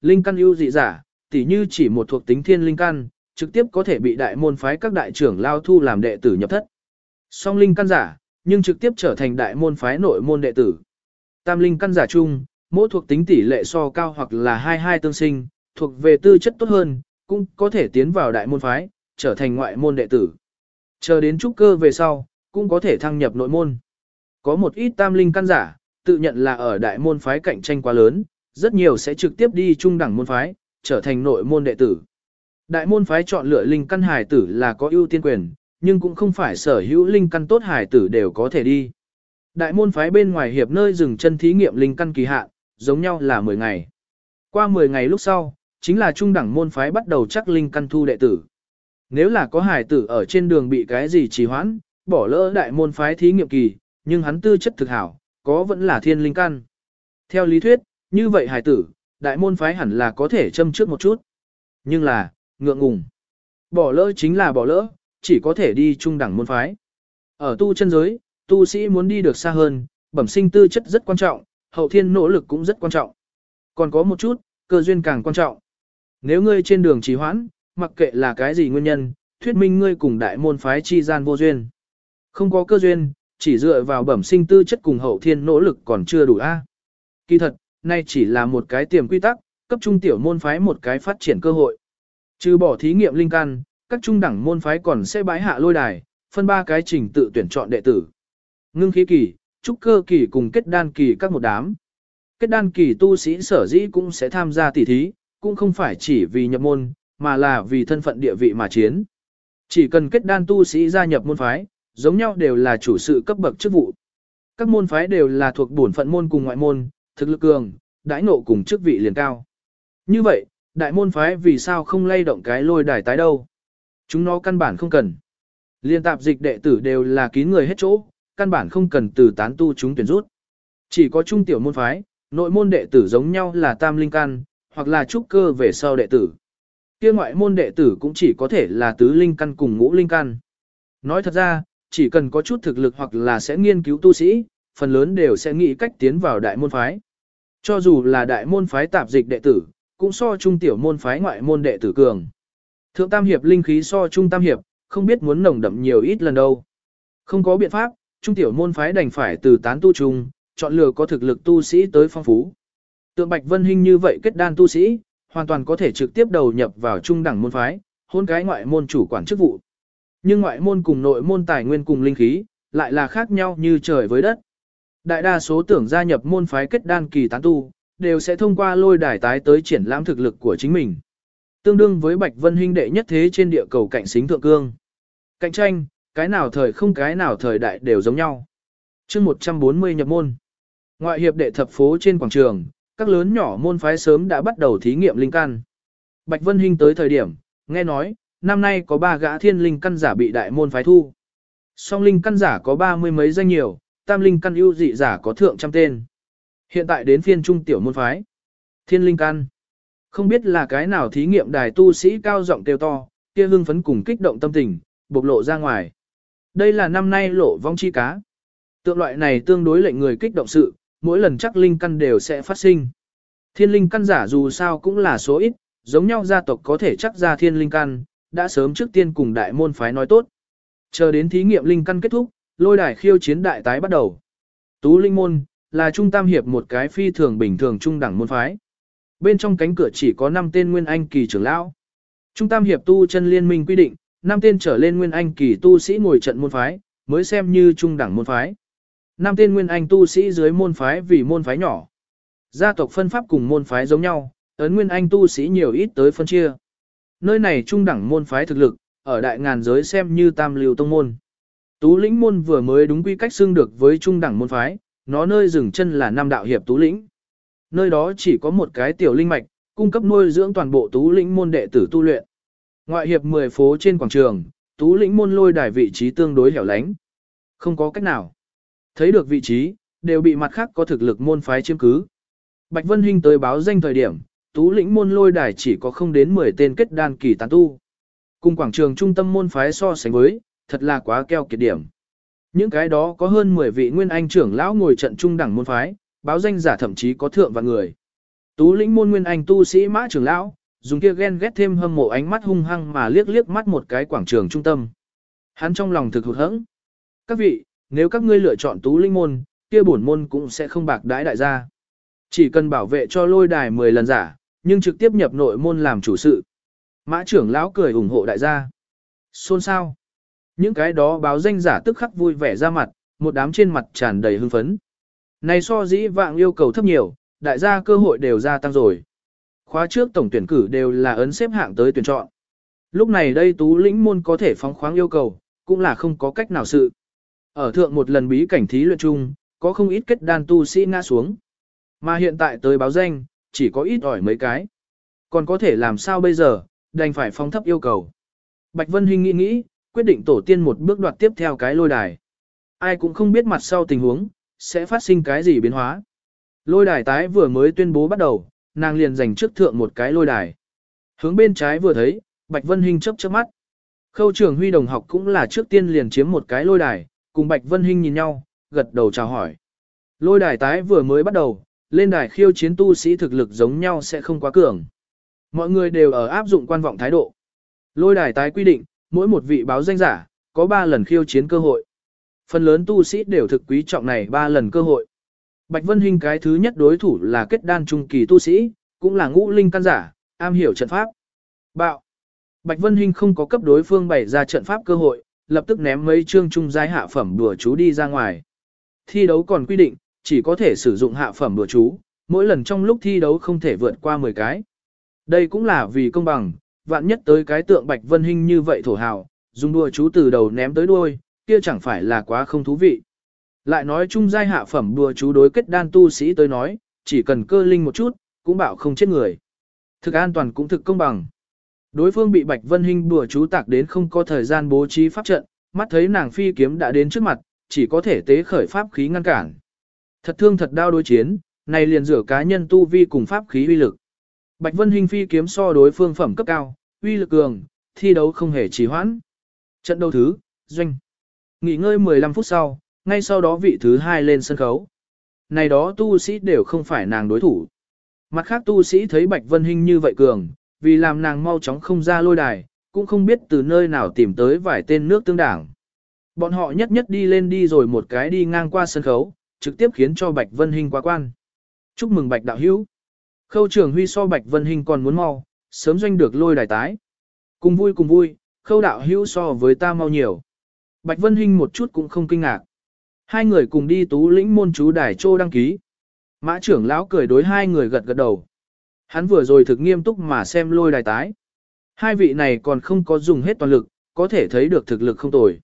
linh căn ưu dị giả, tỉ như chỉ một thuộc tính thiên linh căn, trực tiếp có thể bị đại môn phái các đại trưởng lao thu làm đệ tử nhập thất. Song linh căn giả, nhưng trực tiếp trở thành đại môn phái nội môn đệ tử. Tam linh căn giả chung, mỗi thuộc tính tỷ lệ so cao hoặc là hai hai tương sinh, thuộc về tư chất tốt hơn, cũng có thể tiến vào đại môn phái, trở thành ngoại môn đệ tử. Chờ đến trúc cơ về sau, cũng có thể thăng nhập nội môn. Có một ít tam linh căn giả, tự nhận là ở đại môn phái cạnh tranh quá lớn, rất nhiều sẽ trực tiếp đi trung đẳng môn phái, trở thành nội môn đệ tử. Đại môn phái chọn lựa linh căn hải tử là có ưu tiên quyền, nhưng cũng không phải sở hữu linh căn tốt hải tử đều có thể đi. Đại môn phái bên ngoài hiệp nơi dừng chân thí nghiệm linh căn kỳ hạn, giống nhau là 10 ngày. Qua 10 ngày lúc sau, chính là trung đẳng môn phái bắt đầu chắc linh căn thu đệ tử. Nếu là có hải tử ở trên đường bị cái gì trì hoãn, bỏ lỡ đại môn phái thí nghiệm kỳ, nhưng hắn tư chất thực hảo, có vẫn là thiên linh căn. Theo lý thuyết, như vậy hải tử, đại môn phái hẳn là có thể châm trước một chút. Nhưng là, ngượng ngùng. Bỏ lỡ chính là bỏ lỡ, chỉ có thể đi trung đẳng môn phái. Ở tu chân giới, tu sĩ muốn đi được xa hơn, bẩm sinh tư chất rất quan trọng, hậu thiên nỗ lực cũng rất quan trọng. Còn có một chút, cơ duyên càng quan trọng. Nếu ngươi trên đường trì hoãn, mặc kệ là cái gì nguyên nhân, thuyết minh ngươi cùng đại môn phái chi gian vô duyên. Không có cơ duyên, chỉ dựa vào bẩm sinh tư chất cùng hậu thiên nỗ lực còn chưa đủ a. Kỳ thật, nay chỉ là một cái tiềm quy tắc, cấp trung tiểu môn phái một cái phát triển cơ hội. Trừ bỏ thí nghiệm linh căn, các trung đẳng môn phái còn sẽ bái hạ lôi đài, phân ba cái trình tự tuyển chọn đệ tử. Ngưng khí kỳ, trúc cơ kỳ cùng kết đan kỳ các một đám. Kết đan kỳ tu sĩ sở dĩ cũng sẽ tham gia tỷ thí, cũng không phải chỉ vì nhập môn, mà là vì thân phận địa vị mà chiến. Chỉ cần kết đan tu sĩ gia nhập môn phái, giống nhau đều là chủ sự cấp bậc chức vụ. Các môn phái đều là thuộc bổn phận môn cùng ngoại môn, thực lực cường, đãi nộ cùng chức vị liền cao. Như vậy, đại môn phái vì sao không lay động cái lôi đài tái đâu? Chúng nó căn bản không cần. Liên tạp dịch đệ tử đều là kín người hết chỗ, căn bản không cần từ tán tu chúng tuyển rút. Chỉ có trung tiểu môn phái, nội môn đệ tử giống nhau là tam linh căn, hoặc là trúc cơ về sau đệ tử. Kia ngoại môn đệ tử cũng chỉ có thể là tứ linh căn cùng ngũ linh căn. Nói thật ra, chỉ cần có chút thực lực hoặc là sẽ nghiên cứu tu sĩ, phần lớn đều sẽ nghĩ cách tiến vào đại môn phái. Cho dù là đại môn phái tạp dịch đệ tử, cũng so trung tiểu môn phái ngoại môn đệ tử cường. Thượng tam hiệp linh khí so trung tam hiệp, không biết muốn nồng đậm nhiều ít lần đâu. Không có biện pháp, trung tiểu môn phái đành phải từ tán tu trung, chọn lựa có thực lực tu sĩ tới phong phú. Tượng Bạch Vân Hinh như vậy kết đan tu sĩ, hoàn toàn có thể trực tiếp đầu nhập vào trung đẳng môn phái, hôn cái ngoại môn chủ quản chức vụ. Nhưng ngoại môn cùng nội môn tài nguyên cùng linh khí, lại là khác nhau như trời với đất. Đại đa số tưởng gia nhập môn phái kết đan kỳ tán tu, đều sẽ thông qua lôi đài tái tới triển lãm thực lực của chính mình. Tương đương với Bạch Vân Hinh đệ nhất thế trên địa cầu cạnh xính thượng cương. Cạnh tranh, cái nào thời không cái nào thời đại đều giống nhau. chương 140 nhập môn. Ngoại hiệp đệ thập phố trên quảng trường, các lớn nhỏ môn phái sớm đã bắt đầu thí nghiệm linh căn. Bạch Vân Hinh tới thời điểm, nghe nói, năm nay có ba gã thiên linh căn giả bị đại môn phái thu. Song linh căn giả có ba mươi mấy danh nhiều, tam linh căn ưu dị giả có thượng trăm tên. Hiện tại đến phiên trung tiểu môn phái. Thiên linh căn. Không biết là cái nào thí nghiệm đài tu sĩ cao giọng kêu to, kia hưng phấn cùng kích động tâm tình, bộc lộ ra ngoài. Đây là năm nay lộ vong chi cá. Tượng loại này tương đối lệnh người kích động sự, mỗi lần chắc linh căn đều sẽ phát sinh. Thiên linh căn giả dù sao cũng là số ít, giống nhau gia tộc có thể chắc ra thiên linh căn, đã sớm trước tiên cùng đại môn phái nói tốt. Chờ đến thí nghiệm linh căn kết thúc, lôi đài khiêu chiến đại tái bắt đầu. Tú linh môn, là trung tam hiệp một cái phi thường bình thường trung đẳng môn phái. Bên trong cánh cửa chỉ có 5 tên nguyên anh kỳ trưởng lão. Trung tam hiệp tu chân liên minh quy định, 5 tên trở lên nguyên anh kỳ tu sĩ ngồi trận môn phái, mới xem như trung đẳng môn phái. 5 tên nguyên anh tu sĩ dưới môn phái vì môn phái nhỏ. Gia tộc phân pháp cùng môn phái giống nhau, ấn nguyên anh tu sĩ nhiều ít tới phân chia. Nơi này trung đẳng môn phái thực lực, ở đại ngàn giới xem như tam lưu tông môn. Tú lĩnh môn vừa mới đúng quy cách xưng được với trung đẳng môn phái, nó nơi dừng chân là Nam đạo hiệp tú lĩnh. Nơi đó chỉ có một cái tiểu linh mạch, cung cấp nuôi dưỡng toàn bộ tú lĩnh môn đệ tử tu luyện. Ngoại hiệp 10 phố trên quảng trường, tú lĩnh môn lôi đài vị trí tương đối hẻo lánh. Không có cách nào. Thấy được vị trí, đều bị mặt khác có thực lực môn phái chiếm cứ. Bạch Vân Hinh tới báo danh thời điểm, tú lĩnh môn lôi đài chỉ có không đến 10 tên kết đan kỳ tán tu. Cùng quảng trường trung tâm môn phái so sánh với, thật là quá keo kiệt điểm. Những cái đó có hơn 10 vị nguyên anh trưởng lão ngồi trận trung đẳng môn phái, báo danh giả thậm chí có thượng và người. Tú lĩnh môn nguyên anh tu sĩ mã trưởng lão, dùng kia ghen ghét thêm hâm mộ ánh mắt hung hăng mà liếc liếc mắt một cái quảng trường trung tâm. Hắn trong lòng thực hụt hẫng. Các vị, nếu các ngươi lựa chọn tú linh môn, kia bổn môn cũng sẽ không bạc đãi đại gia. Chỉ cần bảo vệ cho lôi đài 10 lần giả, nhưng trực tiếp nhập nội môn làm chủ sự. Mã trưởng lão cười ủng hộ đại gia. Xôn sao? Những cái đó báo danh giả tức khắc vui vẻ ra mặt, một đám trên mặt tràn đầy hưng phấn. Này so dĩ vạng yêu cầu thấp nhiều, đại gia cơ hội đều gia tăng rồi. Khóa trước tổng tuyển cử đều là ấn xếp hạng tới tuyển chọn. Lúc này đây tú lĩnh môn có thể phóng khoáng yêu cầu, cũng là không có cách nào sự. Ở thượng một lần bí cảnh thí luyện chung, có không ít kết đan tu sĩ ngã xuống. Mà hiện tại tới báo danh, chỉ có ít ỏi mấy cái. Còn có thể làm sao bây giờ, đành phải phóng thấp yêu cầu. Bạch Vân Hinh nghĩ nghĩ, quyết định tổ tiên một bước đoạt tiếp theo cái lôi đài. Ai cũng không biết mặt sau tình huống, sẽ phát sinh cái gì biến hóa. Lôi đài tái vừa mới tuyên bố bắt đầu, nàng liền giành trước thượng một cái lôi đài. Hướng bên trái vừa thấy, Bạch Vân Hinh chớp chớp mắt. Khâu trưởng huy đồng học cũng là trước tiên liền chiếm một cái lôi đài, cùng Bạch Vân Hinh nhìn nhau, gật đầu chào hỏi. Lôi đài tái vừa mới bắt đầu, lên đài khiêu chiến tu sĩ thực lực giống nhau sẽ không quá cường. Mọi người đều ở áp dụng quan vọng thái độ. Lôi đài tái quy định, mỗi một vị báo danh giả, có 3 lần khiêu chiến cơ hội. Phần lớn tu sĩ đều thực quý trọng này 3 lần cơ hội. Bạch Vân Hinh cái thứ nhất đối thủ là kết đan trung kỳ tu sĩ, cũng là ngũ linh căn giả, am hiểu trận pháp. Bạo. Bạch Vân Hinh không có cấp đối phương bày ra trận pháp cơ hội, lập tức ném mấy chương trung giai hạ phẩm đùa chú đi ra ngoài. Thi đấu còn quy định, chỉ có thể sử dụng hạ phẩm đùa chú, mỗi lần trong lúc thi đấu không thể vượt qua 10 cái. Đây cũng là vì công bằng, vạn nhất tới cái tượng Bạch Vân Hinh như vậy thổ hào, dùng đùa chú từ đầu ném tới đuôi, kia chẳng phải là quá không thú vị. Lại nói chung giai hạ phẩm đùa chú đối kết đan tu sĩ tới nói, chỉ cần cơ linh một chút, cũng bảo không chết người. Thực an toàn cũng thực công bằng. Đối phương bị Bạch Vân Hinh đùa chú tạc đến không có thời gian bố trí pháp trận, mắt thấy nàng phi kiếm đã đến trước mặt, chỉ có thể tế khởi pháp khí ngăn cản. Thật thương thật đau đối chiến, này liền rửa cá nhân tu vi cùng pháp khí uy lực. Bạch Vân Hinh phi kiếm so đối phương phẩm cấp cao, uy lực cường, thi đấu không hề trì hoãn. Trận đấu thứ, doanh. Nghỉ ngơi 15 phút sau, ngay sau đó vị thứ hai lên sân khấu. Này đó tu sĩ đều không phải nàng đối thủ. Mặt khác tu sĩ thấy Bạch Vân Hinh như vậy cường, vì làm nàng mau chóng không ra lôi đài, cũng không biết từ nơi nào tìm tới vài tên nước tương đảng. Bọn họ nhất nhất đi lên đi rồi một cái đi ngang qua sân khấu, trực tiếp khiến cho Bạch Vân Hinh quá quan. Chúc mừng Bạch Đạo Hữu. Khâu trưởng huy so Bạch Vân Hinh còn muốn mau, sớm doanh được lôi đài tái. Cùng vui cùng vui, khâu đạo hữu so với ta mau nhiều. Bạch Vân Hinh một chút cũng không kinh ngạc. Hai người cùng đi tú lĩnh môn chú đài trô đăng ký. Mã trưởng lão cười đối hai người gật gật đầu. Hắn vừa rồi thực nghiêm túc mà xem lôi đài tái. Hai vị này còn không có dùng hết toàn lực, có thể thấy được thực lực không tồi.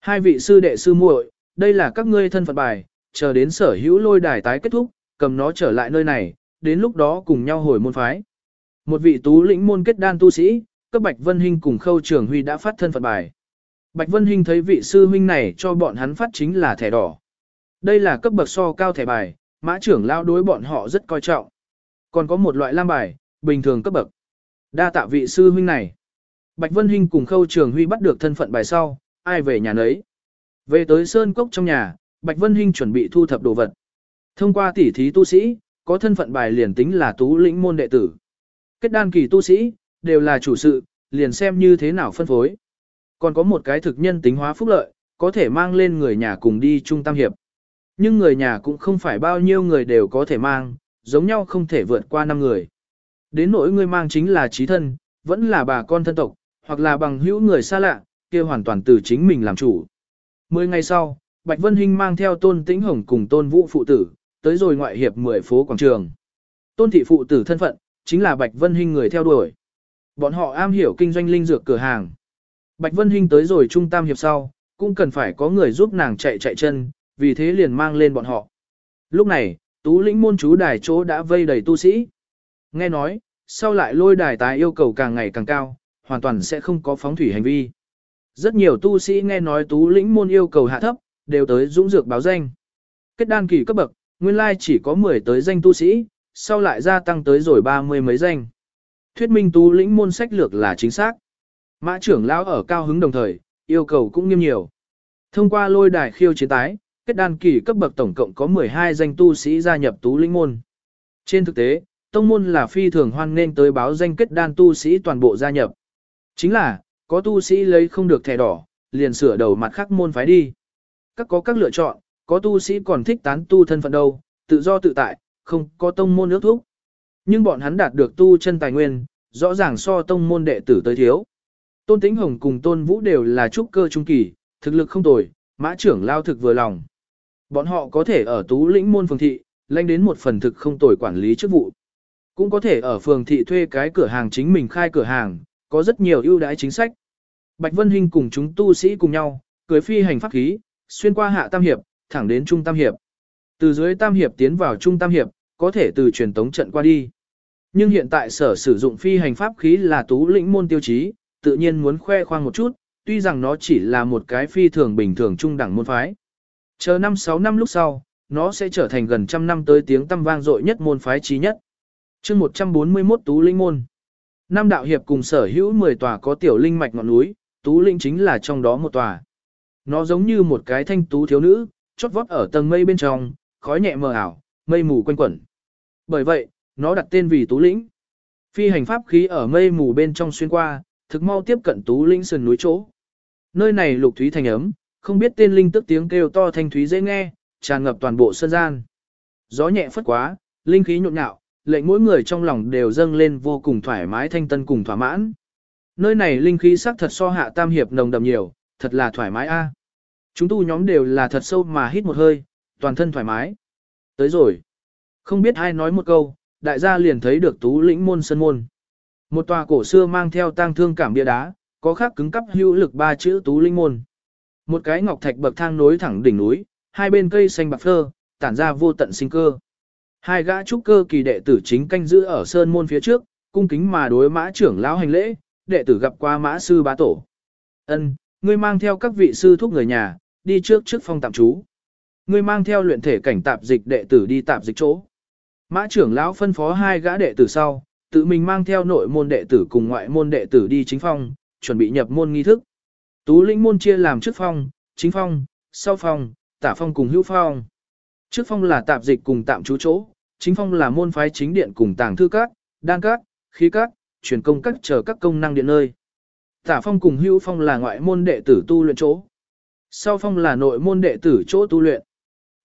Hai vị sư đệ sư muội, đây là các ngươi thân phận bài, chờ đến sở hữu lôi đài tái kết thúc, cầm nó trở lại nơi này, đến lúc đó cùng nhau hồi môn phái. Một vị tú lĩnh môn kết đan tu sĩ, cấp Bạch Vân Hinh cùng Khâu Trường Huy đã phát thân phận bài. Bạch Vân Hinh thấy vị sư huynh này cho bọn hắn phát chính là thẻ đỏ. Đây là cấp bậc so cao thẻ bài, mã trưởng lao đối bọn họ rất coi trọng. Còn có một loại lam bài, bình thường cấp bậc. Đa tạ vị sư huynh này. Bạch Vân Hinh cùng Khâu Trường Huy bắt được thân phận bài sau, ai về nhà nấy. Về tới Sơn Cốc trong nhà, Bạch Vân Hinh chuẩn bị thu thập đồ vật. Thông qua tỉ thí tu sĩ, có thân phận bài liền tính là tú lĩnh môn đệ tử. Kết đan kỳ tu sĩ, đều là chủ sự, liền xem như thế nào phân phối. Còn có một cái thực nhân tính hóa phúc lợi, có thể mang lên người nhà cùng đi trung tam hiệp. Nhưng người nhà cũng không phải bao nhiêu người đều có thể mang, giống nhau không thể vượt qua 5 người. Đến nỗi người mang chính là trí thân, vẫn là bà con thân tộc, hoặc là bằng hữu người xa lạ, kia hoàn toàn từ chính mình làm chủ. Mười ngày sau, Bạch Vân Hinh mang theo Tôn Tĩnh Hồng cùng Tôn Vũ phụ tử, tới rồi ngoại hiệp 10 phố quảng trường. Tôn thị phụ tử thân phận, chính là Bạch Vân Hinh người theo đuổi. Bọn họ am hiểu kinh doanh linh dược cửa hàng. Bạch Vân Hinh tới rồi trung tam hiệp sau, cũng cần phải có người giúp nàng chạy chạy chân, vì thế liền mang lên bọn họ. Lúc này, tú lĩnh môn chú đài chỗ đã vây đầy tu sĩ. Nghe nói, sau lại lôi đài tái yêu cầu càng ngày càng cao, hoàn toàn sẽ không có phóng thủy hành vi. Rất nhiều tu sĩ nghe nói tú lĩnh môn yêu cầu hạ thấp, đều tới dũng dược báo danh. Kết đan kỳ cấp bậc, nguyên lai chỉ có 10 tới danh tu sĩ, sau lại gia tăng tới rồi 30 mấy danh. Thuyết minh tú lĩnh môn sách lược là chính xác. Mã trưởng lão ở cao hứng đồng thời, yêu cầu cũng nghiêm nhiều. Thông qua lôi đài khiêu chiến tái, kết đan kỳ cấp bậc tổng cộng có 12 danh tu sĩ gia nhập tú lĩnh môn. Trên thực tế, tông môn là phi thường hoan nên tới báo danh kết đan tu sĩ toàn bộ gia nhập. Chính là, có tu sĩ lấy không được thẻ đỏ, liền sửa đầu mặt khác môn phái đi. Các có các lựa chọn, có tu sĩ còn thích tán tu thân phận đâu, tự do tự tại, không có tông môn nước thuốc. Nhưng bọn hắn đạt được tu chân tài nguyên, rõ ràng so tông môn đệ tử tới thiếu. Tôn Tĩnh Hồng cùng Tôn Vũ đều là trúc cơ trung kỳ, thực lực không tồi, mã trưởng lao thực vừa lòng. Bọn họ có thể ở tú lĩnh môn phường thị, lãnh đến một phần thực không tồi quản lý chức vụ. Cũng có thể ở phường thị thuê cái cửa hàng chính mình khai cửa hàng, có rất nhiều ưu đãi chính sách. Bạch Vân Hinh cùng chúng tu sĩ cùng nhau, cưới phi hành pháp khí, xuyên qua hạ tam hiệp, thẳng đến trung tam hiệp. Từ dưới tam hiệp tiến vào trung tam hiệp, có thể từ truyền tống trận qua đi. Nhưng hiện tại sở sử dụng phi hành pháp khí là tú lĩnh môn tiêu chí, tự nhiên muốn khoe khoang một chút, tuy rằng nó chỉ là một cái phi thường bình thường trung đẳng môn phái. Chờ 5-6 năm lúc sau, nó sẽ trở thành gần trăm năm tới tiếng tăm vang dội nhất môn phái trí nhất. chương 141 Tú Linh Môn nam đạo hiệp cùng sở hữu 10 tòa có tiểu linh mạch ngọn núi, Tú Linh chính là trong đó một tòa. Nó giống như một cái thanh tú thiếu nữ, chót vót ở tầng mây bên trong, khói nhẹ mờ ảo, mây mù quanh quẩn. Bởi vậy, nó đặt tên vì Tú Lĩnh. Phi hành pháp khí ở mây mù bên trong xuyên qua, thực mau tiếp cận Tú Lĩnh sườn núi chỗ. Nơi này lục thúy thành ấm, không biết tên linh tức tiếng kêu to thanh thúy dễ nghe, tràn ngập toàn bộ sân gian. Gió nhẹ phất quá, linh khí nhộn nhạo, lệnh mỗi người trong lòng đều dâng lên vô cùng thoải mái thanh tân cùng thỏa mãn. Nơi này linh khí sắc thật so hạ tam hiệp nồng đậm nhiều, thật là thoải mái a. Chúng tu nhóm đều là thật sâu mà hít một hơi, toàn thân thoải mái. Tới rồi. Không biết ai nói một câu, đại gia liền thấy được tú lĩnh môn sân môn. Một tòa cổ xưa mang theo tang thương cảm bia đá, có khắc cứng cắp hữu lực ba chữ tú lĩnh môn. Một cái ngọc thạch bậc thang nối thẳng đỉnh núi, hai bên cây xanh bạc phơ, tản ra vô tận sinh cơ. Hai gã trúc cơ kỳ đệ tử chính canh giữ ở sơn môn phía trước, cung kính mà đối mã trưởng lão hành lễ, đệ tử gặp qua mã sư bá tổ. Ân, ngươi mang theo các vị sư thúc người nhà, đi trước trước phong tạm trú. Ngươi mang theo luyện thể cảnh tạp dịch đệ tử đi tạp dịch chỗ. Mã trưởng lão phân phó hai gã đệ tử sau, tự mình mang theo nội môn đệ tử cùng ngoại môn đệ tử đi chính phong, chuẩn bị nhập môn nghi thức. Tú lĩnh môn chia làm trước phong, chính phong, sau phong, tả phong cùng hữu phong. Trước phong là tạp dịch cùng tạm trú chỗ, chính phong là môn phái chính điện cùng tàng thư các, đan các, khí các, truyền công các chờ các công năng điện nơi. Tả phong cùng hữu phong là ngoại môn đệ tử tu luyện chỗ. Sau phong là nội môn đệ tử chỗ tu luyện.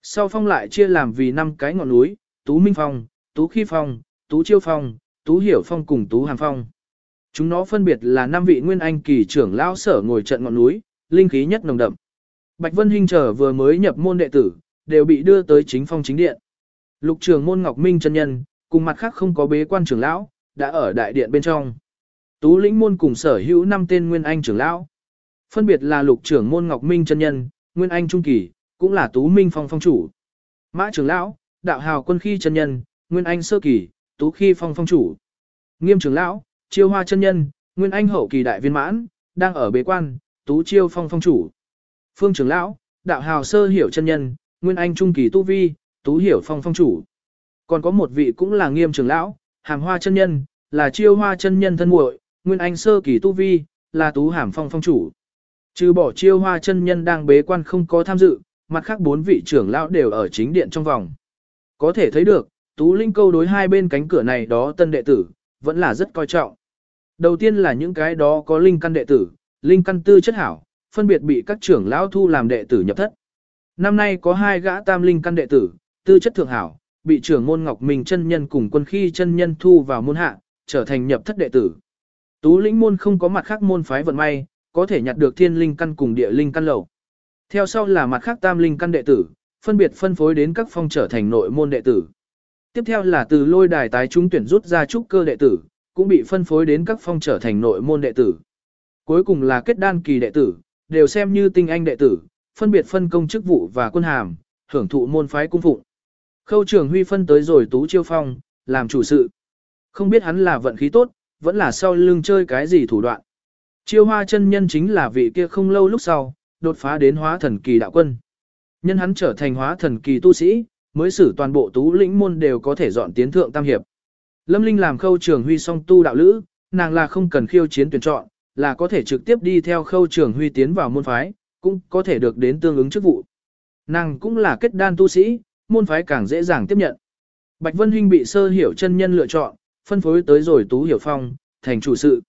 Sau phong lại chia làm vì năm cái ngọn núi, Tú Minh Phong, Tú Khi Phong, Tú Chiêu Phong, Tú Hiểu Phong cùng Tú Hàm Phong. Chúng nó phân biệt là năm vị nguyên anh kỳ trưởng lão sở ngồi trận ngọn núi, linh khí nhất nồng đậm. Bạch Vân Hinh trở vừa mới nhập môn đệ tử, đều bị đưa tới chính phong chính điện. Lục trưởng môn Ngọc Minh chân nhân, cùng mặt khác không có bế quan trưởng lão, đã ở đại điện bên trong. Tú lĩnh môn cùng sở hữu năm tên nguyên anh trưởng lão. Phân biệt là lục trưởng môn Ngọc Minh chân nhân, nguyên anh trung kỳ, cũng là Tú Minh phong phong chủ. Mã trưởng lão, đạo hào quân khi chân nhân, nguyên anh sơ kỳ, Tú khi phong phong chủ. Nghiêm trưởng lão, chiêu hoa chân nhân, nguyên anh hậu kỳ đại viên mãn, đang ở bế quan, Tú chiêu phong phong chủ. Phương trưởng lão, đạo hào sơ hiểu chân nhân, nguyên anh trung kỳ tu vi, Tú hiểu phong phong chủ. Còn có một vị cũng là nghiêm trưởng lão, hàm hoa chân nhân, là chiêu hoa chân nhân thân muội, nguyên anh sơ kỳ tu vi, là Tú hàm phong phong chủ. Trừ bỏ chiêu hoa chân nhân đang bế quan không có tham dự, mặt khác bốn vị trưởng lão đều ở chính điện trong vòng. Có thể thấy được, Tú Linh câu đối hai bên cánh cửa này đó tân đệ tử, vẫn là rất coi trọng. Đầu tiên là những cái đó có linh căn đệ tử, linh căn tư chất hảo, phân biệt bị các trưởng lão thu làm đệ tử nhập thất. Năm nay có hai gã tam linh căn đệ tử, tư chất thượng hảo, bị trưởng môn Ngọc Minh chân nhân cùng quân khi chân nhân thu vào môn hạ, trở thành nhập thất đệ tử. Tú lĩnh môn không có mặt khác môn phái vận may, có thể nhặt được thiên linh căn cùng địa linh căn lầu. Theo sau là mặt khác tam linh căn đệ tử, phân biệt phân phối đến các phong trở thành nội môn đệ tử. Tiếp theo là từ lôi đài tái trúng tuyển rút ra trúc cơ đệ tử, cũng bị phân phối đến các phong trở thành nội môn đệ tử. Cuối cùng là kết đan kỳ đệ tử, đều xem như tinh anh đệ tử, phân biệt phân công chức vụ và quân hàm, hưởng thụ môn phái cung phụng. Khâu trưởng huy phân tới rồi tú chiêu phong, làm chủ sự. Không biết hắn là vận khí tốt, vẫn là sau lưng chơi cái gì thủ đoạn. Chiêu hoa chân nhân chính là vị kia không lâu lúc sau, đột phá đến hóa thần kỳ đạo quân. Nhân hắn trở thành hóa thần kỳ tu sĩ, mới xử toàn bộ tú lĩnh môn đều có thể dọn tiến thượng tam hiệp. Lâm Linh làm khâu trường huy song tu đạo lữ, nàng là không cần khiêu chiến tuyển chọn, là có thể trực tiếp đi theo khâu trường huy tiến vào môn phái, cũng có thể được đến tương ứng chức vụ. Nàng cũng là kết đan tu sĩ, môn phái càng dễ dàng tiếp nhận. Bạch Vân Hinh bị sơ hiểu chân nhân lựa chọn, phân phối tới rồi Tú Hiểu Phong, thành chủ sự.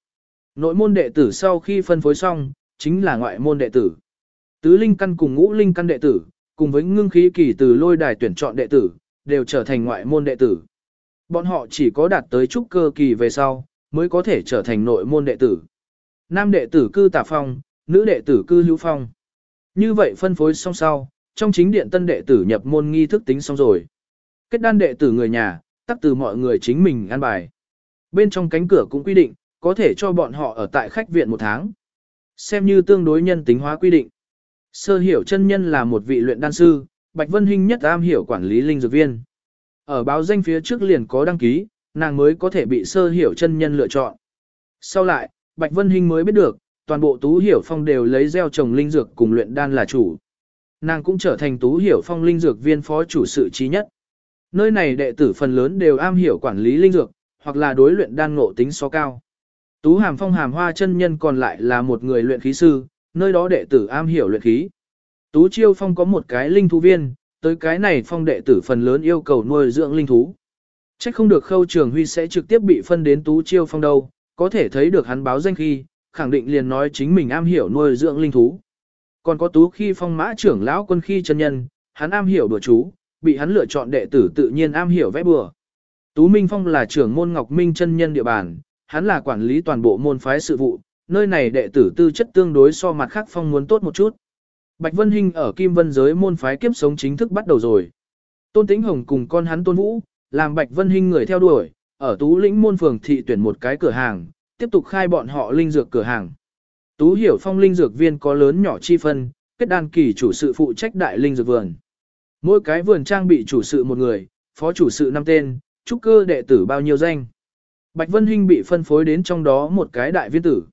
Nội môn đệ tử sau khi phân phối xong, chính là ngoại môn đệ tử. Tứ linh căn cùng ngũ linh căn đệ tử, cùng với ngưng khí kỳ từ lôi đài tuyển chọn đệ tử, đều trở thành ngoại môn đệ tử. Bọn họ chỉ có đạt tới trúc cơ kỳ về sau, mới có thể trở thành nội môn đệ tử. Nam đệ tử cư tả phong, nữ đệ tử cư hữu phong. Như vậy phân phối xong sau, trong chính điện tân đệ tử nhập môn nghi thức tính xong rồi. Kết đan đệ tử người nhà, tắc từ mọi người chính mình ăn bài. Bên trong cánh cửa cũng quy định, có thể cho bọn họ ở tại khách viện một tháng. Xem như tương đối nhân tính hóa quy định. Sơ hiểu chân nhân là một vị luyện đan sư, Bạch Vân Hinh nhất am hiểu quản lý linh dược viên. Ở báo danh phía trước liền có đăng ký, nàng mới có thể bị sơ hiểu chân nhân lựa chọn. Sau lại, Bạch Vân Hinh mới biết được, toàn bộ Tú Hiểu Phong đều lấy gieo trồng linh dược cùng luyện đan là chủ. Nàng cũng trở thành Tú Hiểu Phong linh dược viên phó chủ sự trí nhất. Nơi này đệ tử phần lớn đều am hiểu quản lý linh dược, hoặc là đối luyện đan ngộ tính so cao. Tú Hàm Phong Hàm Hoa chân nhân còn lại là một người luyện khí sư, nơi đó đệ tử am hiểu luyện khí. Tú Chiêu Phong có một cái linh thú viên, tới cái này phong đệ tử phần lớn yêu cầu nuôi dưỡng linh thú. Chắc không được khâu trường huy sẽ trực tiếp bị phân đến Tú Chiêu Phong đâu, có thể thấy được hắn báo danh khi, khẳng định liền nói chính mình am hiểu nuôi dưỡng linh thú. Còn có Tú khi phong mã trưởng lão quân khi chân nhân, hắn am hiểu đùa chú, bị hắn lựa chọn đệ tử tự nhiên am hiểu vẽ bừa. Tú Minh Phong là trưởng môn Ngọc Minh chân nhân địa bàn, hắn là quản lý toàn bộ môn phái sự vụ, nơi này đệ tử tư chất tương đối so mặt khác phong muốn tốt một chút. Bạch Vân Hinh ở Kim Vân giới môn phái kiếp sống chính thức bắt đầu rồi. Tôn Tĩnh Hồng cùng con hắn Tôn Vũ, làm Bạch Vân Hinh người theo đuổi, ở Tú Lĩnh môn phường thị tuyển một cái cửa hàng, tiếp tục khai bọn họ linh dược cửa hàng. Tú Hiểu Phong linh dược viên có lớn nhỏ chi phân, kết đan kỳ chủ sự phụ trách đại linh dược vườn. Mỗi cái vườn trang bị chủ sự một người, phó chủ sự năm tên, trúc cơ đệ tử bao nhiêu danh. Bạch Vân Hinh bị phân phối đến trong đó một cái đại viên tử.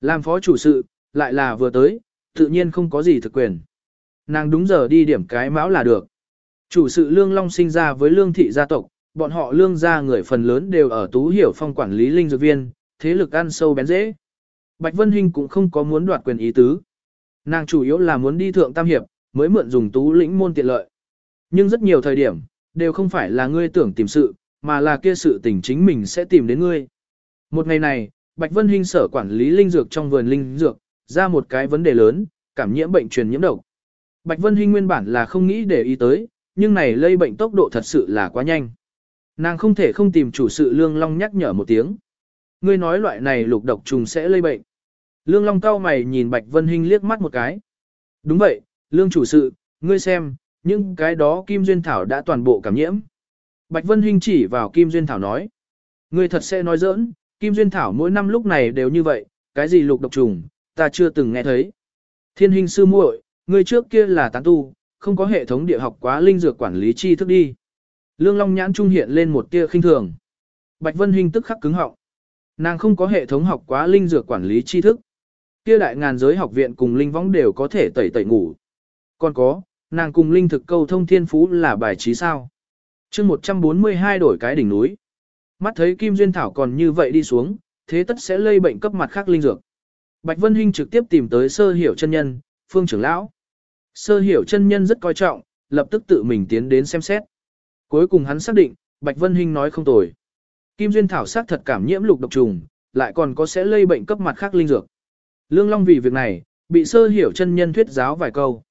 Làm phó chủ sự, lại là vừa tới, tự nhiên không có gì thực quyền. Nàng đúng giờ đi điểm cái mão là được. Chủ sự Lương Long sinh ra với Lương thị gia tộc, bọn họ Lương gia người phần lớn đều ở Tú Hiểu Phong quản lý linh dược viên, thế lực ăn sâu bén dễ. Bạch Vân Hinh cũng không có muốn đoạt quyền ý tứ. Nàng chủ yếu là muốn đi thượng tam hiệp, mới mượn dùng tú lĩnh môn tiện lợi. Nhưng rất nhiều thời điểm, đều không phải là ngươi tưởng tìm sự, mà là kia sự tình chính mình sẽ tìm đến ngươi. Một ngày này, Bạch Vân Hinh sở quản lý linh dược trong vườn linh dược, ra một cái vấn đề lớn, cảm nhiễm bệnh truyền nhiễm độc. Bạch Vân Hinh nguyên bản là không nghĩ để ý tới, nhưng này lây bệnh tốc độ thật sự là quá nhanh. Nàng không thể không tìm chủ sự Lương Long nhắc nhở một tiếng. Ngươi nói loại này lục độc trùng sẽ lây bệnh. Lương Long cao mày nhìn Bạch Vân Hinh liếc mắt một cái. Đúng vậy, Lương chủ sự, ngươi xem, những cái đó Kim Duyên Thảo đã toàn bộ cảm nhiễm. Bạch Vân Hinh chỉ vào Kim Duyên Thảo nói. Ngươi thật sẽ nói giỡn, Kim Duyên Thảo mỗi năm lúc này đều như vậy, cái gì lục độc trùng, ta chưa từng nghe thấy. Thiên Hinh sư muội, ngươi trước kia là tán tu, không có hệ thống địa học quá linh dược quản lý chi thức đi. Lương Long nhãn trung hiện lên một tia khinh thường. Bạch Vân Hinh tức khắc cứng họng. Nàng không có hệ thống học quá linh dược quản lý tri thức. Kia đại ngàn giới học viện cùng linh võng đều có thể tẩy tẩy ngủ. Còn có, nàng cùng linh thực câu thông thiên phú là bài trí sao chương 142 đổi cái đỉnh núi. Mắt thấy Kim Duyên Thảo còn như vậy đi xuống, thế tất sẽ lây bệnh cấp mặt khác linh dược. Bạch Vân Hinh trực tiếp tìm tới sơ hiểu chân nhân, phương trưởng lão. Sơ hiểu chân nhân rất coi trọng, lập tức tự mình tiến đến xem xét. Cuối cùng hắn xác định, Bạch Vân Hinh nói không tồi. Kim Duyên Thảo xác thật cảm nhiễm lục độc trùng, lại còn có sẽ lây bệnh cấp mặt khác linh dược. Lương Long vì việc này, bị sơ hiểu chân nhân thuyết giáo vài câu.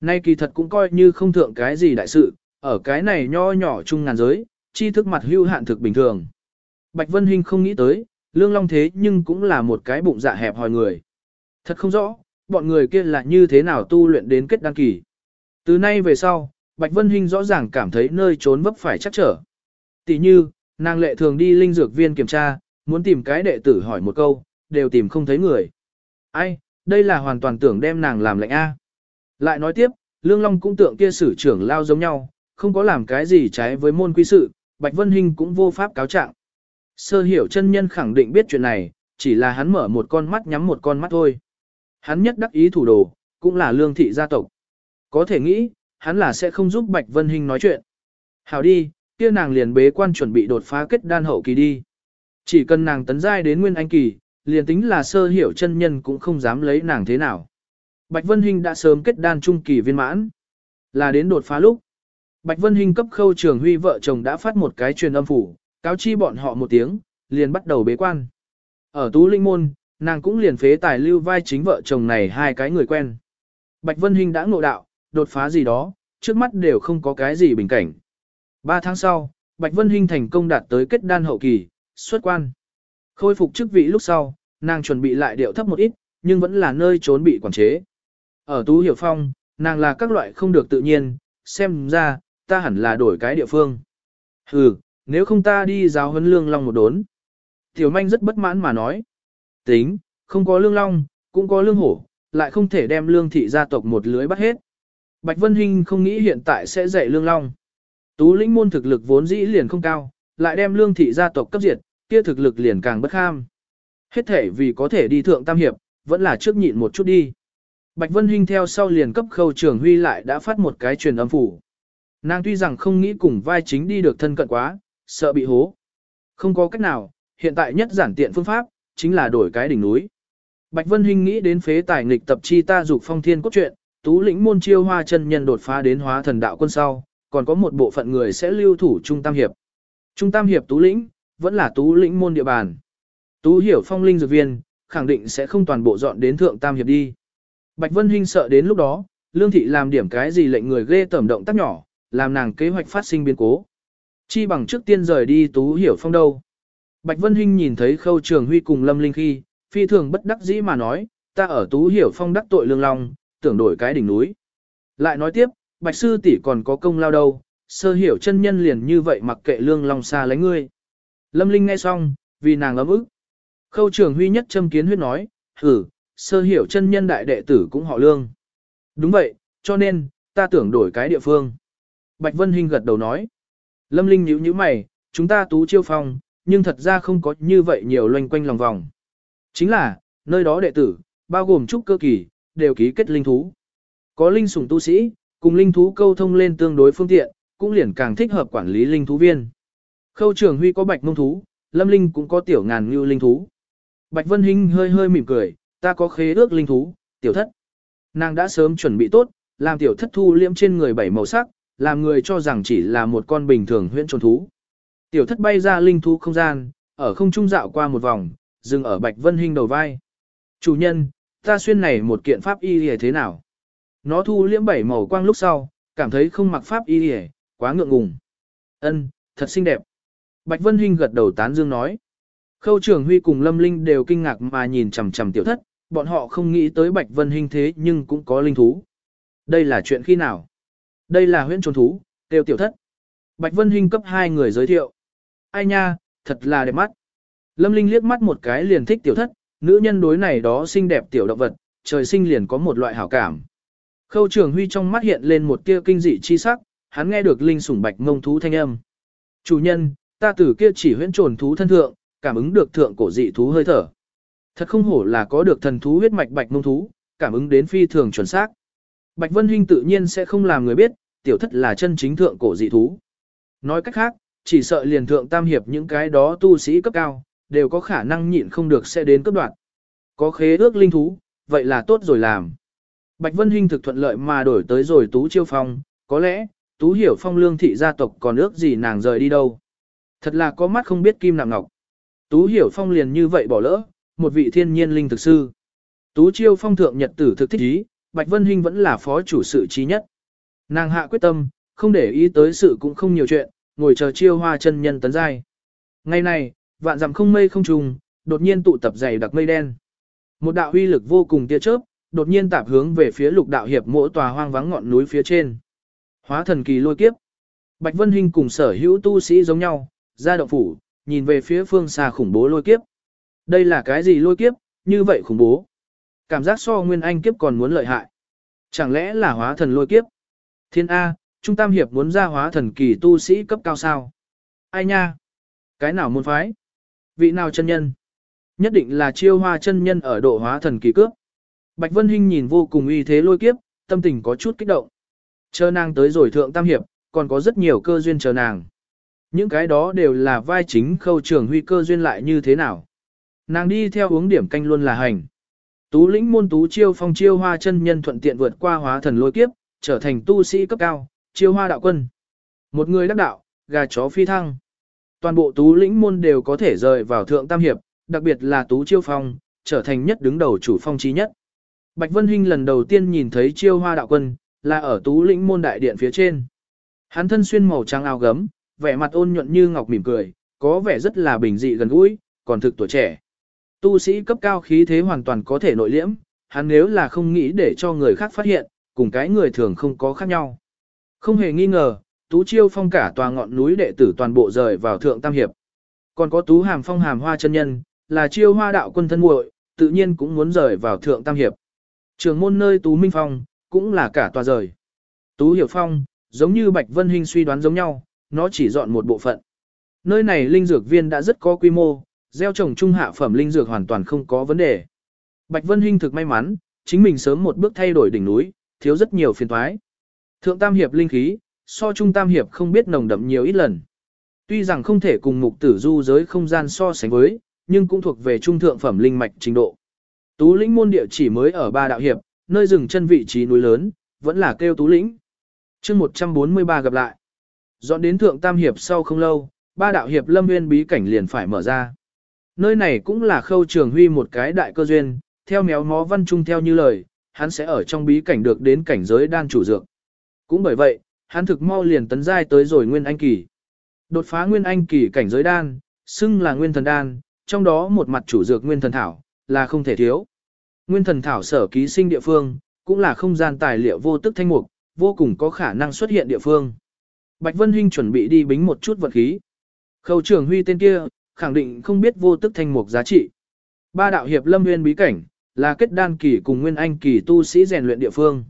Nay kỳ thật cũng coi như không thượng cái gì đại sự, ở cái này nho nhỏ chung ngàn giới, chi thức mặt hưu hạn thực bình thường. Bạch Vân Hinh không nghĩ tới, Lương Long thế nhưng cũng là một cái bụng dạ hẹp hòi người. Thật không rõ, bọn người kia là như thế nào tu luyện đến kết đăng kỳ. Từ nay về sau, Bạch Vân Hinh rõ ràng cảm thấy nơi trốn vấp phải chắc trở. Tỷ như, Nàng lệ thường đi linh dược viên kiểm tra, muốn tìm cái đệ tử hỏi một câu, đều tìm không thấy người. Ai, đây là hoàn toàn tưởng đem nàng làm lệnh A. Lại nói tiếp, Lương Long cũng tượng kia sử trưởng lao giống nhau, không có làm cái gì trái với môn quý sự, Bạch Vân Hinh cũng vô pháp cáo trạng. Sơ hiểu chân nhân khẳng định biết chuyện này, chỉ là hắn mở một con mắt nhắm một con mắt thôi. Hắn nhất đắc ý thủ đồ, cũng là lương thị gia tộc. Có thể nghĩ, hắn là sẽ không giúp Bạch Vân Hinh nói chuyện. Hảo đi, kia nàng liền bế quan chuẩn bị đột phá kết đan hậu kỳ đi. Chỉ cần nàng tấn giai đến nguyên anh kỳ, liền tính là sơ hiểu chân nhân cũng không dám lấy nàng thế nào. Bạch Vân Hinh đã sớm kết đan trung kỳ viên mãn, là đến đột phá lúc. Bạch Vân Hinh cấp khâu trường huy vợ chồng đã phát một cái truyền âm phủ, cáo chi bọn họ một tiếng, liền bắt đầu bế quan. Ở Tú Linh Môn, nàng cũng liền phế tài lưu vai chính vợ chồng này hai cái người quen. Bạch Vân Hinh đã ngộ đạo, đột phá gì đó, trước mắt đều không có cái gì bình cảnh. Ba tháng sau, Bạch Vân Hinh thành công đạt tới kết đan hậu kỳ, xuất quan. Khôi phục chức vị lúc sau, nàng chuẩn bị lại điệu thấp một ít, nhưng vẫn là nơi trốn bị quản chế. Ở Tú Hiểu Phong, nàng là các loại không được tự nhiên, xem ra, ta hẳn là đổi cái địa phương. Hừ, nếu không ta đi giáo huấn lương long một đốn. Tiểu manh rất bất mãn mà nói. Tính, không có lương long, cũng có lương hổ, lại không thể đem lương thị gia tộc một lưới bắt hết. Bạch Vân Hinh không nghĩ hiện tại sẽ dạy lương long. Tú lĩnh môn thực lực vốn dĩ liền không cao, lại đem lương thị gia tộc cấp diệt, kia thực lực liền càng bất kham. Hết thể vì có thể đi thượng tam hiệp, vẫn là trước nhịn một chút đi. Bạch Vân Hinh theo sau liền cấp khâu trưởng huy lại đã phát một cái truyền âm phủ. Nàng tuy rằng không nghĩ cùng vai chính đi được thân cận quá, sợ bị hố. Không có cách nào, hiện tại nhất giản tiện phương pháp, chính là đổi cái đỉnh núi. Bạch Vân Hinh nghĩ đến phế tài nghịch tập chi ta dục phong thiên cốt truyện, tú lĩnh môn chiêu hoa chân nhân đột phá đến hóa thần đạo quân sau, còn có một bộ phận người sẽ lưu thủ trung tam hiệp. Trung tam hiệp tú lĩnh, vẫn là tú lĩnh môn địa bàn. Tú hiểu phong linh dược viên, khẳng định sẽ không toàn bộ dọn đến thượng tam hiệp đi. Bạch Vân Hinh sợ đến lúc đó, Lương Thị làm điểm cái gì lệnh người ghê tẩm động tác nhỏ, làm nàng kế hoạch phát sinh biến cố. Chi bằng trước tiên rời đi Tú Hiểu Phong đâu. Bạch Vân Hinh nhìn thấy Khâu Trường Huy cùng Lâm Linh khi, phi thường bất đắc dĩ mà nói, ta ở Tú Hiểu Phong đắc tội lương long, tưởng đổi cái đỉnh núi. Lại nói tiếp, Bạch Sư tỷ còn có công lao đâu, sơ hiểu chân nhân liền như vậy mặc kệ lương long xa lấy ngươi. Lâm Linh nghe xong, vì nàng ấm ức. Khâu Trường Huy nhất châm kiến huyết nói, hử, sơ hiểu chân nhân đại đệ tử cũng họ lương. Đúng vậy, cho nên, ta tưởng đổi cái địa phương. Bạch Vân Hinh gật đầu nói. Lâm Linh nhíu nhíu mày, chúng ta tú chiêu phong, nhưng thật ra không có như vậy nhiều loanh quanh lòng vòng. Chính là, nơi đó đệ tử, bao gồm trúc cơ kỳ, đều ký kết linh thú. Có linh sủng tu sĩ, cùng linh thú câu thông lên tương đối phương tiện, cũng liền càng thích hợp quản lý linh thú viên. Khâu trưởng huy có bạch mông thú, lâm linh cũng có tiểu ngàn như linh thú. Bạch Vân Hinh hơi hơi mỉm cười, ta có khế ước linh thú, tiểu thất. Nàng đã sớm chuẩn bị tốt, làm tiểu thất thu liễm trên người bảy màu sắc, làm người cho rằng chỉ là một con bình thường huyễn trồn thú. Tiểu thất bay ra linh thú không gian, ở không trung dạo qua một vòng, dừng ở Bạch Vân Hinh đầu vai. Chủ nhân, ta xuyên này một kiện pháp y hề thế nào? Nó thu liễm bảy màu quang lúc sau, cảm thấy không mặc pháp y hề, quá ngượng ngùng. Ân, thật xinh đẹp. Bạch Vân Hinh gật đầu tán dương nói. Khâu trưởng Huy cùng Lâm Linh đều kinh ngạc mà nhìn chằm chằm tiểu thất, bọn họ không nghĩ tới Bạch Vân Hinh thế nhưng cũng có linh thú. Đây là chuyện khi nào? Đây là huyễn trồn thú, tiêu tiểu thất. Bạch Vân Hinh cấp hai người giới thiệu. Ai nha, thật là đẹp mắt. Lâm Linh liếc mắt một cái liền thích tiểu thất, nữ nhân đối này đó xinh đẹp tiểu động vật, trời sinh liền có một loại hảo cảm. Khâu trường huy trong mắt hiện lên một tia kinh dị chi sắc, hắn nghe được Linh sủng bạch ngông thú thanh âm. Chủ nhân, ta tử kia chỉ huyễn trồn thú thân thượng, cảm ứng được thượng cổ dị thú hơi thở. Thật không hổ là có được thần thú huyết mạch bạch ngông thú, cảm ứng đến phi thường chuẩn xác. Bạch Vân Hinh tự nhiên sẽ không làm người biết, tiểu thất là chân chính thượng cổ dị thú. Nói cách khác, chỉ sợ liền thượng tam hiệp những cái đó tu sĩ cấp cao, đều có khả năng nhịn không được sẽ đến cấp đoạn. Có khế ước linh thú, vậy là tốt rồi làm. Bạch Vân Hinh thực thuận lợi mà đổi tới rồi Tú Chiêu Phong, có lẽ, Tú hiểu phong lương thị gia tộc còn ước gì nàng rời đi đâu. Thật là có mắt không biết kim nặng ngọc. Tú hiểu phong liền như vậy bỏ lỡ, một vị thiên nhiên linh thực sư. Tú Chiêu Phong thượng nhật tử thực thích ý, Bạch Vân Hinh vẫn là phó chủ sự trí nhất. Nàng hạ quyết tâm, không để ý tới sự cũng không nhiều chuyện, ngồi chờ chiêu hoa chân nhân tấn giai. Ngày này, vạn dặm không mây không trùng, đột nhiên tụ tập dày đặc mây đen. Một đạo huy lực vô cùng tia chớp, đột nhiên tạp hướng về phía lục đạo hiệp mỗi tòa hoang vắng ngọn núi phía trên. Hóa thần kỳ lôi kiếp. Bạch Vân Hinh cùng sở hữu tu sĩ giống nhau, ra động phủ, nhìn về phía phương xa khủng bố lôi kiếp. Đây là cái gì lôi kiếp, như vậy khủng bố. Cảm giác so nguyên anh kiếp còn muốn lợi hại. Chẳng lẽ là hóa thần lôi kiếp? Thiên A, Trung Tam Hiệp muốn ra hóa thần kỳ tu sĩ cấp cao sao? Ai nha? Cái nào môn phái? Vị nào chân nhân? Nhất định là chiêu hoa chân nhân ở độ hóa thần kỳ cướp. Bạch Vân Hinh nhìn vô cùng uy thế lôi kiếp, tâm tình có chút kích động. Chờ nàng tới rồi thượng tam hiệp, còn có rất nhiều cơ duyên chờ nàng. Những cái đó đều là vai chính khâu trưởng huy cơ duyên lại như thế nào. Nàng đi theo hướng điểm canh luôn là hành. Tú lĩnh môn tú chiêu phong chiêu hoa chân nhân thuận tiện vượt qua hóa thần lôi kiếp, trở thành tu sĩ cấp cao, chiêu hoa đạo quân. Một người đắc đạo, gà chó phi thăng. Toàn bộ tú lĩnh môn đều có thể rời vào thượng tam hiệp, đặc biệt là tú chiêu phong, trở thành nhất đứng đầu chủ phong trí nhất. Bạch Vân Hinh lần đầu tiên nhìn thấy chiêu hoa đạo quân, là ở tú lĩnh môn đại điện phía trên. Hắn thân xuyên màu trắng áo gấm, vẻ mặt ôn nhuận như ngọc mỉm cười, có vẻ rất là bình dị gần gũi, còn thực tuổi trẻ. Tu sĩ cấp cao khí thế hoàn toàn có thể nội liễm, hắn nếu là không nghĩ để cho người khác phát hiện, cùng cái người thường không có khác nhau. Không hề nghi ngờ, Tú Chiêu Phong cả tòa ngọn núi đệ tử toàn bộ rời vào thượng tam hiệp. Còn có Tú Hàm Phong Hàm Hoa chân nhân, là chiêu hoa đạo quân thân muội, tự nhiên cũng muốn rời vào thượng tam hiệp. Trường môn nơi Tú Minh Phong, cũng là cả tòa rời. Tú Hiểu Phong, giống như Bạch Vân Hinh suy đoán giống nhau, nó chỉ dọn một bộ phận. Nơi này linh dược viên đã rất có quy mô, gieo trồng trung hạ phẩm linh dược hoàn toàn không có vấn đề. Bạch Vân Hinh thực may mắn, chính mình sớm một bước thay đổi đỉnh núi, thiếu rất nhiều phiền toái. Thượng tam hiệp linh khí, so trung tam hiệp không biết nồng đậm nhiều ít lần. Tuy rằng không thể cùng mục tử du giới không gian so sánh với, nhưng cũng thuộc về trung thượng phẩm linh mạch trình độ. Tú lĩnh môn địa chỉ mới ở ba đạo hiệp, nơi dừng chân vị trí núi lớn, vẫn là kêu tú lĩnh. chương 143 gặp lại. Dọn đến thượng tam hiệp sau không lâu, ba đạo hiệp lâm nguyên bí cảnh liền phải mở ra. Nơi này cũng là khâu trường huy một cái đại cơ duyên, theo méo mó văn trung theo như lời, hắn sẽ ở trong bí cảnh được đến cảnh giới đan chủ dược. Cũng bởi vậy, hắn thực mau liền tấn giai tới rồi nguyên anh kỳ. Đột phá nguyên anh kỳ cảnh giới đan, xưng là nguyên thần đan, trong đó một mặt chủ dược nguyên thần thảo, là không thể thiếu. Nguyên thần thảo sở ký sinh địa phương, cũng là không gian tài liệu vô tức thanh mục, vô cùng có khả năng xuất hiện địa phương. Bạch Vân Hinh chuẩn bị đi bính một chút vật khí. Khâu trưởng huy tên kia, khẳng định không biết vô tức thanh mục giá trị. Ba đạo hiệp lâm nguyên bí cảnh, là kết đan kỳ cùng nguyên anh kỳ tu sĩ rèn luyện địa phương.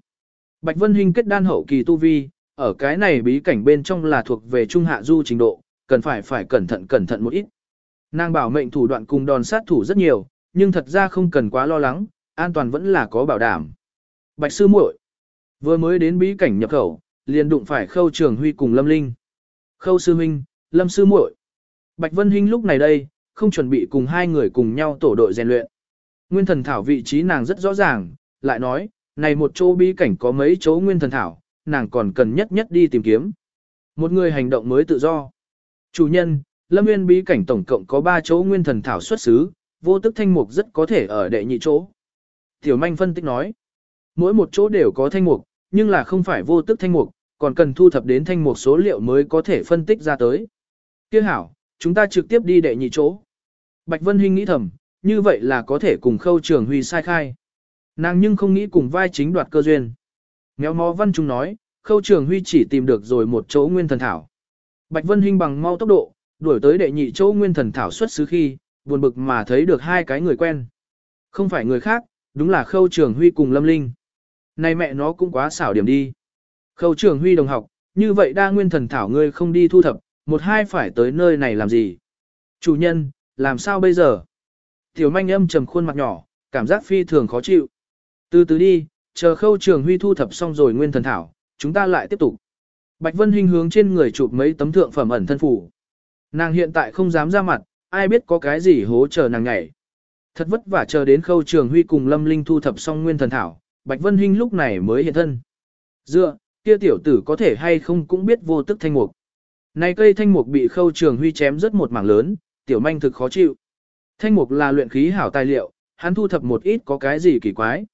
Bạch Vân Hinh kết đan hậu kỳ tu vi, ở cái này bí cảnh bên trong là thuộc về trung hạ du trình độ, cần phải phải cẩn thận cẩn thận một ít. Nàng bảo mệnh thủ đoạn cùng đòn sát thủ rất nhiều, nhưng thật ra không cần quá lo lắng, an toàn vẫn là có bảo đảm. Bạch sư muội vừa mới đến bí cảnh nhập khẩu, liền đụng phải Khâu Trường Huy cùng Lâm Linh. Khâu sư huynh, Lâm sư muội. Bạch Vân Hinh lúc này đây, không chuẩn bị cùng hai người cùng nhau tổ đội rèn luyện. Nguyên thần thảo vị trí nàng rất rõ ràng, lại nói, này một chỗ bí cảnh có mấy chỗ nguyên thần thảo, nàng còn cần nhất nhất đi tìm kiếm. Một người hành động mới tự do. Chủ nhân, Lâm Nguyên bí cảnh tổng cộng có 3 chỗ nguyên thần thảo xuất xứ, vô tức thanh mục rất có thể ở đệ nhị chỗ. Tiểu manh phân tích nói, mỗi một chỗ đều có thanh mục, nhưng là không phải vô tức thanh mục, còn cần thu thập đến thanh mục số liệu mới có thể phân tích ra tới. Tiếc hảo, chúng ta trực tiếp đi đệ nhị chỗ. Bạch Vân Hinh nghĩ thầm, như vậy là có thể cùng khâu trường huy sai khai. Nàng nhưng không nghĩ cùng vai chính đoạt cơ duyên. Méo mó văn trung nói, khâu trường huy chỉ tìm được rồi một chỗ nguyên thần thảo. Bạch Vân Hinh bằng mau tốc độ, đuổi tới đệ nhị chỗ nguyên thần thảo xuất xứ khi, buồn bực mà thấy được hai cái người quen. Không phải người khác, đúng là khâu trường huy cùng Lâm Linh. Này mẹ nó cũng quá xảo điểm đi. Khâu trường huy đồng học, như vậy đa nguyên thần thảo ngươi không đi thu thập, một hai phải tới nơi này làm gì? Chủ nhân, làm sao bây giờ? Tiểu manh âm trầm khuôn mặt nhỏ, cảm giác phi thường khó chịu. Từ từ đi, chờ khâu trường huy thu thập xong rồi nguyên thần thảo, chúng ta lại tiếp tục. Bạch Vân Hinh hướng trên người chụp mấy tấm thượng phẩm ẩn thân phủ. Nàng hiện tại không dám ra mặt, ai biết có cái gì hố chờ nàng nhảy. Thật vất vả chờ đến khâu trường huy cùng Lâm Linh thu thập xong nguyên thần thảo, Bạch Vân Hinh lúc này mới hiện thân. Dựa, kia tiểu tử có thể hay không cũng biết vô tức thanh mục. Này cây thanh mục bị khâu trường huy chém rất một mảng lớn, tiểu manh thực khó chịu. Thanh mục là luyện khí hảo tài liệu, hắn thu thập một ít có cái gì kỳ quái.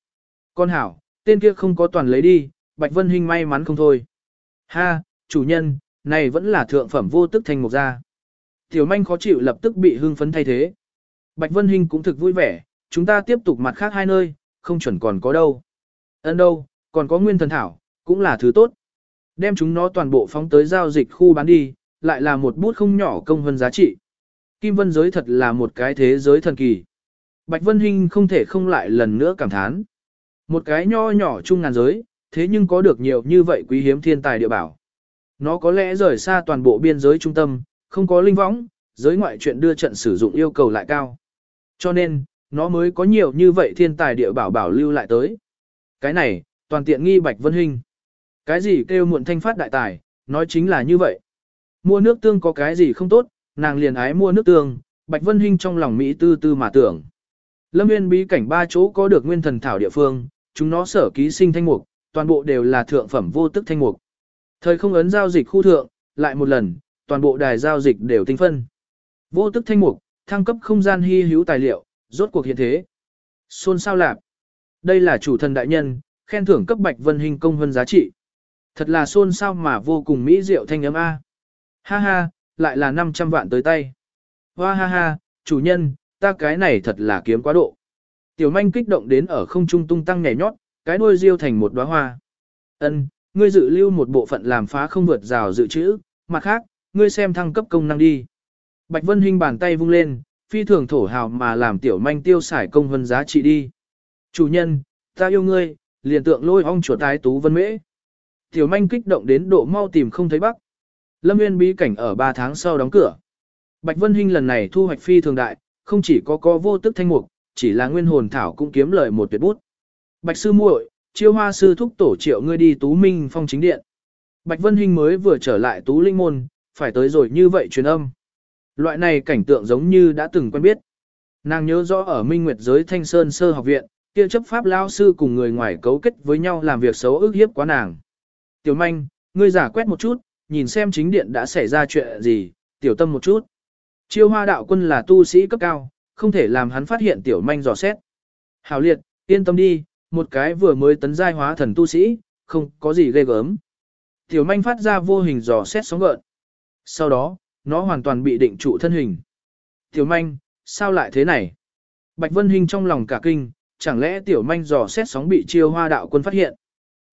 Con hảo, tên kia không có toàn lấy đi, Bạch Vân Hinh may mắn không thôi. Ha, chủ nhân, này vẫn là thượng phẩm vô tức thanh mục ra. Tiểu manh khó chịu lập tức bị hưng phấn thay thế. Bạch Vân Hinh cũng thực vui vẻ, chúng ta tiếp tục mặt khác hai nơi, không chuẩn còn có đâu. Ấn đâu, còn có nguyên thần thảo, cũng là thứ tốt. Đem chúng nó toàn bộ phóng tới giao dịch khu bán đi, lại là một bút không nhỏ công hơn giá trị. Kim Vân giới thật là một cái thế giới thần kỳ. Bạch Vân Hinh không thể không lại lần nữa cảm thán. Một cái nho nhỏ chung ngàn giới, thế nhưng có được nhiều như vậy quý hiếm thiên tài địa bảo. Nó có lẽ rời xa toàn bộ biên giới trung tâm, không có linh võng, giới ngoại chuyện đưa trận sử dụng yêu cầu lại cao. Cho nên, nó mới có nhiều như vậy thiên tài địa bảo bảo lưu lại tới. Cái này, toàn tiện nghi Bạch Vân Hinh. Cái gì kêu muộn thanh phát đại tài, nói chính là như vậy. Mua nước tương có cái gì không tốt, nàng liền ái mua nước tương, Bạch Vân Hinh trong lòng Mỹ tư tư mà tưởng. Lâm Nguyên bí cảnh ba chỗ có được nguyên thần thảo địa phương, chúng nó sở ký sinh thanh mục, toàn bộ đều là thượng phẩm vô tức thanh mục. Thời không ấn giao dịch khu thượng, lại một lần, toàn bộ đài giao dịch đều tinh phân. Vô tức thanh mục, thăng cấp không gian hy hữu tài liệu, rốt cuộc hiện thế. Xôn sao lạc Đây là chủ thần đại nhân, khen thưởng cấp bạch vân Hinh công hơn giá trị. Thật là xôn xao mà vô cùng mỹ diệu thanh ấm A. Ha ha, lại là 500 vạn tới tay. Hoa ha ha, chủ nhân, ta cái này thật là kiếm quá độ. Tiểu manh kích động đến ở không trung tung tăng nhảy nhót, cái đuôi riêu thành một đóa hoa. Ân, ngươi dự lưu một bộ phận làm phá không vượt rào dự trữ, mặt khác, ngươi xem thăng cấp công năng đi. Bạch Vân Hinh bàn tay vung lên, phi thường thổ hào mà làm tiểu manh tiêu xài công vân giá trị đi. Chủ nhân, ta yêu ngươi, liền tượng lôi ong chuột tái tú vân mễ. Tiểu manh kích động đến độ mau tìm không thấy bắc. Lâm Nguyên bí cảnh ở 3 tháng sau đóng cửa. Bạch Vân Hinh lần này thu hoạch phi thường đại, không chỉ có có vô tức thanh mục, chỉ là nguyên hồn thảo cũng kiếm lời một tuyệt bút. Bạch sư muội, chiêu hoa sư thúc tổ triệu ngươi đi tú minh phong chính điện. Bạch Vân Hinh mới vừa trở lại tú linh môn, phải tới rồi như vậy truyền âm. Loại này cảnh tượng giống như đã từng quen biết. Nàng nhớ rõ ở Minh Nguyệt giới Thanh Sơn Sơ học viện, kia chấp pháp lao sư cùng người ngoài cấu kết với nhau làm việc xấu ức hiếp quá nàng. Tiểu manh, ngươi giả quét một chút, nhìn xem chính điện đã xảy ra chuyện gì, tiểu tâm một chút. Chiêu hoa đạo quân là tu sĩ cấp cao, không thể làm hắn phát hiện tiểu manh dò xét. Hảo liệt, yên tâm đi, một cái vừa mới tấn giai hóa thần tu sĩ, không có gì ghê gớm. Tiểu manh phát ra vô hình dò xét sóng gợn. Sau đó, nó hoàn toàn bị định trụ thân hình. Tiểu manh, sao lại thế này? Bạch Vân Hinh trong lòng cả kinh, chẳng lẽ tiểu manh dò xét sóng bị chiêu hoa đạo quân phát hiện?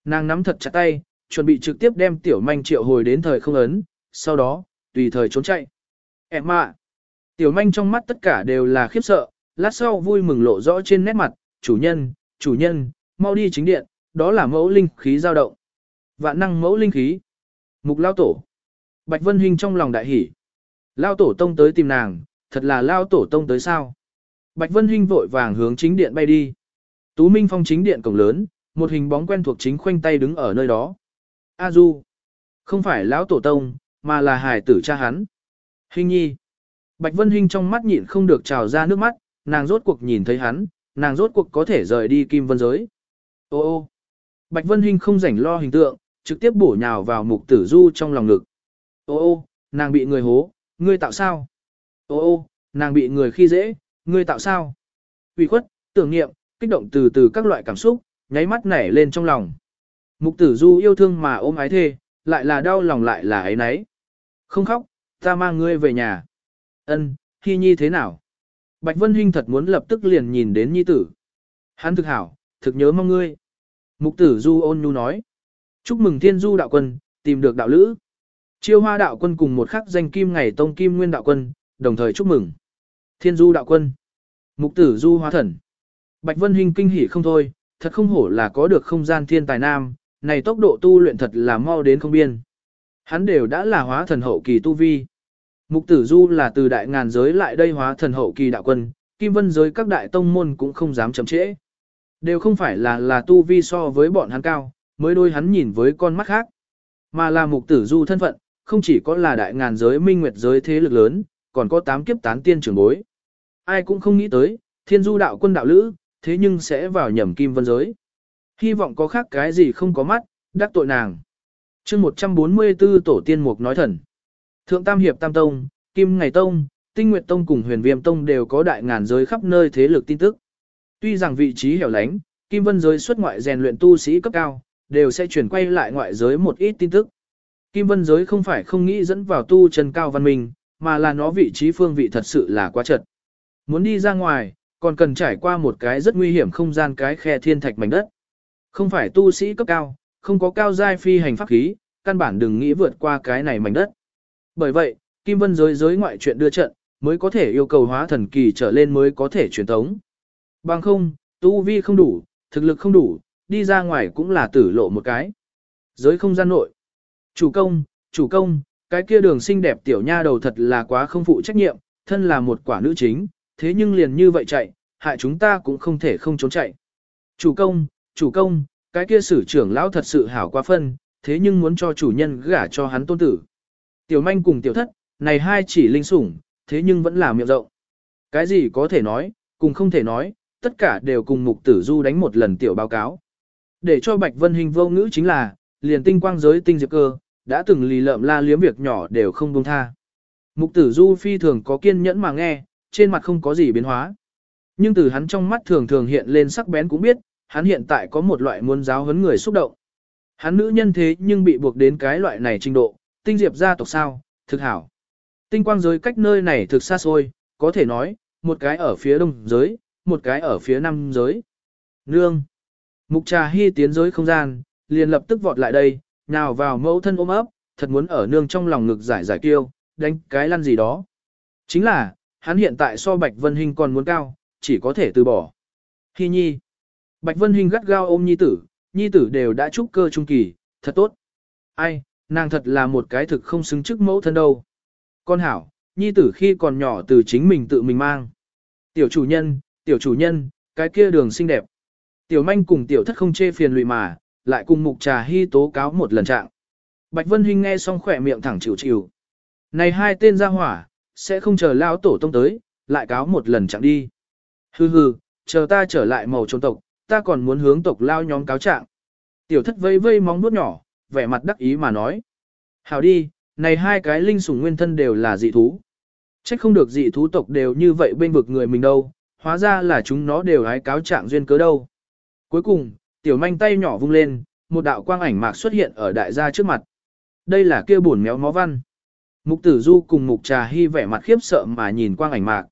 Nàng nắm thật chặt tay, chuẩn bị trực tiếp đem tiểu manh triệu hồi đến thời không ấn, sau đó, tùy thời trốn chạy. Em ạ! Tiểu manh trong mắt tất cả đều là khiếp sợ, lát sau vui mừng lộ rõ trên nét mặt, chủ nhân, chủ nhân, mau đi chính điện, đó là mẫu linh khí dao động. Vạn năng mẫu linh khí. Mục lao tổ. Bạch Vân Hinh trong lòng đại hỉ. Lao tổ tông tới tìm nàng, thật là lao tổ tông tới sao. Bạch Vân Hinh vội vàng hướng chính điện bay đi. Tú Minh Phong chính điện cổng lớn, một hình bóng quen thuộc chính khoanh tay đứng ở nơi đó. A Du. Không phải lão tổ tông, mà là hải tử cha hắn. Hình nhi. Bạch Vân Hinh trong mắt nhịn không được trào ra nước mắt, nàng rốt cuộc nhìn thấy hắn, nàng rốt cuộc có thể rời đi kim vân giới. Ô ô. Bạch Vân Hinh không rảnh lo hình tượng, trực tiếp bổ nhào vào mục tử du trong lòng ngực. Ô ô, nàng bị người hố, ngươi tạo sao? Ô ô, nàng bị người khi dễ, ngươi tạo sao? Ủy khuất, tưởng niệm, kích động từ từ các loại cảm xúc, nháy mắt nảy lên trong lòng. Mục tử du yêu thương mà ôm ái thê, lại là đau lòng lại là ấy nấy. Không khóc, ta mang ngươi về nhà. Ân, Hi Nhi thế nào? Bạch Vân Hinh thật muốn lập tức liền nhìn đến Nhi tử. Hắn thực hảo, thực nhớ mong ngươi. Mục tử du ôn nhu nói. Chúc mừng thiên du đạo quân, tìm được đạo lữ. Chiêu hoa đạo quân cùng một khắc danh kim ngày tông kim nguyên đạo quân, đồng thời chúc mừng. Thiên du đạo quân. Mục tử du hóa thần. Bạch Vân Hinh kinh hỉ không thôi, thật không hổ là có được không gian thiên tài nam, này tốc độ tu luyện thật là mau đến không biên. Hắn đều đã là hóa thần hậu kỳ tu vi. Mục tử du là từ đại ngàn giới lại đây hóa thần hậu kỳ đạo quân, kim vân giới các đại tông môn cũng không dám chậm trễ. Đều không phải là là tu vi so với bọn hắn cao, mới đôi hắn nhìn với con mắt khác. Mà là mục tử du thân phận, không chỉ có là đại ngàn giới minh nguyệt giới thế lực lớn, còn có tám kiếp tán tiên trưởng bối. Ai cũng không nghĩ tới, thiên du đạo quân đạo lữ, thế nhưng sẽ vào nhầm kim vân giới. Hy vọng có khác cái gì không có mắt, đắc tội nàng. chương 144 tổ tiên mục nói thần. Thượng Tam Hiệp Tam Tông, Kim Ngày Tông, Tinh Nguyệt Tông cùng Huyền Viêm Tông đều có đại ngàn giới khắp nơi thế lực tin tức. Tuy rằng vị trí hẻo lánh, Kim Vân giới xuất ngoại rèn luyện tu sĩ cấp cao, đều sẽ chuyển quay lại ngoại giới một ít tin tức. Kim Vân giới không phải không nghĩ dẫn vào tu chân cao văn minh, mà là nó vị trí phương vị thật sự là quá chật. Muốn đi ra ngoài, còn cần trải qua một cái rất nguy hiểm không gian cái khe thiên thạch mảnh đất. Không phải tu sĩ cấp cao, không có cao giai phi hành pháp khí, căn bản đừng nghĩ vượt qua cái này mảnh đất. Bởi vậy, Kim Vân giới giới ngoại chuyện đưa trận, mới có thể yêu cầu hóa thần kỳ trở lên mới có thể truyền tống. Bằng không, tu vi không đủ, thực lực không đủ, đi ra ngoài cũng là tử lộ một cái. Giới không gian nội. Chủ công, chủ công, cái kia đường xinh đẹp tiểu nha đầu thật là quá không phụ trách nhiệm, thân là một quả nữ chính, thế nhưng liền như vậy chạy, hại chúng ta cũng không thể không trốn chạy. Chủ công, chủ công, cái kia sử trưởng lão thật sự hảo quá phân, thế nhưng muốn cho chủ nhân gả cho hắn tôn tử. Tiểu manh cùng tiểu thất, này hai chỉ linh sủng, thế nhưng vẫn là miệng rộng. Cái gì có thể nói, cùng không thể nói, tất cả đều cùng mục tử du đánh một lần tiểu báo cáo. Để cho Bạch Vân Hình vô ngữ chính là, liền tinh quang giới tinh diệp cơ, đã từng lì lợm la liếm việc nhỏ đều không buông tha. Mục tử du phi thường có kiên nhẫn mà nghe, trên mặt không có gì biến hóa. Nhưng từ hắn trong mắt thường thường hiện lên sắc bén cũng biết, hắn hiện tại có một loại muốn giáo huấn người xúc động. Hắn nữ nhân thế nhưng bị buộc đến cái loại này trình độ, tinh diệp gia tộc sao, thực hảo. Tinh quang giới cách nơi này thực xa xôi, có thể nói, một cái ở phía đông giới, một cái ở phía nam giới. Nương. Mục trà hy tiến giới không gian, liền lập tức vọt lại đây, nào vào mẫu thân ôm ấp, thật muốn ở nương trong lòng ngực giải giải kiêu, đánh cái lăn gì đó. Chính là, hắn hiện tại so Bạch Vân Hinh còn muốn cao, chỉ có thể từ bỏ. hy nhi. Bạch Vân Hinh gắt gao ôm nhi tử, nhi tử đều đã trúc cơ trung kỳ, thật tốt. Ai, nàng thật là một cái thực không xứng chức mẫu thân đâu. Con hảo, nhi tử khi còn nhỏ từ chính mình tự mình mang. Tiểu chủ nhân, tiểu chủ nhân, cái kia đường xinh đẹp. Tiểu manh cùng tiểu thất không chê phiền lụy mà, lại cùng mục trà hy tố cáo một lần trạng. Bạch Vân Hinh nghe xong khỏe miệng thẳng chịu chịu. Này hai tên ra hỏa, sẽ không chờ lao tổ tông tới, lại cáo một lần trạng đi. Hừ hừ, chờ ta trở lại màu trốn tộc, ta còn muốn hướng tộc lao nhóm cáo trạng. Tiểu thất vây vây móng nuốt nhỏ, vẻ mặt đắc ý mà nói. Hảo đi, này hai cái linh sủng nguyên thân đều là dị thú. chắc không được dị thú tộc đều như vậy bên vực người mình đâu, hóa ra là chúng nó đều hái cáo trạng duyên cớ đâu. Cuối cùng, tiểu manh tay nhỏ vung lên, một đạo quang ảnh mạc xuất hiện ở đại gia trước mặt. Đây là kia buồn méo mó văn. Mục tử du cùng mục trà hy vẻ mặt khiếp sợ mà nhìn quang ảnh mạc.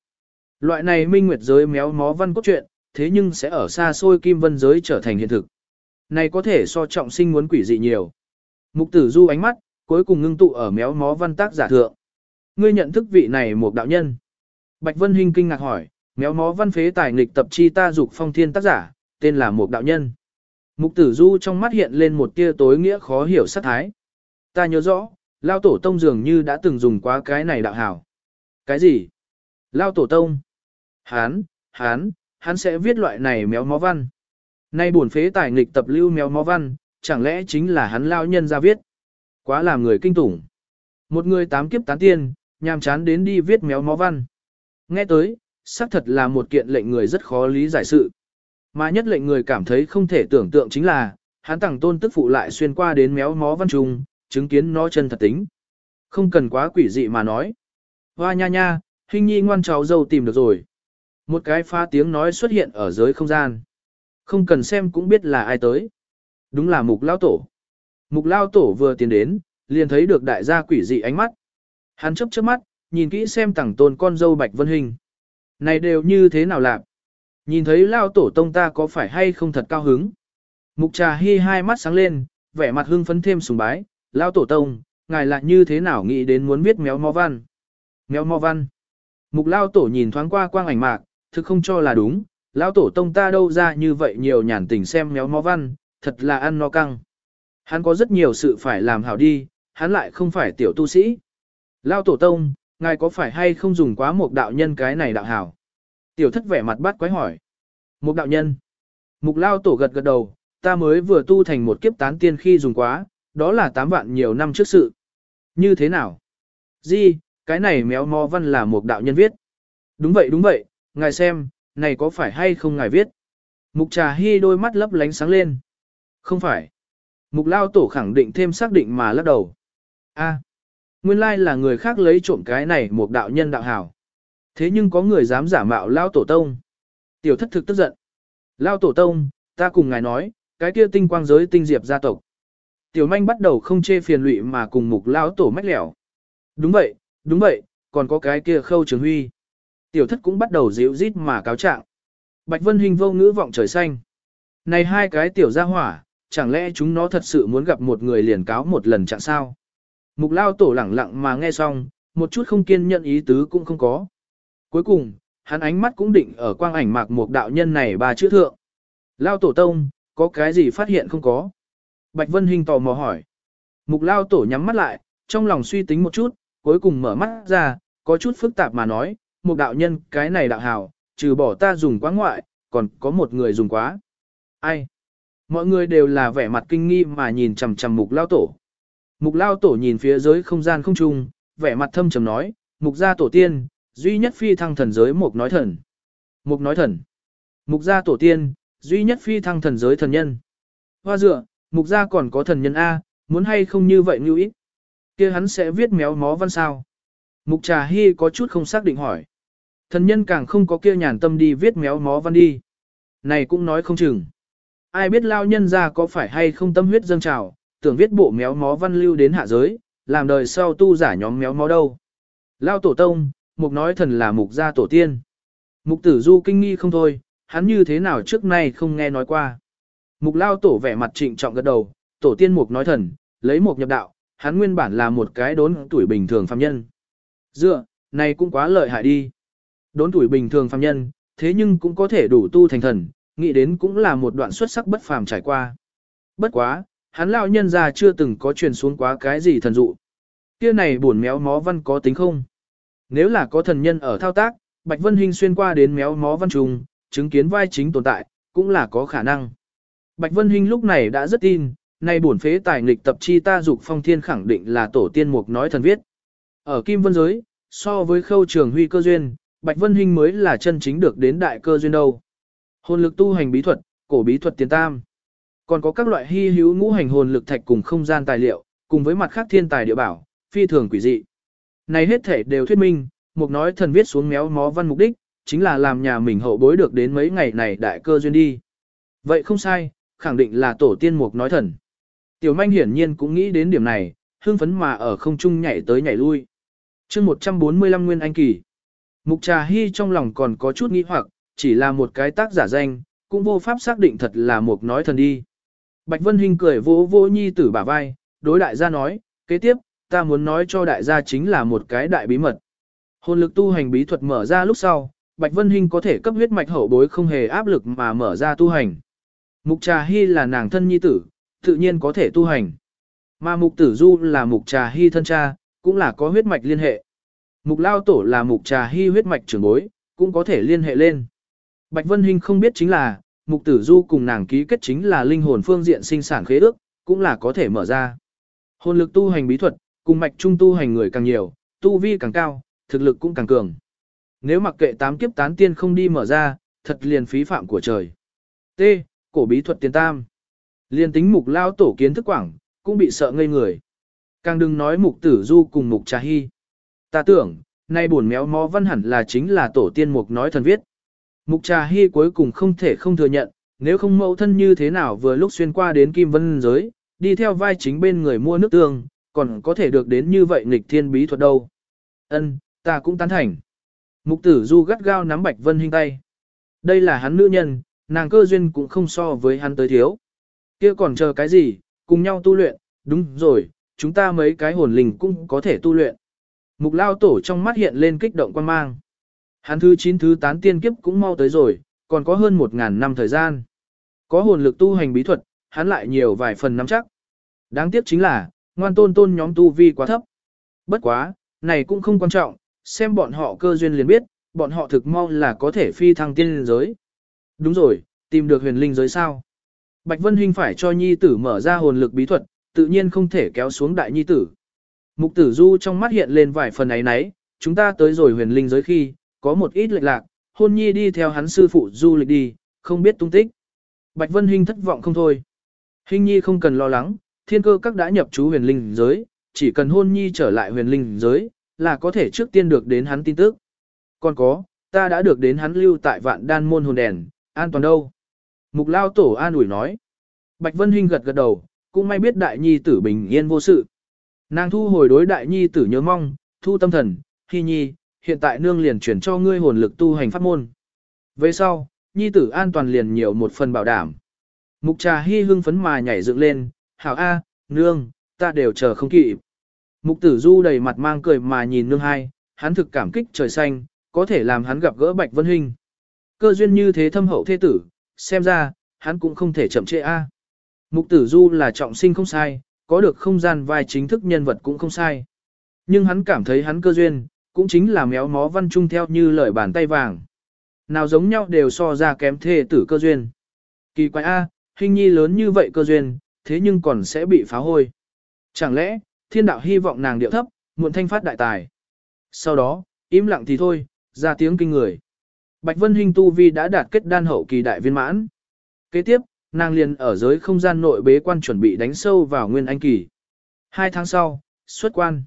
Loại này minh nguyệt giới méo mó văn cốt truyện, thế nhưng sẽ ở xa xôi kim vân giới trở thành hiện thực. Này có thể so trọng sinh muốn quỷ dị nhiều. Mục tử du ánh mắt, cuối cùng ngưng tụ ở méo mó văn tác giả thượng. Ngươi nhận thức vị này một đạo nhân. Bạch Vân Hinh kinh ngạc hỏi, méo mó văn phế tài nghịch tập chi ta dục phong thiên tác giả, tên là một đạo nhân. Mục tử du trong mắt hiện lên một tia tối nghĩa khó hiểu sát thái. Ta nhớ rõ, Lao Tổ Tông dường như đã từng dùng quá cái này đạo hảo. Cái gì? Lao Tổ Tông? Hán, hán, hắn sẽ viết loại này méo mó văn. Nay buồn phế tài nghịch tập lưu méo mó văn, chẳng lẽ chính là hắn lao nhân ra viết. Quá làm người kinh tủng. Một người tám kiếp tán tiên, nhàm chán đến đi viết méo mó văn. Nghe tới, xác thật là một kiện lệnh người rất khó lý giải sự. Mà nhất lệnh người cảm thấy không thể tưởng tượng chính là, hắn tặng tôn tức phụ lại xuyên qua đến méo mó văn trùng, chứng kiến nó chân thật tính. Không cần quá quỷ dị mà nói. Hoa nha nha, hình nhi ngoan cháu dâu tìm được rồi. Một cái pha tiếng nói xuất hiện ở giới không gian. Không cần xem cũng biết là ai tới. Đúng là mục lao tổ. Mục lao tổ vừa tiến đến, liền thấy được đại gia quỷ dị ánh mắt. Hắn chấp chớp mắt, nhìn kỹ xem tẳng tôn con dâu Bạch Vân Hình. Này đều như thế nào lạc? Nhìn thấy lao tổ tông ta có phải hay không thật cao hứng? Mục trà hy hai mắt sáng lên, vẻ mặt hưng phấn thêm sùng bái. Lao tổ tông, ngài lại như thế nào nghĩ đến muốn viết méo mò văn? Méo mò văn. Mục lao tổ nhìn thoáng qua quang ảnh mạc, thực không cho là đúng, lão tổ tông ta đâu ra như vậy nhiều nhàn tình xem méo mó văn, thật là ăn no căng. Hắn có rất nhiều sự phải làm hảo đi, hắn lại không phải tiểu tu sĩ. Lão tổ tông, ngài có phải hay không dùng quá một đạo nhân cái này đạo hảo? Tiểu thất vẻ mặt bắt quái hỏi. Một đạo nhân. Mục lao tổ gật gật đầu, ta mới vừa tu thành một kiếp tán tiên khi dùng quá, đó là tám vạn nhiều năm trước sự. Như thế nào? Di, cái này méo mó văn là một đạo nhân viết. Đúng vậy đúng vậy, ngài xem, này có phải hay không ngài viết? Mục trà hy đôi mắt lấp lánh sáng lên. Không phải. Mục lao tổ khẳng định thêm xác định mà lắc đầu. A, nguyên lai là người khác lấy trộm cái này một đạo nhân đạo hảo. Thế nhưng có người dám giả mạo lao tổ tông. Tiểu thất thực tức giận. Lao tổ tông, ta cùng ngài nói, cái kia tinh quang giới tinh diệp gia tộc. Tiểu manh bắt đầu không chê phiền lụy mà cùng mục lao tổ mách lẻo. Đúng vậy, đúng vậy, còn có cái kia khâu trường huy. Tiểu thất cũng bắt đầu dịu rít mà cáo trạng. Bạch Vân Hình vô ngữ vọng trời xanh. Này hai cái tiểu gia hỏa, chẳng lẽ chúng nó thật sự muốn gặp một người liền cáo một lần chẳng sao? Mục lao tổ lẳng lặng mà nghe xong, một chút không kiên nhận ý tứ cũng không có. Cuối cùng, hắn ánh mắt cũng định ở quang ảnh mạc một đạo nhân này ba chữ thượng. Lao tổ tông, có cái gì phát hiện không có? Bạch Vân Hình tò mò hỏi. Mục lao tổ nhắm mắt lại, trong lòng suy tính một chút, cuối cùng mở mắt ra, có chút phức tạp mà nói, một đạo nhân cái này đạo hào, trừ bỏ ta dùng quá ngoại, còn có một người dùng quá. Ai? Mọi người đều là vẻ mặt kinh nghi mà nhìn chằm chằm mục lao tổ. Mục lao tổ nhìn phía giới không gian không trung, vẻ mặt thâm trầm nói, mục gia tổ tiên, duy nhất phi thăng thần giới mục nói thần. Mục nói thần. Mục gia tổ tiên, duy nhất phi thăng thần giới thần nhân. Hoa dựa, mục gia còn có thần nhân A, muốn hay không như vậy như ít, kia hắn sẽ viết méo mó văn sao? Mục trà hy có chút không xác định hỏi. Thần nhân càng không có kia nhàn tâm đi viết méo mó văn đi. Này cũng nói không chừng. Ai biết lao nhân ra có phải hay không tâm huyết dâng trào, tưởng viết bộ méo mó văn lưu đến hạ giới, làm đời sau tu giả nhóm méo mó đâu. Lao tổ tông, mục nói thần là mục gia tổ tiên. Mục tử du kinh nghi không thôi, hắn như thế nào trước nay không nghe nói qua. Mục lao tổ vẻ mặt trịnh trọng gật đầu, tổ tiên mục nói thần, lấy mục nhập đạo, hắn nguyên bản là một cái đốn tuổi bình thường phàm nhân. Dựa, này cũng quá lợi hại đi. Đốn tuổi bình thường phàm nhân, thế nhưng cũng có thể đủ tu thành thần, nghĩ đến cũng là một đoạn xuất sắc bất phàm trải qua. Bất quá, hắn lão nhân già chưa từng có truyền xuống quá cái gì thần dụ. Kia này buồn méo mó văn có tính không? Nếu là có thần nhân ở thao tác, Bạch Vân Hinh xuyên qua đến méo mó văn trùng, chứng kiến vai chính tồn tại, cũng là có khả năng. Bạch Vân Hinh lúc này đã rất tin, nay bổn phế tài nghịch tập chi ta dục phong thiên khẳng định là tổ tiên mục nói thần viết. Ở Kim Vân Giới, so với khâu trường huy cơ duyên, Bạch Vân Hinh mới là chân chính được đến đại cơ duyên đâu. Hồn lực tu hành bí thuật, cổ bí thuật tiền tam. Còn có các loại hy hữu ngũ hành hồn lực thạch cùng không gian tài liệu, cùng với mặt khác thiên tài địa bảo, phi thường quỷ dị. Này hết thể đều thuyết minh, mục nói thần viết xuống méo mó văn mục đích, chính là làm nhà mình hậu bối được đến mấy ngày này đại cơ duyên đi. Vậy không sai, khẳng định là tổ tiên mục nói thần. Tiểu manh hiển nhiên cũng nghĩ đến điểm này, hưng phấn mà ở không trung nhảy tới nhảy lui. chương 145 Nguyên Anh Kỳ. Mục Trà Hy trong lòng còn có chút nghi hoặc, chỉ là một cái tác giả danh, cũng vô pháp xác định thật là một nói thần đi. Bạch Vân Hinh cười vỗ vỗ nhi tử bả vai, đối đại gia nói, kế tiếp, ta muốn nói cho đại gia chính là một cái đại bí mật. Hồn lực tu hành bí thuật mở ra lúc sau, Bạch Vân Hinh có thể cấp huyết mạch hậu bối không hề áp lực mà mở ra tu hành. Mục Trà Hy là nàng thân nhi tử, tự nhiên có thể tu hành. Mà Mục Tử Du là Mục Trà Hy thân cha, cũng là có huyết mạch liên hệ. Mục Lao Tổ là Mục Trà Hy huyết mạch trưởng bối, cũng có thể liên hệ lên. Bạch Vân Hinh không biết chính là, Mục Tử Du cùng nàng ký kết chính là linh hồn phương diện sinh sản khế ước, cũng là có thể mở ra. Hồn lực tu hành bí thuật, cùng mạch trung tu hành người càng nhiều, tu vi càng cao, thực lực cũng càng cường. Nếu mặc kệ tám kiếp tán tiên không đi mở ra, thật liền phí phạm của trời. T. Cổ bí thuật tiền tam. Liên tính mục lao tổ kiến thức quảng, cũng bị sợ ngây người. Càng đừng nói mục tử du cùng mục trà hy. Ta tưởng, nay buồn méo mó văn hẳn là chính là tổ tiên mục nói thần viết. Mục trà hy cuối cùng không thể không thừa nhận, nếu không mẫu thân như thế nào vừa lúc xuyên qua đến kim vân giới, đi theo vai chính bên người mua nước tương, còn có thể được đến như vậy nghịch thiên bí thuật đâu. Ân, ta cũng tán thành. Mục tử du gắt gao nắm Bạch Vân hình tay. Đây là hắn nữ nhân, nàng cơ duyên cũng không so với hắn tới thiếu. Kia còn chờ cái gì, cùng nhau tu luyện, đúng rồi, chúng ta mấy cái hồn linh cũng có thể tu luyện. Mục lao tổ trong mắt hiện lên kích động quan mang. Hắn thứ 9 thứ tán tiên kiếp cũng mau tới rồi, còn có hơn 1.000 năm thời gian. Có hồn lực tu hành bí thuật, hắn lại nhiều vài phần nắm chắc. Đáng tiếc chính là, ngoan tôn tôn nhóm tu vi quá thấp. Bất quá, này cũng không quan trọng, xem bọn họ cơ duyên liền biết, bọn họ thực mau là có thể phi thăng tiên giới. Đúng rồi, tìm được huyền linh giới sao. Bạch Vân Huynh phải cho nhi tử mở ra hồn lực bí thuật, tự nhiên không thể kéo xuống đại nhi tử. Mục tử du trong mắt hiện lên vài phần ấy nấy, chúng ta tới rồi huyền linh giới khi, có một ít lệch lạc, hôn nhi đi theo hắn sư phụ du lịch đi, không biết tung tích. Bạch Vân Hinh thất vọng không thôi. Hinh nhi không cần lo lắng, thiên cơ các đã nhập chú huyền linh giới, chỉ cần hôn nhi trở lại huyền linh giới, là có thể trước tiên được đến hắn tin tức. Còn có, ta đã được đến hắn lưu tại vạn đan môn hồn đèn, an toàn đâu. Mục lao tổ an ủi nói. Bạch Vân Hinh gật gật đầu, cũng may biết đại nhi tử bình yên vô sự. Nàng thu hồi đối đại nhi tử nhớ mong, thu tâm thần, hi nhi, hiện tại nương liền chuyển cho ngươi hồn lực tu hành pháp môn. Về sau, nhi tử an toàn liền nhiều một phần bảo đảm. Mục trà hy hưng phấn mà nhảy dựng lên, hảo A, nương, ta đều chờ không kịp. Mục tử du đầy mặt mang cười mà nhìn nương hai, hắn thực cảm kích trời xanh, có thể làm hắn gặp gỡ Bạch Vân Hinh. Cơ duyên như thế thâm hậu thế tử, xem ra, hắn cũng không thể chậm trễ A. Mục tử du là trọng sinh không sai, có được không gian vai chính thức nhân vật cũng không sai. Nhưng hắn cảm thấy hắn cơ duyên, cũng chính là méo mó văn trung theo như lời bàn tay vàng. Nào giống nhau đều so ra kém thê tử cơ duyên. Kỳ quái A, hình nhi lớn như vậy cơ duyên, thế nhưng còn sẽ bị phá hôi. Chẳng lẽ, thiên đạo hy vọng nàng điệu thấp, muộn thanh phát đại tài. Sau đó, im lặng thì thôi, ra tiếng kinh người. Bạch Vân Hinh tu vi đã đạt kết đan hậu kỳ đại viên mãn. Kế tiếp, nàng liền ở giới không gian nội bế quan chuẩn bị đánh sâu vào nguyên anh kỳ. Hai tháng sau, xuất quan.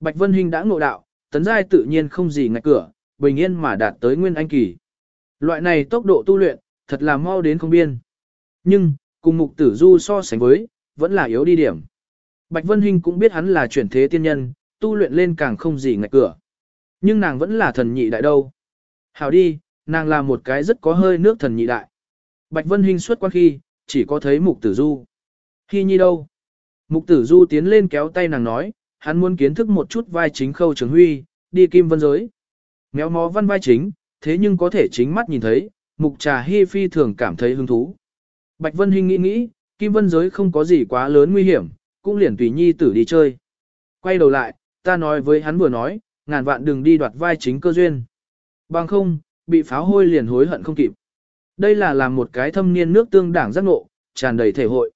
Bạch Vân Hinh đã ngộ đạo, tấn giai tự nhiên không gì ngạch cửa, bình yên mà đạt tới nguyên anh kỳ. Loại này tốc độ tu luyện, thật là mau đến không biên. Nhưng, cùng mục tử du so sánh với, vẫn là yếu đi điểm. Bạch Vân Hinh cũng biết hắn là chuyển thế tiên nhân, tu luyện lên càng không gì ngạch cửa. Nhưng nàng vẫn là thần nhị đại đâu. Hảo đi, nàng là một cái rất có hơi nước thần nhị đại. Bạch Vân Hinh xuất quan khi, chỉ có thấy mục tử du. Khi nhi đâu? Mục tử du tiến lên kéo tay nàng nói, hắn muốn kiến thức một chút vai chính khâu trường huy, đi kim vân giới. Méo mó văn vai chính, thế nhưng có thể chính mắt nhìn thấy, mục trà hi phi thường cảm thấy hứng thú. Bạch Vân Hinh nghĩ nghĩ, kim vân giới không có gì quá lớn nguy hiểm, cũng liền tùy nhi tử đi chơi. Quay đầu lại, ta nói với hắn vừa nói, ngàn vạn đừng đi đoạt vai chính cơ duyên. Bằng không, bị pháo hôi liền hối hận không kịp. Đây là làm một cái thâm niên nước tương đảng giác ngộ, tràn đầy thể hội.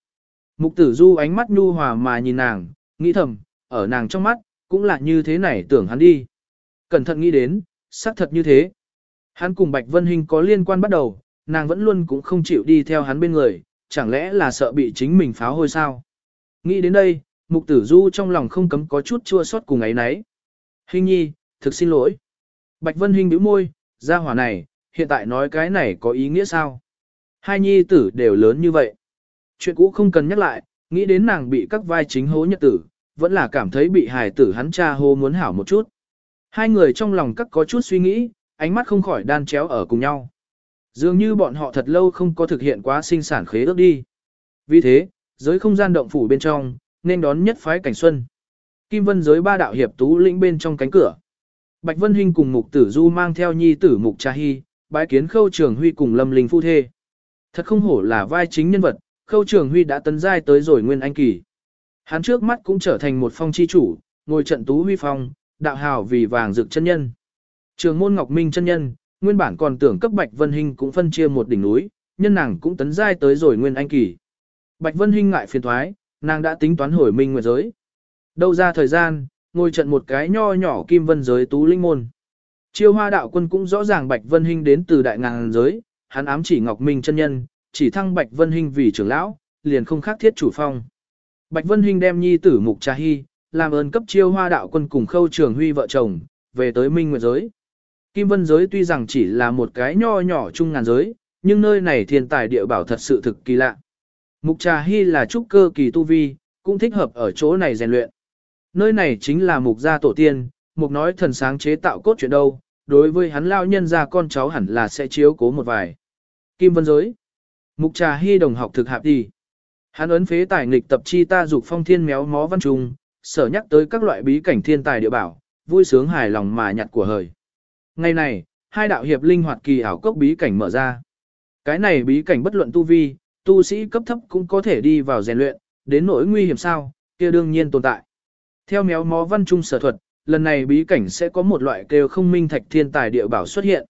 Mục tử du ánh mắt nhu hòa mà nhìn nàng, nghĩ thầm, ở nàng trong mắt, cũng là như thế này tưởng hắn đi. Cẩn thận nghĩ đến, xác thật như thế. Hắn cùng Bạch Vân Hinh có liên quan bắt đầu, nàng vẫn luôn cũng không chịu đi theo hắn bên người, chẳng lẽ là sợ bị chính mình pháo hôi sao? Nghĩ đến đây, mục tử du trong lòng không cấm có chút chua xót cùng ấy nấy. Hình nhi, thực xin lỗi. Bạch Vân Hinh bĩu môi, ra hỏa này, hiện tại nói cái này có ý nghĩa sao? Hai nhi tử đều lớn như vậy. Chuyện cũ không cần nhắc lại, nghĩ đến nàng bị các vai chính hố nhật tử, vẫn là cảm thấy bị hài tử hắn cha hô muốn hảo một chút. Hai người trong lòng các có chút suy nghĩ, ánh mắt không khỏi đan chéo ở cùng nhau. Dường như bọn họ thật lâu không có thực hiện quá sinh sản khế ước đi. Vì thế, giới không gian động phủ bên trong, nên đón nhất phái cảnh xuân. Kim Vân giới ba đạo hiệp tú lĩnh bên trong cánh cửa. Bạch Vân Hinh cùng Mục Tử Du mang theo nhi tử Mục Cha Hi, bái kiến Khâu Trường Huy cùng Lâm Linh phu thê. Thật không hổ là vai chính nhân vật, Khâu Trường Huy đã tấn giai tới rồi nguyên anh kỳ. Hắn trước mắt cũng trở thành một phong chi chủ, ngồi trận tú huy phong, đạo hào vì vàng dược chân nhân. Trường môn Ngọc Minh chân nhân, nguyên bản còn tưởng cấp Bạch Vân Hinh cũng phân chia một đỉnh núi, nhân nàng cũng tấn giai tới rồi nguyên anh kỳ. Bạch Vân Hinh ngại phiền thoái, nàng đã tính toán hồi minh nguyệt giới. Đâu ra thời gian, ngồi trận một cái nho nhỏ kim vân giới tú linh môn. Chiêu hoa đạo quân cũng rõ ràng Bạch Vân Hinh đến từ đại ngàn giới, hắn ám chỉ Ngọc Minh chân nhân, chỉ thăng Bạch Vân Hinh vì trưởng lão, liền không khác thiết chủ phong. Bạch Vân Hinh đem nhi tử Mục Trà Hy, làm ơn cấp chiêu hoa đạo quân cùng khâu trường huy vợ chồng, về tới minh nguyệt giới. Kim vân giới tuy rằng chỉ là một cái nho nhỏ chung ngàn giới, nhưng nơi này thiên tài địa bảo thật sự thực kỳ lạ. Mục Trà Hy là trúc cơ kỳ tu vi, cũng thích hợp ở chỗ này rèn luyện. Nơi này chính là mục gia tổ tiên, mục nói thần sáng chế tạo cốt chuyện đâu, đối với hắn lao nhân ra con cháu hẳn là sẽ chiếu cố một vài. Kim Vân Giới Mục Trà Hy đồng học thực hạp đi. Hắn ấn phế tài nghịch tập chi ta dục phong thiên méo mó văn trùng, sở nhắc tới các loại bí cảnh thiên tài địa bảo, vui sướng hài lòng mà nhặt của hời. Ngày này, hai đạo hiệp linh hoạt kỳ ảo cốc bí cảnh mở ra. Cái này bí cảnh bất luận tu vi, tu sĩ cấp thấp cũng có thể đi vào rèn luyện, đến nỗi nguy hiểm sao, kia đương nhiên tồn tại. Theo méo mó văn trung sở thuật, lần này bí cảnh sẽ có một loại kêu không minh thạch thiên tài địa bảo xuất hiện.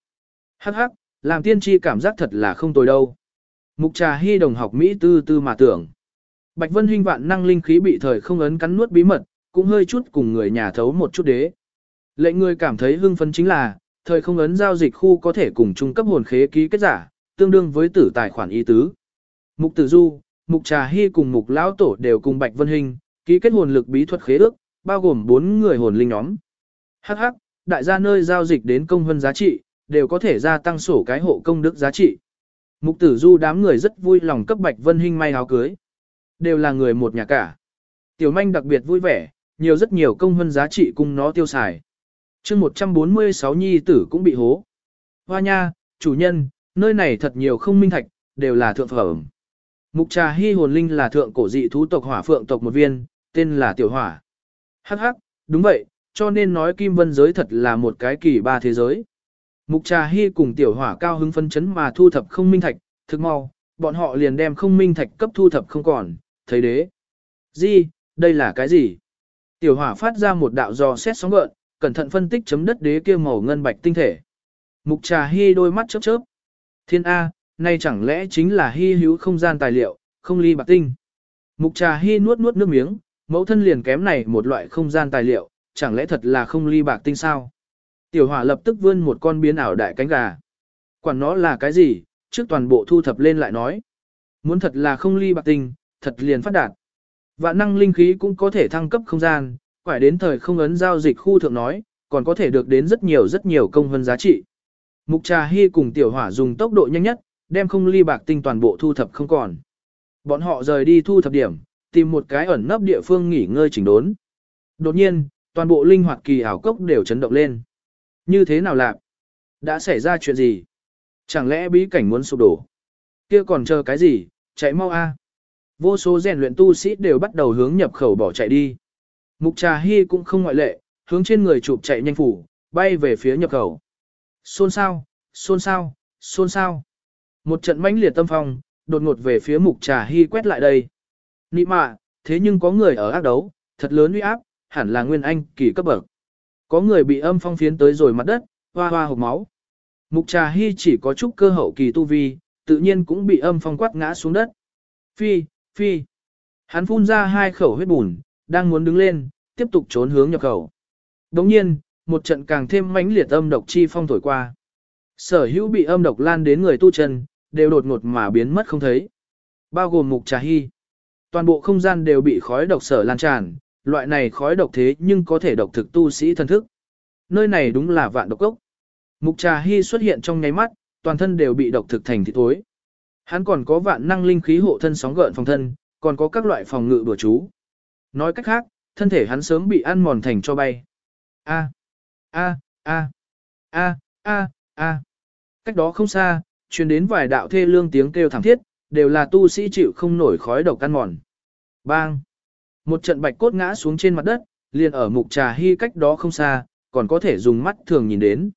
Hắc hắc, làm tiên tri cảm giác thật là không tồi đâu. Mục trà hy đồng học Mỹ tư tư mà tưởng. Bạch Vân Hinh vạn năng linh khí bị thời không ấn cắn nuốt bí mật, cũng hơi chút cùng người nhà thấu một chút đế. Lệnh người cảm thấy hưng phấn chính là, thời không ấn giao dịch khu có thể cùng trung cấp hồn khế ký kết giả, tương đương với tử tài khoản y tứ. Mục Tử Du, Mục Trà Hy cùng Mục Lão Tổ đều cùng Bạch Vân Hinh, ký kết hồn lực bí thuật khế ước, bao gồm 4 người hồn linh nhóm. Hắc hắc, đại gia nơi giao dịch đến công hơn giá trị, đều có thể gia tăng sổ cái hộ công đức giá trị. Mục Tử Du đám người rất vui lòng cấp Bạch Vân Hinh may áo cưới. Đều là người một nhà cả. Tiểu manh đặc biệt vui vẻ, nhiều rất nhiều công hơn giá trị cùng nó tiêu xài. chương 146 nhi tử cũng bị hố. Hoa nha, chủ nhân, nơi này thật nhiều không minh thạch, đều là thượng phẩm. Mục trà hy hồn linh là thượng cổ dị thú tộc hỏa phượng tộc một viên, tên là tiểu hỏa. Hắc hắc, đúng vậy, cho nên nói kim vân giới thật là một cái kỳ ba thế giới. Mục trà hy cùng tiểu hỏa cao hứng phân chấn mà thu thập không minh thạch, thực mau, bọn họ liền đem không minh thạch cấp thu thập không còn, thấy đế. Gì, đây là cái gì? Tiểu hỏa phát ra một đạo dò xét sóng gợn, cẩn thận phân tích chấm đất đế kia màu ngân bạch tinh thể. Mục trà hy đôi mắt chớp chớp. Thiên A, nay chẳng lẽ chính là hy hữu không gian tài liệu, không ly bạc tinh. Mục trà hy nuốt nuốt nước miếng, mẫu thân liền kém này một loại không gian tài liệu, chẳng lẽ thật là không ly bạc tinh sao? Tiểu hỏa lập tức vươn một con biến ảo đại cánh gà. Quản nó là cái gì, trước toàn bộ thu thập lên lại nói. Muốn thật là không ly bạc tinh, thật liền phát đạt. Vạn năng linh khí cũng có thể thăng cấp không gian, quải đến thời không ấn giao dịch khu thượng nói, còn có thể được đến rất nhiều rất nhiều công hơn giá trị. Mục Trà Hy cùng tiểu hỏa dùng tốc độ nhanh nhất, đem không ly bạc tinh toàn bộ thu thập không còn. Bọn họ rời đi thu thập điểm, tìm một cái ẩn nấp địa phương nghỉ ngơi chỉnh đốn. Đột nhiên, toàn bộ linh hoạt kỳ ảo cốc đều chấn động lên. Như thế nào lạc? Đã xảy ra chuyện gì? Chẳng lẽ bí cảnh muốn sụp đổ? Kia còn chờ cái gì? Chạy mau a! Vô số rèn luyện tu sĩ đều bắt đầu hướng nhập khẩu bỏ chạy đi. Mục Trà Hy cũng không ngoại lệ, hướng trên người chụp chạy nhanh phủ, bay về phía nhập khẩu. Xôn sao, xôn sao, xôn sao. Một trận mãnh liệt tâm phong, đột ngột về phía Mục Trà Hy quét lại đây. Nị mạ, thế nhưng có người ở ác đấu, thật lớn uy áp, hẳn là nguyên anh kỳ cấp bậc. Có người bị âm phong phiến tới rồi mặt đất, hoa hoa hộp máu. Mục Trà Hy chỉ có chút cơ hậu kỳ tu vi, tự nhiên cũng bị âm phong quát ngã xuống đất. Phi, phi. Hắn phun ra hai khẩu huyết bùn, đang muốn đứng lên, tiếp tục trốn hướng nhập khẩu. Đồng nhiên, một trận càng thêm mãnh liệt âm độc chi phong thổi qua. Sở hữu bị âm độc lan đến người tu chân, đều đột ngột mà biến mất không thấy. Bao gồm mục trà hy. Toàn bộ không gian đều bị khói độc sở lan tràn, loại này khói độc thế nhưng có thể độc thực tu sĩ thân thức. Nơi này đúng là vạn độc cốc. Mục trà hy xuất hiện trong nháy mắt, toàn thân đều bị độc thực thành thịt thối. Hắn còn có vạn năng linh khí hộ thân sóng gợn phòng thân, còn có các loại phòng ngự đùa chú. Nói cách khác, thân thể hắn sớm bị ăn mòn thành cho bay. A, a, a, a, a, a. Cách đó không xa, truyền đến vài đạo thê lương tiếng kêu thảm thiết, đều là tu sĩ chịu không nổi khói độc ăn mòn. Bang! Một trận bạch cốt ngã xuống trên mặt đất, liền ở mục trà hy cách đó không xa, còn có thể dùng mắt thường nhìn đến.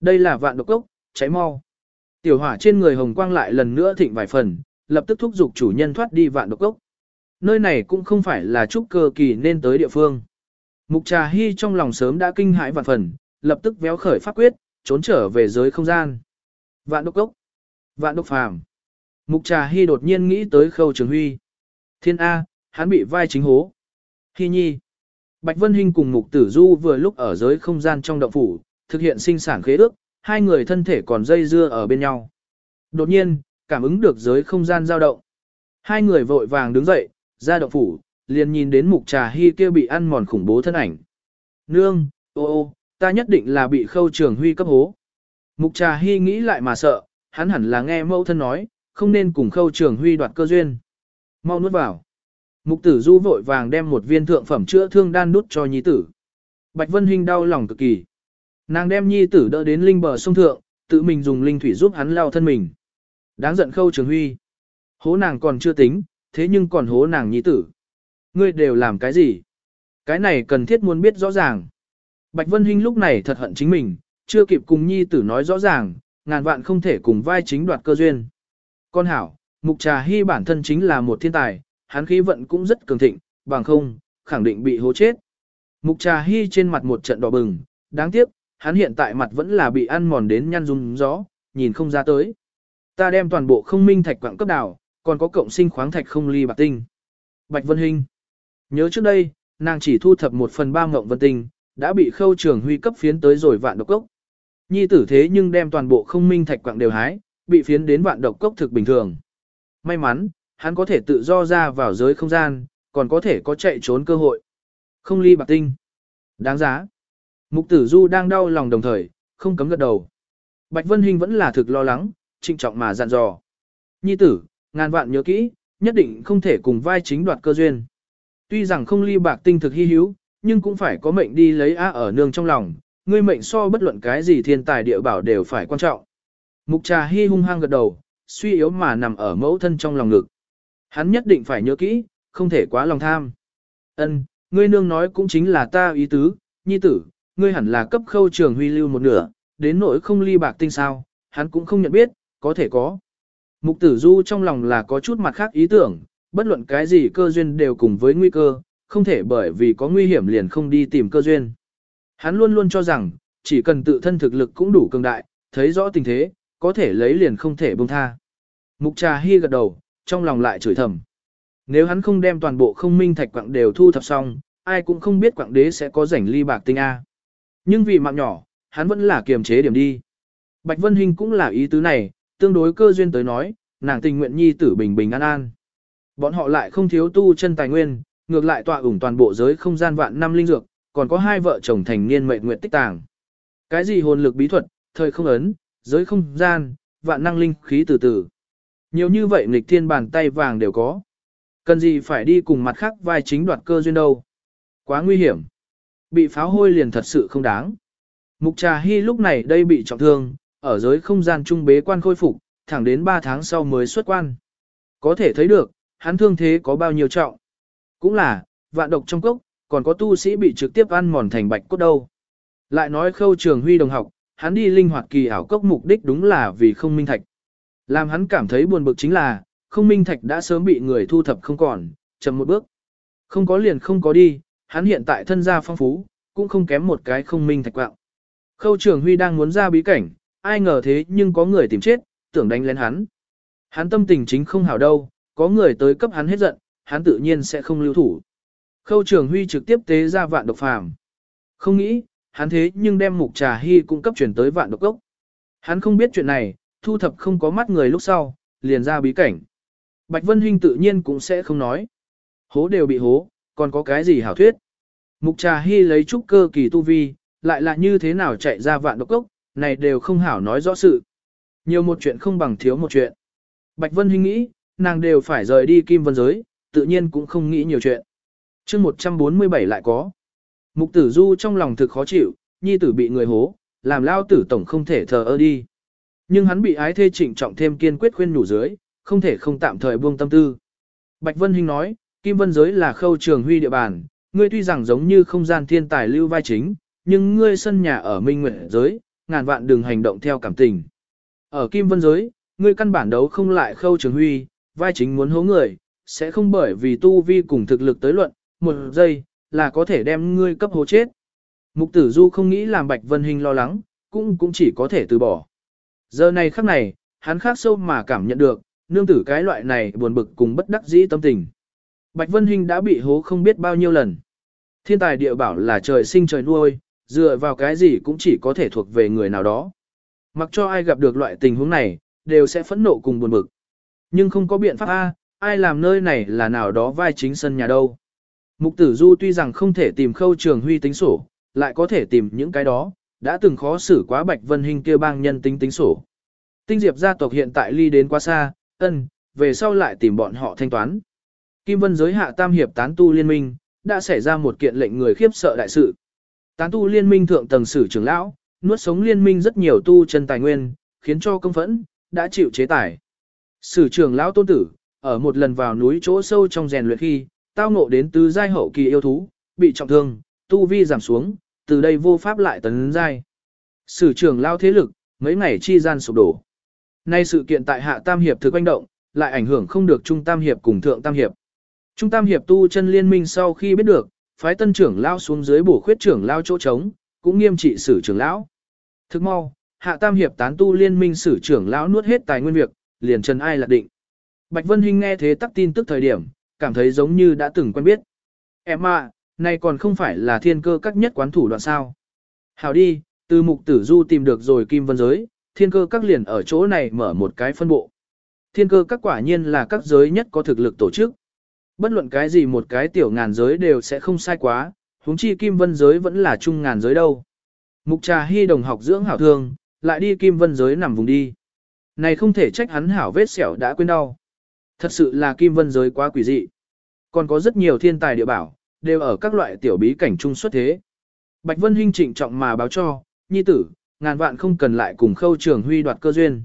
Đây là vạn độc cốc, cháy mau. Tiểu hỏa trên người hồng quang lại lần nữa thịnh vài phần, lập tức thúc giục chủ nhân thoát đi vạn độc cốc. Nơi này cũng không phải là trúc cơ kỳ nên tới địa phương. Mục trà hy trong lòng sớm đã kinh hãi vạn phần, lập tức véo khởi pháp quyết, trốn trở về giới không gian. Vạn độc cốc. Vạn độc phàm. Mục trà hy đột nhiên nghĩ tới khâu trường huy. Thiên A, hắn bị vai chính hố. Hy nhi. Bạch Vân Hinh cùng Mục Tử Du vừa lúc ở giới không gian trong động phủ, thực hiện sinh sản khế ước, hai người thân thể còn dây dưa ở bên nhau. Đột nhiên, cảm ứng được giới không gian dao động. Hai người vội vàng đứng dậy, ra động phủ, liền nhìn đến mục trà hy kia bị ăn mòn khủng bố thân ảnh. Nương, ô ô, ta nhất định là bị khâu trường huy cấp hố. Mục trà hy nghĩ lại mà sợ, hắn hẳn là nghe mẫu thân nói, không nên cùng khâu trường huy đoạt cơ duyên. Mau nuốt vào. Mục tử du vội vàng đem một viên thượng phẩm chữa thương đan đút cho nhi tử. Bạch Vân Hinh đau lòng cực kỳ. Nàng đem nhi tử đỡ đến linh bờ sông thượng, tự mình dùng linh thủy giúp hắn lao thân mình. Đáng giận khâu trường huy. Hố nàng còn chưa tính, thế nhưng còn hố nàng nhi tử. Ngươi đều làm cái gì? Cái này cần thiết muốn biết rõ ràng. Bạch Vân Hinh lúc này thật hận chính mình, chưa kịp cùng nhi tử nói rõ ràng, ngàn vạn không thể cùng vai chính đoạt cơ duyên. Con hảo, Mục Trà Hy bản thân chính là một thiên tài, hắn khí vận cũng rất cường thịnh, bằng không, khẳng định bị hố chết. Mục Trà Hy trên mặt một trận đỏ bừng, đáng tiếc, hắn hiện tại mặt vẫn là bị ăn mòn đến nhăn rung gió, nhìn không ra tới. Ta đem toàn bộ không minh thạch quạng cấp đảo, còn có cộng sinh khoáng thạch không ly bạc tinh. Bạch Vân Hinh. Nhớ trước đây, nàng chỉ thu thập một phần ba ngộng vân tinh, đã bị khâu trường huy cấp phiến tới rồi vạn độc cốc. Nhi tử thế nhưng đem toàn bộ không minh thạch quạng đều hái, bị phiến đến vạn độc cốc thực bình thường. May mắn, hắn có thể tự do ra vào giới không gian, còn có thể có chạy trốn cơ hội. Không ly bạc tinh. Đáng giá. Mục tử du đang đau lòng đồng thời, không cấm gật đầu. Bạch Vân Hinh vẫn là thực lo lắng, trịnh trọng mà dặn dò. Nhi tử, ngàn vạn nhớ kỹ, nhất định không thể cùng vai chính đoạt cơ duyên. Tuy rằng không ly bạc tinh thực hy hữu, nhưng cũng phải có mệnh đi lấy á ở nương trong lòng, ngươi mệnh so bất luận cái gì thiên tài địa bảo đều phải quan trọng. Mục trà hy hung hăng gật đầu, suy yếu mà nằm ở mẫu thân trong lòng ngực. Hắn nhất định phải nhớ kỹ, không thể quá lòng tham. Ân, ngươi nương nói cũng chính là ta ý tứ, nhi tử, ngươi hẳn là cấp khâu trường huy lưu một nửa, đến nỗi không ly bạc tinh sao, hắn cũng không nhận biết, có thể có. Mục tử du trong lòng là có chút mặt khác ý tưởng, bất luận cái gì cơ duyên đều cùng với nguy cơ, không thể bởi vì có nguy hiểm liền không đi tìm cơ duyên. Hắn luôn luôn cho rằng, chỉ cần tự thân thực lực cũng đủ cường đại, thấy rõ tình thế, có thể lấy liền không thể buông tha. Mục trà hy gật đầu, trong lòng lại chửi thầm. Nếu hắn không đem toàn bộ không minh thạch quặng đều thu thập xong, ai cũng không biết quặng đế sẽ có rảnh ly bạc tinh A. Nhưng vì mạng nhỏ, hắn vẫn là kiềm chế điểm đi. Bạch Vân Hinh cũng là ý tứ này, tương đối cơ duyên tới nói, nàng tình nguyện nhi tử bình bình an an. Bọn họ lại không thiếu tu chân tài nguyên, ngược lại tọa ủng toàn bộ giới không gian vạn năm linh dược, còn có hai vợ chồng thành niên mệnh nguyện tích tàng. Cái gì hồn lực bí thuật, thời không ấn, giới không gian, vạn năng linh khí từ từ. Nhiều như vậy nghịch thiên bàn tay vàng đều có. Cần gì phải đi cùng mặt khác vai chính đoạt cơ duyên đâu. Quá nguy hiểm. Bị pháo hôi liền thật sự không đáng. Mục trà hy lúc này đây bị trọng thương, ở giới không gian trung bế quan khôi phục, thẳng đến 3 tháng sau mới xuất quan. Có thể thấy được, hắn thương thế có bao nhiêu trọng. Cũng là, vạn độc trong cốc, còn có tu sĩ bị trực tiếp ăn mòn thành bạch cốt đâu. Lại nói khâu trường huy đồng học, hắn đi linh hoạt kỳ ảo cốc mục đích đúng là vì không minh thạch. Làm hắn cảm thấy buồn bực chính là, không minh thạch đã sớm bị người thu thập không còn, chậm một bước. Không có liền không có đi, hắn hiện tại thân gia phong phú, cũng không kém một cái không minh thạch quạng. Khâu trường huy đang muốn ra bí cảnh, ai ngờ thế nhưng có người tìm chết, tưởng đánh lén hắn. Hắn tâm tình chính không hảo đâu, có người tới cấp hắn hết giận, hắn tự nhiên sẽ không lưu thủ. Khâu trường huy trực tiếp tế ra vạn độc phàm. Không nghĩ, hắn thế nhưng đem mục trà hy cung cấp chuyển tới vạn độc gốc. Hắn không biết chuyện này, thu thập không có mắt người lúc sau, liền ra bí cảnh. Bạch Vân Hinh tự nhiên cũng sẽ không nói. Hố đều bị hố, còn có cái gì hảo thuyết. Mục trà hy lấy chút cơ kỳ tu vi, lại là như thế nào chạy ra vạn độc cốc, này đều không hảo nói rõ sự. Nhiều một chuyện không bằng thiếu một chuyện. Bạch Vân Hinh nghĩ, nàng đều phải rời đi kim vân giới, tự nhiên cũng không nghĩ nhiều chuyện. chương 147 lại có. Mục tử du trong lòng thực khó chịu, nhi tử bị người hố, làm lao tử tổng không thể thờ ơ đi. Nhưng hắn bị ái thê trịnh trọng thêm kiên quyết khuyên nhủ dưới, không thể không tạm thời buông tâm tư. Bạch Vân Hinh nói, Kim Vân giới là khâu trường huy địa bàn, ngươi tuy rằng giống như không gian thiên tài lưu vai chính, nhưng ngươi sân nhà ở minh nguyện giới, ngàn vạn đừng hành động theo cảm tình. Ở Kim Vân giới, ngươi căn bản đấu không lại khâu trường huy, vai chính muốn hố người, sẽ không bởi vì tu vi cùng thực lực tới luận, một giây, là có thể đem ngươi cấp hố chết. Mục tử du không nghĩ làm Bạch Vân Hình lo lắng, cũng cũng chỉ có thể từ bỏ. Giờ này khắc này, hắn khác sâu mà cảm nhận được, nương tử cái loại này buồn bực cùng bất đắc dĩ tâm tình. Bạch Vân Hinh đã bị hố không biết bao nhiêu lần. Thiên tài địa bảo là trời sinh trời nuôi, dựa vào cái gì cũng chỉ có thể thuộc về người nào đó. Mặc cho ai gặp được loại tình huống này, đều sẽ phẫn nộ cùng buồn bực. Nhưng không có biện pháp A, ai làm nơi này là nào đó vai chính sân nhà đâu. Mục tử du tuy rằng không thể tìm khâu trường huy tính sổ, lại có thể tìm những cái đó, đã từng khó xử quá Bạch Vân Hinh kia bang nhân tính tính sổ. Tinh diệp gia tộc hiện tại ly đến quá xa, ân, về sau lại tìm bọn họ thanh toán. Kim Vân giới hạ tam hiệp tán tu liên minh, đã xảy ra một kiện lệnh người khiếp sợ đại sự. Tán tu liên minh thượng tầng sử trưởng lão, nuốt sống liên minh rất nhiều tu chân tài nguyên, khiến cho công phẫn, đã chịu chế tài. Sử trưởng lão tôn tử, ở một lần vào núi chỗ sâu trong rèn luyện khi, tao ngộ đến tứ giai hậu kỳ yêu thú, bị trọng thương, tu vi giảm xuống, từ đây vô pháp lại tấn giai. Sử trưởng lão thế lực, mấy ngày chi gian sụp đổ. Nay sự kiện tại hạ tam hiệp thực quanh động, lại ảnh hưởng không được trung tam hiệp cùng thượng tam hiệp. Trung tam hiệp tu chân liên minh sau khi biết được, phái tân trưởng lao xuống dưới bổ khuyết trưởng lao chỗ trống, cũng nghiêm trị sử trưởng lão. Thức mau, hạ tam hiệp tán tu liên minh sử trưởng lão nuốt hết tài nguyên việc, liền trần ai lạc định. Bạch Vân Hinh nghe thế tắc tin tức thời điểm, cảm thấy giống như đã từng quen biết. Em à, này còn không phải là thiên cơ các nhất quán thủ đoạn sao. Hào đi, từ mục tử du tìm được rồi kim vân giới, thiên cơ các liền ở chỗ này mở một cái phân bộ. Thiên cơ các quả nhiên là các giới nhất có thực lực tổ chức. Bất luận cái gì một cái tiểu ngàn giới đều sẽ không sai quá, huống chi kim vân giới vẫn là trung ngàn giới đâu. Mục trà hy đồng học dưỡng hảo thương, lại đi kim vân giới nằm vùng đi. Này không thể trách hắn hảo vết sẹo đã quên đau. Thật sự là kim vân giới quá quỷ dị. Còn có rất nhiều thiên tài địa bảo, đều ở các loại tiểu bí cảnh trung xuất thế. Bạch Vân Hinh trịnh trọng mà báo cho, nhi tử, ngàn vạn không cần lại cùng khâu trường huy đoạt cơ duyên.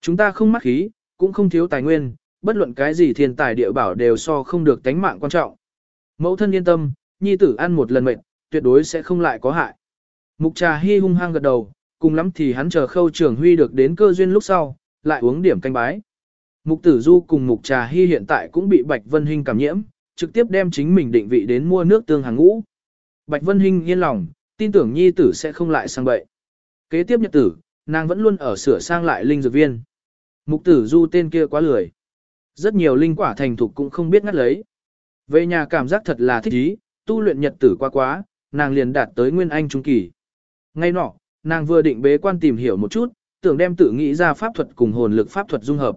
Chúng ta không mắc khí, cũng không thiếu tài nguyên, bất luận cái gì thiên tài địa bảo đều so không được tánh mạng quan trọng. Mẫu thân yên tâm, nhi tử ăn một lần mệt, tuyệt đối sẽ không lại có hại. Mục trà hy hung hăng gật đầu, cùng lắm thì hắn chờ khâu trường huy được đến cơ duyên lúc sau, lại uống điểm canh bái. Mục tử du cùng mục trà hy hiện tại cũng bị Bạch Vân Hinh cảm nhiễm, trực tiếp đem chính mình định vị đến mua nước tương hàng ngũ. Bạch Vân Hinh yên lòng, tin tưởng nhi tử sẽ không lại sang bậy. Kế tiếp nhật tử, nàng vẫn luôn ở sửa sang lại linh dược viên. Mục tử du tên kia quá lười. Rất nhiều linh quả thành thục cũng không biết ngắt lấy. Về nhà cảm giác thật là thích ý, tu luyện nhật tử quá quá, nàng liền đạt tới nguyên anh trung kỳ. Ngay nọ, nàng vừa định bế quan tìm hiểu một chút, tưởng đem tự nghĩ ra pháp thuật cùng hồn lực pháp thuật dung hợp.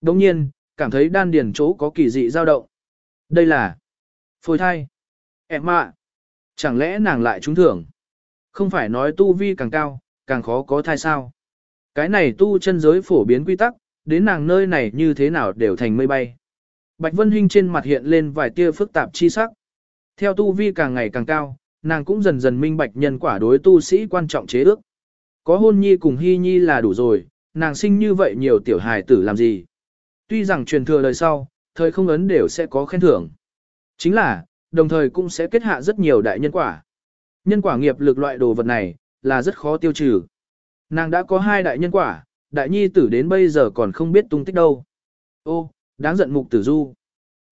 Đồng nhiên, cảm thấy đan điền chỗ có kỳ dị dao động. Đây là Phôi thai. Em ạ. Chẳng lẽ nàng lại trúng thưởng? Không phải nói tu vi càng cao, càng khó có thai sao? Cái này tu chân giới phổ biến quy tắc, đến nàng nơi này như thế nào đều thành mây bay. Bạch Vân Hinh trên mặt hiện lên vài tia phức tạp chi sắc. Theo tu vi càng ngày càng cao, nàng cũng dần dần minh bạch nhân quả đối tu sĩ quan trọng chế ước. Có hôn nhi cùng hy nhi là đủ rồi, nàng sinh như vậy nhiều tiểu hài tử làm gì. Tuy rằng truyền thừa lời sau, thời không ấn đều sẽ có khen thưởng. Chính là, đồng thời cũng sẽ kết hạ rất nhiều đại nhân quả. Nhân quả nghiệp lực loại đồ vật này, là rất khó tiêu trừ. Nàng đã có hai đại nhân quả, đại nhi tử đến bây giờ còn không biết tung tích đâu. Ô, đáng giận mục tử du.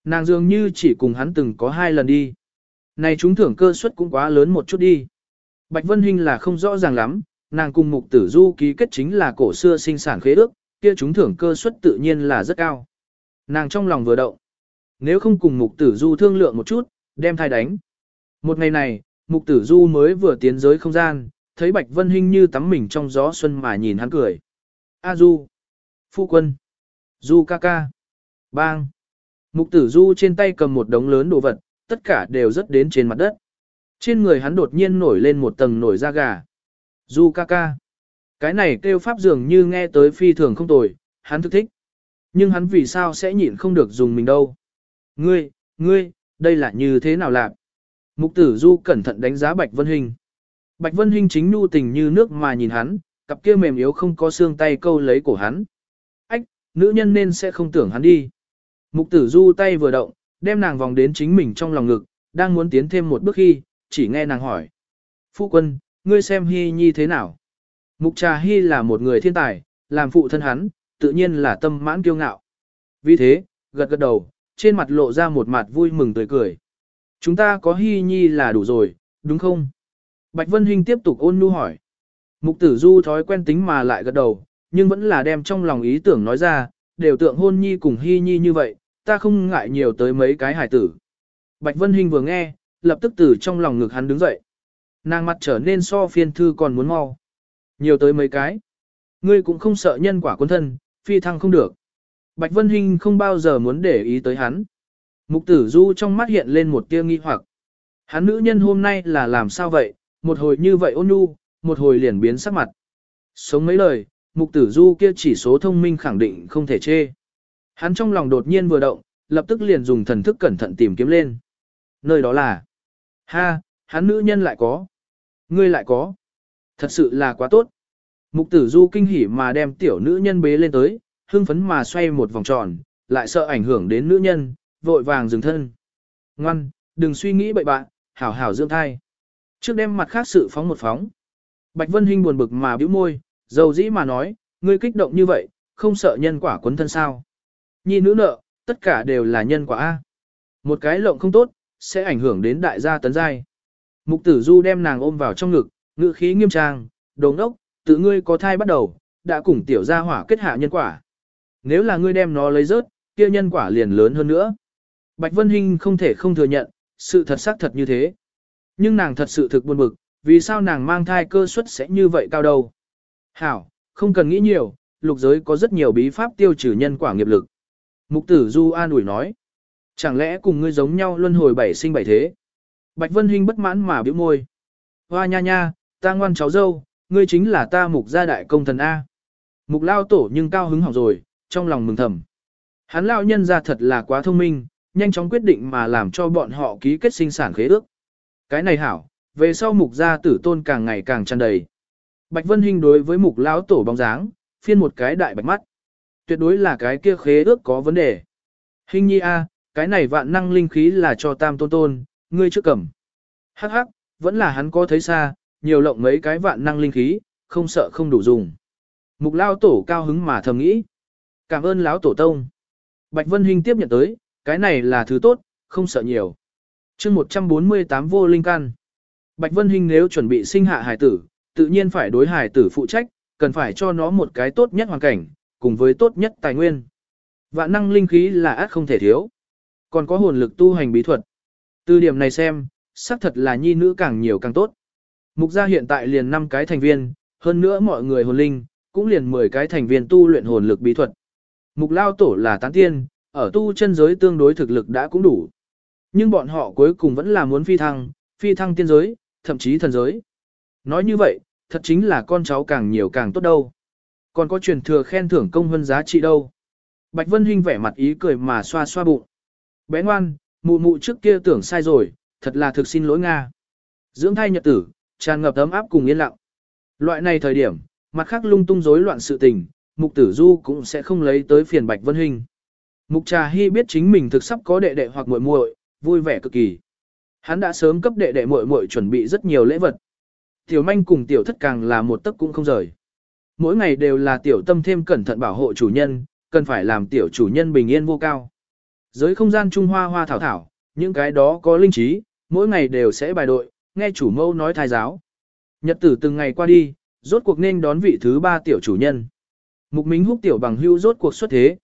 Nàng dường như chỉ cùng hắn từng có hai lần đi. Này chúng thưởng cơ suất cũng quá lớn một chút đi. Bạch Vân Hinh là không rõ ràng lắm, nàng cùng mục tử du ký kết chính là cổ xưa sinh sản khế ước, kia chúng thưởng cơ suất tự nhiên là rất cao. Nàng trong lòng vừa động. Nếu không cùng mục tử du thương lượng một chút, đem thai đánh. Một ngày này, mục tử du mới vừa tiến giới không gian, thấy Bạch Vân Hinh như tắm mình trong gió xuân mà nhìn hắn cười. A du. Phu quân. Du ca ca. Bang. Mục tử du trên tay cầm một đống lớn đồ vật, tất cả đều rớt đến trên mặt đất. Trên người hắn đột nhiên nổi lên một tầng nổi da gà. Du ca ca. Cái này kêu pháp dường như nghe tới phi thường không tồi, hắn thức thích. Nhưng hắn vì sao sẽ nhịn không được dùng mình đâu. Ngươi, ngươi, đây là như thế nào lạc? Mục tử du cẩn thận đánh giá Bạch Vân Hinh. Bạch Vân Hinh chính nhu tình như nước mà nhìn hắn, cặp kia mềm yếu không có xương tay câu lấy cổ hắn. Ách, nữ nhân nên sẽ không tưởng hắn đi. Mục tử du tay vừa động, đem nàng vòng đến chính mình trong lòng ngực, đang muốn tiến thêm một bước khi, chỉ nghe nàng hỏi. Phu quân, ngươi xem Hi Nhi thế nào? Mục trà Hi là một người thiên tài, làm phụ thân hắn, tự nhiên là tâm mãn kiêu ngạo. Vì thế, gật gật đầu, trên mặt lộ ra một mặt vui mừng tươi cười. Chúng ta có Hi Nhi là đủ rồi, đúng không? Bạch Vân Hinh tiếp tục ôn nhu hỏi. Mục tử du thói quen tính mà lại gật đầu, nhưng vẫn là đem trong lòng ý tưởng nói ra, đều tượng hôn nhi cùng hy nhi như vậy, ta không ngại nhiều tới mấy cái hải tử. Bạch Vân Hinh vừa nghe, lập tức từ trong lòng ngực hắn đứng dậy. Nàng mặt trở nên so phiên thư còn muốn mau. Nhiều tới mấy cái. Ngươi cũng không sợ nhân quả quân thân, phi thăng không được. Bạch Vân Hinh không bao giờ muốn để ý tới hắn. Mục tử du trong mắt hiện lên một tia nghi hoặc. Hắn nữ nhân hôm nay là làm sao vậy, một hồi như vậy ôn nhu, một hồi liền biến sắc mặt. Sống mấy lời, mục tử du kia chỉ số thông minh khẳng định không thể chê. Hắn trong lòng đột nhiên vừa động, lập tức liền dùng thần thức cẩn thận tìm kiếm lên. Nơi đó là, ha, hắn nữ nhân lại có, ngươi lại có. Thật sự là quá tốt. Mục tử du kinh hỉ mà đem tiểu nữ nhân bế lên tới, hưng phấn mà xoay một vòng tròn, lại sợ ảnh hưởng đến nữ nhân, vội vàng dừng thân. Ngoan, đừng suy nghĩ bậy bạn, hảo hảo dưỡng thai. Trước đem mặt khác sự phóng một phóng. Bạch Vân Hinh buồn bực mà bĩu môi, dầu dĩ mà nói, ngươi kích động như vậy, không sợ nhân quả quấn thân sao. Nhi nữ nợ, tất cả đều là nhân quả A. Một cái lộng không tốt, sẽ ảnh hưởng đến đại gia tấn giai. Mục tử du đem nàng ôm vào trong ngực, ngữ khí nghiêm trang, đồng đốc, tự ngươi có thai bắt đầu, đã cùng tiểu gia hỏa kết hạ nhân quả. Nếu là ngươi đem nó lấy rớt, kia nhân quả liền lớn hơn nữa. Bạch Vân Hinh không thể không thừa nhận, sự thật xác thật như thế. Nhưng nàng thật sự thực buồn bực, vì sao nàng mang thai cơ suất sẽ như vậy cao đâu. Hảo, không cần nghĩ nhiều, lục giới có rất nhiều bí pháp tiêu trừ nhân quả nghiệp lực. Mục tử Du an ủi nói. Chẳng lẽ cùng ngươi giống nhau luân hồi bảy sinh bảy thế? Bạch Vân Hinh bất mãn mà biểu môi. Hoa nha nha, ta ngoan cháu dâu, ngươi chính là ta mục gia đại công thần A. Mục lao tổ nhưng cao hứng hỏng rồi, trong lòng mừng thầm. Hắn lao nhân ra thật là quá thông minh, nhanh chóng quyết định mà làm cho bọn họ ký kết sinh sản khế ước. Cái này hảo, về sau mục gia tử tôn càng ngày càng tràn đầy. Bạch Vân Hinh đối với mục lão tổ bóng dáng, phiên một cái đại bạch mắt. Tuyệt đối là cái kia khế ước có vấn đề. Hình nhi a, cái này vạn năng linh khí là cho tam tôn tôn, ngươi trước cầm. Hắc hắc, vẫn là hắn có thấy xa, nhiều lộng mấy cái vạn năng linh khí, không sợ không đủ dùng. Mục lao tổ cao hứng mà thầm nghĩ. Cảm ơn lão tổ tông. Bạch Vân Hinh tiếp nhận tới, cái này là thứ tốt, không sợ nhiều chương 148 vô linh căn. Bạch Vân Hinh nếu chuẩn bị sinh hạ hải tử, tự nhiên phải đối hải tử phụ trách, cần phải cho nó một cái tốt nhất hoàn cảnh, cùng với tốt nhất tài nguyên. Vạn năng linh khí là át không thể thiếu. Còn có hồn lực tu hành bí thuật. Từ điểm này xem, xác thật là nhi nữ càng nhiều càng tốt. Mục gia hiện tại liền 5 cái thành viên, hơn nữa mọi người hồn linh, cũng liền 10 cái thành viên tu luyện hồn lực bí thuật. Mục lao tổ là tán tiên, ở tu chân giới tương đối thực lực đã cũng đủ. Nhưng bọn họ cuối cùng vẫn là muốn phi thăng, phi thăng tiên giới, thậm chí thần giới. Nói như vậy, thật chính là con cháu càng nhiều càng tốt đâu. Còn có truyền thừa khen thưởng công hơn giá trị đâu. Bạch Vân Hinh vẻ mặt ý cười mà xoa xoa bụng. Bé ngoan, mụ mụ trước kia tưởng sai rồi, thật là thực xin lỗi Nga. Dưỡng thai nhật tử, tràn ngập ấm áp cùng yên lặng. Loại này thời điểm, mặt khác lung tung rối loạn sự tình, mục tử du cũng sẽ không lấy tới phiền Bạch Vân Hinh. Mục Trà Hy biết chính mình thực sắp có đệ đệ hoặc muội muội, vui vẻ cực kỳ. Hắn đã sớm cấp đệ đệ muội muội chuẩn bị rất nhiều lễ vật. Tiểu manh cùng tiểu thất càng là một tấc cũng không rời. Mỗi ngày đều là tiểu tâm thêm cẩn thận bảo hộ chủ nhân, cần phải làm tiểu chủ nhân bình yên vô cao. Giới không gian Trung Hoa hoa thảo thảo, những cái đó có linh trí, mỗi ngày đều sẽ bài đội, nghe chủ mẫu nói thai giáo. Nhật tử từng ngày qua đi, rốt cuộc nên đón vị thứ ba tiểu chủ nhân. Mục Minh húc tiểu bằng hưu rốt cuộc xuất thế.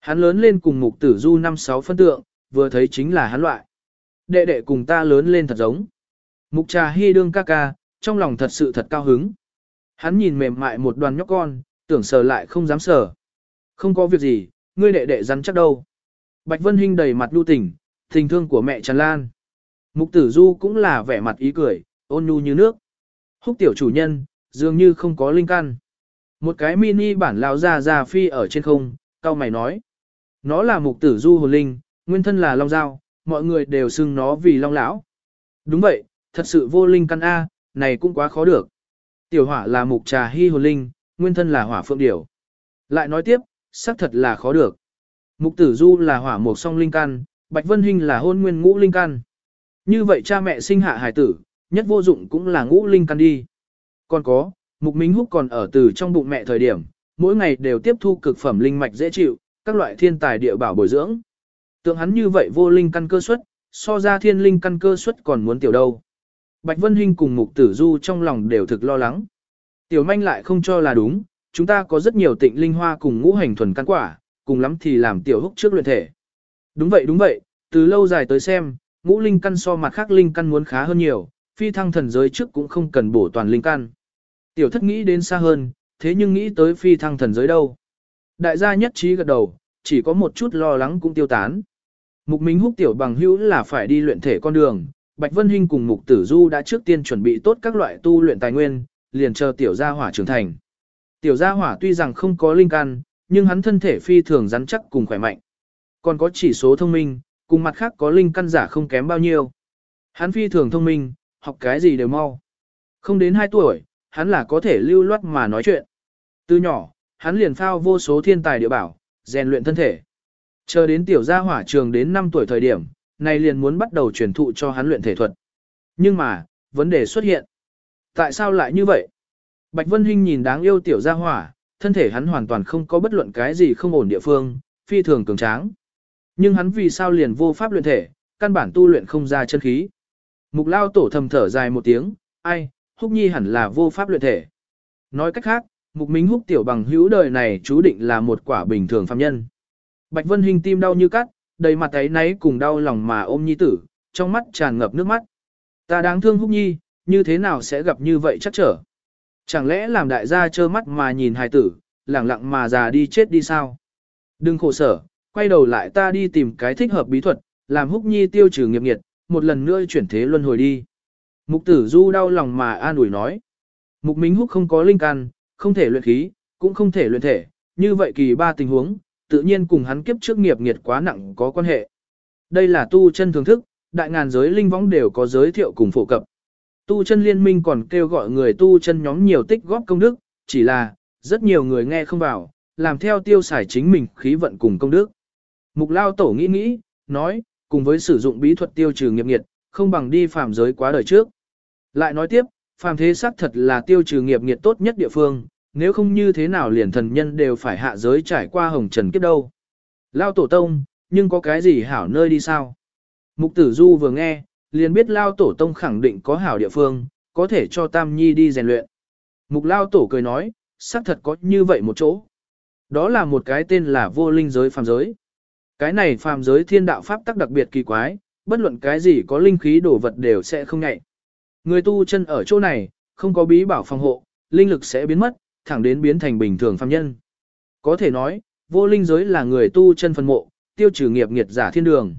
Hắn lớn lên cùng mục tử du năm sáu phân tượng, vừa thấy chính là hắn loại. Đệ đệ cùng ta lớn lên thật giống. Mục trà hy đương ca ca, trong lòng thật sự thật cao hứng. Hắn nhìn mềm mại một đoàn nhóc con, tưởng sờ lại không dám sờ. Không có việc gì, ngươi đệ đệ rắn chắc đâu. Bạch Vân Hinh đầy mặt lưu tình, tình thương của mẹ tràn lan. Mục tử du cũng là vẻ mặt ý cười, ôn nhu như nước. Húc tiểu chủ nhân, dường như không có linh căn. Một cái mini bản lao ra ra phi ở trên không, cao mày nói. Nó là mục tử du hồn linh, nguyên thân là long dao, mọi người đều xưng nó vì long lão. Đúng vậy, thật sự vô linh căn A, này cũng quá khó được. Tiểu hỏa là mục trà hy hồn linh, nguyên thân là hỏa phượng điểu. Lại nói tiếp, xác thật là khó được. Mục tử du là hỏa mục song linh căn, bạch vân Hinh là hôn nguyên ngũ linh căn. Như vậy cha mẹ sinh hạ hải tử, nhất vô dụng cũng là ngũ linh căn đi. Còn có, mục minh húc còn ở từ trong bụng mẹ thời điểm, mỗi ngày đều tiếp thu cực phẩm linh mạch dễ chịu, các loại thiên tài địa bảo bồi dưỡng. Tượng hắn như vậy vô linh căn cơ suất, so ra thiên linh căn cơ suất còn muốn tiểu đâu. Bạch Vân Hinh cùng Mục Tử Du trong lòng đều thực lo lắng. Tiểu manh lại không cho là đúng, chúng ta có rất nhiều tịnh linh hoa cùng ngũ hành thuần căn quả, cùng lắm thì làm tiểu húc trước luyện thể. Đúng vậy đúng vậy, từ lâu dài tới xem, ngũ linh căn so mặt khác linh căn muốn khá hơn nhiều, phi thăng thần giới trước cũng không cần bổ toàn linh căn. Tiểu thất nghĩ đến xa hơn, thế nhưng nghĩ tới phi thăng thần giới đâu. Đại gia nhất trí gật đầu, chỉ có một chút lo lắng cũng tiêu tán. Mục Minh Húc tiểu bằng hữu là phải đi luyện thể con đường, Bạch Vân Hinh cùng Mục Tử Du đã trước tiên chuẩn bị tốt các loại tu luyện tài nguyên, liền chờ tiểu gia hỏa trưởng thành. Tiểu gia hỏa tuy rằng không có linh căn, nhưng hắn thân thể phi thường rắn chắc cùng khỏe mạnh. Còn có chỉ số thông minh, cùng mặt khác có linh căn giả không kém bao nhiêu. Hắn phi thường thông minh, học cái gì đều mau. Không đến 2 tuổi, hắn là có thể lưu loát mà nói chuyện. Từ nhỏ, hắn liền phao vô số thiên tài địa bảo, rèn luyện thân thể. Chờ đến tiểu gia hỏa trường đến 5 tuổi thời điểm, này liền muốn bắt đầu truyền thụ cho hắn luyện thể thuật. Nhưng mà, vấn đề xuất hiện. Tại sao lại như vậy? Bạch Vân Hinh nhìn đáng yêu tiểu gia hỏa, thân thể hắn hoàn toàn không có bất luận cái gì không ổn địa phương, phi thường cường tráng. Nhưng hắn vì sao liền vô pháp luyện thể, căn bản tu luyện không ra chân khí. Mục lao tổ thầm thở dài một tiếng, ai, húc nhi hẳn là vô pháp luyện thể. Nói cách khác, mục minh húc tiểu bằng hữu đời này chú định là một quả bình thường phàm nhân. Bạch Vân Hình tim đau như cắt, đầy mặt ấy náy cùng đau lòng mà ôm nhi tử, trong mắt tràn ngập nước mắt. Ta đáng thương húc nhi, như thế nào sẽ gặp như vậy chắc trở. Chẳng lẽ làm đại gia trơ mắt mà nhìn hài tử, lẳng lặng mà già đi chết đi sao? Đừng khổ sở, quay đầu lại ta đi tìm cái thích hợp bí thuật, làm húc nhi tiêu trừ nghiệp nghiệt, một lần nữa chuyển thế luân hồi đi. Mục tử du đau lòng mà an ủi nói. Mục minh húc không có linh căn, không thể luyện khí, cũng không thể luyện thể, như vậy kỳ ba tình huống, tự nhiên cùng hắn kiếp trước nghiệp nghiệt quá nặng có quan hệ. Đây là tu chân thưởng thức, đại ngàn giới linh võng đều có giới thiệu cùng phổ cập. Tu chân liên minh còn kêu gọi người tu chân nhóm nhiều tích góp công đức, chỉ là, rất nhiều người nghe không vào, làm theo tiêu xài chính mình khí vận cùng công đức. Mục lao tổ nghĩ nghĩ, nói, cùng với sử dụng bí thuật tiêu trừ nghiệp nghiệt, không bằng đi phàm giới quá đời trước. Lại nói tiếp, phàm thế xác thật là tiêu trừ nghiệp nghiệt tốt nhất địa phương, nếu không như thế nào liền thần nhân đều phải hạ giới trải qua hồng trần kiếp đâu. Lao tổ tông, nhưng có cái gì hảo nơi đi sao? Mục tử du vừa nghe, liền biết Lao tổ tông khẳng định có hảo địa phương, có thể cho Tam Nhi đi rèn luyện. Mục Lao tổ cười nói, xác thật có như vậy một chỗ. Đó là một cái tên là vô linh giới phàm giới. Cái này phàm giới thiên đạo pháp tắc đặc biệt kỳ quái, bất luận cái gì có linh khí đổ vật đều sẽ không nhạy. Người tu chân ở chỗ này, không có bí bảo phòng hộ, linh lực sẽ biến mất, thẳng đến biến thành bình thường phàm nhân. Có thể nói, vô linh giới là người tu chân phân mộ, tiêu trừ nghiệp nghiệt giả thiên đường.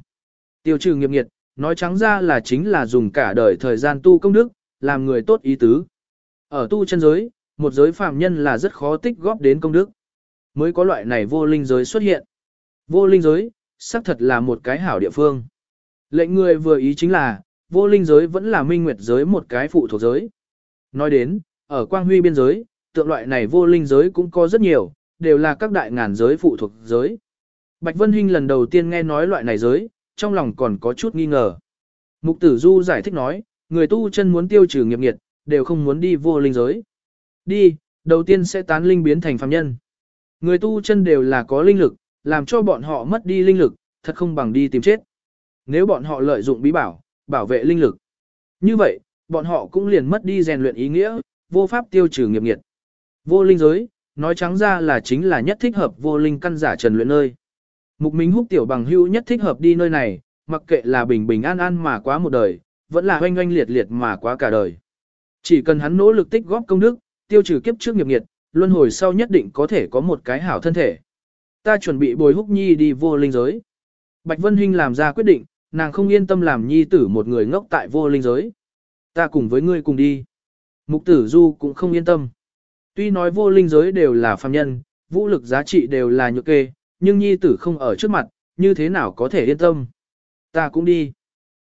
Tiêu trừ nghiệp nghiệt, nói trắng ra là chính là dùng cả đời thời gian tu công đức, làm người tốt ý tứ. Ở tu chân giới, một giới phàm nhân là rất khó tích góp đến công đức. Mới có loại này vô linh giới xuất hiện. Vô linh giới, xác thật là một cái hảo địa phương. Lệnh người vừa ý chính là, vô linh giới vẫn là minh nguyệt giới một cái phụ thuộc giới. Nói đến, ở quang huy biên giới, tượng loại này vô linh giới cũng có rất nhiều, đều là các đại ngàn giới phụ thuộc giới. Bạch Vân Hinh lần đầu tiên nghe nói loại này giới, trong lòng còn có chút nghi ngờ. Mục tử du giải thích nói, người tu chân muốn tiêu trừ nghiệp nghiệt, đều không muốn đi vô linh giới. Đi, đầu tiên sẽ tán linh biến thành phàm nhân. Người tu chân đều là có linh lực, làm cho bọn họ mất đi linh lực, thật không bằng đi tìm chết. Nếu bọn họ lợi dụng bí bảo, bảo vệ linh lực. Như vậy, bọn họ cũng liền mất đi rèn luyện ý nghĩa, vô pháp tiêu trừ nghiệp nghiệt. Vô linh giới, nói trắng ra là chính là nhất thích hợp vô linh căn giả trần luyện nơi. Mục Minh Húc tiểu bằng hữu nhất thích hợp đi nơi này, mặc kệ là bình bình an an mà quá một đời, vẫn là oanh oanh liệt liệt mà quá cả đời. Chỉ cần hắn nỗ lực tích góp công đức, tiêu trừ kiếp trước nghiệp nghiệt, luân hồi sau nhất định có thể có một cái hảo thân thể. Ta chuẩn bị bồi húc nhi đi vô linh giới. Bạch Vân Hinh làm ra quyết định, nàng không yên tâm làm nhi tử một người ngốc tại vô linh giới. Ta cùng với ngươi cùng đi. Mục tử du cũng không yên tâm. Tuy nói vô linh giới đều là phàm nhân, vũ lực giá trị đều là nhược kê, nhưng nhi tử không ở trước mặt, như thế nào có thể yên tâm. Ta cũng đi.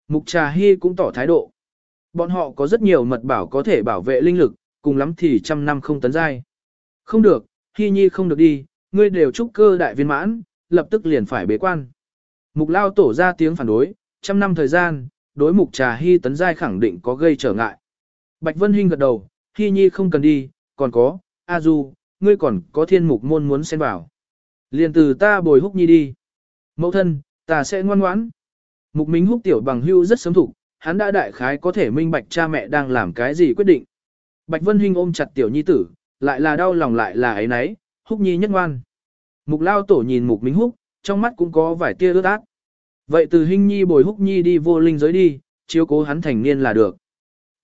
Mục trà hy cũng tỏ thái độ. Bọn họ có rất nhiều mật bảo có thể bảo vệ linh lực, cùng lắm thì trăm năm không tấn giai. Không được, hy nhi không được đi, ngươi đều trúc cơ đại viên mãn, lập tức liền phải bế quan. Mục lao tổ ra tiếng phản đối, trăm năm thời gian, đối mục trà hy tấn giai khẳng định có gây trở ngại. Bạch Vân Hinh gật đầu, hy nhi không cần đi, còn có, A Du, ngươi còn có thiên mục môn muốn xen vào. Liền từ ta bồi húc nhi đi. Mẫu thân, ta sẽ ngoan ngoãn. Mục Minh húc tiểu bằng hưu rất sớm thủ, hắn đã đại khái có thể minh bạch cha mẹ đang làm cái gì quyết định. Bạch Vân Hinh ôm chặt tiểu nhi tử, lại là đau lòng lại là ấy nấy, húc nhi nhất ngoan. Mục lao tổ nhìn mục Minh húc, trong mắt cũng có vài tia ướt át. Vậy từ Hinh nhi bồi húc nhi đi vô linh giới đi, chiếu cố hắn thành niên là được.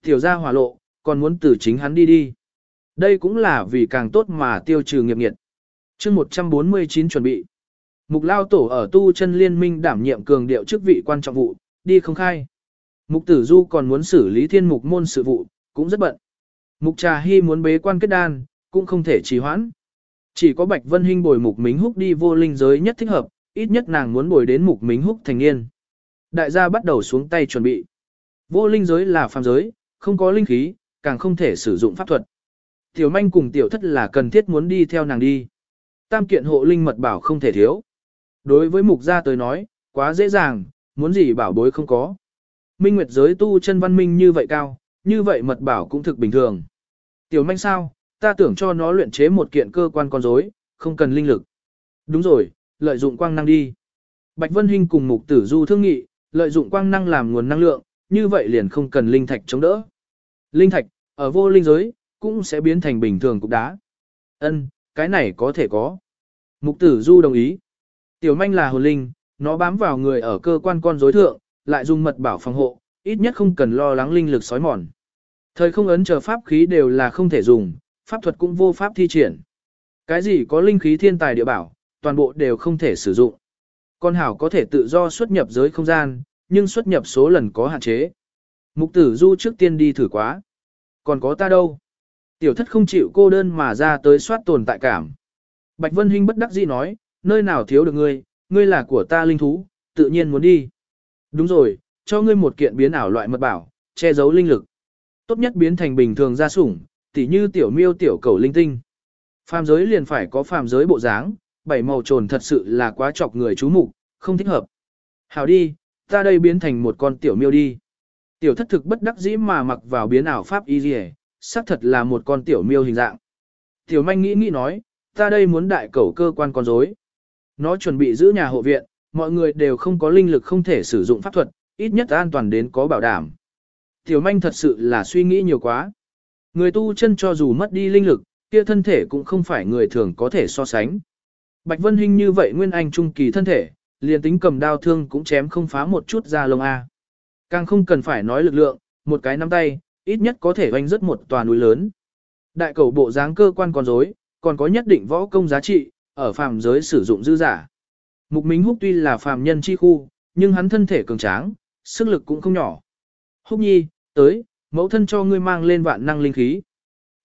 Tiểu gia hỏa lộ, còn muốn từ chính hắn đi đi. Đây cũng là vì càng tốt mà tiêu trừ nghiệp nghiệt. chương 149 chuẩn bị. Mục lao tổ ở tu chân liên minh đảm nhiệm cường điệu chức vị quan trọng vụ, đi không khai. Mục tử du còn muốn xử lý thiên mục môn sự vụ, cũng rất bận. Mục trà hy muốn bế quan kết đan, cũng không thể trì hoãn. Chỉ có Bạch Vân Hinh bồi mục mính húc đi vô linh giới nhất thích hợp, ít nhất nàng muốn bồi đến mục mính húc thành niên. Đại gia bắt đầu xuống tay chuẩn bị. Vô linh giới là phàm giới, không có linh khí, càng không thể sử dụng pháp thuật. Tiểu manh cùng tiểu thất là cần thiết muốn đi theo nàng đi. Tam kiện hộ linh mật bảo không thể thiếu. Đối với mục gia tới nói, quá dễ dàng, muốn gì bảo bối không có. Minh Nguyệt giới tu chân văn minh như vậy cao, như vậy mật bảo cũng thực bình thường. Tiểu manh sao, ta tưởng cho nó luyện chế một kiện cơ quan con rối, không cần linh lực. Đúng rồi, lợi dụng quang năng đi. Bạch Vân Hinh cùng mục tử du thương nghị, lợi dụng quang năng làm nguồn năng lượng, như vậy liền không cần linh thạch chống đỡ. Linh thạch, ở vô linh giới, cũng sẽ biến thành bình thường cục đá. Ân, cái này có thể có. Mục tử du đồng ý. Tiểu manh là hồn linh, nó bám vào người ở cơ quan con rối thượng, lại dùng mật bảo phòng hộ, ít nhất không cần lo lắng linh lực sói mòn. Thời không ấn chờ pháp khí đều là không thể dùng, pháp thuật cũng vô pháp thi triển. Cái gì có linh khí thiên tài địa bảo, toàn bộ đều không thể sử dụng. Con hảo có thể tự do xuất nhập giới không gian, nhưng xuất nhập số lần có hạn chế. Mục tử du trước tiên đi thử quá. Còn có ta đâu? Tiểu thất không chịu cô đơn mà ra tới soát tồn tại cảm. Bạch Vân Hinh bất đắc dĩ nói, nơi nào thiếu được ngươi, ngươi là của ta linh thú, tự nhiên muốn đi. Đúng rồi, cho ngươi một kiện biến ảo loại mật bảo, che giấu linh lực. Tốt nhất biến thành bình thường gia sủng, tỉ như tiểu miêu tiểu cầu linh tinh. Phàm giới liền phải có phàm giới bộ dáng, bảy màu trồn thật sự là quá chọc người chú mục, không thích hợp. Hảo đi, ta đây biến thành một con tiểu miêu đi. Tiểu thất thực bất đắc dĩ mà mặc vào biến ảo pháp y rìa, xác thật là một con tiểu miêu hình dạng. Tiểu manh nghĩ nghĩ nói, ta đây muốn đại cầu cơ quan con rối. Nó chuẩn bị giữ nhà hộ viện, mọi người đều không có linh lực không thể sử dụng pháp thuật, ít nhất an toàn đến có bảo đảm. Tiểu manh thật sự là suy nghĩ nhiều quá. Người tu chân cho dù mất đi linh lực, kia thân thể cũng không phải người thường có thể so sánh. Bạch Vân Hinh như vậy nguyên anh trung kỳ thân thể, liền tính cầm đao thương cũng chém không phá một chút ra lông A. Càng không cần phải nói lực lượng, một cái nắm tay, ít nhất có thể oanh rất một tòa núi lớn. Đại cầu bộ dáng cơ quan còn rối, còn có nhất định võ công giá trị, ở phàm giới sử dụng dư giả. Mục Minh Húc tuy là phàm nhân chi khu, nhưng hắn thân thể cường tráng, sức lực cũng không nhỏ. Húc nhi, tới, mẫu thân cho ngươi mang lên vạn năng linh khí.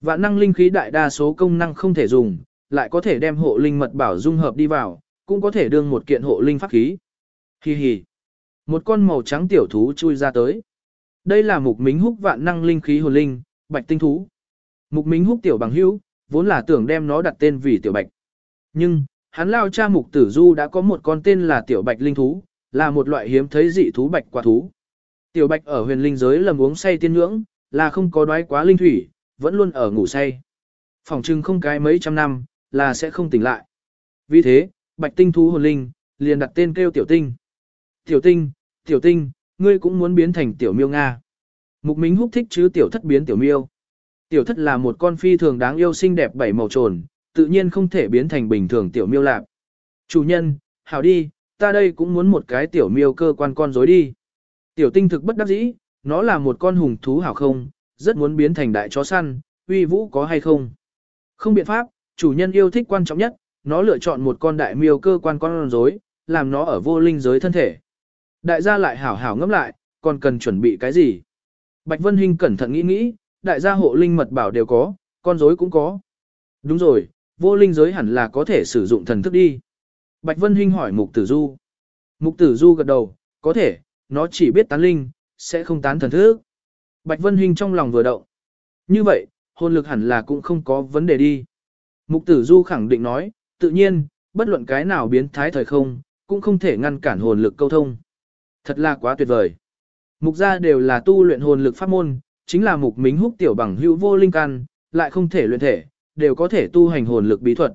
Vạn năng linh khí đại đa số công năng không thể dùng, lại có thể đem hộ linh mật bảo dung hợp đi vào, cũng có thể đương một kiện hộ linh pháp khí. Hi hi. Một con màu trắng tiểu thú chui ra tới. Đây là mục mính húc vạn năng linh khí hồn linh, bạch tinh thú. Mục mính húc tiểu bằng hữu, vốn là tưởng đem nó đặt tên vì tiểu bạch. Nhưng, hắn lao cha mục tử du đã có một con tên là tiểu bạch linh thú, là một loại hiếm thấy dị thú bạch quả thú. Tiểu bạch ở huyền linh giới lầm uống say tiên ngưỡng, là không có đói quá linh thủy, vẫn luôn ở ngủ say. Phòng trưng không cái mấy trăm năm, là sẽ không tỉnh lại. Vì thế, bạch tinh thú hồn linh, liền đặt tên kêu tiểu tinh. Tiểu tinh, tiểu tinh, ngươi cũng muốn biến thành tiểu miêu Nga. Mục Minh húc thích chứ tiểu thất biến tiểu miêu. Tiểu thất là một con phi thường đáng yêu xinh đẹp bảy màu trồn, tự nhiên không thể biến thành bình thường tiểu miêu lạc. Chủ nhân, hảo đi, ta đây cũng muốn một cái tiểu miêu cơ quan con rối đi. Tiểu tinh thực bất đắc dĩ, nó là một con hùng thú hảo không, rất muốn biến thành đại chó săn, uy vũ có hay không. Không biện pháp, chủ nhân yêu thích quan trọng nhất, nó lựa chọn một con đại miêu cơ quan con rối, làm nó ở vô linh giới thân thể. Đại gia lại hảo hảo ngẫm lại, còn cần chuẩn bị cái gì? Bạch Vân Hinh cẩn thận nghĩ nghĩ, đại gia hộ linh mật bảo đều có, con rối cũng có. Đúng rồi, vô linh giới hẳn là có thể sử dụng thần thức đi. Bạch Vân Hinh hỏi Mục Tử Du. Mục Tử Du gật đầu, có thể, nó chỉ biết tán linh, sẽ không tán thần thức. Bạch Vân Hinh trong lòng vừa động. Như vậy, hồn lực hẳn là cũng không có vấn đề đi. Mục Tử Du khẳng định nói, tự nhiên, bất luận cái nào biến thái thời không, cũng không thể ngăn cản hồn lực câu thông. Thật là quá tuyệt vời. Mục gia đều là tu luyện hồn lực pháp môn, chính là mục mính húc tiểu bằng hữu vô linh căn, lại không thể luyện thể, đều có thể tu hành hồn lực bí thuật.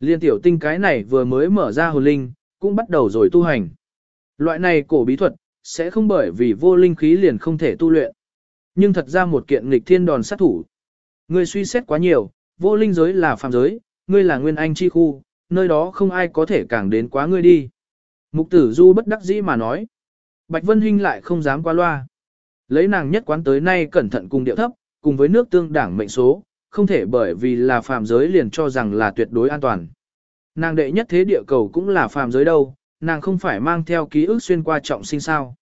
Liên tiểu tinh cái này vừa mới mở ra hồn linh, cũng bắt đầu rồi tu hành. Loại này cổ bí thuật, sẽ không bởi vì vô linh khí liền không thể tu luyện. Nhưng thật ra một kiện nghịch thiên đòn sát thủ. Ngươi suy xét quá nhiều, vô linh giới là phàm giới, ngươi là nguyên anh chi khu, nơi đó không ai có thể càng đến quá ngươi đi. Mục tử du bất đắc dĩ mà nói. Bạch Vân Hinh lại không dám qua loa. Lấy nàng nhất quán tới nay cẩn thận cùng điệu thấp, cùng với nước tương đảng mệnh số, không thể bởi vì là phàm giới liền cho rằng là tuyệt đối an toàn. Nàng đệ nhất thế địa cầu cũng là phàm giới đâu, nàng không phải mang theo ký ức xuyên qua trọng sinh sao.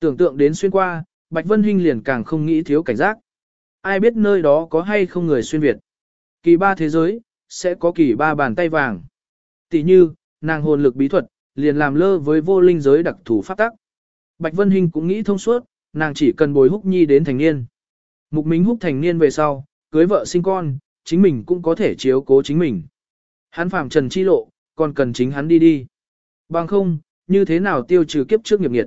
Tưởng tượng đến xuyên qua, Bạch Vân Hinh liền càng không nghĩ thiếu cảnh giác. Ai biết nơi đó có hay không người xuyên Việt. Kỳ ba thế giới, sẽ có kỳ ba bàn tay vàng. Tỷ như, nàng hồn lực bí thuật, liền làm lơ với vô linh giới đặc thù pháp tắc. Bạch Vân Hinh cũng nghĩ thông suốt, nàng chỉ cần bồi húc nhi đến thành niên. Mục Minh húc thành niên về sau, cưới vợ sinh con, chính mình cũng có thể chiếu cố chính mình. Hắn phàm trần chi lộ, còn cần chính hắn đi đi. Bằng không, như thế nào tiêu trừ kiếp trước nghiệp nghiệt.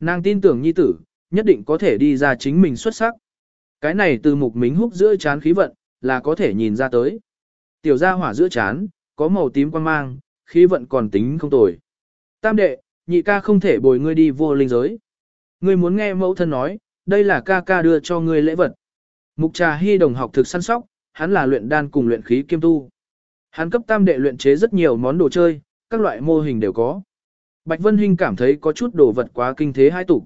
Nàng tin tưởng nhi tử, nhất định có thể đi ra chính mình xuất sắc. Cái này từ mục mính húc giữa chán khí vận, là có thể nhìn ra tới. Tiểu gia hỏa giữa chán, có màu tím quan mang, khí vận còn tính không tồi. Tam đệ, nhị ca không thể bồi ngươi đi vô linh giới. Ngươi muốn nghe mẫu thân nói, đây là ca ca đưa cho ngươi lễ vật. Mục trà hy đồng học thực săn sóc, hắn là luyện đan cùng luyện khí kiêm tu. Hắn cấp tam đệ luyện chế rất nhiều món đồ chơi, các loại mô hình đều có. Bạch Vân Hinh cảm thấy có chút đồ vật quá kinh thế hai tục.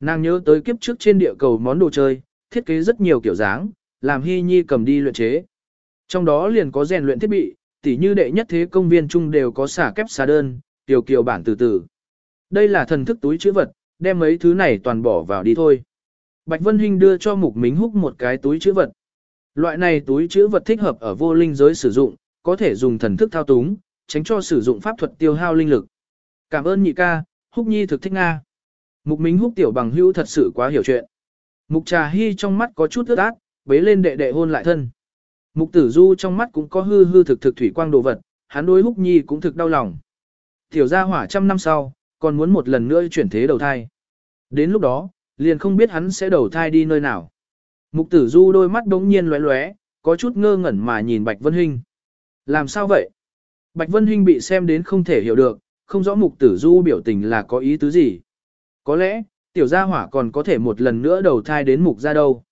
Nàng nhớ tới kiếp trước trên địa cầu món đồ chơi, thiết kế rất nhiều kiểu dáng, làm Hy Nhi cầm đi luyện chế. Trong đó liền có rèn luyện thiết bị, tỉ như đệ nhất thế công viên chung đều có xả kép xả đơn, tiểu kiều bản từ từ. Đây là thần thức túi chữ vật, đem mấy thứ này toàn bỏ vào đi thôi. Bạch Vân Hinh đưa cho Mục Mính Húc một cái túi chữ vật. Loại này túi chữ vật thích hợp ở vô linh giới sử dụng, có thể dùng thần thức thao túng, tránh cho sử dụng pháp thuật tiêu hao linh lực. Cảm ơn nhị ca, Húc Nhi thực thích Nga. Mục Mính Húc tiểu bằng hữu thật sự quá hiểu chuyện. Mục Trà Hy trong mắt có chút ướt át, bế lên đệ đệ hôn lại thân. Mục Tử Du trong mắt cũng có hư hư thực thực thủy quang đồ vật, hắn đối Húc Nhi cũng thực đau lòng. Tiểu gia hỏa trăm năm sau, còn muốn một lần nữa chuyển thế đầu thai. Đến lúc đó, liền không biết hắn sẽ đầu thai đi nơi nào. Mục tử du đôi mắt đống nhiên lóe lóe, có chút ngơ ngẩn mà nhìn Bạch Vân Hinh. Làm sao vậy? Bạch Vân Hinh bị xem đến không thể hiểu được, không rõ mục tử du biểu tình là có ý tứ gì. Có lẽ, tiểu gia hỏa còn có thể một lần nữa đầu thai đến mục gia đâu.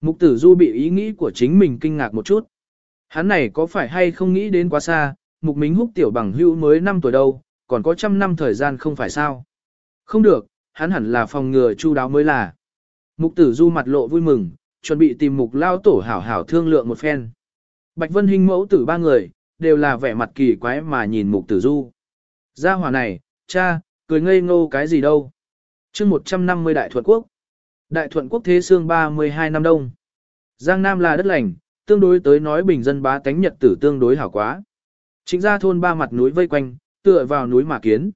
Mục tử du bị ý nghĩ của chính mình kinh ngạc một chút. Hắn này có phải hay không nghĩ đến quá xa, mục mính húc tiểu bằng hưu mới 5 tuổi đâu, còn có trăm năm thời gian không phải sao. Không được, hắn hẳn là phòng ngừa chu đáo mới là. Mục tử du mặt lộ vui mừng, chuẩn bị tìm mục lao tổ hảo hảo thương lượng một phen. Bạch Vân Hinh mẫu tử ba người, đều là vẻ mặt kỳ quái mà nhìn mục tử du. Gia hỏa này, cha, cười ngây ngô cái gì đâu. chương 150 Đại Thuận Quốc Đại Thuận Quốc thế xương 32 năm đông. Giang Nam là đất lành, tương đối tới nói bình dân bá tánh nhật tử tương đối hảo quá. Chính ra thôn ba mặt núi vây quanh, tựa vào núi mà kiến.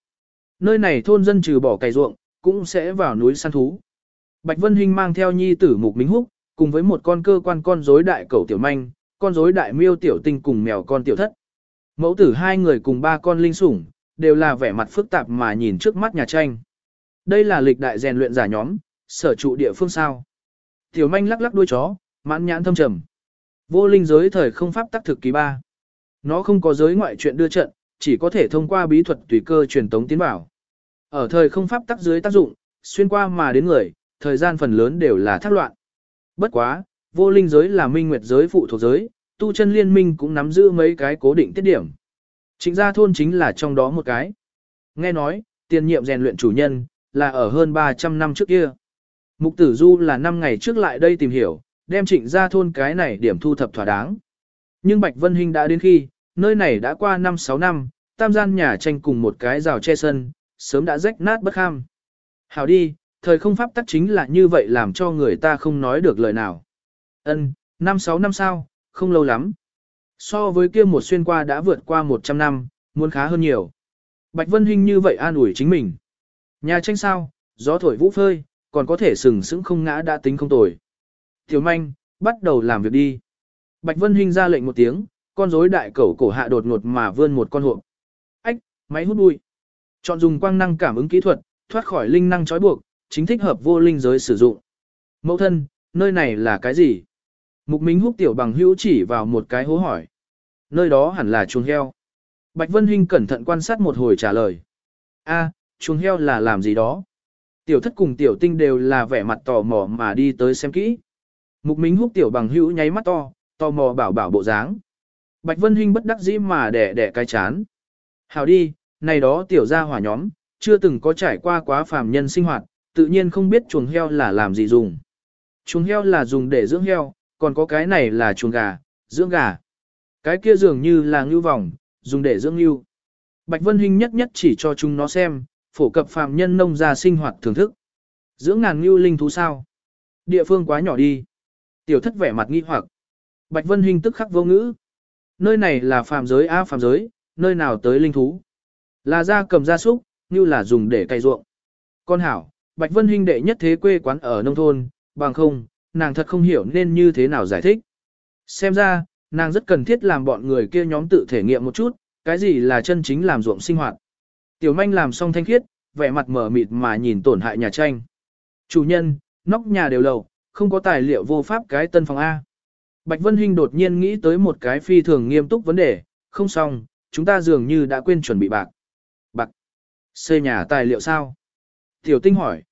Nơi này thôn dân trừ bỏ cày ruộng, cũng sẽ vào núi săn thú. Bạch Vân Hinh mang theo nhi tử Mục Minh Húc, cùng với một con cơ quan con rối đại cẩu tiểu manh, con rối đại miêu tiểu tinh cùng mèo con tiểu thất. Mẫu tử hai người cùng ba con linh sủng, đều là vẻ mặt phức tạp mà nhìn trước mắt nhà tranh. Đây là lịch đại rèn luyện giả nhóm, sở trụ địa phương sao. Tiểu manh lắc lắc đuôi chó, mãn nhãn thâm trầm. Vô linh giới thời không pháp tắc thực kỳ ba. Nó không có giới ngoại chuyện đưa trận, chỉ có thể thông qua bí thuật tùy cơ truyền tống tiến bảo. Ở thời không pháp tắc dưới tác dụng, xuyên qua mà đến người, thời gian phần lớn đều là thác loạn. Bất quá, vô linh giới là minh nguyệt giới phụ thuộc giới, tu chân liên minh cũng nắm giữ mấy cái cố định tiết điểm. Trịnh gia thôn chính là trong đó một cái. Nghe nói, tiền nhiệm rèn luyện chủ nhân, là ở hơn 300 năm trước kia. Mục tử du là 5 ngày trước lại đây tìm hiểu, đem trịnh gia thôn cái này điểm thu thập thỏa đáng. Nhưng Bạch Vân Hinh đã đến khi, nơi này đã qua 5-6 năm, tam gian nhà tranh cùng một cái rào che sân, sớm đã rách nát bất kham. Hảo đi, thời không pháp tắc chính là như vậy làm cho người ta không nói được lời nào. Ân, năm sáu năm sau, không lâu lắm. So với kia một xuyên qua đã vượt qua 100 năm, muốn khá hơn nhiều. Bạch Vân Hinh như vậy an ủi chính mình. Nhà tranh sao, gió thổi vũ phơi, còn có thể sừng sững không ngã đã tính không tồi. Tiểu manh, bắt đầu làm việc đi. Bạch Vân Hinh ra lệnh một tiếng, con rối đại cẩu cổ hạ đột ngột mà vươn một con hộp. Ách, máy hút bụi. Chọn dùng quang năng cảm ứng kỹ thuật, thoát khỏi linh năng trói buộc, chính thích hợp vô linh giới sử dụng. Mẫu thân, nơi này là cái gì? Mục Minh húc tiểu bằng hữu chỉ vào một cái hố hỏi. Nơi đó hẳn là chuồng heo. Bạch Vân Hinh cẩn thận quan sát một hồi trả lời. A, chuồng heo là làm gì đó? Tiểu thất cùng tiểu tinh đều là vẻ mặt tò mò mà đi tới xem kỹ. Mục Minh húc tiểu bằng hữu nháy mắt to, tò mò bảo bảo bộ dáng. Bạch Vân Hinh bất đắc dĩ mà đẻ đẻ cái chán. Hào đi, này đó tiểu gia hỏa nhóm, chưa từng có trải qua quá phàm nhân sinh hoạt, tự nhiên không biết chuồng heo là làm gì dùng. Chuồng heo là dùng để dưỡng heo, còn có cái này là chuồng gà, dưỡng gà. Cái kia dường như là ngưu vòng, dùng để dưỡng ngưu. Bạch Vân Hinh nhất nhất chỉ cho chúng nó xem, phổ cập phàm nhân nông gia sinh hoạt thưởng thức. Dưỡng ngàn ngưu linh thú sao? Địa phương quá nhỏ đi. Tiểu thất vẻ mặt nghi hoặc. Bạch Vân Hinh tức khắc vô ngữ. Nơi này là phàm giới a phàm giới, nơi nào tới linh thú? Là gia cầm gia súc, như là dùng để cày ruộng. Con hảo, Bạch Vân Hinh đệ nhất thế quê quán ở nông thôn, bằng không, nàng thật không hiểu nên như thế nào giải thích. Xem ra, nàng rất cần thiết làm bọn người kia nhóm tự thể nghiệm một chút, cái gì là chân chính làm ruộng sinh hoạt. Tiểu manh làm xong thanh khiết, vẻ mặt mở mịt mà nhìn tổn hại nhà tranh. Chủ nhân, nóc nhà đều lầu, không có tài liệu vô pháp cái tân phòng A. Bạch Vân Hinh đột nhiên nghĩ tới một cái phi thường nghiêm túc vấn đề, không xong, chúng ta dường như đã quên chuẩn bị bạc. Bạc? Xây nhà tài liệu sao? Tiểu tinh hỏi.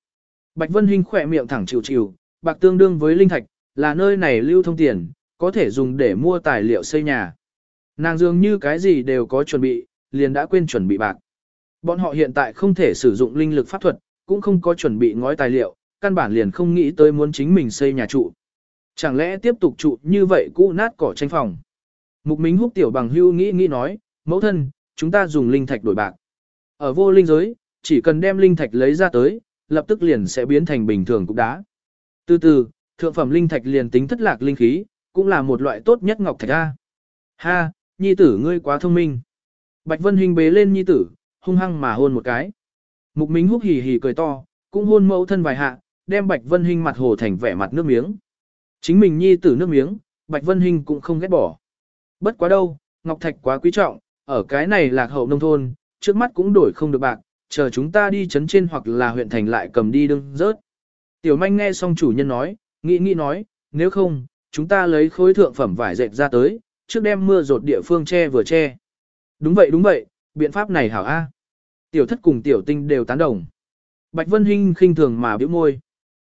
Bạch Vân Hinh khỏe miệng thẳng chịu chịu, bạc tương đương với linh thạch, là nơi này lưu thông tiền, có thể dùng để mua tài liệu xây nhà. Nàng dường như cái gì đều có chuẩn bị, liền đã quên chuẩn bị bạc. Bọn họ hiện tại không thể sử dụng linh lực pháp thuật, cũng không có chuẩn bị ngói tài liệu, căn bản liền không nghĩ tới muốn chính mình xây nhà trụ. Chẳng lẽ tiếp tục trụ như vậy cũ nát cỏ tranh phòng. Mục Minh húc tiểu bằng hưu nghĩ nghĩ nói, mẫu thân, chúng ta dùng linh thạch đổi bạc. Ở vô linh giới, chỉ cần đem linh thạch lấy ra tới, lập tức liền sẽ biến thành bình thường cục đá. Từ từ, thượng phẩm linh thạch liền tính thất lạc linh khí, cũng là một loại tốt nhất ngọc thạch A. Ha, nhi tử ngươi quá thông minh. Bạch Vân Hinh bế lên nhi tử, hung hăng mà hôn một cái. Mục Minh húc hì hì cười to, cũng hôn mẫu thân vài hạ, đem Bạch Vân Hinh mặt hồ thành vẻ mặt nước miếng. Chính mình nhi tử nước miếng, Bạch Vân Hinh cũng không ghét bỏ. Bất quá đâu, ngọc thạch quá quý trọng, ở cái này lạc hậu nông thôn, trước mắt cũng đổi không được bạc, chờ chúng ta đi chấn trên hoặc là huyện thành lại cầm đi đương rớt. Tiểu manh nghe xong chủ nhân nói, nghĩ nghĩ nói, nếu không, chúng ta lấy khối thượng phẩm vải dệt ra tới, trước đem mưa rột địa phương che vừa che. Đúng vậy đúng vậy, biện pháp này hảo A. Tiểu thất cùng tiểu tinh đều tán đồng. Bạch Vân Hinh khinh thường mà biểu môi.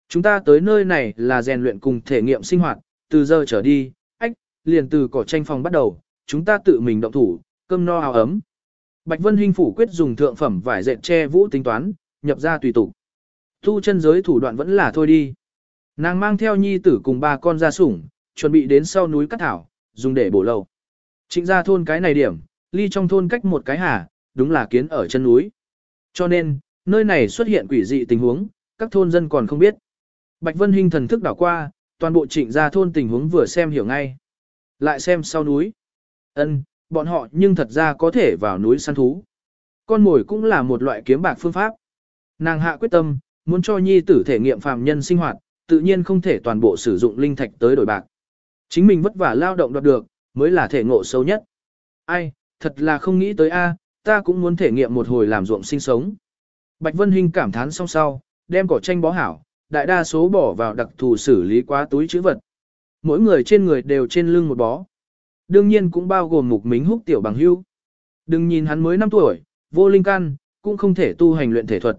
Chúng ta tới nơi này là rèn luyện cùng thể nghiệm sinh hoạt, từ giờ trở đi, ách, liền từ cỏ tranh phòng bắt đầu, chúng ta tự mình động thủ, cơm no áo ấm. Bạch Vân Hinh phủ quyết dùng thượng phẩm vải dệt che vũ tính toán, nhập ra tùy tục. Thu chân giới thủ đoạn vẫn là thôi đi. Nàng mang theo nhi tử cùng ba con ra sủng, chuẩn bị đến sau núi cắt thảo, dùng để bổ lầu. Trịnh ra thôn cái này điểm, ly trong thôn cách một cái hà, đúng là kiến ở chân núi. Cho nên, nơi này xuất hiện quỷ dị tình huống, các thôn dân còn không biết. Bạch Vân Hinh thần thức đảo qua, toàn bộ trịnh gia thôn tình huống vừa xem hiểu ngay. Lại xem sau núi. ân bọn họ nhưng thật ra có thể vào núi săn thú. Con mồi cũng là một loại kiếm bạc phương pháp. Nàng hạ quyết tâm, muốn cho nhi tử thể nghiệm phàm nhân sinh hoạt, tự nhiên không thể toàn bộ sử dụng linh thạch tới đổi bạc. Chính mình vất vả lao động đoạt được, mới là thể ngộ sâu nhất. Ai, thật là không nghĩ tới a, ta cũng muốn thể nghiệm một hồi làm ruộng sinh sống. Bạch Vân Hinh cảm thán song sau, đem cỏ tranh bó hảo, đại đa số bỏ vào đặc thù xử lý quá túi chữ vật. Mỗi người trên người đều trên lưng một bó. Đương nhiên cũng bao gồm mục mính húc tiểu bằng hưu. Đừng nhìn hắn mới 5 tuổi, vô linh căn, cũng không thể tu hành luyện thể thuật.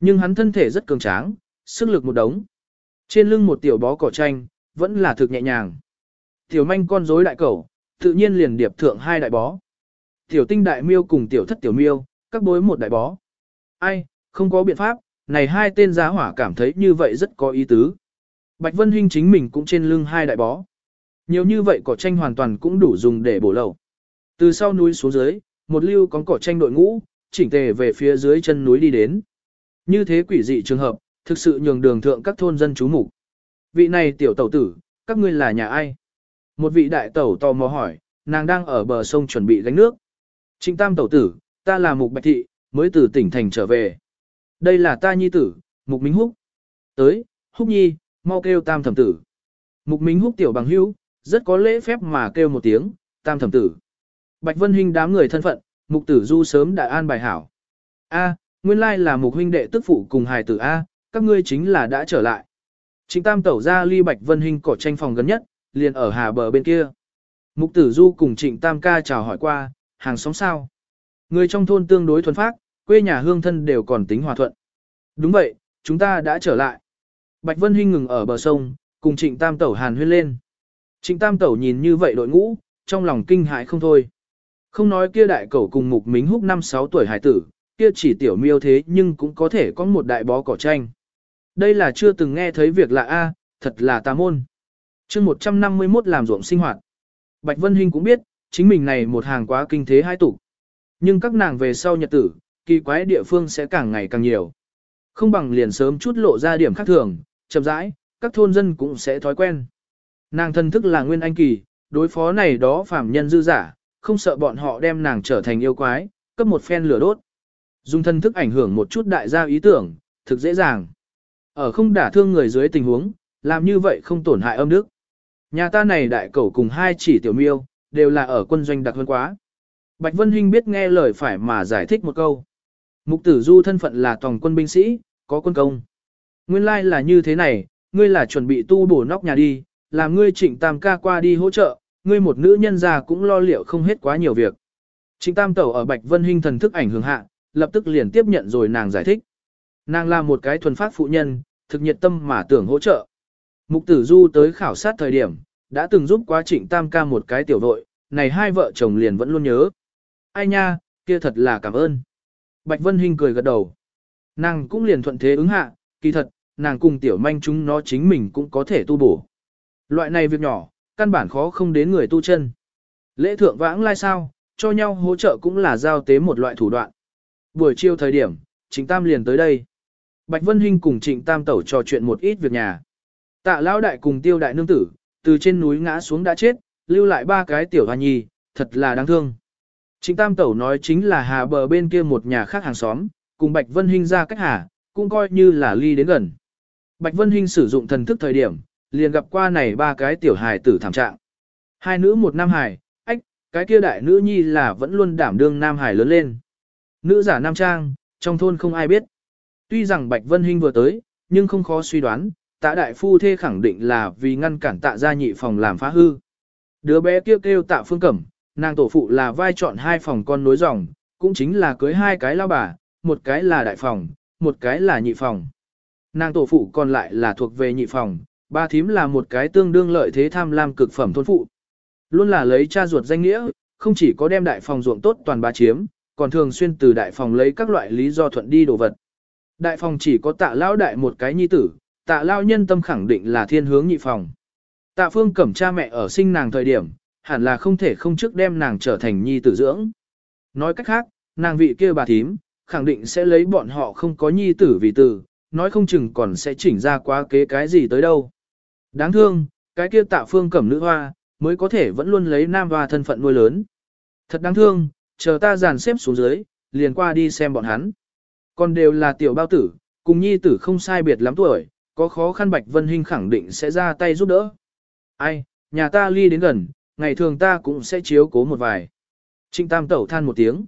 Nhưng hắn thân thể rất cường tráng, sức lực một đống. Trên lưng một tiểu bó cỏ tranh, vẫn là thực nhẹ nhàng. Tiểu manh con rối đại cẩu, tự nhiên liền điệp thượng hai đại bó. Tiểu tinh đại miêu cùng tiểu thất tiểu miêu, các bối một đại bó. Ai, không có biện pháp, này hai tên giá hỏa cảm thấy như vậy rất có ý tứ. Bạch Vân Hinh chính mình cũng trên lưng hai đại bó. Nhiều như vậy cỏ tranh hoàn toàn cũng đủ dùng để bổ lầu. Từ sau núi xuống dưới, một lưu có cỏ tranh đội ngũ, chỉnh tề về phía dưới chân núi đi đến. Như thế quỷ dị trường hợp, thực sự nhường đường thượng các thôn dân chú mục. Vị này tiểu tẩu tử, các ngươi là nhà ai? Một vị đại tẩu tò mò hỏi, nàng đang ở bờ sông chuẩn bị gánh nước. Trịnh tam tẩu tử, ta là mục bạch thị, mới từ tỉnh thành trở về. Đây là ta nhi tử, mục minh húc. Tới, húc nhi, mau kêu tam thẩm tử. Mục minh húc tiểu bằng hữu, rất có lễ phép mà kêu một tiếng, tam thẩm tử. Bạch Vân Hinh đám người thân phận, mục tử du sớm đã an bài hảo. A, nguyên lai là mục huynh đệ tức phụ cùng hài tử A, các ngươi chính là đã trở lại. Trịnh tam tẩu ra ly Bạch Vân Hinh cỏ tranh phòng gần nhất, liền ở hà bờ bên kia. Mục tử du cùng trịnh tam ca chào hỏi qua, hàng xóm sao. Người trong thôn tương đối thuần phát, quê nhà hương thân đều còn tính hòa thuận. Đúng vậy, chúng ta đã trở lại. Bạch Vân Hinh ngừng ở bờ sông, cùng trịnh tam tẩu hàn huyên lên. Trịnh tam tẩu nhìn như vậy đội ngũ, trong lòng kinh hãi không thôi. Không nói kia đại cẩu cùng mục mính húc năm sáu tuổi hải tử, kia chỉ tiểu miêu thế nhưng cũng có thể có một đại bó cỏ tranh. Đây là chưa từng nghe thấy việc lạ a, thật là tà môn. chương 151 làm ruộng sinh hoạt. Bạch Vân Hinh cũng biết, chính mình này một hàng quá kinh thế hai tục. Nhưng các nàng về sau nhật tử, kỳ quái địa phương sẽ càng ngày càng nhiều. Không bằng liền sớm chút lộ ra điểm khác thường, chậm rãi, các thôn dân cũng sẽ thói quen. Nàng thân thức là nguyên anh kỳ, đối phó này đó phạm nhân dư giả, không sợ bọn họ đem nàng trở thành yêu quái, cấp một phen lửa đốt. Dùng thân thức ảnh hưởng một chút đại gia ý tưởng, thực dễ dàng. Ở không đả thương người dưới tình huống, làm như vậy không tổn hại âm đức. Nhà ta này đại cẩu cùng hai chỉ tiểu miêu, đều là ở quân doanh đặc hơn quá. Bạch Vân Hinh biết nghe lời phải mà giải thích một câu. Mục tử du thân phận là tòng quân binh sĩ, có quân công. Nguyên lai like là như thế này, ngươi là chuẩn bị tu bổ nóc nhà đi, làm ngươi trịnh tam ca qua đi hỗ trợ, ngươi một nữ nhân già cũng lo liệu không hết quá nhiều việc. Trịnh tam tẩu ở Bạch Vân Hinh thần thức ảnh hưởng hạ, lập tức liền tiếp nhận rồi nàng giải thích. Nàng là một cái thuần phát phụ nhân, thực nhiệt tâm mà tưởng hỗ trợ. Mục tử du tới khảo sát thời điểm, đã từng giúp quá trịnh tam ca một cái tiểu đội, này hai vợ chồng liền vẫn luôn nhớ. Ai nha, kia thật là cảm ơn. Bạch Vân Hinh cười gật đầu. Nàng cũng liền thuận thế ứng hạ, kỳ thật, nàng cùng tiểu manh chúng nó chính mình cũng có thể tu bổ. Loại này việc nhỏ, căn bản khó không đến người tu chân. Lễ thượng vãng lai sao, cho nhau hỗ trợ cũng là giao tế một loại thủ đoạn. Buổi chiều thời điểm, Trịnh Tam liền tới đây. Bạch Vân Hinh cùng Trịnh Tam tẩu trò chuyện một ít việc nhà. Tạ Lão Đại cùng Tiêu Đại Nương Tử, từ trên núi ngã xuống đã chết, lưu lại ba cái tiểu hoa nhi, thật là đáng thương. Trịnh Tam tẩu nói chính là hà bờ bên kia một nhà khác hàng xóm, cùng Bạch Vân Hinh ra cách hà, cũng coi như là ly đến gần. Bạch Vân Hinh sử dụng thần thức thời điểm, liền gặp qua này ba cái tiểu hài tử thảm trạng. Hai nữ một nam hài, ách, cái kia đại nữ nhi là vẫn luôn đảm đương nam hài lớn lên. Nữ giả nam trang, trong thôn không ai biết. Tuy rằng Bạch Vân Hinh vừa tới, nhưng không khó suy đoán, tạ đại phu thê khẳng định là vì ngăn cản tạ gia nhị phòng làm phá hư. Đứa bé kêu kêu tạ phương cẩm, nàng tổ phụ là vai chọn hai phòng con nối dòng, cũng chính là cưới hai cái lao bà, một cái là đại phòng, một cái là nhị phòng. Nàng tổ phụ còn lại là thuộc về nhị phòng, ba thím là một cái tương đương lợi thế tham lam cực phẩm thôn phụ. Luôn là lấy cha ruột danh nghĩa, không chỉ có đem đại phòng ruộng tốt toàn ba chiếm, còn thường xuyên từ đại phòng lấy các loại lý do thuận đi đồ vật. Đại phòng chỉ có tạ lao đại một cái nhi tử, tạ lao nhân tâm khẳng định là thiên hướng nhị phòng. Tạ phương cẩm cha mẹ ở sinh nàng thời điểm, hẳn là không thể không trước đem nàng trở thành nhi tử dưỡng. Nói cách khác, nàng vị kia bà thím, khẳng định sẽ lấy bọn họ không có nhi tử vì tử, nói không chừng còn sẽ chỉnh ra quá kế cái gì tới đâu. Đáng thương, cái kia tạ phương cẩm nữ hoa, mới có thể vẫn luôn lấy nam hoa thân phận nuôi lớn. Thật đáng thương, chờ ta dàn xếp xuống dưới, liền qua đi xem bọn hắn. Còn đều là tiểu bao tử, cùng nhi tử không sai biệt lắm tuổi, có khó khăn Bạch Vân Hinh khẳng định sẽ ra tay giúp đỡ. Ai, nhà ta ly đến gần, ngày thường ta cũng sẽ chiếu cố một vài. Trịnh Tam Tẩu than một tiếng.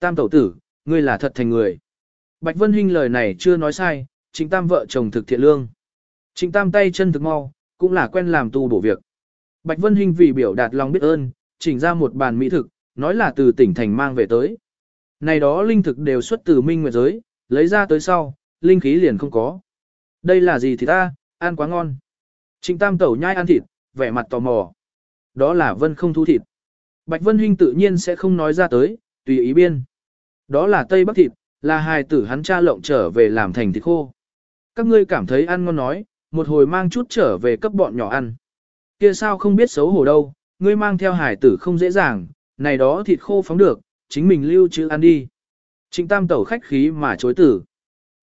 Tam Tẩu tử, ngươi là thật thành người. Bạch Vân Hinh lời này chưa nói sai, Trịnh Tam vợ chồng thực thiện lương. Trịnh Tam tay chân thực mau, cũng là quen làm tu bổ việc. Bạch Vân Hinh vì biểu đạt lòng biết ơn, chỉnh ra một bàn mỹ thực, nói là từ tỉnh thành mang về tới. Này đó linh thực đều xuất từ minh nguyệt giới, lấy ra tới sau, linh khí liền không có. Đây là gì thì ta, ăn quá ngon. Trịnh Tam tẩu nhai ăn thịt, vẻ mặt tò mò. Đó là Vân không thu thịt. Bạch Vân Hinh tự nhiên sẽ không nói ra tới, tùy ý biên. Đó là Tây Bắc thịt, là hài tử hắn cha lộng trở về làm thành thịt khô. Các ngươi cảm thấy ăn ngon nói, một hồi mang chút trở về cấp bọn nhỏ ăn. Kia sao không biết xấu hổ đâu, ngươi mang theo hài tử không dễ dàng, này đó thịt khô phóng được, chính mình lưu trữ ăn đi. Trịnh Tam tẩu khách khí mà chối tử.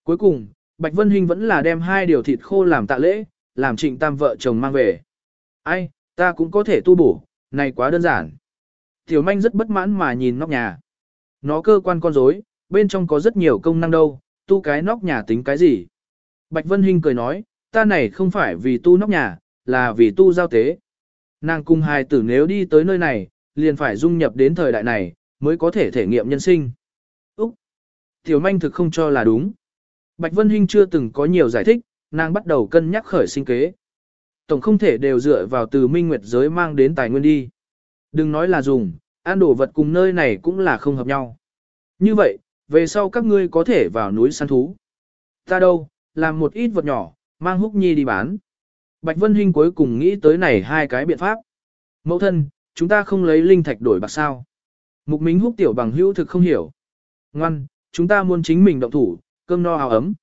Cuối cùng, Bạch Vân Hinh vẫn là đem hai điều thịt khô làm tạ lễ, làm trịnh tam vợ chồng mang về. Ai, ta cũng có thể tu bổ, này quá đơn giản. Tiểu manh rất bất mãn mà nhìn nóc nhà. Nó cơ quan con rối, bên trong có rất nhiều công năng đâu, tu cái nóc nhà tính cái gì. Bạch Vân Hinh cười nói, ta này không phải vì tu nóc nhà, là vì tu giao tế. Nàng cùng hài tử nếu đi tới nơi này, liền phải dung nhập đến thời đại này, mới có thể thể nghiệm nhân sinh. Úc! Tiểu manh thực không cho là đúng. Bạch Vân Hinh chưa từng có nhiều giải thích, nàng bắt đầu cân nhắc khởi sinh kế. Tổng không thể đều dựa vào từ minh nguyệt giới mang đến tài nguyên đi. Đừng nói là dùng, ăn đồ vật cùng nơi này cũng là không hợp nhau. Như vậy, về sau các ngươi có thể vào núi săn thú. Ta đâu, làm một ít vật nhỏ, mang húc nhi đi bán. Bạch Vân Hinh cuối cùng nghĩ tới này hai cái biện pháp. Mẫu thân, chúng ta không lấy linh thạch đổi bạc sao. Mục Mính húc tiểu bằng hữu thực không hiểu. Ngoan, chúng ta muốn chính mình động thủ, cơm no áo ấm.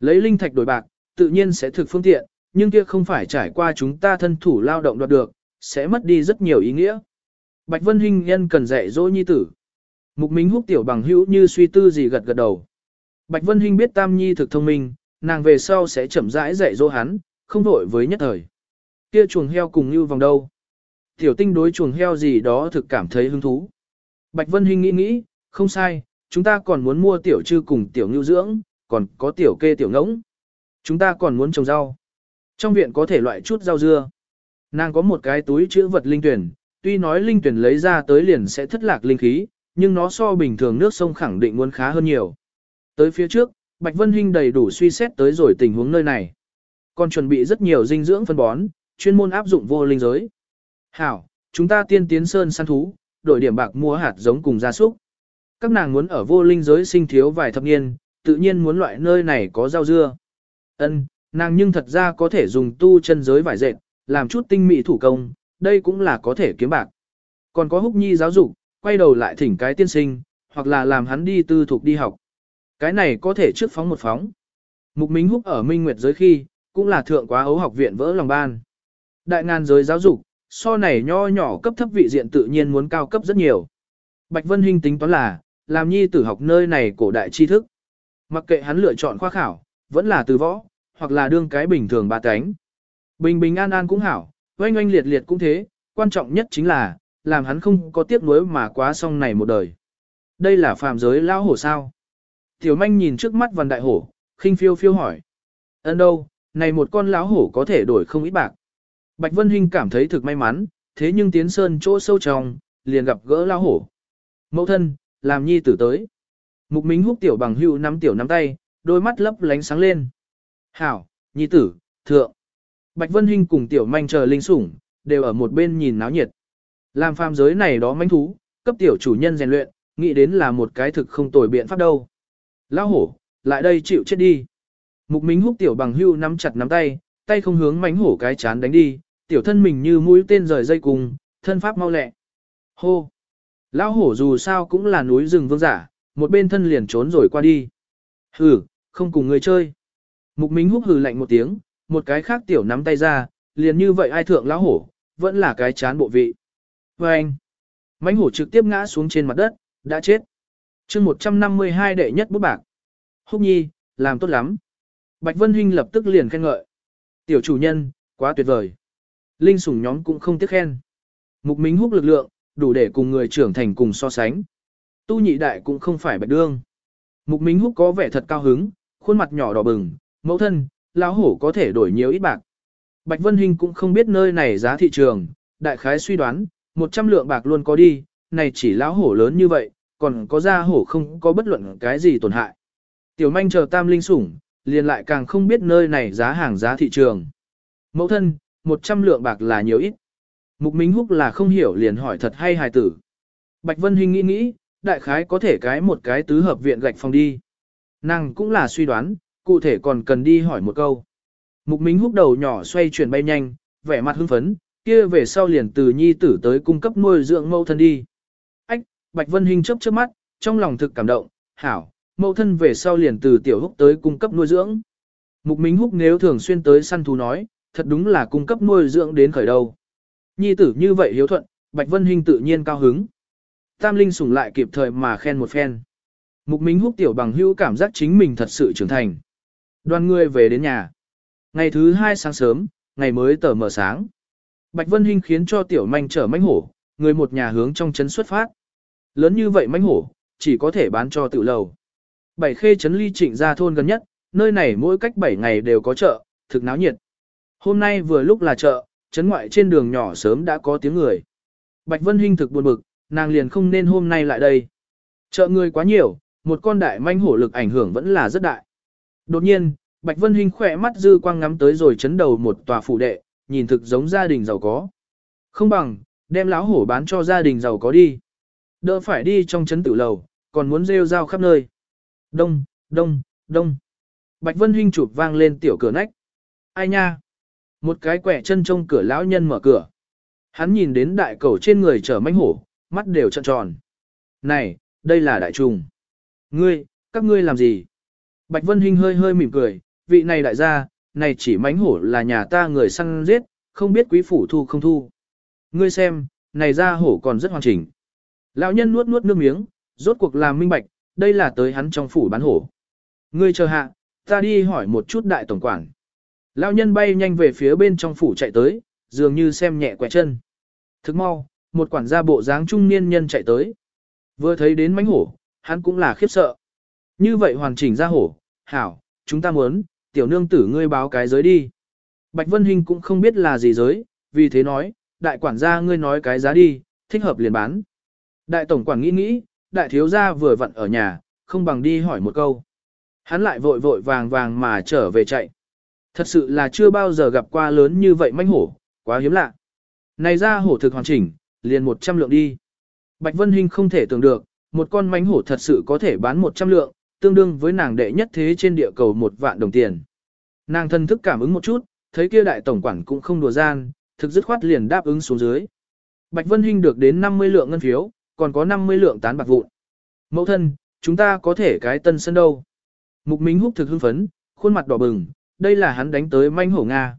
Lấy linh thạch đổi bạc, tự nhiên sẽ thực phương tiện, nhưng kia không phải trải qua chúng ta thân thủ lao động đoạt được, sẽ mất đi rất nhiều ý nghĩa. Bạch Vân Hinh nhân cần dạy dỗ nhi tử. Mục Mính húc tiểu bằng hữu như suy tư gì gật gật đầu. Bạch Vân Hinh biết Tam Nhi thực thông minh, nàng về sau sẽ chậm rãi dạy dỗ hắn, không vội với nhất thời. Kia chuồng heo cùng như vòng đâu. Tiểu tinh đối chuồng heo gì đó thực cảm thấy hứng thú. Bạch Vân Hinh nghĩ nghĩ, không sai, chúng ta còn muốn mua tiểu trư cùng tiểu ngưu dưỡng, còn có tiểu kê tiểu ngỗng. Chúng ta còn muốn trồng rau. Trong viện có thể loại chút rau dưa. Nàng có một cái túi chữ vật linh tuyển, tuy nói linh tuyển lấy ra tới liền sẽ thất lạc linh khí, nhưng nó so bình thường nước sông khẳng định muốn khá hơn nhiều. Tới phía trước, Bạch Vân Hinh đầy đủ suy xét tới rồi tình huống nơi này. Còn chuẩn bị rất nhiều dinh dưỡng phân bón, chuyên môn áp dụng vô linh giới. Hảo, chúng ta tiên tiến sơn săn thú, đổi điểm bạc mua hạt giống cùng gia súc. Các nàng muốn ở vô linh giới sinh thiếu vài thập niên, tự nhiên muốn loại nơi này có rau dưa. Ân, nàng nhưng thật ra có thể dùng tu chân giới vải dệt, làm chút tinh mỹ thủ công, đây cũng là có thể kiếm bạc. Còn có húc nhi giáo dục, quay đầu lại thỉnh cái tiên sinh, hoặc là làm hắn đi tư thuộc đi học. Cái này có thể trước phóng một phóng. Mục Minh Húc ở Minh Nguyệt giới khi, cũng là thượng quá ấu học viện vỡ lòng ban. Đại ngàn giới giáo dục, so này nho nhỏ cấp thấp vị diện tự nhiên muốn cao cấp rất nhiều. Bạch Vân Hinh tính toán là, làm nhi tử học nơi này cổ đại tri thức. Mặc kệ hắn lựa chọn khoa khảo, vẫn là từ võ, hoặc là đương cái bình thường ba cánh. Bình bình an an cũng hảo, oanh oanh liệt liệt cũng thế, quan trọng nhất chính là, làm hắn không có tiếc nuối mà quá xong này một đời. Đây là phàm giới lao hổ sao? Tiểu manh nhìn trước mắt văn đại hổ, khinh phiêu phiêu hỏi. Ấn đâu, này một con lão hổ có thể đổi không ít bạc. Bạch Vân Hinh cảm thấy thực may mắn, thế nhưng tiến sơn chỗ sâu trong, liền gặp gỡ lão hổ. Mẫu thân, làm nhi tử tới. Mục Mính húc tiểu bằng hưu nắm tiểu nắm tay, đôi mắt lấp lánh sáng lên. Hảo, nhi tử, thượng. Bạch Vân Hinh cùng tiểu manh chờ linh sủng, đều ở một bên nhìn náo nhiệt. Làm phàm giới này đó manh thú, cấp tiểu chủ nhân rèn luyện, nghĩ đến là một cái thực không tồi biện pháp đâu. Lão hổ, lại đây chịu chết đi. Mục Mính húc tiểu bằng hưu nắm chặt nắm tay, tay không hướng mánh hổ cái chán đánh đi, tiểu thân mình như mũi tên rời dây cùng, thân pháp mau lẹ. Hô! Lão hổ dù sao cũng là núi rừng vương giả, một bên thân liền trốn rồi qua đi. Hừ, không cùng người chơi. Mục Minh húc hừ lạnh một tiếng, một cái khác tiểu nắm tay ra, liền như vậy ai thượng lão hổ, vẫn là cái chán bộ vị. Và anh, mánh hổ trực tiếp ngã xuống trên mặt đất, đã chết. chương 152 đệ nhất bút bạc. Húc nhi, làm tốt lắm. Bạch Vân Hinh lập tức liền khen ngợi. Tiểu chủ nhân, quá tuyệt vời. Linh sủng nhóm cũng không tiếc khen. Mục Minh húc lực lượng, đủ để cùng người trưởng thành cùng so sánh. Tu nhị đại cũng không phải bạch đương. Mục Minh húc có vẻ thật cao hứng, khuôn mặt nhỏ đỏ bừng, mẫu thân, lão hổ có thể đổi nhiều ít bạc. Bạch Vân Hinh cũng không biết nơi này giá thị trường, đại khái suy đoán, 100 lượng bạc luôn có đi, này chỉ lão hổ lớn như vậy, còn có ra hổ không có bất luận cái gì tổn hại. Tiểu manh chờ tam linh sủng, liền lại càng không biết nơi này giá hàng giá thị trường. Mẫu thân, 100 lượng bạc là nhiều ít. Mục Minh Húc là không hiểu liền hỏi thật hay hài tử. Bạch Vân Hinh nghĩ nghĩ, đại khái có thể cái một cái tứ hợp viện gạch phòng đi. Nàng cũng là suy đoán, cụ thể còn cần đi hỏi một câu. Mục Minh Húc đầu nhỏ xoay chuyển bay nhanh, vẻ mặt hưng phấn, kia về sau liền từ nhi tử tới cung cấp nuôi dưỡng mẫu thân đi. Ách, Bạch Vân Hinh chớp chớp mắt, trong lòng thực cảm động, hảo, mẫu thân về sau liền từ tiểu húc tới cung cấp nuôi dưỡng. Mục Minh Húc nếu thường xuyên tới săn thú nói, thật đúng là cung cấp nuôi dưỡng đến khởi đầu. Nhi tử như vậy hiếu thuận, Bạch Vân Hinh tự nhiên cao hứng. Tam Linh sủng lại kịp thời mà khen một phen. Mục Minh Húc tiểu bằng hữu cảm giác chính mình thật sự trưởng thành. Đoàn người về đến nhà. Ngày thứ hai sáng sớm, ngày mới tờ mờ sáng. Bạch Vân Hinh khiến cho tiểu manh trở manh hổ, người một nhà hướng trong trấn xuất phát. Lớn như vậy manh hổ, chỉ có thể bán cho tự lầu. Bảy khê trấn ly trịnh ra thôn gần nhất, nơi này mỗi cách 7 ngày đều có chợ, thực náo nhiệt. Hôm nay vừa lúc là chợ, chấn ngoại trên đường nhỏ sớm đã có tiếng người. Bạch Vân Hinh thực buồn bực, nàng liền không nên hôm nay lại đây. Chợ người quá nhiều, một con đại manh hổ lực ảnh hưởng vẫn là rất đại. Đột nhiên, Bạch Vân Hinh khỏe mắt dư quang ngắm tới rồi chấn đầu một tòa phủ đệ, nhìn thực giống gia đình giàu có. Không bằng, đem láo hổ bán cho gia đình giàu có đi. Đỡ phải đi trong chấn tử lầu, còn muốn rêu rao khắp nơi. Đông, đông, đông. Bạch Vân Hinh chụp vang lên tiểu cửa nách. Ai nha? Một cái quẻ chân trông cửa lão nhân mở cửa. Hắn nhìn đến đại cầu trên người chở manh hổ, mắt đều trợn tròn. Này, đây là đại trùng. Ngươi, các ngươi làm gì? Bạch Vân Hinh hơi hơi mỉm cười, vị này đại gia, này chỉ mánh hổ là nhà ta người săn giết, không biết quý phủ thu không thu. Ngươi xem, này ra hổ còn rất hoàn chỉnh. Lão nhân nuốt nuốt nước miếng, rốt cuộc làm minh bạch, đây là tới hắn trong phủ bán hổ. Ngươi chờ hạ, ta đi hỏi một chút đại tổng quản. Lão nhân bay nhanh về phía bên trong phủ chạy tới, dường như xem nhẹ quẹt chân. Thức mau, một quản gia bộ dáng trung niên nhân chạy tới. Vừa thấy đến mánh hổ, hắn cũng là khiếp sợ. Như vậy hoàn chỉnh ra hổ, hảo, chúng ta muốn, tiểu nương tử ngươi báo cái giới đi. Bạch Vân Hinh cũng không biết là gì giới, vì thế nói, đại quản gia ngươi nói cái giá đi, thích hợp liền bán. Đại tổng quản nghĩ nghĩ, đại thiếu gia vừa vặn ở nhà, không bằng đi hỏi một câu. Hắn lại vội vội vàng vàng mà trở về chạy. Thật sự là chưa bao giờ gặp qua lớn như vậy manh hổ, quá hiếm lạ. Này ra hổ thực hoàn chỉnh, liền 100 lượng đi. Bạch Vân Hinh không thể tưởng được, một con manh hổ thật sự có thể bán 100 lượng, tương đương với nàng đệ nhất thế trên địa cầu một vạn đồng tiền. Nàng thân thức cảm ứng một chút, thấy kia đại tổng quản cũng không đùa gian, thực dứt khoát liền đáp ứng xuống dưới. Bạch Vân Hinh được đến 50 lượng ngân phiếu, còn có 50 lượng tán bạc vụn. Mẫu thân, chúng ta có thể cái tân sân đâu. Mục Minh Húc thực hưng phấn, khuôn mặt đỏ bừng, đây là hắn đánh tới manh hổ Nga.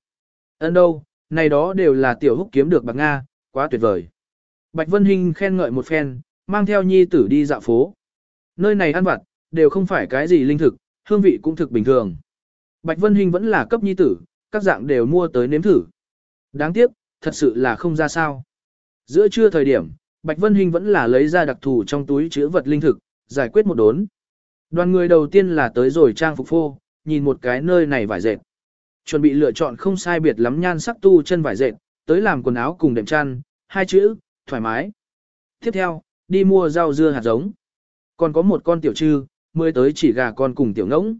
Ấn đâu, này đó đều là tiểu húc kiếm được bạc Nga, quá tuyệt vời. Bạch Vân Hinh khen ngợi một phen, mang theo nhi tử đi dạo phố. Nơi này ăn vặt, đều không phải cái gì linh thực, hương vị cũng thực bình thường. Bạch Vân Hinh vẫn là cấp nhi tử, các dạng đều mua tới nếm thử. Đáng tiếc, thật sự là không ra sao. Giữa trưa thời điểm, Bạch Vân Hinh vẫn là lấy ra đặc thù trong túi chứa vật linh thực, giải quyết một đốn. Đoàn người đầu tiên là tới rồi trang phục phô, nhìn một cái nơi này vải dệt. Chuẩn bị lựa chọn không sai biệt lắm nhan sắc tu chân vải dệt, tới làm quần áo cùng đệm chăn, hai chữ, thoải mái. Tiếp theo, đi mua rau dưa hạt giống. Còn có một con tiểu trư, mới tới chỉ gà con cùng tiểu ngỗng.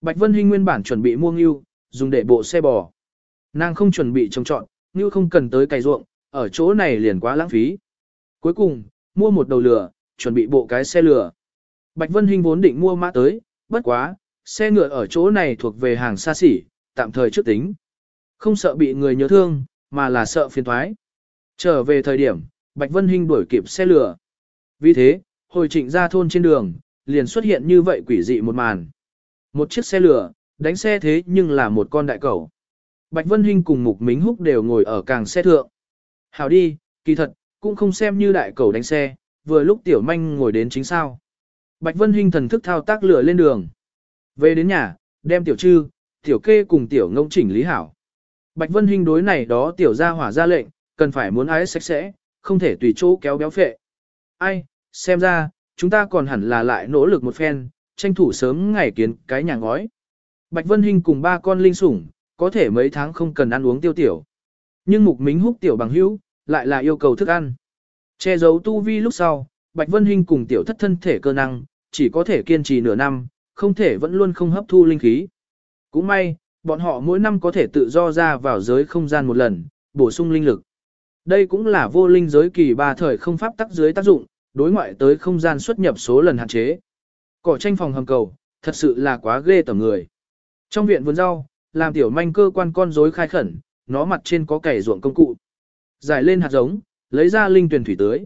Bạch Vân Hinh nguyên bản chuẩn bị mua ngưu, dùng để bộ xe bò. Nàng không chuẩn bị trồng trọn, ngưu không cần tới cày ruộng, ở chỗ này liền quá lãng phí. Cuối cùng, mua một đầu lửa, chuẩn bị bộ cái xe lửa. Bạch Vân Hinh vốn định mua mã tới, bất quá, xe ngựa ở chỗ này thuộc về hàng xa xỉ, tạm thời trước tính. Không sợ bị người nhớ thương, mà là sợ phiền thoái. Trở về thời điểm, Bạch Vân Hinh đuổi kịp xe lửa. Vì thế, hồi trịnh ra thôn trên đường, liền xuất hiện như vậy quỷ dị một màn. Một chiếc xe lửa, đánh xe thế nhưng là một con đại cẩu. Bạch Vân Hinh cùng Mục Mính Húc đều ngồi ở càng xe thượng. Hảo đi, kỳ thật, cũng không xem như đại cẩu đánh xe, vừa lúc tiểu manh ngồi đến chính sao. Bạch Vân Hinh thần thức thao tác lửa lên đường. Về đến nhà, đem tiểu trư, Tiểu kê cùng tiểu ngông chỉnh lý hảo. Bạch Vân Hinh đối này đó tiểu gia hỏa ra lệnh, cần phải muốn ái sạch sẽ, không thể tùy chỗ kéo béo phệ. Ai, xem ra, chúng ta còn hẳn là lại nỗ lực một phen, tranh thủ sớm ngày kiến cái nhà ngói. Bạch Vân Hinh cùng ba con linh sủng, có thể mấy tháng không cần ăn uống tiêu tiểu. Nhưng mục mính húc tiểu bằng hữu, lại là yêu cầu thức ăn. Che giấu tu vi lúc sau, Bạch Vân Hinh cùng tiểu thất thân thể cơ năng, chỉ có thể kiên trì nửa năm, không thể vẫn luôn không hấp thu linh khí. Cũng may, bọn họ mỗi năm có thể tự do ra vào giới không gian một lần, bổ sung linh lực. Đây cũng là vô linh giới kỳ ba thời không pháp tắc dưới tác dụng, đối ngoại tới không gian xuất nhập số lần hạn chế. Cỏ tranh phòng hầm cầu, thật sự là quá ghê tởm người. Trong viện vườn rau, làm tiểu manh cơ quan con rối khai khẩn, nó mặt trên có cày ruộng công cụ. Giải lên hạt giống, lấy ra linh tuyển thủy tưới.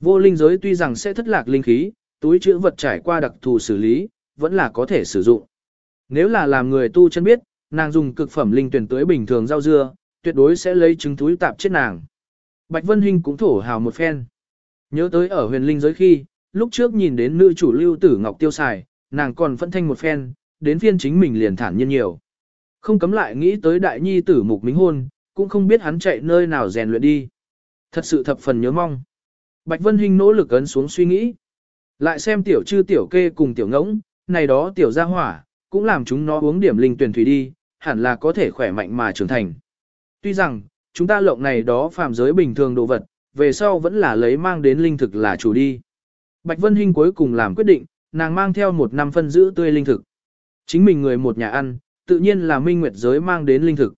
Vô linh giới tuy rằng sẽ thất lạc linh khí, túi chữ vật trải qua đặc thù xử lý, vẫn là có thể sử dụng. Nếu là làm người tu chân biết, nàng dùng cực phẩm linh tuyển tưới bình thường rau dưa, tuyệt đối sẽ lấy trứng túi tạp chết nàng. Bạch Vân Hinh cũng thổ hào một phen. Nhớ tới ở huyền linh giới khi, lúc trước nhìn đến nữ chủ lưu tử Ngọc Tiêu xài, nàng còn phân thanh một phen, đến phiên chính mình liền thản nhiên nhiều. Không cấm lại nghĩ tới đại nhi tử mục minh hôn, cũng không biết hắn chạy nơi nào rèn luyện đi. Thật sự thập phần nhớ mong. Bạch Vân Hinh nỗ lực ấn xuống suy nghĩ. Lại xem tiểu chư tiểu kê cùng tiểu ngỗng, này đó tiểu gia hỏa, cũng làm chúng nó uống điểm linh tuyển thủy đi, hẳn là có thể khỏe mạnh mà trưởng thành. Tuy rằng, chúng ta lộng này đó phàm giới bình thường đồ vật, về sau vẫn là lấy mang đến linh thực là chủ đi. Bạch Vân Hinh cuối cùng làm quyết định, nàng mang theo một năm phân giữ tươi linh thực. Chính mình người một nhà ăn, tự nhiên là minh nguyệt giới mang đến linh thực.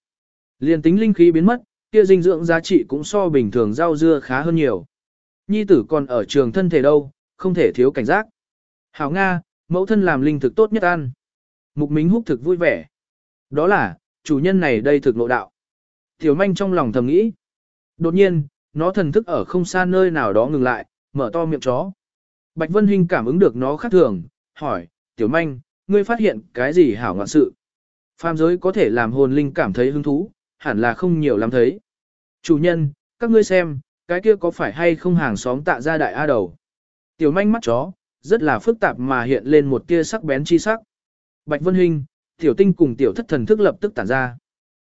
Liên tính linh khí biến mất, kia dinh dưỡng giá trị cũng so bình thường rau dưa khá hơn nhiều. Nhi tử còn ở trường thân thể đâu, không thể thiếu cảnh giác. Hảo Nga, mẫu thân làm linh thực tốt nhất ăn. Mục Mính húc thực vui vẻ. Đó là, chủ nhân này đây thực nội đạo. Tiểu manh trong lòng thầm nghĩ. Đột nhiên, nó thần thức ở không xa nơi nào đó ngừng lại, mở to miệng chó. Bạch Vân Hinh cảm ứng được nó khác thường, hỏi, tiểu manh, ngươi phát hiện cái gì hảo ngoạn sự? Phàm giới có thể làm hồn linh cảm thấy hứng thú, hẳn là không nhiều lắm thấy. Chủ nhân, các ngươi xem, cái kia có phải hay không hàng xóm tạ ra đại A đầu? Tiểu manh mắt chó, rất là phức tạp mà hiện lên một tia sắc bén chi sắc. Bạch Vân Hinh, tiểu tinh cùng tiểu thất thần thức lập tức tản ra.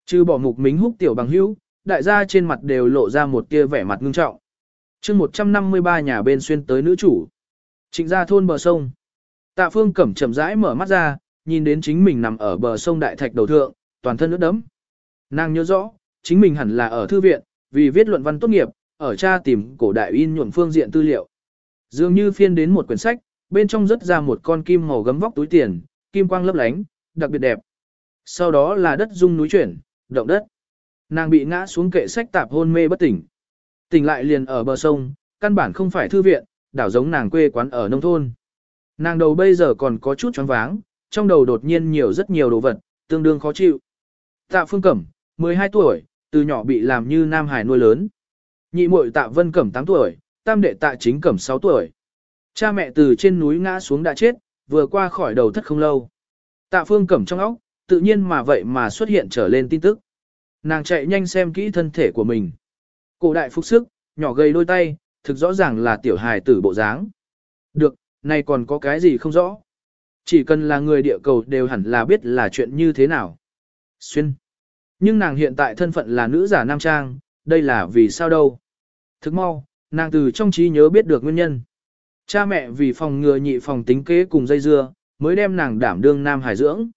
Trừ bỏ mục mính húc tiểu bằng hữu, đại gia trên mặt đều lộ ra một tia vẻ mặt ngưng trọng. chương 153 nhà bên xuyên tới nữ chủ. Trịnh ra thôn bờ sông. Tạ phương cẩm chậm rãi mở mắt ra, nhìn đến chính mình nằm ở bờ sông đại thạch đầu thượng, toàn thân nước đấm. Nàng nhớ rõ, chính mình hẳn là ở thư viện, vì viết luận văn tốt nghiệp, ở cha tìm cổ đại in nhuộm phương diện tư liệu. Dường như phiên đến một quyển sách, bên trong rất ra một con kim màu gấm vóc túi tiền, kim quang lấp lánh, đặc biệt đẹp. Sau đó là đất rung núi chuyển, động đất. Nàng bị ngã xuống kệ sách tạp hôn mê bất tỉnh. Tỉnh lại liền ở bờ sông, căn bản không phải thư viện, đảo giống nàng quê quán ở nông thôn. Nàng đầu bây giờ còn có chút choáng váng, trong đầu đột nhiên nhiều rất nhiều đồ vật, tương đương khó chịu. Tạ Phương Cẩm, 12 tuổi, từ nhỏ bị làm như Nam Hải nuôi lớn. Nhị muội Tạ Vân Cẩm 8 tuổi, tam đệ Tạ Chính Cẩm 6 tuổi. Cha mẹ từ trên núi ngã xuống đã chết, vừa qua khỏi đầu thất không lâu. Tạ Phương Cẩm trong óc, tự nhiên mà vậy mà xuất hiện trở lên tin tức. Nàng chạy nhanh xem kỹ thân thể của mình. Cổ đại phục sức, nhỏ gầy đôi tay, thực rõ ràng là tiểu hài tử bộ dáng. Được, này còn có cái gì không rõ. Chỉ cần là người địa cầu đều hẳn là biết là chuyện như thế nào. Xuyên. Nhưng nàng hiện tại thân phận là nữ giả nam trang, đây là vì sao đâu. Thức mau, nàng từ trong trí nhớ biết được nguyên nhân. Cha mẹ vì phòng ngừa nhị phòng tính kế cùng dây dưa, mới đem nàng đảm đương nam hải dưỡng.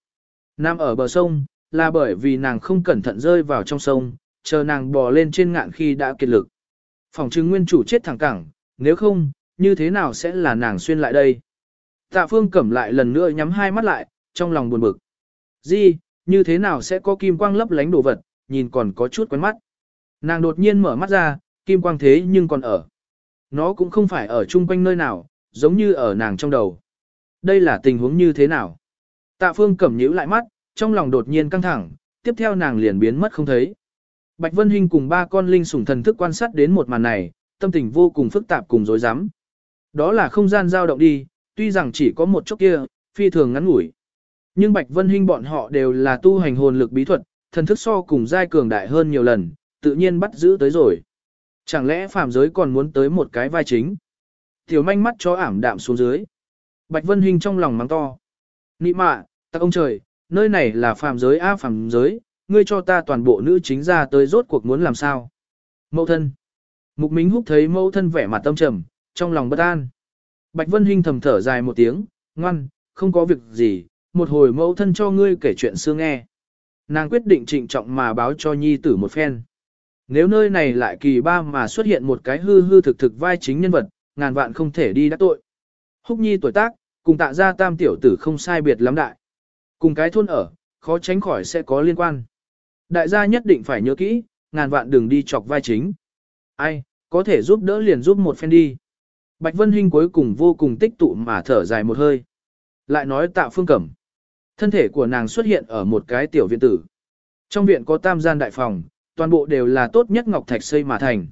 Nam ở bờ sông, là bởi vì nàng không cẩn thận rơi vào trong sông, chờ nàng bò lên trên ngạn khi đã kiệt lực. Phòng chứng nguyên chủ chết thẳng cẳng, nếu không, như thế nào sẽ là nàng xuyên lại đây? Tạ phương cẩm lại lần nữa nhắm hai mắt lại, trong lòng buồn bực. Di, như thế nào sẽ có kim quang lấp lánh đồ vật, nhìn còn có chút quen mắt. Nàng đột nhiên mở mắt ra, kim quang thế nhưng còn ở. Nó cũng không phải ở chung quanh nơi nào, giống như ở nàng trong đầu. Đây là tình huống như thế nào? Tạ phương cẩm nhíu lại mắt, trong lòng đột nhiên căng thẳng, tiếp theo nàng liền biến mất không thấy. Bạch Vân Hinh cùng ba con linh sủng thần thức quan sát đến một màn này, tâm tình vô cùng phức tạp cùng rối rắm. Đó là không gian dao động đi, tuy rằng chỉ có một chốc kia, phi thường ngắn ngủi. Nhưng Bạch Vân Hinh bọn họ đều là tu hành hồn lực bí thuật, thần thức so cùng giai cường đại hơn nhiều lần, tự nhiên bắt giữ tới rồi. Chẳng lẽ phàm giới còn muốn tới một cái vai chính? Tiểu manh mắt cho ảm đạm xuống dưới. Bạch Vân Hinh trong lòng mắng to. Nị mạ, ta ông trời, nơi này là phàm giới a phàm giới, ngươi cho ta toàn bộ nữ chính ra tới rốt cuộc muốn làm sao. Mẫu thân. Mục Minh Húc thấy mẫu thân vẻ mặt tâm trầm, trong lòng bất an. Bạch Vân Hinh thầm thở dài một tiếng, ngoan, không có việc gì, một hồi mẫu thân cho ngươi kể chuyện xưa nghe. Nàng quyết định trịnh trọng mà báo cho nhi tử một phen. Nếu nơi này lại kỳ ba mà xuất hiện một cái hư hư thực thực vai chính nhân vật, ngàn vạn không thể đi đắc tội. Húc nhi tuổi tác, cùng tạ gia tam tiểu tử không sai biệt lắm đại. Cùng cái thôn ở, khó tránh khỏi sẽ có liên quan. Đại gia nhất định phải nhớ kỹ, ngàn vạn đừng đi chọc vai chính. Ai, có thể giúp đỡ liền giúp một phen đi. Bạch Vân Hinh cuối cùng vô cùng tích tụ mà thở dài một hơi. Lại nói tạ phương cẩm. Thân thể của nàng xuất hiện ở một cái tiểu viện tử. Trong viện có tam gian đại phòng, toàn bộ đều là tốt nhất ngọc thạch xây mà thành.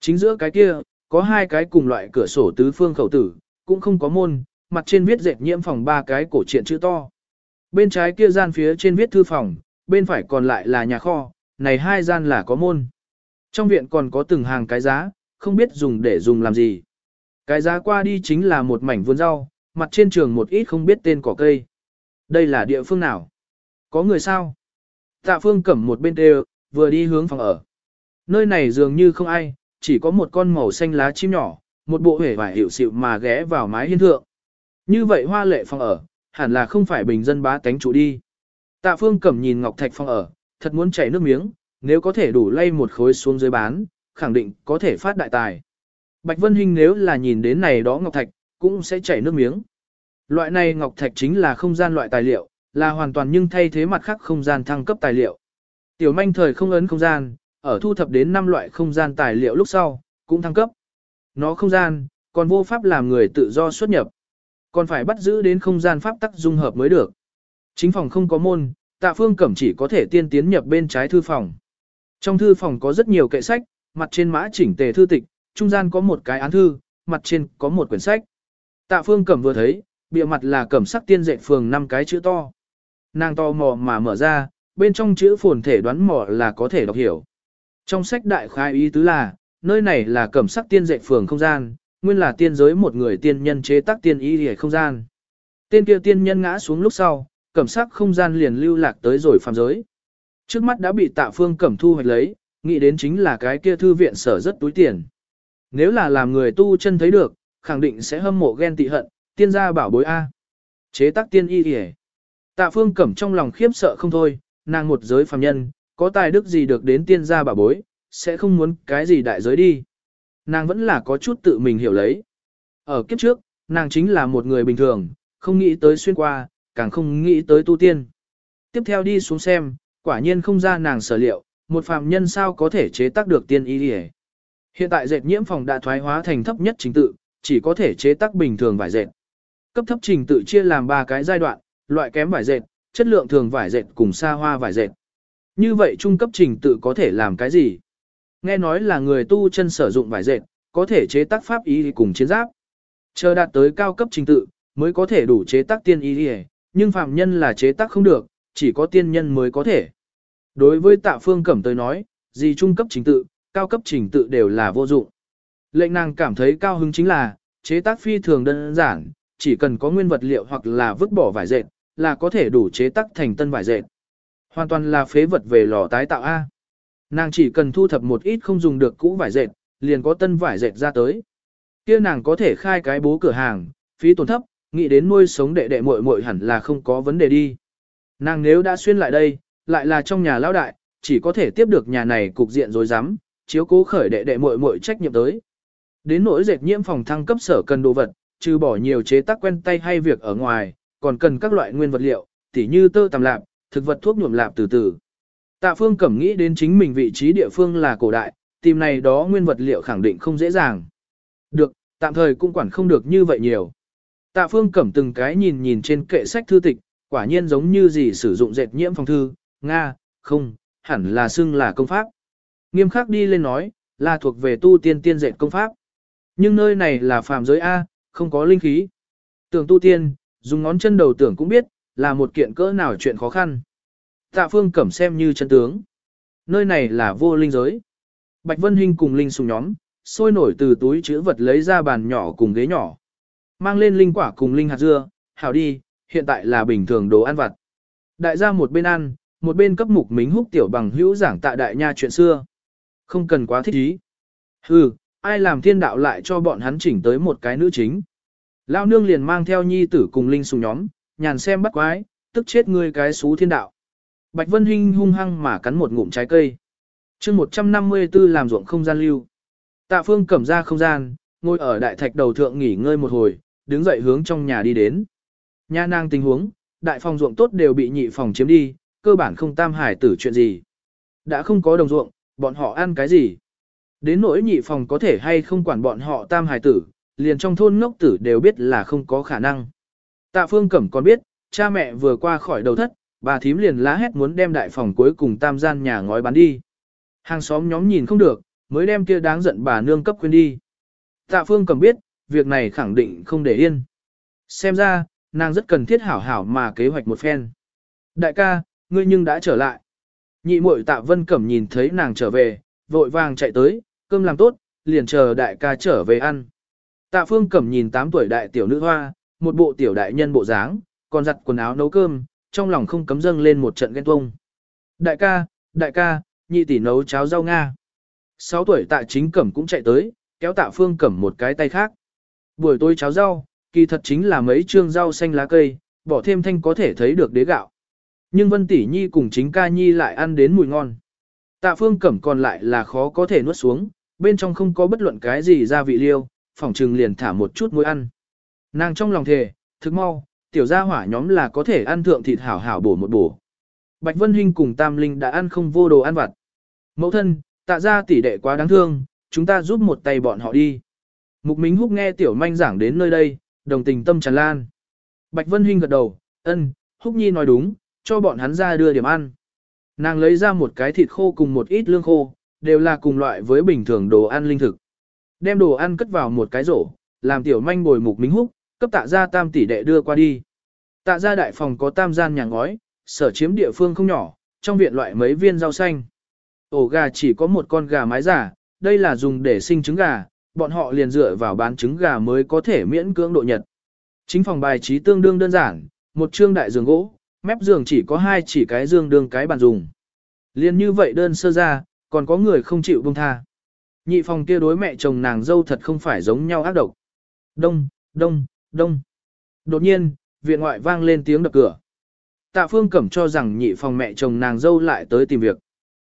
Chính giữa cái kia, có hai cái cùng loại cửa sổ tứ phương khẩu tử, cũng không có môn, mặt trên viết dệt nhiễm phòng ba cái cổ truyện chữ to. Bên trái kia gian phía trên viết thư phòng, bên phải còn lại là nhà kho, này hai gian là có môn. Trong viện còn có từng hàng cái giá, không biết dùng để dùng làm gì. Cái giá qua đi chính là một mảnh vườn rau, mặt trên trường một ít không biết tên cỏ cây. Đây là địa phương nào? Có người sao? Tạ phương cẩm một bên đều, vừa đi hướng phòng ở. Nơi này dường như không ai, chỉ có một con màu xanh lá chim nhỏ, một bộ hể vải hiệu xịu mà ghé vào mái hiên thượng. Như vậy hoa lệ phòng ở, hẳn là không phải bình dân bá tánh chủ đi. Tạ phương cẩm nhìn Ngọc Thạch phòng ở, thật muốn chảy nước miếng, nếu có thể đủ lay một khối xuống dưới bán, khẳng định có thể phát đại tài. Bạch Vân Hinh nếu là nhìn đến này đó Ngọc Thạch, cũng sẽ chảy nước miếng. Loại này Ngọc Thạch chính là không gian loại tài liệu, là hoàn toàn nhưng thay thế mặt khác không gian thăng cấp tài liệu. Tiểu manh thời không ấn không gian, ở thu thập đến 5 loại không gian tài liệu lúc sau, cũng thăng cấp. Nó không gian, còn vô pháp làm người tự do xuất nhập. Còn phải bắt giữ đến không gian pháp tắc dung hợp mới được. Chính phòng không có môn, tạ phương cẩm chỉ có thể tiên tiến nhập bên trái thư phòng. Trong thư phòng có rất nhiều kệ sách, mặt trên mã chỉnh tề thư tịch, trung gian có một cái án thư, mặt trên có một quyển sách. Tạ phương cẩm vừa thấy, bìa mặt là cẩm sắc tiên dạy phường năm cái chữ to. Nàng to mò mà mở ra, bên trong chữ phồn thể đoán mò là có thể đọc hiểu. Trong sách đại khai ý tứ là, nơi này là cẩm sắc tiên dạy phường không gian, nguyên là tiên giới một người tiên nhân chế tác tiên ý hề không gian. Tên kia tiên nhân ngã xuống lúc sau, cẩm sắc không gian liền lưu lạc tới rồi phàm giới. Trước mắt đã bị tạ phương cẩm thu hoạch lấy, nghĩ đến chính là cái kia thư viện sở rất túi tiền. Nếu là làm người tu chân thấy được, khẳng định sẽ hâm mộ ghen tị hận, tiên gia bảo bối A. Chế tác tiên y hề. Tạ phương cẩm trong lòng khiếp sợ không thôi, nàng một giới phàm nhân, có tài đức gì được đến tiên gia bà bối, sẽ không muốn cái gì đại giới đi. Nàng vẫn là có chút tự mình hiểu lấy. Ở kiếp trước, nàng chính là một người bình thường, không nghĩ tới xuyên qua, càng không nghĩ tới tu tiên. Tiếp theo đi xuống xem, quả nhiên không ra nàng sở liệu, một phàm nhân sao có thể chế tác được tiên y đi Hiện tại dệt nhiễm phòng đã thoái hóa thành thấp nhất trình tự, chỉ có thể chế tác bình thường vải dệt. Cấp thấp trình tự chia làm ba cái giai đoạn, loại kém vải dệt, chất lượng thường vải dệt cùng xa hoa vải dệt. Như vậy trung cấp trình tự có thể làm cái gì? Nghe nói là người tu chân sử dụng vải dệt, có thể chế tác pháp y cùng chiến giáp. Chờ đạt tới cao cấp trình tự, mới có thể đủ chế tác tiên y nhưng phạm nhân là chế tác không được, chỉ có tiên nhân mới có thể. Đối với tạ phương cẩm tới nói, gì trung cấp trình tự, cao cấp trình tự đều là vô dụng. Lệnh nàng cảm thấy cao hứng chính là, chế tác phi thường đơn giản, chỉ cần có nguyên vật liệu hoặc là vứt bỏ vải dệt, là có thể đủ chế tác thành tân vải dệt. Hoàn toàn là phế vật về lò tái tạo A. Nàng chỉ cần thu thập một ít không dùng được cũ vải dệt, liền có tân vải dệt ra tới. Kia nàng có thể khai cái bố cửa hàng, phí tổn thấp, nghĩ đến nuôi sống đệ đệ muội muội hẳn là không có vấn đề đi. Nàng nếu đã xuyên lại đây, lại là trong nhà lão đại, chỉ có thể tiếp được nhà này cục diện rồi dám, chiếu cố khởi đệ đệ muội muội trách nhiệm tới. Đến nỗi dệt nhiễm phòng thăng cấp sở cần đồ vật, trừ bỏ nhiều chế tác quen tay hay việc ở ngoài, còn cần các loại nguyên vật liệu, tỉ như tơ tằm lạp, thực vật thuốc nhuộm lạp từ từ. Tạ Phương Cẩm nghĩ đến chính mình vị trí địa phương là cổ đại, tìm này đó nguyên vật liệu khẳng định không dễ dàng. Được, tạm thời cũng quản không được như vậy nhiều. Tạ Phương Cẩm từng cái nhìn nhìn trên kệ sách thư tịch, quả nhiên giống như gì sử dụng dệt nhiễm phòng thư, Nga, không, hẳn là xưng là công pháp. Nghiêm khắc đi lên nói, là thuộc về tu tiên tiên dệt công pháp. Nhưng nơi này là phàm giới A, không có linh khí. Tưởng tu tiên, dùng ngón chân đầu tưởng cũng biết, là một kiện cỡ nào chuyện khó khăn. Tạ phương cẩm xem như chân tướng. Nơi này là vô linh giới. Bạch Vân Hinh cùng linh sùng nhóm, sôi nổi từ túi chữ vật lấy ra bàn nhỏ cùng ghế nhỏ. Mang lên linh quả cùng linh hạt dưa, hảo đi, hiện tại là bình thường đồ ăn vặt. Đại gia một bên ăn, một bên cấp mục mính húc tiểu bằng hữu giảng tại đại nha chuyện xưa. Không cần quá thích ý. Hừ, ai làm thiên đạo lại cho bọn hắn chỉnh tới một cái nữ chính. Lao nương liền mang theo nhi tử cùng linh sùng nhóm, nhàn xem bắt quái, tức chết ngươi cái xú thiên đạo. Bạch Vân Hinh hung hăng mà cắn một ngụm trái cây. chương 154 làm ruộng không gian lưu. Tạ Phương cẩm ra không gian, ngồi ở đại thạch đầu thượng nghỉ ngơi một hồi, đứng dậy hướng trong nhà đi đến. Nha nàng tình huống, đại phòng ruộng tốt đều bị nhị phòng chiếm đi, cơ bản không tam hải tử chuyện gì. Đã không có đồng ruộng, bọn họ ăn cái gì? Đến nỗi nhị phòng có thể hay không quản bọn họ tam hải tử, liền trong thôn ngốc tử đều biết là không có khả năng. Tạ Phương Cẩm còn biết, cha mẹ vừa qua khỏi đầu thất, bà thím liền lá hét muốn đem đại phòng cuối cùng tam gian nhà ngói bán đi. Hàng xóm nhóm nhìn không được, mới đem kia đáng giận bà nương cấp quên đi. Tạ Phương Cẩm biết, việc này khẳng định không để yên. Xem ra, nàng rất cần thiết hảo hảo mà kế hoạch một phen. Đại ca, ngươi nhưng đã trở lại. Nhị muội Tạ Vân Cẩm nhìn thấy nàng trở về, vội vàng chạy tới, cơm làm tốt, liền chờ đại ca trở về ăn. Tạ Phương Cẩm nhìn 8 tuổi đại tiểu nữ hoa, một bộ tiểu đại nhân bộ dáng, còn giặt quần áo nấu cơm, trong lòng không cấm dâng lên một trận ghen tuông. Đại ca, đại ca, nhị tỷ nấu cháo rau Nga. 6 tuổi tạ chính cẩm cũng chạy tới, kéo tạ phương cẩm một cái tay khác. Buổi tối cháo rau, kỳ thật chính là mấy trương rau xanh lá cây, bỏ thêm thanh có thể thấy được đế gạo. Nhưng Vân Tỷ Nhi cùng chính ca Nhi lại ăn đến mùi ngon. Tạ phương cẩm còn lại là khó có thể nuốt xuống, bên trong không có bất luận cái gì gia vị liêu, phỏng trừng liền thả một chút muối ăn. Nàng trong lòng thề, thức mau, tiểu gia hỏa nhóm là có thể ăn thượng thịt hảo hảo bổ một bổ. Bạch Vân Hinh cùng Tam Linh đã ăn không vô đồ ăn vặt. Mẫu thân, tạ ra tỷ đệ quá đáng thương, chúng ta giúp một tay bọn họ đi. Mục Minh Húc nghe tiểu manh giảng đến nơi đây, đồng tình tâm tràn lan. Bạch Vân Hinh gật đầu, ân, Húc Nhi nói đúng, cho bọn hắn ra đưa điểm ăn. Nàng lấy ra một cái thịt khô cùng một ít lương khô, đều là cùng loại với bình thường đồ ăn linh thực. Đem đồ ăn cất vào một cái rổ, làm tiểu manh bồi Mục Minh Húc, cấp tạ ra tam tỷ đệ đưa qua đi. Tạ ra đại phòng có tam gian nhà ngói, sở chiếm địa phương không nhỏ, trong viện loại mấy viên rau xanh. Ổ gà chỉ có một con gà mái giả, đây là dùng để sinh trứng gà, bọn họ liền dựa vào bán trứng gà mới có thể miễn cưỡng độ nhật. Chính phòng bài trí tương đương đơn giản, một trương đại giường gỗ, mép giường chỉ có hai chỉ cái giường đương cái bàn dùng. Liên như vậy đơn sơ ra, còn có người không chịu buông tha. Nhị phòng kia đối mẹ chồng nàng dâu thật không phải giống nhau ác độc. Đông, đông, đông. Đột nhiên, viện ngoại vang lên tiếng đập cửa. Tạ Phương Cẩm cho rằng nhị phòng mẹ chồng nàng dâu lại tới tìm việc.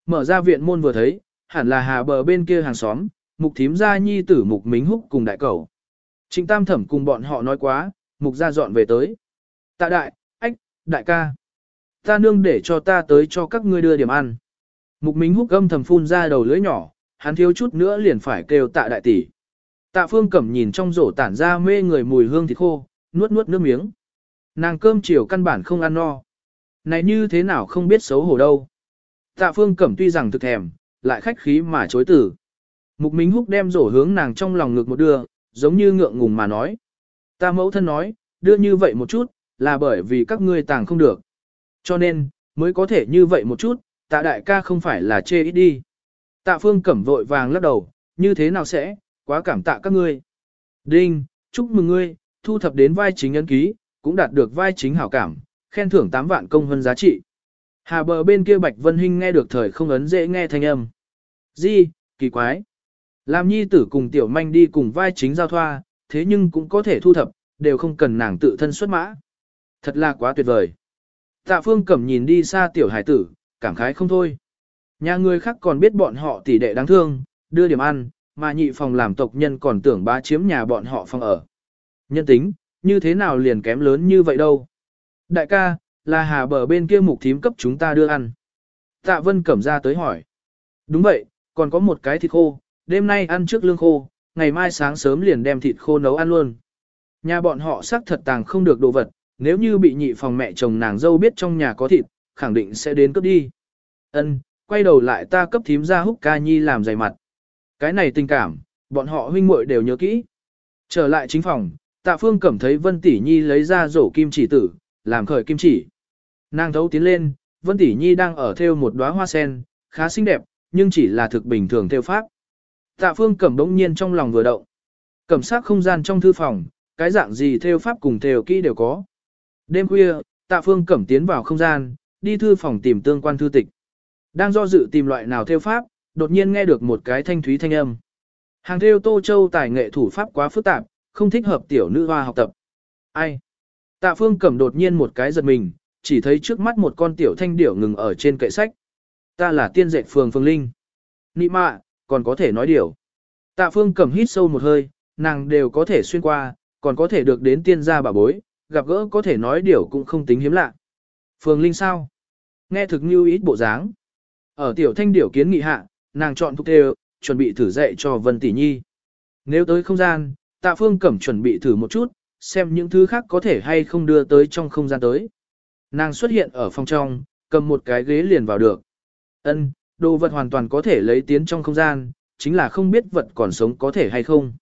Mở ra viện môn vừa thấy, hẳn là hà bờ bên kia hàng xóm, mục thím gia nhi tử mục mính húc cùng đại cầu. Trịnh Tam Thẩm cùng bọn họ nói quá, mục gia dọn về tới. Tạ đại, ách, đại ca. Ta nương để cho ta tới cho các ngươi đưa điểm ăn. Mục mính húc âm thầm phun ra đầu lưỡi nhỏ, hắn thiếu chút nữa liền phải kêu tạ đại tỷ. Tạ phương cẩm nhìn trong rổ tản ra mê người mùi hương thịt khô, nuốt nuốt nước miếng. Nàng cơm chiều căn bản không ăn no. Này như thế nào không biết xấu hổ đâu. Tạ phương cẩm tuy rằng thực thèm, lại khách khí mà chối tử. Mục Minh Húc đem rổ hướng nàng trong lòng ngược một đưa, giống như ngượng ngùng mà nói. Ta mẫu thân nói, đưa như vậy một chút, là bởi vì các ngươi tàng không được. Cho nên, mới có thể như vậy một chút, tạ đại ca không phải là chê ít đi. Tạ phương cẩm vội vàng lắc đầu, như thế nào sẽ, quá cảm tạ các ngươi. Đinh, chúc mừng ngươi, thu thập đến vai chính ấn ký, cũng đạt được vai chính hảo cảm, khen thưởng 8 vạn công hơn giá trị. Hà bờ bên kia Bạch Vân Hinh nghe được thời không ấn dễ nghe thanh âm. Di, kỳ quái. Làm nhi tử cùng tiểu manh đi cùng vai chính giao thoa, thế nhưng cũng có thể thu thập, đều không cần nàng tự thân xuất mã. Thật là quá tuyệt vời. Tạ phương cẩm nhìn đi xa tiểu hải tử, cảm khái không thôi. Nhà người khác còn biết bọn họ tỷ đệ đáng thương, đưa điểm ăn, mà nhị phòng làm tộc nhân còn tưởng bá chiếm nhà bọn họ phòng ở. Nhân tính, như thế nào liền kém lớn như vậy đâu. Đại ca, là hà bờ bên kia mục thím cấp chúng ta đưa ăn. Tạ Vân Cẩm ra tới hỏi. Đúng vậy, còn có một cái thịt khô, đêm nay ăn trước lương khô, ngày mai sáng sớm liền đem thịt khô nấu ăn luôn. Nhà bọn họ xác thật tàng không được đồ vật, nếu như bị nhị phòng mẹ chồng nàng dâu biết trong nhà có thịt, khẳng định sẽ đến cướp đi. Ân, quay đầu lại ta cấp thím ra húc ca nhi làm dày mặt. Cái này tình cảm, bọn họ huynh muội đều nhớ kỹ. Trở lại chính phòng, tạ phương cảm thấy Vân Tỷ Nhi lấy ra rổ kim chỉ tử, làm khởi kim chỉ. Nàng thấu tiến lên, Vân Tỷ Nhi đang ở theo một đóa hoa sen, khá xinh đẹp, nhưng chỉ là thực bình thường theo pháp. Tạ phương cẩm đống nhiên trong lòng vừa động. Cẩm sát không gian trong thư phòng, cái dạng gì theo pháp cùng theo kỹ đều có. Đêm khuya, Tạ Phương Cẩm tiến vào không gian, đi thư phòng tìm tương quan thư tịch. Đang do dự tìm loại nào theo pháp, đột nhiên nghe được một cái thanh thúy thanh âm. Hàng theo Tô Châu tài nghệ thủ pháp quá phức tạp, không thích hợp tiểu nữ hoa học tập. Ai? Tạ Phương Cẩm đột nhiên một cái giật mình, chỉ thấy trước mắt một con tiểu thanh điểu ngừng ở trên kệ sách. Ta là tiên dệt phường Phương Linh. Nị mạ, còn có thể nói điều. Tạ Phương Cẩm hít sâu một hơi, nàng đều có thể xuyên qua, còn có thể được đến tiên gia bà bối, gặp gỡ có thể nói điều cũng không tính hiếm lạ. Phương Linh sao? Nghe thực như ít bộ dáng. Ở tiểu thanh điểu kiến nghị hạ, nàng chọn thuốc đều, chuẩn bị thử dạy cho Vân Tỷ Nhi. Nếu tới không gian, Tạ Phương Cẩm chuẩn bị thử một chút, xem những thứ khác có thể hay không đưa tới trong không gian tới. Nàng xuất hiện ở phòng trong, cầm một cái ghế liền vào được. Ân, đồ vật hoàn toàn có thể lấy tiến trong không gian, chính là không biết vật còn sống có thể hay không.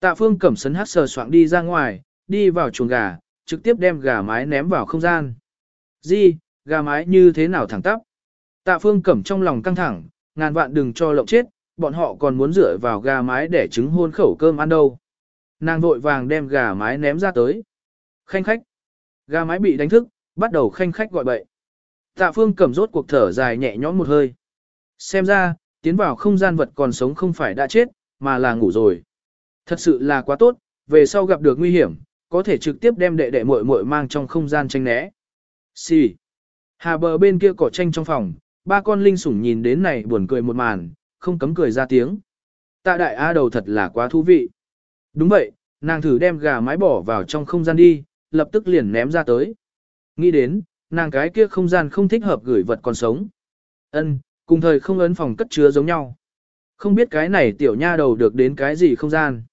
Tạ Phương Cẩm sấn hát sờ soạng đi ra ngoài, đi vào chuồng gà, trực tiếp đem gà mái ném vào không gian. Di, gà mái như thế nào thẳng tắp? Tạ Phương Cẩm trong lòng căng thẳng, ngàn vạn đừng cho lộng chết, bọn họ còn muốn dựa vào gà mái để trứng hôn khẩu cơm ăn đâu. Nàng vội vàng đem gà mái ném ra tới. Khanh khách. Gà mái bị đánh thức, bắt đầu khanh khách gọi bậy. Tạ phương Cẩm rốt cuộc thở dài nhẹ nhõm một hơi. Xem ra, tiến vào không gian vật còn sống không phải đã chết, mà là ngủ rồi. Thật sự là quá tốt, về sau gặp được nguy hiểm, có thể trực tiếp đem đệ đệ muội muội mang trong không gian tranh né. Xì. Hà bờ bên kia cỏ tranh trong phòng, ba con linh sủng nhìn đến này buồn cười một màn, không cấm cười ra tiếng. Tạ đại A đầu thật là quá thú vị. Đúng vậy, nàng thử đem gà mái bỏ vào trong không gian đi, lập tức liền ném ra tới. Nghĩ đến, nàng cái kia không gian không thích hợp gửi vật còn sống. Ân, cùng thời không ấn phòng cất chứa giống nhau. Không biết cái này tiểu nha đầu được đến cái gì không gian.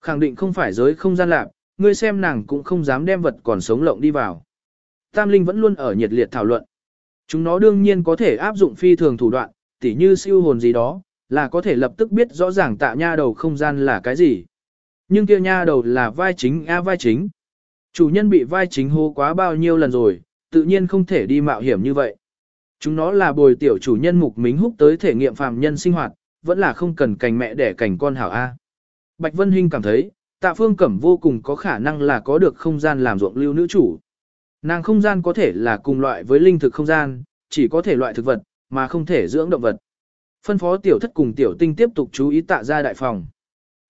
Khẳng định không phải giới không gian lạc, ngươi xem nàng cũng không dám đem vật còn sống lộng đi vào. Tam Linh vẫn luôn ở nhiệt liệt thảo luận. Chúng nó đương nhiên có thể áp dụng phi thường thủ đoạn, tỉ như siêu hồn gì đó, là có thể lập tức biết rõ ràng tạ nha đầu không gian là cái gì. Nhưng kia nha đầu là vai chính a vai chính. Chủ nhân bị vai chính hô quá bao nhiêu lần rồi, tự nhiên không thể đi mạo hiểm như vậy. Chúng nó là bồi tiểu chủ nhân mục mính húc tới thể nghiệm phàm nhân sinh hoạt, vẫn là không cần cành mẹ đẻ cành con hảo A. Bạch Vân Hinh cảm thấy, tạ phương cẩm vô cùng có khả năng là có được không gian làm ruộng lưu nữ chủ. Nàng không gian có thể là cùng loại với linh thực không gian, chỉ có thể loại thực vật, mà không thể dưỡng động vật. Phân phó tiểu thất cùng tiểu tinh tiếp tục chú ý tạ ra đại phòng.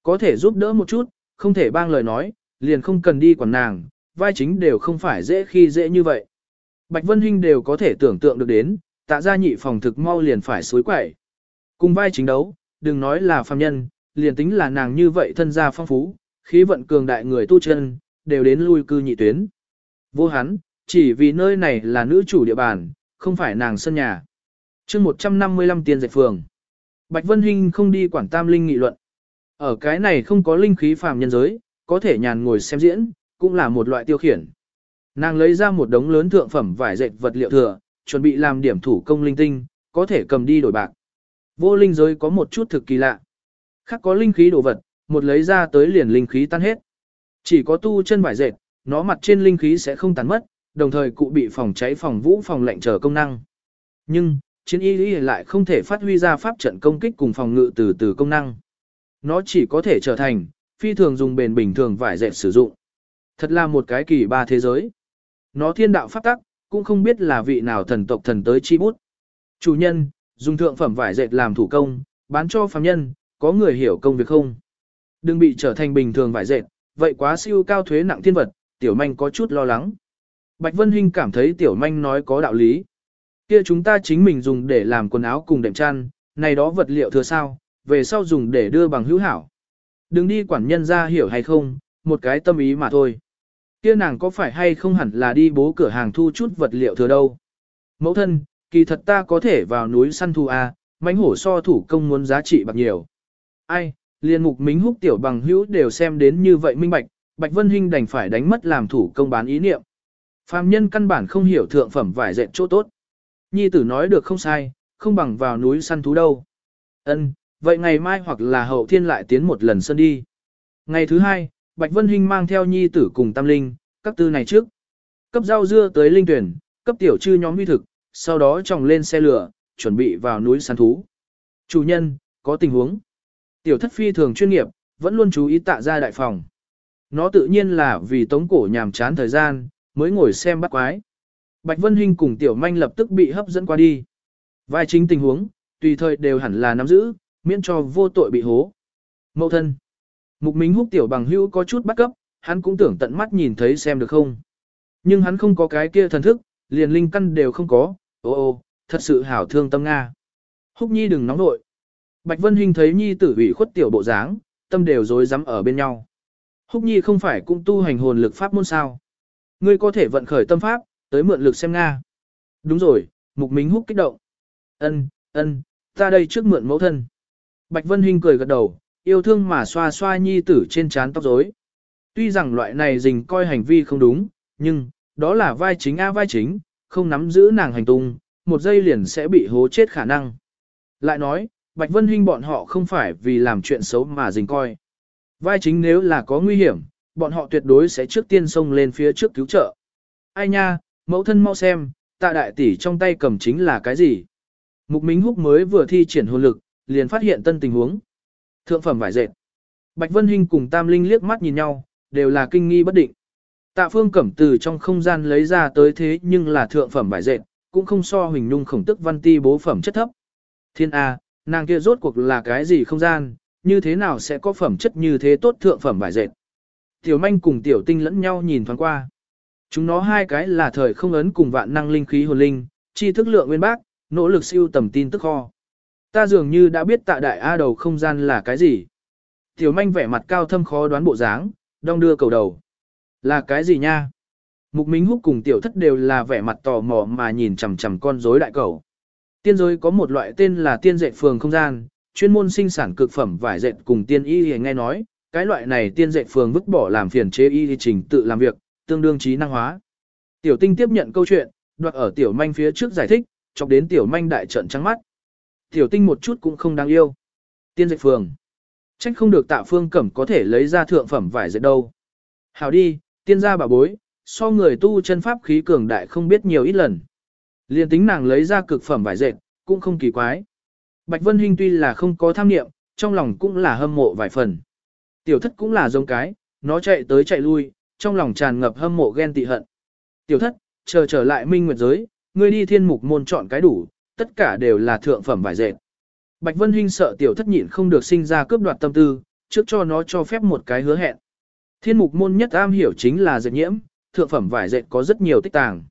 Có thể giúp đỡ một chút, không thể bang lời nói, liền không cần đi quản nàng, vai chính đều không phải dễ khi dễ như vậy. Bạch Vân Hinh đều có thể tưởng tượng được đến, tạ ra nhị phòng thực mau liền phải suối quẩy. Cùng vai chính đấu, đừng nói là phàm nhân, liền tính là nàng như vậy thân gia phong phú, khí vận cường đại người tu chân, đều đến lui cư nhị tuyến. Vô hắn, chỉ vì nơi này là nữ chủ địa bàn, không phải nàng sân nhà. chương 155 tiền dạy phường. Bạch Vân Hinh không đi quản tam linh nghị luận. Ở cái này không có linh khí phàm nhân giới, có thể nhàn ngồi xem diễn, cũng là một loại tiêu khiển. Nàng lấy ra một đống lớn thượng phẩm vải dệt vật liệu thừa, chuẩn bị làm điểm thủ công linh tinh, có thể cầm đi đổi bạc. Vô linh giới có một chút thực kỳ lạ. Khác có linh khí đồ vật, một lấy ra tới liền linh khí tan hết. Chỉ có tu chân vải dệt, nó mặt trên linh khí sẽ không tán mất, đồng thời cụ bị phòng cháy phòng vũ phòng lạnh trở công năng. Nhưng, chiến y lý lại không thể phát huy ra pháp trận công kích cùng phòng ngự từ từ công năng. Nó chỉ có thể trở thành, phi thường dùng bền bình thường vải dệt sử dụng. Thật là một cái kỳ ba thế giới. Nó thiên đạo pháp tắc, cũng không biết là vị nào thần tộc thần tới chi bút. Chủ nhân, dùng thượng phẩm vải dệt làm thủ công, bán cho phàm nhân, có người hiểu công việc không? Đừng bị trở thành bình thường vải dệt, vậy quá siêu cao thuế nặng thiên vật, tiểu manh có chút lo lắng. Bạch Vân Hinh cảm thấy tiểu manh nói có đạo lý. Kia chúng ta chính mình dùng để làm quần áo cùng đệm chăn, này đó vật liệu thừa sao, về sau dùng để đưa bằng hữu hảo. Đừng đi quản nhân ra hiểu hay không, một cái tâm ý mà thôi. Kia nàng có phải hay không hẳn là đi bố cửa hàng thu chút vật liệu thừa đâu. Mẫu thân, kỳ thật ta có thể vào núi săn thu à, A, mánh hổ so thủ công muốn giá trị bạc nhiều. Ai, liên mục mính húc tiểu bằng hữu đều xem đến như vậy minh bạch, Bạch Vân Hinh đành phải đánh mất làm thủ công bán ý niệm. Phàm nhân căn bản không hiểu thượng phẩm vải dệt chỗ tốt. Nhi tử nói được không sai, không bằng vào núi săn thú đâu. Ân, vậy ngày mai hoặc là hậu thiên lại tiến một lần sân đi. Ngày thứ hai, Bạch Vân Hinh mang theo nhi tử cùng tam linh, các tư này trước. Cấp rau dưa tới linh tuyển, cấp tiểu chư nhóm huy thực, sau đó tròng lên xe lửa, chuẩn bị vào núi săn thú. Chủ nhân, có tình huống. Tiểu thất phi thường chuyên nghiệp, vẫn luôn chú ý tạ ra đại phòng. Nó tự nhiên là vì tống cổ nhàm chán thời gian, mới ngồi xem bắt quái. Bạch Vân Hinh cùng Tiểu Manh lập tức bị hấp dẫn qua đi. Vai chính tình huống, tùy thời đều hẳn là nắm giữ, miễn cho vô tội bị hố. Mậu thân. Mục Minh húc Tiểu bằng hữu có chút bắt cấp, hắn cũng tưởng tận mắt nhìn thấy xem được không. Nhưng hắn không có cái kia thần thức, liền linh căn đều không có, ô ô, thật sự hảo thương tâm Nga. Húc Nhi đừng nóng nội. Bạch Vân Hinh thấy Nhi tử ủy khuất tiểu bộ dáng, tâm đều rối rắm ở bên nhau. Húc Nhi không phải cũng tu hành hồn lực pháp môn sao. Ngươi có thể vận khởi tâm pháp, tới mượn lực xem Nga. Đúng rồi, Mục Minh Húc kích động. Ân, ân, ta đây trước mượn mẫu thân. Bạch Vân Hinh cười gật đầu, yêu thương mà xoa xoa Nhi tử trên trán tóc rối. Tuy rằng loại này dình coi hành vi không đúng, nhưng, đó là vai chính a vai chính, không nắm giữ nàng hành tung, một giây liền sẽ bị hố chết khả năng. Lại nói, Bạch Vân Hinh bọn họ không phải vì làm chuyện xấu mà dình coi. Vai chính nếu là có nguy hiểm, bọn họ tuyệt đối sẽ trước tiên xông lên phía trước cứu trợ. Ai nha, mẫu thân mau xem, tạ đại tỷ trong tay cầm chính là cái gì? Mục Minh Húc mới vừa thi triển hồn lực, liền phát hiện tân tình huống. Thượng phẩm vải dệt. Bạch Vân Hinh cùng Tam Linh liếc mắt nhìn nhau, đều là kinh nghi bất định. Tạ Phương Cẩm từ trong không gian lấy ra tới thế nhưng là thượng phẩm vải dệt, cũng không so Huỳnh Nhung khổng tức văn ti bố phẩm chất thấp. Thiên A, nàng kia rốt cuộc là cái gì không gian, như thế nào sẽ có phẩm chất như thế tốt thượng phẩm vải dệt. Tiểu manh cùng tiểu tinh lẫn nhau nhìn thoáng qua. Chúng nó hai cái là thời không ấn cùng vạn năng linh khí hồn linh, chi thức lượng nguyên bác, nỗ lực siêu tầm tin tức kho. Ta dường như đã biết tạ đại A đầu không gian là cái gì. Tiểu manh vẻ mặt cao thâm khó đoán bộ dáng, đong đưa cầu đầu. Là cái gì nha? Mục Minh Húc cùng tiểu thất đều là vẻ mặt tò mò mà nhìn chằm chằm con rối đại cầu. Tiên giới có một loại tên là tiên dệ phường không gian, chuyên môn sinh sản cực phẩm vải dệt cùng tiên y nghe nói, cái loại này tiên dệt phường vứt bỏ làm phiền chế y trình tự làm việc, tương đương trí năng hóa. Tiểu tinh tiếp nhận câu chuyện, đoạt ở tiểu manh phía trước giải thích, chọc đến tiểu manh đại trận trắng mắt. Tiểu tinh một chút cũng không đáng yêu. Tiên dệt phường. Trách không được tạ phương cẩm có thể lấy ra thượng phẩm vải dệt đâu. Hào đi, tiên gia bà bối, so người tu chân pháp khí cường đại không biết nhiều ít lần. Liên tính nàng lấy ra cực phẩm vải dệt, cũng không kỳ quái. Bạch Vân Hinh tuy là không có tham niệm, trong lòng cũng là hâm mộ vài phần. Tiểu thất cũng là giống cái, nó chạy tới chạy lui, trong lòng tràn ngập hâm mộ ghen tị hận. Tiểu thất, chờ trở lại minh nguyệt giới, ngươi đi thiên mục môn chọn cái đủ, tất cả đều là thượng phẩm vải dệt. Bạch Vân Hinh sợ tiểu thất nhịn không được sinh ra cướp đoạt tâm tư, trước cho nó cho phép một cái hứa hẹn. Thiên mục môn nhất am hiểu chính là dệt nhiễm, thượng phẩm vải dệt có rất nhiều tích tàng.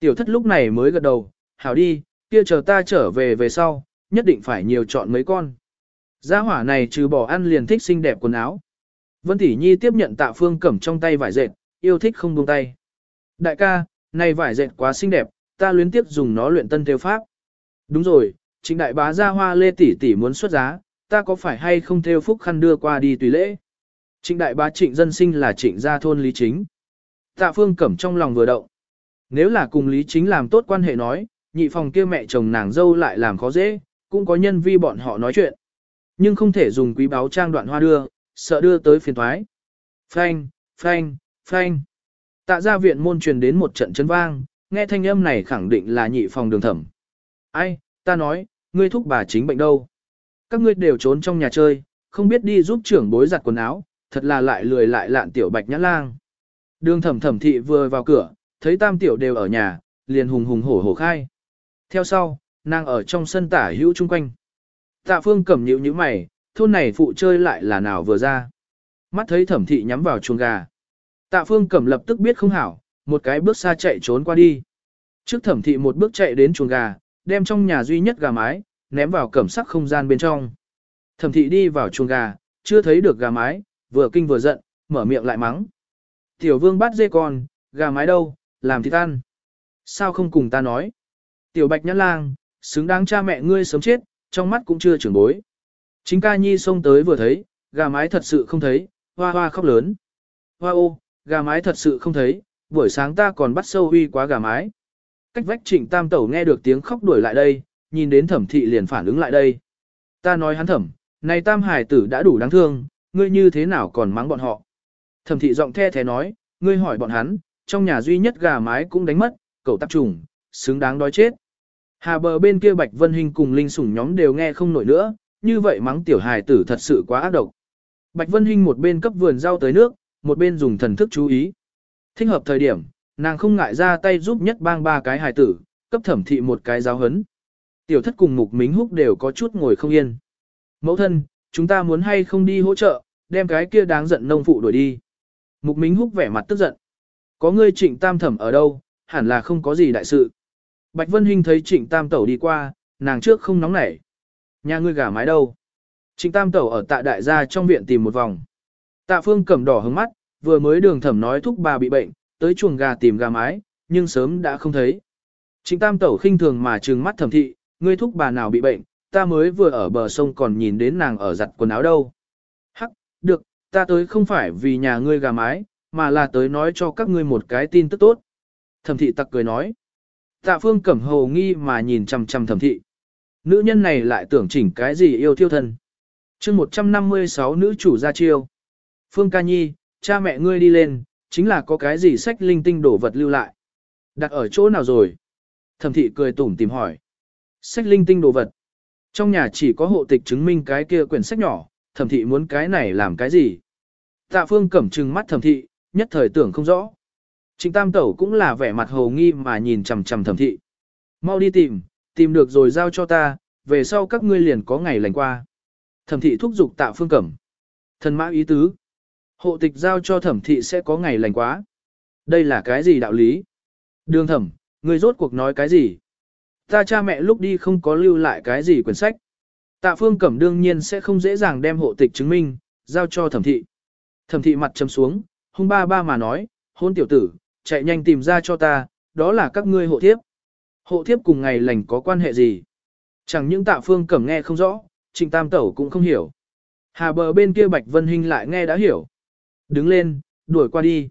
Tiểu thất lúc này mới gật đầu, hảo đi, kia chờ ta trở về về sau, nhất định phải nhiều chọn mấy con. Gia hỏa này trừ bỏ ăn liền thích xinh đẹp quần áo. Vân Tỷ Nhi tiếp nhận tạ phương cẩm trong tay vải dệt, yêu thích không buông tay. Đại ca, này vải dệt quá xinh đẹp, ta luyến tiếp dùng nó luyện tân theo pháp. Đúng rồi, trịnh đại bá gia hoa lê tỷ tỷ muốn xuất giá, ta có phải hay không theo phúc khăn đưa qua đi tùy lễ. Trịnh đại bá trịnh dân sinh là trịnh gia thôn lý chính. Tạ phương cẩm trong lòng vừa động. Nếu là cùng lý chính làm tốt quan hệ nói, nhị phòng kia mẹ chồng nàng dâu lại làm khó dễ, cũng có nhân vi bọn họ nói chuyện. Nhưng không thể dùng quý báo trang đoạn hoa đưa, sợ đưa tới phiền thoái. Phanh, phanh, phanh. Tạ gia viện môn truyền đến một trận chấn vang, nghe thanh âm này khẳng định là nhị phòng đường thẩm. Ai, ta nói, ngươi thúc bà chính bệnh đâu? Các ngươi đều trốn trong nhà chơi, không biết đi giúp trưởng bối giặt quần áo, thật là lại lười lại lạn tiểu bạch nhã lang. Đường thẩm thẩm thị vừa vào cửa, thấy tam tiểu đều ở nhà, liền hùng hùng hổ hổ khai. Theo sau, nàng ở trong sân tả hữu chung quanh. Tạ phương cầm nhịu như mày, thôn này phụ chơi lại là nào vừa ra. Mắt thấy thẩm thị nhắm vào chuồng gà. Tạ phương cầm lập tức biết không hảo, một cái bước xa chạy trốn qua đi. Trước thẩm thị một bước chạy đến chuồng gà, đem trong nhà duy nhất gà mái, ném vào cẩm sắc không gian bên trong. Thẩm thị đi vào chuồng gà, chưa thấy được gà mái, vừa kinh vừa giận, mở miệng lại mắng. Tiểu vương bắt dê con, gà mái đâu, làm thịt ăn. Sao không cùng ta nói? Tiểu bạch nhãn lang, xứng đáng cha mẹ ngươi sớm chết, trong mắt cũng chưa trưởng bối. Chính ca nhi xông tới vừa thấy, gà mái thật sự không thấy, hoa hoa khóc lớn. Hoa ô, gà mái thật sự không thấy, buổi sáng ta còn bắt sâu uy quá gà mái. Cách vách trịnh tam tẩu nghe được tiếng khóc đuổi lại đây, nhìn đến thẩm thị liền phản ứng lại đây. Ta nói hắn thẩm, này tam hải tử đã đủ đáng thương, ngươi như thế nào còn mắng bọn họ. Thẩm thị giọng the thế nói, ngươi hỏi bọn hắn, trong nhà duy nhất gà mái cũng đánh mất, cậu tạp trùng, xứng đáng đói chết. Hà bờ bên kia Bạch Vân Hinh cùng Linh Sủng nhóm đều nghe không nổi nữa, như vậy mắng tiểu hài tử thật sự quá ác độc. Bạch Vân Hinh một bên cấp vườn rau tới nước, một bên dùng thần thức chú ý. Thích hợp thời điểm, nàng không ngại ra tay giúp nhất bang ba cái hài tử, cấp thẩm thị một cái giáo hấn. Tiểu thất cùng mục mính húc đều có chút ngồi không yên. Mẫu thân, chúng ta muốn hay không đi hỗ trợ, đem cái kia đáng giận nông phụ đuổi đi. Mục mính húc vẻ mặt tức giận. Có ngươi trịnh tam thẩm ở đâu, hẳn là không có gì đại sự. Bạch Vân Hinh thấy trịnh tam tẩu đi qua, nàng trước không nóng nảy. Nhà ngươi gà mái đâu? Trịnh tam tẩu ở tạ đại gia trong viện tìm một vòng. Tạ phương cầm đỏ hứng mắt, vừa mới đường thẩm nói thúc bà bị bệnh, tới chuồng gà tìm gà mái, nhưng sớm đã không thấy. Trịnh tam tẩu khinh thường mà trừng mắt thẩm thị, ngươi thúc bà nào bị bệnh, ta mới vừa ở bờ sông còn nhìn đến nàng ở giặt quần áo đâu. Hắc, được, ta tới không phải vì nhà ngươi gà mái, mà là tới nói cho các ngươi một cái tin tức tốt. Thẩm thị tặc cười nói. Tạ phương cẩm hồ nghi mà nhìn chằm chằm thẩm thị. Nữ nhân này lại tưởng chỉnh cái gì yêu thiêu thân. chương 156 nữ chủ ra chiêu. Phương ca nhi, cha mẹ ngươi đi lên, chính là có cái gì sách linh tinh đổ vật lưu lại. Đặt ở chỗ nào rồi? Thẩm thị cười tủm tìm hỏi. Sách linh tinh đồ vật. Trong nhà chỉ có hộ tịch chứng minh cái kia quyển sách nhỏ, thẩm thị muốn cái này làm cái gì? Tạ phương cẩm trừng mắt thẩm thị, nhất thời tưởng không rõ. Trịnh tam tẩu cũng là vẻ mặt hồ nghi mà nhìn chằm chằm thẩm thị. Mau đi tìm, tìm được rồi giao cho ta, về sau các ngươi liền có ngày lành qua. Thẩm thị thúc giục tạ phương cẩm. Thần mã ý tứ. Hộ tịch giao cho thẩm thị sẽ có ngày lành quá. Đây là cái gì đạo lý? Đường thẩm, người rốt cuộc nói cái gì? Ta cha mẹ lúc đi không có lưu lại cái gì quyển sách. Tạ phương cẩm đương nhiên sẽ không dễ dàng đem hộ tịch chứng minh, giao cho thẩm thị. Thẩm thị mặt châm xuống, hung ba ba mà nói, hôn tiểu tử, chạy nhanh tìm ra cho ta, đó là các ngươi hộ thiếp. Hộ thiếp cùng ngày lành có quan hệ gì? Chẳng những tạ phương cẩm nghe không rõ, trịnh tam tẩu cũng không hiểu. Hà bờ bên kia Bạch Vân Hinh lại nghe đã hiểu. Đứng lên, đuổi qua đi.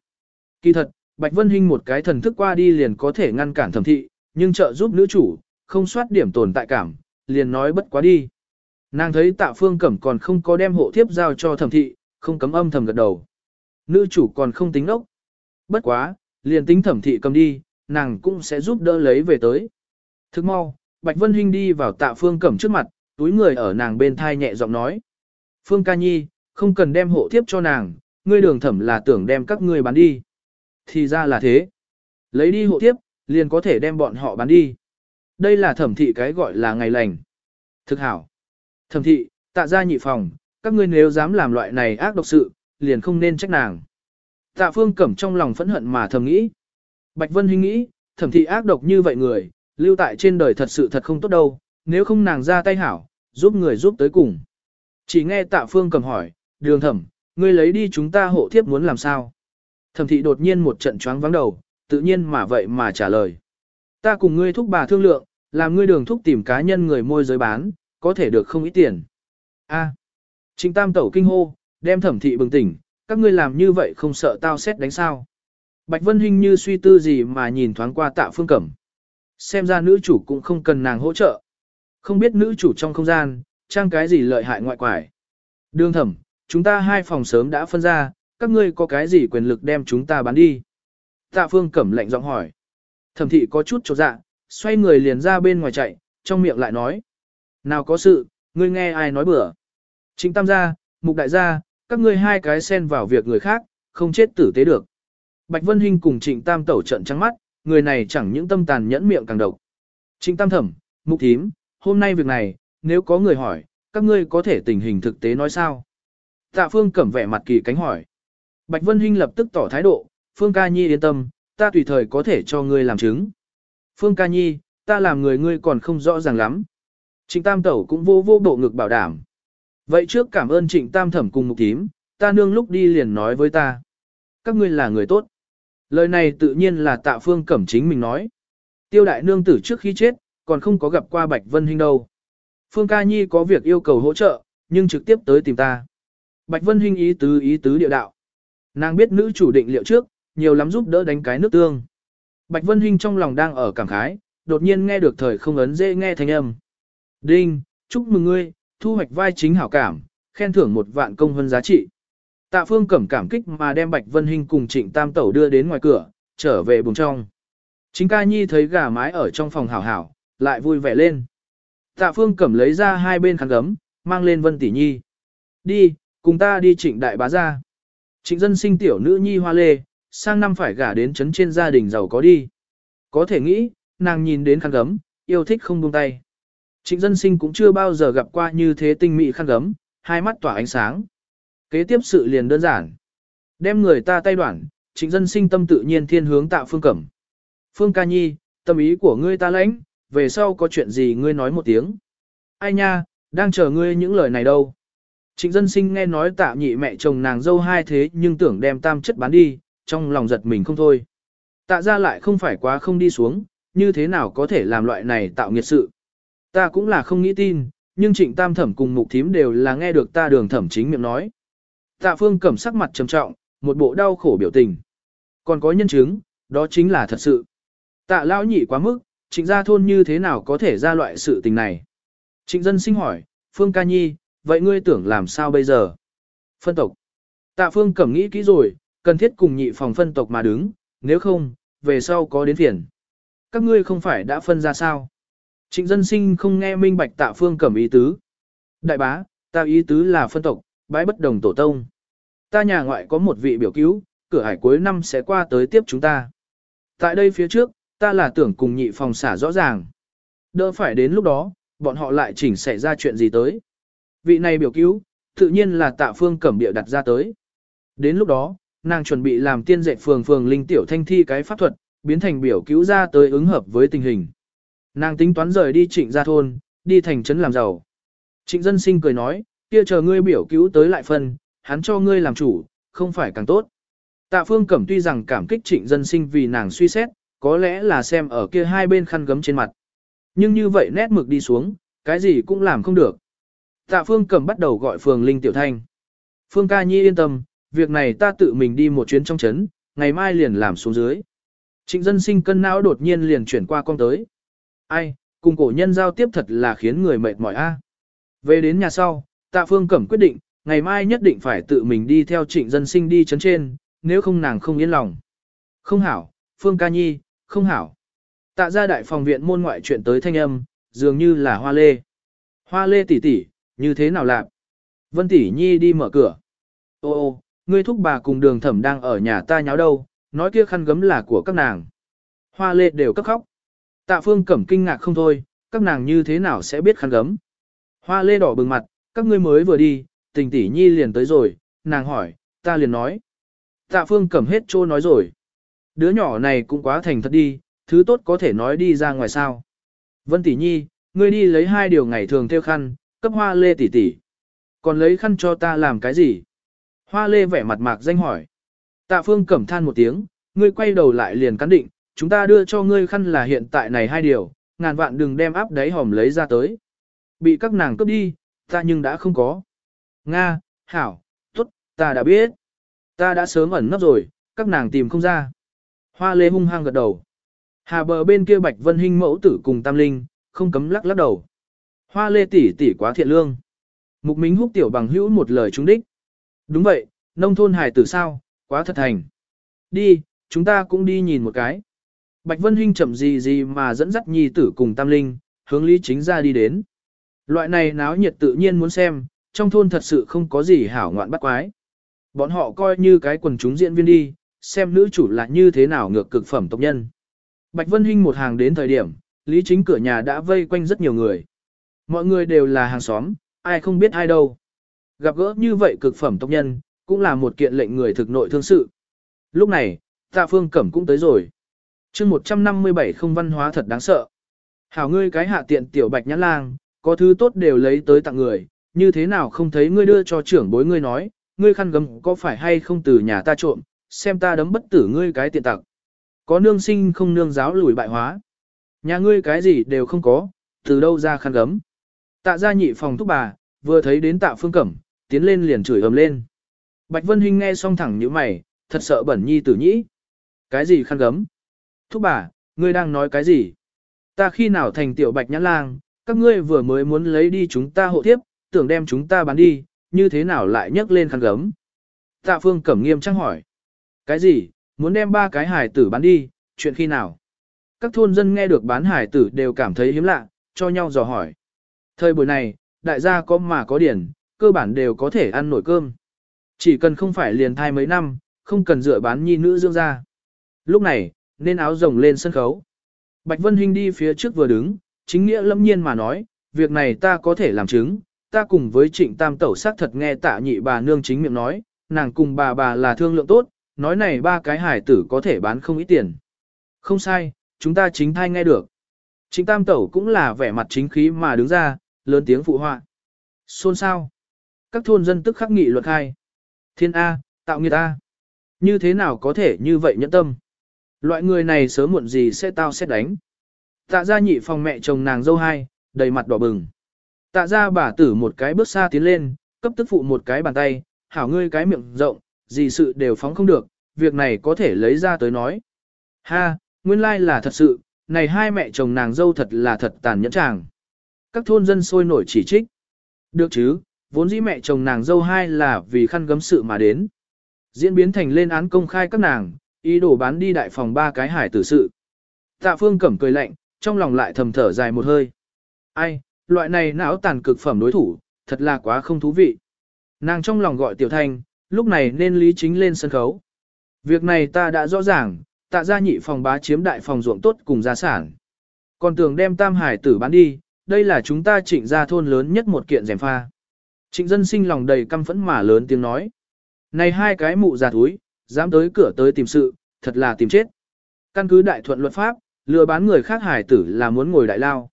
Kỳ thật, Bạch Vân Hinh một cái thần thức qua đi liền có thể ngăn cản thẩm thị, nhưng trợ giúp nữ chủ, không soát điểm tồn tại cảm, liền nói bất quá đi. Nàng thấy tạ phương cẩm còn không có đem hộ thiếp giao cho thẩm thị, không cấm âm thầm gật đầu. Nữ chủ còn không tính ốc. Bất quá, liền tính thẩm thị cầm đi, nàng cũng sẽ giúp đỡ lấy về tới. Thức mau, Bạch Vân Hinh đi vào tạ phương cẩm trước mặt, túi người ở nàng bên thai nhẹ giọng nói. Phương ca nhi, không cần đem hộ thiếp cho nàng, ngươi đường thẩm là tưởng đem các ngươi bán đi. Thì ra là thế. Lấy đi hộ thiếp, liền có thể đem bọn họ bán đi. Đây là thẩm thị cái gọi là ngày lành. Thực hảo. Thẩm thị, tạ ra nhị phòng, các ngươi nếu dám làm loại này ác độc sự, liền không nên trách nàng. Tạ phương cẩm trong lòng phẫn hận mà thầm nghĩ. Bạch Vân Hinh nghĩ, thẩm thị ác độc như vậy người, lưu tại trên đời thật sự thật không tốt đâu, nếu không nàng ra tay hảo, giúp người giúp tới cùng. Chỉ nghe tạ phương cẩm hỏi, đường thẩm, ngươi lấy đi chúng ta hộ thiếp muốn làm sao? Thẩm thị đột nhiên một trận choáng vắng đầu, tự nhiên mà vậy mà trả lời. Ta cùng ngươi thúc bà thương lượng, làm ngươi đường thúc tìm cá nhân người môi giới bán, có thể được không ít tiền. A. À. Trịnh tam tẩu kinh hô, đem thẩm thị bừng tỉnh, các ngươi làm như vậy không sợ tao xét đánh sao. Bạch Vân Hinh như suy tư gì mà nhìn thoáng qua tạ phương cẩm. Xem ra nữ chủ cũng không cần nàng hỗ trợ. Không biết nữ chủ trong không gian, trang cái gì lợi hại ngoại quải. Đường thẩm, chúng ta hai phòng sớm đã phân ra, các ngươi có cái gì quyền lực đem chúng ta bán đi. Tạ phương cẩm lệnh giọng hỏi. Thẩm thị có chút chột dạ, xoay người liền ra bên ngoài chạy, trong miệng lại nói. Nào có sự, ngươi nghe ai nói bừa. Chính tam gia, mục đại gia, các ngươi hai cái xen vào việc người khác, không chết tử tế được. Bạch Vân Hinh cùng trịnh tam tẩu trận trắng mắt, người này chẳng những tâm tàn nhẫn miệng càng độc. Trịnh tam thẩm, mục thím, hôm nay việc này, nếu có người hỏi, các ngươi có thể tình hình thực tế nói sao? Tạ Phương cẩm vẻ mặt kỳ cánh hỏi. Bạch Vân Hinh lập tức tỏ thái độ, Phương ca nhi yên tâm, ta tùy thời có thể cho ngươi làm chứng. Phương ca nhi, ta làm người ngươi còn không rõ ràng lắm. Trịnh Tam Tẩu cũng vô vô bộ ngực bảo đảm. Vậy trước cảm ơn Trịnh Tam Thẩm cùng Mục Tím, ta nương lúc đi liền nói với ta. Các ngươi là người tốt. Lời này tự nhiên là tạ phương cẩm chính mình nói. Tiêu đại nương tử trước khi chết, còn không có gặp qua Bạch Vân Hinh đâu. Phương ca nhi có việc yêu cầu hỗ trợ, nhưng trực tiếp tới tìm ta. Bạch Vân Hinh ý tứ ý tứ địa đạo. Nàng biết nữ chủ định liệu trước, nhiều lắm giúp đỡ đánh cái nước tương. Bạch Vân Hinh trong lòng đang ở cảm khái, đột nhiên nghe được thời không ấn dễ nghe thanh âm. Đinh, chúc mừng ngươi, thu hoạch vai chính hảo cảm, khen thưởng một vạn công hơn giá trị. Tạ Phương cẩm cảm kích mà đem Bạch Vân Hinh cùng Trịnh Tam Tẩu đưa đến ngoài cửa, trở về buồng trong. Chính ca nhi thấy gà mái ở trong phòng hảo hảo, lại vui vẻ lên. Tạ Phương cẩm lấy ra hai bên khăn gấm, mang lên Vân Tỷ Nhi. Đi, cùng ta đi trịnh đại bá ra. Trịnh dân sinh tiểu nữ nhi hoa lê, sang năm phải gả đến chấn trên gia đình giàu có đi. Có thể nghĩ, nàng nhìn đến khăn gấm, yêu thích không buông tay. Trịnh dân sinh cũng chưa bao giờ gặp qua như thế tinh mỹ khăn gấm, hai mắt tỏa ánh sáng. Kế tiếp sự liền đơn giản. Đem người ta tay đoạn, trịnh dân sinh tâm tự nhiên thiên hướng tạo phương cẩm. Phương ca nhi, tâm ý của ngươi ta lãnh, về sau có chuyện gì ngươi nói một tiếng. Ai nha, đang chờ ngươi những lời này đâu. Trịnh dân sinh nghe nói tạ nhị mẹ chồng nàng dâu hai thế nhưng tưởng đem tam chất bán đi, trong lòng giật mình không thôi. Tạ ra lại không phải quá không đi xuống, như thế nào có thể làm loại này tạo nghiệt sự. Ta cũng là không nghĩ tin, nhưng trịnh tam thẩm cùng mục thím đều là nghe được ta đường thẩm chính miệng nói. Tạ phương cẩm sắc mặt trầm trọng, một bộ đau khổ biểu tình. Còn có nhân chứng, đó chính là thật sự. Tạ lão nhị quá mức, trịnh gia thôn như thế nào có thể ra loại sự tình này. Trịnh dân sinh hỏi, Phương ca nhi, vậy ngươi tưởng làm sao bây giờ? Phân tộc. Tạ Phương cẩm nghĩ kỹ rồi, cần thiết cùng nhị phòng phân tộc mà đứng, nếu không, về sau có đến phiền. Các ngươi không phải đã phân ra sao? Trịnh dân sinh không nghe minh bạch tạ Phương cẩm ý tứ. Đại bá, ta ý tứ là phân tộc, bái bất đồng tổ tông. Ta nhà ngoại có một vị biểu cứu, cửa hải cuối năm sẽ qua tới tiếp chúng ta. Tại đây phía trước, ta là tưởng cùng nhị phòng xả rõ ràng. Đỡ phải đến lúc đó, bọn họ lại chỉnh xảy ra chuyện gì tới. Vị này biểu cứu, tự nhiên là tạ phương cẩm địa đặt ra tới. Đến lúc đó, nàng chuẩn bị làm tiên dạy phường phường linh tiểu thanh thi cái pháp thuật, biến thành biểu cứu ra tới ứng hợp với tình hình. Nàng tính toán rời đi trịnh gia thôn, đi thành trấn làm giàu. Trịnh dân sinh cười nói, kia chờ ngươi biểu cứu tới lại phân, hắn cho ngươi làm chủ, không phải càng tốt. Tạ phương cẩm tuy rằng cảm kích trịnh dân sinh vì nàng suy xét, có lẽ là xem ở kia hai bên khăn gấm trên mặt. Nhưng như vậy nét mực đi xuống, cái gì cũng làm không được. Tạ Phương Cẩm bắt đầu gọi Phường Linh Tiểu Thanh. Phương ca nhi yên tâm, việc này ta tự mình đi một chuyến trong trấn, ngày mai liền làm xuống dưới. Trịnh dân sinh cân não đột nhiên liền chuyển qua con tới. Ai, cùng cổ nhân giao tiếp thật là khiến người mệt mỏi a. À. Về đến nhà sau, Tạ Phương Cẩm quyết định, ngày mai nhất định phải tự mình đi theo trịnh dân sinh đi chấn trên, nếu không nàng không yên lòng. Không hảo, Phương ca nhi, không hảo. Tạ ra đại phòng viện môn ngoại chuyện tới thanh âm, dường như là hoa lê. Hoa lê tỷ tỷ, như thế nào lạc? Vân tỷ nhi đi mở cửa. Ô ô, ngươi thúc bà cùng đường thẩm đang ở nhà ta nháo đâu, nói kia khăn gấm là của các nàng. Hoa lê đều cấp khóc. Tạ phương cẩm kinh ngạc không thôi, các nàng như thế nào sẽ biết khăn gấm. Hoa lê đỏ bừng mặt, các ngươi mới vừa đi, tình tỷ nhi liền tới rồi, nàng hỏi, ta liền nói. Tạ phương cẩm hết trô nói rồi. Đứa nhỏ này cũng quá thành thật đi, thứ tốt có thể nói đi ra ngoài sao. Vân tỷ nhi, ngươi đi lấy hai điều ngày thường theo khăn, cấp hoa lê tỷ tỷ. Còn lấy khăn cho ta làm cái gì? Hoa lê vẻ mặt mạc danh hỏi. Tạ phương cẩm than một tiếng, ngươi quay đầu lại liền cắn định, chúng ta đưa cho ngươi khăn là hiện tại này hai điều, ngàn vạn đừng đem áp đáy hòm lấy ra tới. Bị các nàng cướp đi, ta nhưng đã không có. Nga, Hảo, tuất, ta đã biết. Ta đã sớm ẩn nấp rồi, các nàng tìm không ra. Hoa lê hung hăng gật đầu. Hà bờ bên kia Bạch Vân Hinh mẫu tử cùng Tam Linh, không cấm lắc lắc đầu. Hoa lê tỷ tỷ quá thiện lương. Mục Mính húc tiểu bằng hữu một lời trúng đích. Đúng vậy, nông thôn hải tử sao, quá thật thành. Đi, chúng ta cũng đi nhìn một cái. Bạch Vân Hinh chậm gì gì mà dẫn dắt nhi tử cùng Tam Linh, hướng Lý Chính ra đi đến. Loại này náo nhiệt tự nhiên muốn xem, trong thôn thật sự không có gì hảo ngoạn bắt quái. Bọn họ coi như cái quần chúng diễn viên đi, xem nữ chủ là như thế nào ngược cực phẩm tộc nhân. Bạch Vân Hinh một hàng đến thời điểm, Lý Chính cửa nhà đã vây quanh rất nhiều người. Mọi người đều là hàng xóm, ai không biết ai đâu. Gặp gỡ như vậy cực phẩm tộc nhân, cũng là một kiện lệnh người thực nội thương sự. Lúc này, Tạ Phương Cẩm cũng tới rồi chương 157 không văn hóa thật đáng sợ. Hảo ngươi cái hạ tiện tiểu bạch nhãn lang, có thứ tốt đều lấy tới tặng người, như thế nào không thấy ngươi đưa cho trưởng bối ngươi nói, ngươi khăn gấm có phải hay không từ nhà ta trộm, xem ta đấm bất tử ngươi cái tiện tặng. Có nương sinh không nương giáo lùi bại hóa. Nhà ngươi cái gì đều không có, từ đâu ra khăn gấm. Tạ gia nhị phòng thúc bà, vừa thấy đến tạ phương cẩm, tiến lên liền chửi ầm lên. Bạch Vân Hinh nghe xong thẳng như mày, thật sợ bẩn nhi tử nhĩ. Cái gì khăn gấm? Thúc bà, ngươi đang nói cái gì? Ta khi nào thành tiểu bạch nhãn lang, các ngươi vừa mới muốn lấy đi chúng ta hộ tiếp, tưởng đem chúng ta bán đi, như thế nào lại nhấc lên khăn gấm? Tạ phương cẩm nghiêm trang hỏi. Cái gì, muốn đem ba cái hải tử bán đi, chuyện khi nào? Các thôn dân nghe được bán hải tử đều cảm thấy hiếm lạ, cho nhau dò hỏi. Thời buổi này, đại gia có mà có điển, cơ bản đều có thể ăn nổi cơm. Chỉ cần không phải liền thai mấy năm, không cần dựa bán nhi nữ dưỡng ra. Lúc này, nên áo rồng lên sân khấu. Bạch Vân Hinh đi phía trước vừa đứng, chính nghĩa lâm nhiên mà nói, việc này ta có thể làm chứng, ta cùng với trịnh tam tẩu xác thật nghe tạ nhị bà nương chính miệng nói, nàng cùng bà bà là thương lượng tốt, nói này ba cái hải tử có thể bán không ít tiền. Không sai, chúng ta chính thai nghe được. Trịnh tam tẩu cũng là vẻ mặt chính khí mà đứng ra, lớn tiếng phụ họa. Xôn sao? Các thôn dân tức khắc nghị luật hai. Thiên A, tạo nghiệt A. Như thế nào có thể như vậy nhẫn tâm? Loại người này sớm muộn gì sẽ tao xét đánh. Tạ ra nhị phòng mẹ chồng nàng dâu hai, đầy mặt đỏ bừng. Tạ ra bà tử một cái bước xa tiến lên, cấp tức phụ một cái bàn tay, hảo ngươi cái miệng rộng, gì sự đều phóng không được, việc này có thể lấy ra tới nói. Ha, nguyên lai là thật sự, này hai mẹ chồng nàng dâu thật là thật tàn nhẫn chàng. Các thôn dân sôi nổi chỉ trích. Được chứ, vốn dĩ mẹ chồng nàng dâu hai là vì khăn gấm sự mà đến. Diễn biến thành lên án công khai các nàng, ý đồ bán đi đại phòng ba cái hải tử sự. Tạ phương cẩm cười lạnh, trong lòng lại thầm thở dài một hơi. Ai, loại này não tàn cực phẩm đối thủ, thật là quá không thú vị. Nàng trong lòng gọi tiểu thanh, lúc này nên lý chính lên sân khấu. Việc này ta đã rõ ràng, tạ gia nhị phòng bá chiếm đại phòng ruộng tốt cùng gia sản. Còn tưởng đem tam hải tử bán đi, đây là chúng ta trịnh gia thôn lớn nhất một kiện rèm pha. Trịnh dân sinh lòng đầy căm phẫn mà lớn tiếng nói. Này hai cái mụ già túi, dám tới cửa tới tìm sự, thật là tìm chết. Căn cứ đại thuận luật pháp, lừa bán người khác hải tử là muốn ngồi đại lao.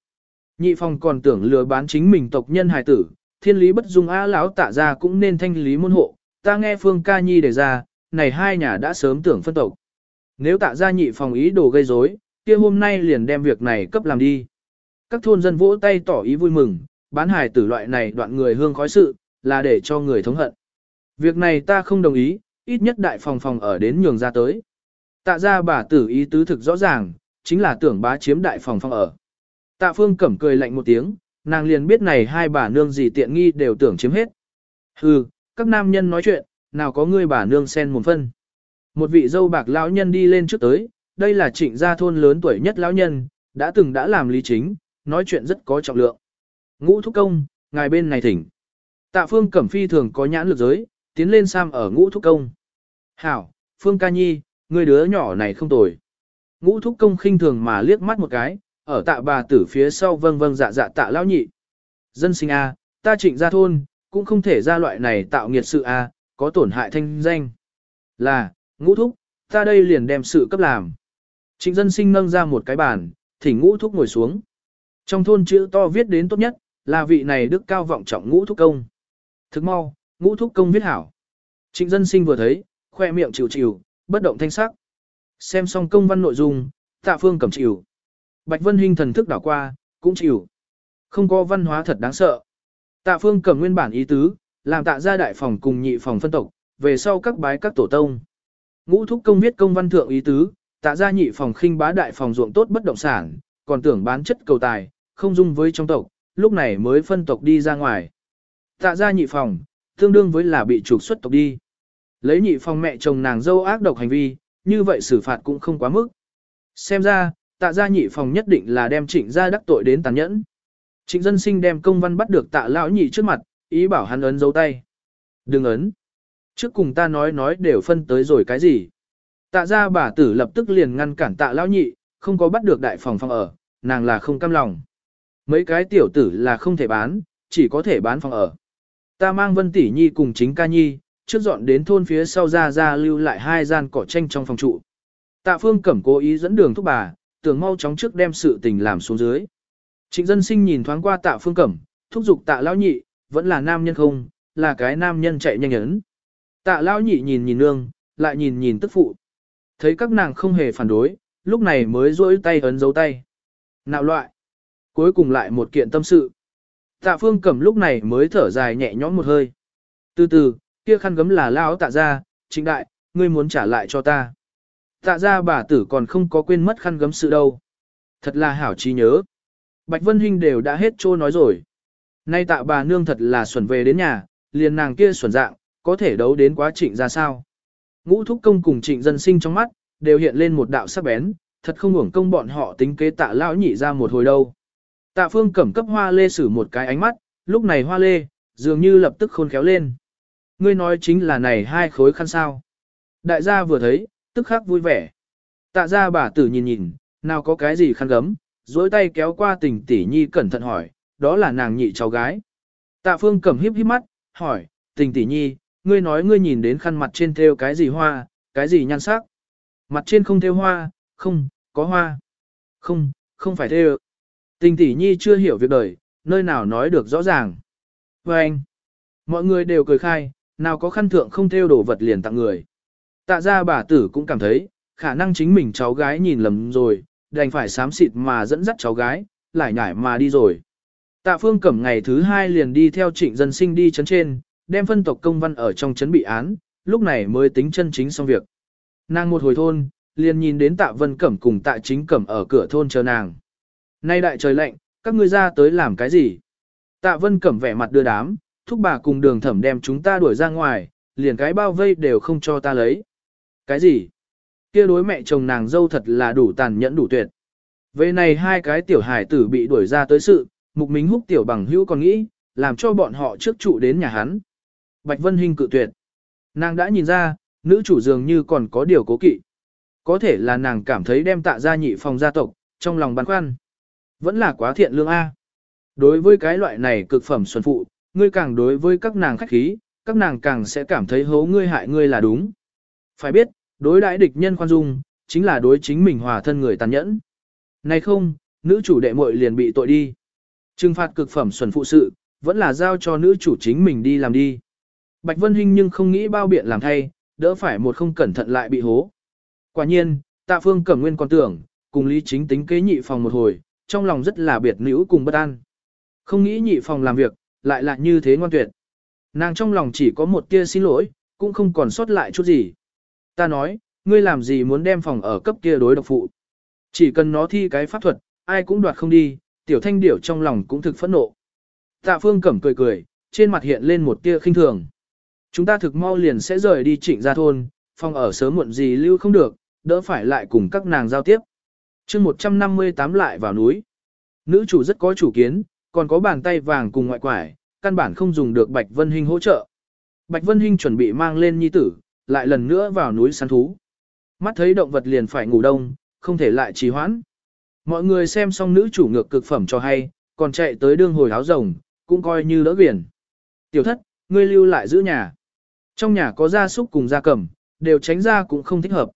Nhị phòng còn tưởng lừa bán chính mình tộc nhân hải tử, thiên lý bất dung á lão tạ ra cũng nên thanh lý môn hộ. Ta nghe Phương Ca Nhi đề ra, này hai nhà đã sớm tưởng phân tộc. Nếu tạ ra nhị phòng ý đồ gây rối, kia hôm nay liền đem việc này cấp làm đi. Các thôn dân vỗ tay tỏ ý vui mừng, bán hải tử loại này đoạn người hương khói sự, là để cho người thống hận. Việc này ta không đồng ý, ít nhất đại phòng phòng ở đến nhường ra tới. Tạ ra bà tử ý tứ thực rõ ràng, chính là tưởng bá chiếm đại phòng phòng ở. Tạ phương cẩm cười lạnh một tiếng, nàng liền biết này hai bà nương gì tiện nghi đều tưởng chiếm hết. Hừ, các nam nhân nói chuyện, nào có ngươi bà nương sen một phân. Một vị dâu bạc lão nhân đi lên trước tới, đây là trịnh gia thôn lớn tuổi nhất lão nhân, đã từng đã làm lý chính, nói chuyện rất có trọng lượng. Ngũ thúc công, ngài bên này thỉnh. Tạ phương cẩm phi thường có nhãn lực giới, tiến lên sam ở ngũ thúc công. Hảo, phương ca nhi, người đứa nhỏ này không tồi. Ngũ thúc công khinh thường mà liếc mắt một cái, ở tạ bà tử phía sau vâng vâng dạ dạ tạ lão nhị. Dân sinh A, ta trịnh ra thôn, cũng không thể ra loại này tạo nghiệt sự A, có tổn hại thanh danh. Là, ngũ thúc, ta đây liền đem sự cấp làm. Trịnh dân sinh nâng ra một cái bàn, thỉnh ngũ thúc ngồi xuống. Trong thôn chữ to viết đến tốt nhất, là vị này đức cao vọng trọng ngũ thúc công. Thức mau, ngũ thúc công viết hảo. Trịnh dân sinh vừa thấy, khoe miệng chịu chịu, bất động thanh sắc. Xem xong công văn nội dung, tạ phương cầm chịu. Bạch Vân Hinh thần thức đảo qua, cũng chịu. Không có văn hóa thật đáng sợ. Tạ phương cầm nguyên bản ý tứ, làm tạ gia đại phòng cùng nhị phòng phân tộc, về sau các bái các tổ tông. Ngũ thúc công viết công văn thượng ý tứ, tạ gia nhị phòng khinh bá đại phòng ruộng tốt bất động sản, còn tưởng bán chất cầu tài, không dung với trong tộc, lúc này mới phân tộc đi ra ngoài. Tạ gia nhị phòng, tương đương với là bị trục xuất tộc đi. Lấy nhị phòng mẹ chồng nàng dâu ác độc hành vi, như vậy xử phạt cũng không quá mức. Xem ra, tạ gia nhị phòng nhất định là đem trịnh gia đắc tội đến tàn nhẫn. Trịnh dân sinh đem công văn bắt được tạ lão nhị trước mặt, ý bảo hắn ấn dấu tay. Đừng ấn. Trước cùng ta nói nói đều phân tới rồi cái gì. Tạ gia bà tử lập tức liền ngăn cản tạ lão nhị, không có bắt được đại phòng phòng ở, nàng là không cam lòng. Mấy cái tiểu tử là không thể bán, chỉ có thể bán phòng ở. Ta mang Vân Tỷ Nhi cùng chính ca nhi, trước dọn đến thôn phía sau ra ra lưu lại hai gian cỏ tranh trong phòng trụ. Tạ Phương Cẩm cố ý dẫn đường thúc bà, tưởng mau chóng trước đem sự tình làm xuống dưới. Trịnh dân sinh nhìn thoáng qua Tạ Phương Cẩm, thúc giục Tạ Lão Nhị, vẫn là nam nhân không, là cái nam nhân chạy nhanh ấn. Tạ Lão Nhị nhìn nhìn nương, lại nhìn nhìn tức phụ. Thấy các nàng không hề phản đối, lúc này mới rỗi tay ấn dấu tay. Nạo loại. Cuối cùng lại một kiện tâm sự. Tạ phương cẩm lúc này mới thở dài nhẹ nhõm một hơi. Từ từ, kia khăn gấm là lao tạ ra, chính đại, ngươi muốn trả lại cho ta. Tạ ra bà tử còn không có quên mất khăn gấm sự đâu. Thật là hảo trí nhớ. Bạch Vân Hinh đều đã hết trô nói rồi. Nay tạ bà nương thật là xuẩn về đến nhà, liền nàng kia xuẩn dạng, có thể đấu đến quá trịnh ra sao. Ngũ thúc công cùng trịnh dân sinh trong mắt, đều hiện lên một đạo sắc bén, thật không hưởng công bọn họ tính kế tạ lão nhị ra một hồi đâu. Tạ phương cẩm cấp hoa lê sử một cái ánh mắt, lúc này hoa lê, dường như lập tức khôn khéo lên. Ngươi nói chính là này hai khối khăn sao. Đại gia vừa thấy, tức khắc vui vẻ. Tạ gia bà tử nhìn nhìn, nào có cái gì khăn gấm, dối tay kéo qua tình tỷ nhi cẩn thận hỏi, đó là nàng nhị cháu gái. Tạ phương cầm híp híp mắt, hỏi, tình tỷ nhi, ngươi nói ngươi nhìn đến khăn mặt trên thêu cái gì hoa, cái gì nhan sắc. Mặt trên không thêu hoa, không, có hoa. Không, không phải thêu. Tình tỷ nhi chưa hiểu việc đời, nơi nào nói được rõ ràng. Và anh, mọi người đều cười khai, nào có khăn thượng không theo đồ vật liền tặng người. Tạ ra bà tử cũng cảm thấy, khả năng chính mình cháu gái nhìn lầm rồi, đành phải xám xịt mà dẫn dắt cháu gái, lại nhải mà đi rồi. Tạ phương cẩm ngày thứ hai liền đi theo trịnh dân sinh đi chấn trên, đem phân tộc công văn ở trong chấn bị án, lúc này mới tính chân chính xong việc. Nàng một hồi thôn, liền nhìn đến tạ vân cẩm cùng tạ chính cẩm ở cửa thôn chờ nàng. Nay đại trời lạnh, các ngươi ra tới làm cái gì? Tạ vân cẩm vẻ mặt đưa đám, thúc bà cùng đường thẩm đem chúng ta đuổi ra ngoài, liền cái bao vây đều không cho ta lấy. Cái gì? Kia đối mẹ chồng nàng dâu thật là đủ tàn nhẫn đủ tuyệt. Về này hai cái tiểu hải tử bị đuổi ra tới sự, mục minh húc tiểu bằng hữu còn nghĩ, làm cho bọn họ trước trụ đến nhà hắn. Bạch Vân Hinh cự tuyệt. Nàng đã nhìn ra, nữ chủ dường như còn có điều cố kỵ. Có thể là nàng cảm thấy đem tạ gia nhị phòng gia tộc, trong lòng băn khoăn. Vẫn là quá thiện lương A. Đối với cái loại này cực phẩm xuân phụ, ngươi càng đối với các nàng khách khí, các nàng càng sẽ cảm thấy hố ngươi hại ngươi là đúng. Phải biết, đối đãi địch nhân khoan dung, chính là đối chính mình hòa thân người tàn nhẫn. Này không, nữ chủ đệ muội liền bị tội đi. Trừng phạt cực phẩm xuẩn phụ sự, vẫn là giao cho nữ chủ chính mình đi làm đi. Bạch Vân Hinh nhưng không nghĩ bao biện làm thay, đỡ phải một không cẩn thận lại bị hố. Quả nhiên, tạ phương cẩm nguyên còn tưởng, cùng lý chính tính kế nhị phòng một hồi, trong lòng rất là biệt nữ cùng bất an. Không nghĩ nhị phòng làm việc, lại là như thế ngoan tuyệt. Nàng trong lòng chỉ có một tia xin lỗi, cũng không còn sót lại chút gì. Ta nói, ngươi làm gì muốn đem phòng ở cấp kia đối độc phụ. Chỉ cần nó thi cái pháp thuật, ai cũng đoạt không đi, tiểu thanh điểu trong lòng cũng thực phẫn nộ. Tạ phương cẩm cười cười, trên mặt hiện lên một tia khinh thường. Chúng ta thực mau liền sẽ rời đi trịnh ra thôn, phòng ở sớm muộn gì lưu không được, đỡ phải lại cùng các nàng giao tiếp. chương 158 lại vào núi. Nữ chủ rất có chủ kiến, còn có bàn tay vàng cùng ngoại quải, căn bản không dùng được Bạch Vân Hinh hỗ trợ. Bạch Vân Hinh chuẩn bị mang lên nhi tử, lại lần nữa vào núi săn thú. Mắt thấy động vật liền phải ngủ đông, không thể lại trì hoãn. Mọi người xem xong nữ chủ ngược cực phẩm cho hay, còn chạy tới đương hồi áo rồng, cũng coi như đỡ biển. Tiểu thất, ngươi lưu lại giữ nhà. Trong nhà có gia súc cùng gia cầm, đều tránh ra cũng không thích hợp.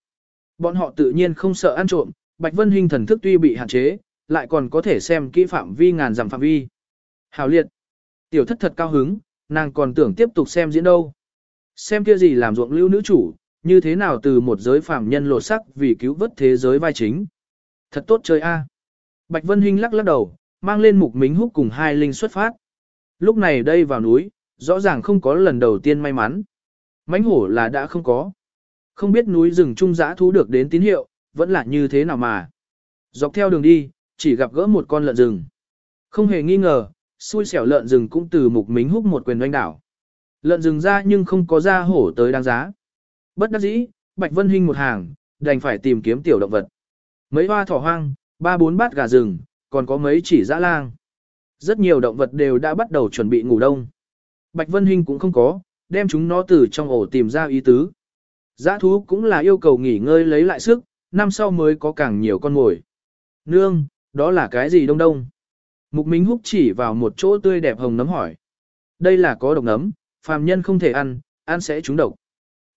Bọn họ tự nhiên không sợ ăn trộm, Bạch Vân Hinh thần thức tuy bị hạn chế, lại còn có thể xem kỹ phạm vi ngàn dặm phạm vi. Hào liệt. Tiểu thất thật cao hứng, nàng còn tưởng tiếp tục xem diễn đâu. Xem kia gì làm ruộng lưu nữ chủ, như thế nào từ một giới phạm nhân lột sắc vì cứu vớt thế giới vai chính. Thật tốt chơi a. Bạch Vân Hinh lắc lắc đầu, mang lên mục mính húc cùng hai linh xuất phát. Lúc này đây vào núi, rõ ràng không có lần đầu tiên may mắn. Mánh hổ là đã không có. Không biết núi rừng trung giã thú được đến tín hiệu, vẫn là như thế nào mà. Dọc theo đường đi, chỉ gặp gỡ một con lợn rừng. Không hề nghi ngờ, xui xẻo lợn rừng cũng từ mục mính húc một quyền doanh đảo. Lợn rừng ra nhưng không có ra hổ tới đáng giá. Bất đắc dĩ, Bạch Vân Hinh một hàng, đành phải tìm kiếm tiểu động vật. Mấy hoa thỏ hoang, ba bốn bát gà rừng, còn có mấy chỉ dã lang. Rất nhiều động vật đều đã bắt đầu chuẩn bị ngủ đông. Bạch Vân Hinh cũng không có, đem chúng nó từ trong ổ tìm ra ý tứ. Giã thú cũng là yêu cầu nghỉ ngơi lấy lại sức, năm sau mới có càng nhiều con mồi. Nương, đó là cái gì đông đông? Mục Minh Húc chỉ vào một chỗ tươi đẹp hồng nấm hỏi. Đây là có độc nấm, phàm nhân không thể ăn, ăn sẽ trúng độc.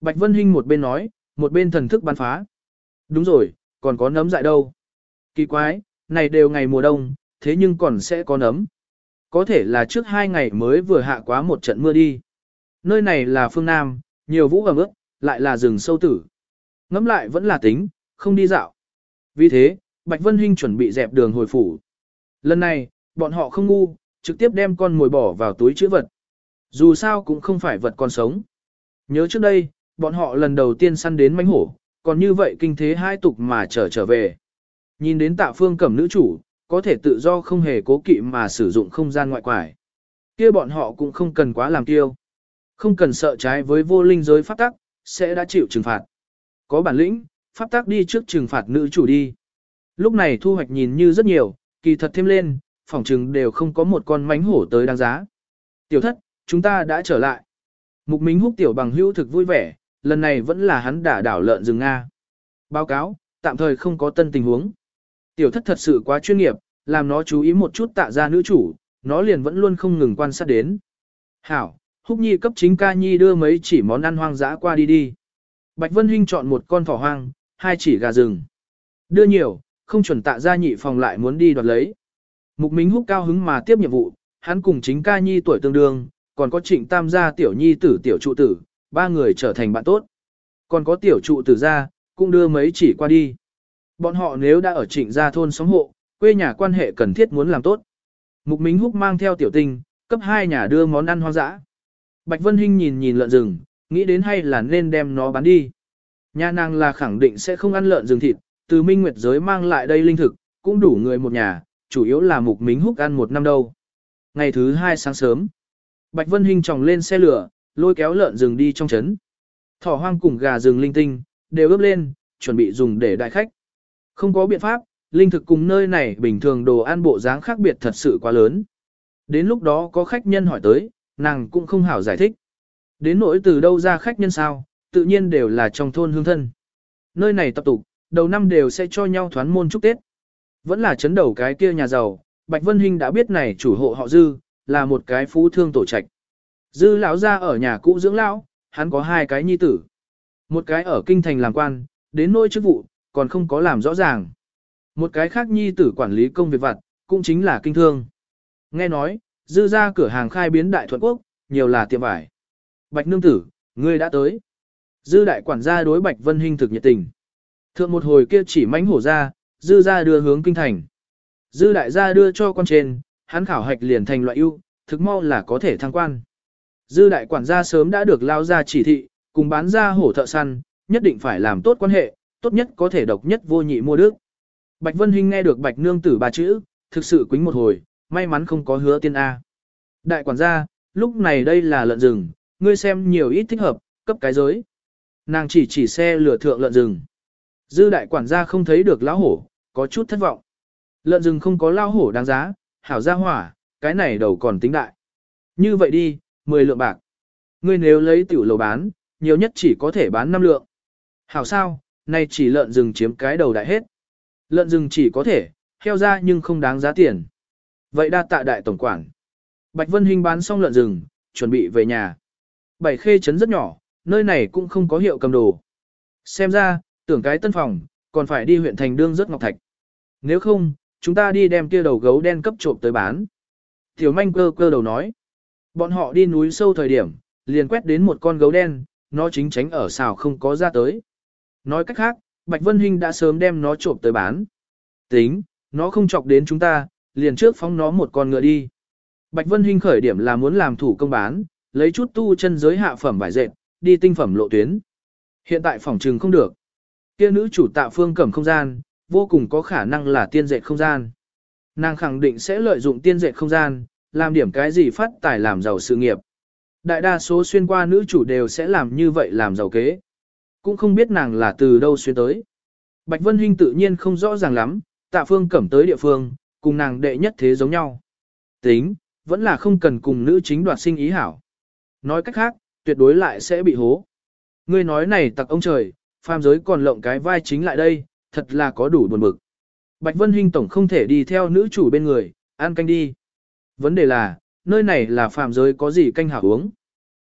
Bạch Vân Hinh một bên nói, một bên thần thức bắn phá. Đúng rồi, còn có nấm dại đâu. Kỳ quái, này đều ngày mùa đông, thế nhưng còn sẽ có nấm. Có thể là trước hai ngày mới vừa hạ quá một trận mưa đi. Nơi này là phương Nam, nhiều vũ ẩm ướt, lại là rừng sâu tử. Ngắm lại vẫn là tính, không đi dạo. Vì thế, Bạch Vân Hinh chuẩn bị dẹp đường hồi phủ. Lần này, bọn họ không ngu, trực tiếp đem con mồi bỏ vào túi chữ vật. Dù sao cũng không phải vật còn sống. Nhớ trước đây, bọn họ lần đầu tiên săn đến mánh hổ, còn như vậy kinh thế hai tục mà trở trở về. Nhìn đến tạ phương cẩm nữ chủ, có thể tự do không hề cố kỵ mà sử dụng không gian ngoại quải. kia bọn họ cũng không cần quá làm tiêu. Không cần sợ trái với vô linh giới pháp tắc, sẽ đã chịu trừng phạt. Có bản lĩnh, pháp tắc đi trước trừng phạt nữ chủ đi. Lúc này thu hoạch nhìn như rất nhiều, kỳ thật thêm lên, phòng trừng đều không có một con mánh hổ tới đáng giá. Tiểu thất, chúng ta đã trở lại. Mục Minh húc tiểu bằng hữu thực vui vẻ, lần này vẫn là hắn đả đảo lợn rừng Nga. Báo cáo, tạm thời không có tân tình huống. Tiểu thất thật sự quá chuyên nghiệp, làm nó chú ý một chút tạ ra nữ chủ, nó liền vẫn luôn không ngừng quan sát đến. Hảo, húc nhi cấp chính ca nhi đưa mấy chỉ món ăn hoang dã qua đi đi. Bạch Vân Hinh chọn một con thỏ hoang, hai chỉ gà rừng. Đưa nhiều, không chuẩn tạ gia nhị phòng lại muốn đi đoạt lấy. Mục Minh húc cao hứng mà tiếp nhiệm vụ, hắn cùng chính ca nhi tuổi tương đương, còn có trịnh tam gia tiểu nhi tử tiểu trụ tử, ba người trở thành bạn tốt. Còn có tiểu trụ tử gia, cũng đưa mấy chỉ qua đi. Bọn họ nếu đã ở trịnh gia thôn sống hộ, quê nhà quan hệ cần thiết muốn làm tốt. Mục Minh Húc mang theo tiểu tinh, cấp hai nhà đưa món ăn hoang dã. Bạch Vân Hinh nhìn nhìn lợn rừng, nghĩ đến hay là nên đem nó bán đi. Nhà nàng là khẳng định sẽ không ăn lợn rừng thịt, từ minh nguyệt giới mang lại đây linh thực, cũng đủ người một nhà, chủ yếu là Mục mính Húc ăn một năm đâu. Ngày thứ hai sáng sớm, Bạch Vân Hinh tròng lên xe lửa, lôi kéo lợn rừng đi trong trấn. Thỏ hoang cùng gà rừng linh tinh, đều ướp lên, chuẩn bị dùng để đại khách. Không có biện pháp, linh thực cùng nơi này bình thường đồ ăn bộ dáng khác biệt thật sự quá lớn. Đến lúc đó có khách nhân hỏi tới, nàng cũng không hảo giải thích. Đến nỗi từ đâu ra khách nhân sao, tự nhiên đều là trong thôn hương thân. Nơi này tập tục, đầu năm đều sẽ cho nhau thoán môn chúc Tết. Vẫn là chấn đầu cái kia nhà giàu, Bạch Vân Hinh đã biết này chủ hộ họ Dư, là một cái phú thương tổ trạch. Dư lão ra ở nhà cũ dưỡng lão, hắn có hai cái nhi tử. Một cái ở kinh thành làm quan, đến nỗi chức vụ, còn không có làm rõ ràng. Một cái khác nhi tử quản lý công việc vặt, cũng chính là kinh thương. Nghe nói, dư ra cửa hàng khai biến đại thuận quốc, nhiều là tiệm vải. Bạch nương tử, ngươi đã tới. Dư đại quản gia đối Bạch Vân Hinh thực nhiệt tình. Thượng một hồi kia chỉ mánh hổ ra, dư ra đưa hướng kinh thành. Dư đại gia đưa cho con trên, hắn khảo hạch liền thành loại ưu, thực mau là có thể thăng quan. Dư đại quản gia sớm đã được lao ra chỉ thị, cùng bán ra hổ thợ săn, nhất định phải làm tốt quan hệ, tốt nhất có thể độc nhất vô nhị mua đức. Bạch Vân Hinh nghe được Bạch Nương tử ba chữ, thực sự quính một hồi, may mắn không có hứa tiên A. Đại quản gia, lúc này đây là lợn rừng, ngươi xem nhiều ít thích hợp, cấp cái giới. Nàng chỉ chỉ xe lửa thượng lợn rừng. Dư đại quản gia không thấy được lão hổ, có chút thất vọng. Lợn rừng không có lão hổ đáng giá, hảo gia hỏa, cái này đầu còn tính đại. Như vậy đi, 10 lượng bạc. Ngươi nếu lấy tiểu lầu bán, nhiều nhất chỉ có thể bán 5 lượng. Hảo sao, nay chỉ lợn rừng chiếm cái đầu đại hết. Lợn rừng chỉ có thể, heo ra nhưng không đáng giá tiền. Vậy đa tạ đại tổng quản. Bạch Vân Hinh bán xong lợn rừng, chuẩn bị về nhà. Bảy khê trấn rất nhỏ, nơi này cũng không có hiệu cầm đồ. Xem ra, tưởng cái tân phòng, còn phải đi huyện thành đương rất ngọc thạch. Nếu không, chúng ta đi đem kia đầu gấu đen cấp trộm tới bán. Tiểu manh cơ cơ đầu nói. Bọn họ đi núi sâu thời điểm, liền quét đến một con gấu đen, nó chính tránh ở xào không có ra tới. Nói cách khác, Bạch Vân Hinh đã sớm đem nó trộm tới bán. Tính, nó không chọc đến chúng ta, liền trước phóng nó một con ngựa đi. Bạch Vân Hinh khởi điểm là muốn làm thủ công bán, lấy chút tu chân giới hạ phẩm vải dệt, đi tinh phẩm lộ tuyến. Hiện tại phòng trừng không được. Kia nữ chủ tạo phương cẩm không gian, vô cùng có khả năng là tiên dệt không gian. Nàng khẳng định sẽ lợi dụng tiên dệt không gian, làm điểm cái gì phát tài làm giàu sự nghiệp. Đại đa số xuyên qua nữ chủ đều sẽ làm như vậy làm giàu kế. Cũng không biết nàng là từ đâu xuyên tới. Bạch Vân Hinh tự nhiên không rõ ràng lắm, tạ phương cẩm tới địa phương, cùng nàng đệ nhất thế giống nhau. Tính, vẫn là không cần cùng nữ chính đoạt sinh ý hảo. Nói cách khác, tuyệt đối lại sẽ bị hố. Ngươi nói này tặc ông trời, phàm giới còn lộng cái vai chính lại đây, thật là có đủ buồn bực. Bạch Vân Hinh tổng không thể đi theo nữ chủ bên người, ăn canh đi. Vấn đề là, nơi này là phàm giới có gì canh hảo uống.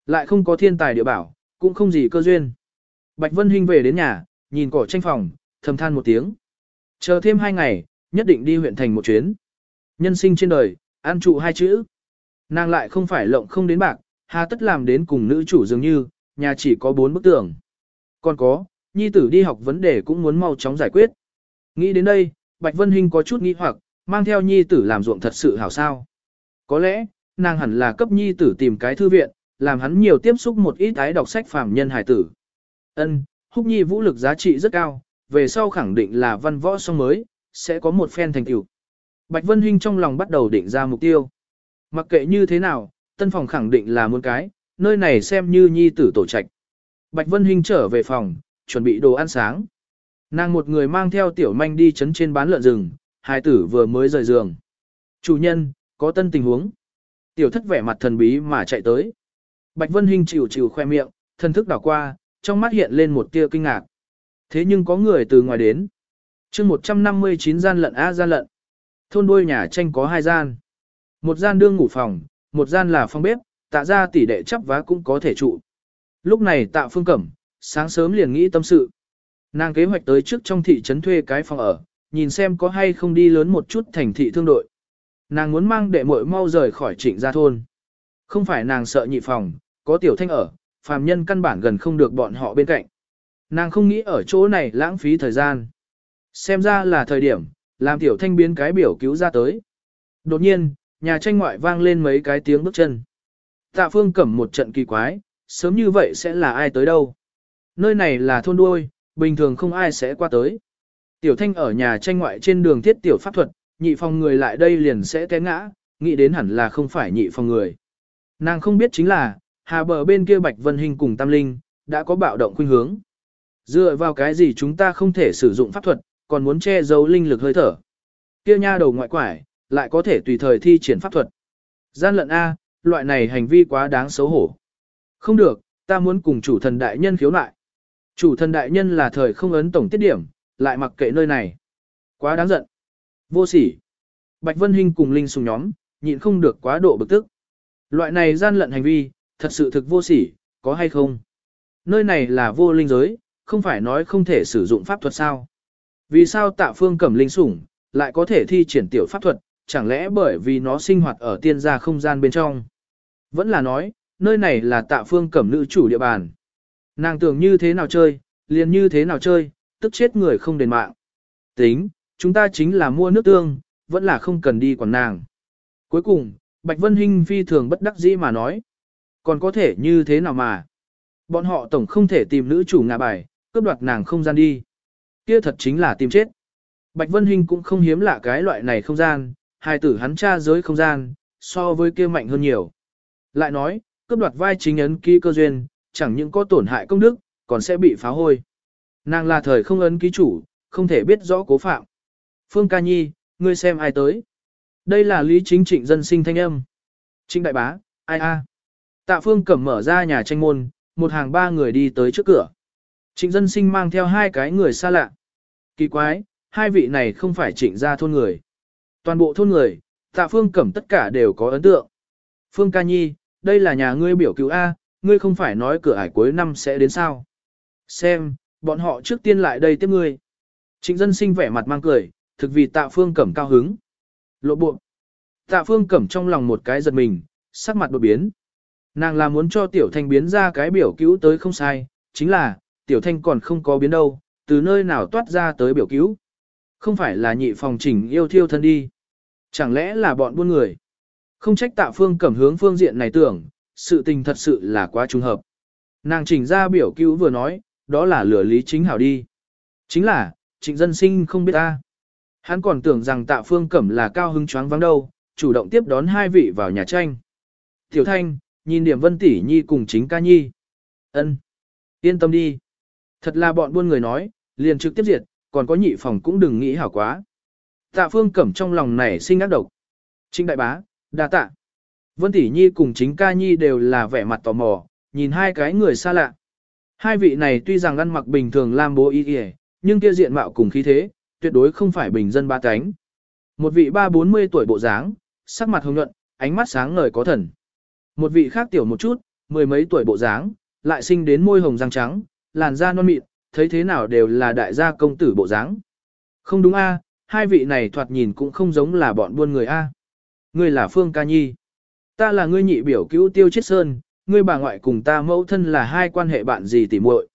Lại không có thiên tài địa bảo, cũng không gì cơ duyên. Bạch Vân Hinh về đến nhà, nhìn cỏ tranh phòng, thầm than một tiếng. Chờ thêm hai ngày, nhất định đi huyện thành một chuyến. Nhân sinh trên đời, ăn trụ hai chữ. Nàng lại không phải lộng không đến bạc, hà tất làm đến cùng nữ chủ dường như, nhà chỉ có bốn bức tường. Còn có, nhi tử đi học vấn đề cũng muốn mau chóng giải quyết. Nghĩ đến đây, Bạch Vân Hinh có chút nghi hoặc, mang theo nhi tử làm ruộng thật sự hảo sao. Có lẽ, nàng hẳn là cấp nhi tử tìm cái thư viện, làm hắn nhiều tiếp xúc một ít ái đọc sách phàm nhân hải tử. Ân, húc nhi vũ lực giá trị rất cao, về sau khẳng định là văn võ song mới, sẽ có một phen thành tựu. Bạch Vân Hinh trong lòng bắt đầu định ra mục tiêu. Mặc kệ như thế nào, tân phòng khẳng định là muốn cái, nơi này xem như nhi tử tổ trạch. Bạch Vân Hinh trở về phòng, chuẩn bị đồ ăn sáng. Nàng một người mang theo tiểu manh đi chấn trên bán lợn rừng, hai tử vừa mới rời giường. Chủ nhân, có tân tình huống. Tiểu thất vẻ mặt thần bí mà chạy tới. Bạch Vân Hinh chịu chịu khoe miệng, thân thức đảo qua, trong mắt hiện lên một tia kinh ngạc. Thế nhưng có người từ ngoài đến. chương 159 gian lận A gian lận. Thôn đuôi nhà tranh có hai gian. Một gian đương ngủ phòng, một gian là phòng bếp, tạ ra tỷ đệ chấp vá cũng có thể trụ. Lúc này tạ phương cẩm, sáng sớm liền nghĩ tâm sự. Nàng kế hoạch tới trước trong thị trấn thuê cái phòng ở, nhìn xem có hay không đi lớn một chút thành thị thương đội. Nàng muốn mang đệ muội mau rời khỏi trịnh gia thôn. Không phải nàng sợ nhị phòng, có tiểu thanh ở, phàm nhân căn bản gần không được bọn họ bên cạnh. Nàng không nghĩ ở chỗ này lãng phí thời gian. Xem ra là thời điểm, làm tiểu thanh biến cái biểu cứu ra tới. Đột nhiên, nhà tranh ngoại vang lên mấy cái tiếng bước chân. Tạ phương cẩm một trận kỳ quái, sớm như vậy sẽ là ai tới đâu. Nơi này là thôn đuôi, bình thường không ai sẽ qua tới. Tiểu thanh ở nhà tranh ngoại trên đường thiết tiểu pháp thuật, nhị phòng người lại đây liền sẽ té ngã, nghĩ đến hẳn là không phải nhị phòng người. Nàng không biết chính là, hà bờ bên kia Bạch Vân Hình cùng Tam Linh, đã có bạo động khuynh hướng. Dựa vào cái gì chúng ta không thể sử dụng pháp thuật, còn muốn che giấu linh lực hơi thở. Kia nha đầu ngoại quải, lại có thể tùy thời thi triển pháp thuật. Gian lận A, loại này hành vi quá đáng xấu hổ. Không được, ta muốn cùng chủ thần đại nhân khiếu nại. Chủ thần đại nhân là thời không ấn tổng tiết điểm, lại mặc kệ nơi này. Quá đáng giận. Vô sỉ. Bạch Vân Hinh cùng Linh Sùng nhóm, nhịn không được quá độ bực tức. Loại này gian lận hành vi, thật sự thực vô sỉ, có hay không? Nơi này là vô linh giới, không phải nói không thể sử dụng pháp thuật sao? Vì sao tạ phương cẩm linh sủng, lại có thể thi triển tiểu pháp thuật, chẳng lẽ bởi vì nó sinh hoạt ở tiên gia không gian bên trong? Vẫn là nói, nơi này là tạ phương cẩm nữ chủ địa bàn. Nàng tưởng như thế nào chơi, liền như thế nào chơi, tức chết người không đền mạng. Tính, chúng ta chính là mua nước tương, vẫn là không cần đi quản nàng. Cuối cùng, Bạch Vân Hinh phi thường bất đắc dĩ mà nói. Còn có thể như thế nào mà? Bọn họ tổng không thể tìm nữ chủ ngạ bài, cướp đoạt nàng không gian đi. Kia thật chính là tìm chết. Bạch Vân Hinh cũng không hiếm lạ cái loại này không gian, hai tử hắn tra giới không gian, so với kia mạnh hơn nhiều. Lại nói, cướp đoạt vai chính ấn ký cơ duyên, chẳng những có tổn hại công đức, còn sẽ bị phá hôi. Nàng là thời không ấn ký chủ, không thể biết rõ cố phạm. Phương Ca Nhi, ngươi xem ai tới. Đây là lý chính trịnh dân sinh thanh âm. Trịnh đại bá, ai a? Tạ Phương cẩm mở ra nhà tranh môn, một hàng ba người đi tới trước cửa. Trịnh dân sinh mang theo hai cái người xa lạ. Kỳ quái, hai vị này không phải trịnh gia thôn người. Toàn bộ thôn người, tạ Phương cẩm tất cả đều có ấn tượng. Phương Ca Nhi, đây là nhà ngươi biểu cứu A, ngươi không phải nói cửa ải cuối năm sẽ đến sao. Xem, bọn họ trước tiên lại đây tiếp ngươi. Trịnh dân sinh vẻ mặt mang cười, thực vì tạ phương cẩm cao hứng. Lộ buộc. Tạ phương cẩm trong lòng một cái giật mình, sắc mặt đột biến. Nàng là muốn cho tiểu thanh biến ra cái biểu cứu tới không sai, chính là, tiểu thanh còn không có biến đâu, từ nơi nào toát ra tới biểu cứu. Không phải là nhị phòng chỉnh yêu thiêu thân đi. Chẳng lẽ là bọn buôn người. Không trách tạ phương cẩm hướng phương diện này tưởng, sự tình thật sự là quá trùng hợp. Nàng chỉnh ra biểu cứu vừa nói, đó là lửa lý chính hảo đi. Chính là, trịnh dân sinh không biết ta. Hắn còn tưởng rằng tạ phương cẩm là cao hứng choáng vắng đâu, chủ động tiếp đón hai vị vào nhà tranh. Tiểu thanh, nhìn điểm vân tỷ nhi cùng chính ca nhi. ân Yên tâm đi. Thật là bọn buôn người nói, liền trực tiếp diệt, còn có nhị phòng cũng đừng nghĩ hảo quá. Tạ phương cẩm trong lòng này sinh ác độc. Trịnh đại bá, đa tạ. Vân tỷ nhi cùng chính ca nhi đều là vẻ mặt tò mò, nhìn hai cái người xa lạ. Hai vị này tuy rằng ăn mặc bình thường lam bố y y, nhưng kia diện mạo cùng khí thế, tuyệt đối không phải bình dân ba cánh. Một vị ba bốn mươi tuổi bộ dáng, sắc mặt hồng nhuận, ánh mắt sáng ngời có thần. Một vị khác tiểu một chút, mười mấy tuổi bộ dáng, lại sinh đến môi hồng răng trắng, làn da non mịn, thấy thế nào đều là đại gia công tử bộ dáng. Không đúng a, hai vị này thoạt nhìn cũng không giống là bọn buôn người a. người là Phương Ca Nhi. Ta là ngươi nhị biểu cứu Tiêu Chiết Sơn, ngươi bà ngoại cùng ta mẫu thân là hai quan hệ bạn gì tỉ muội.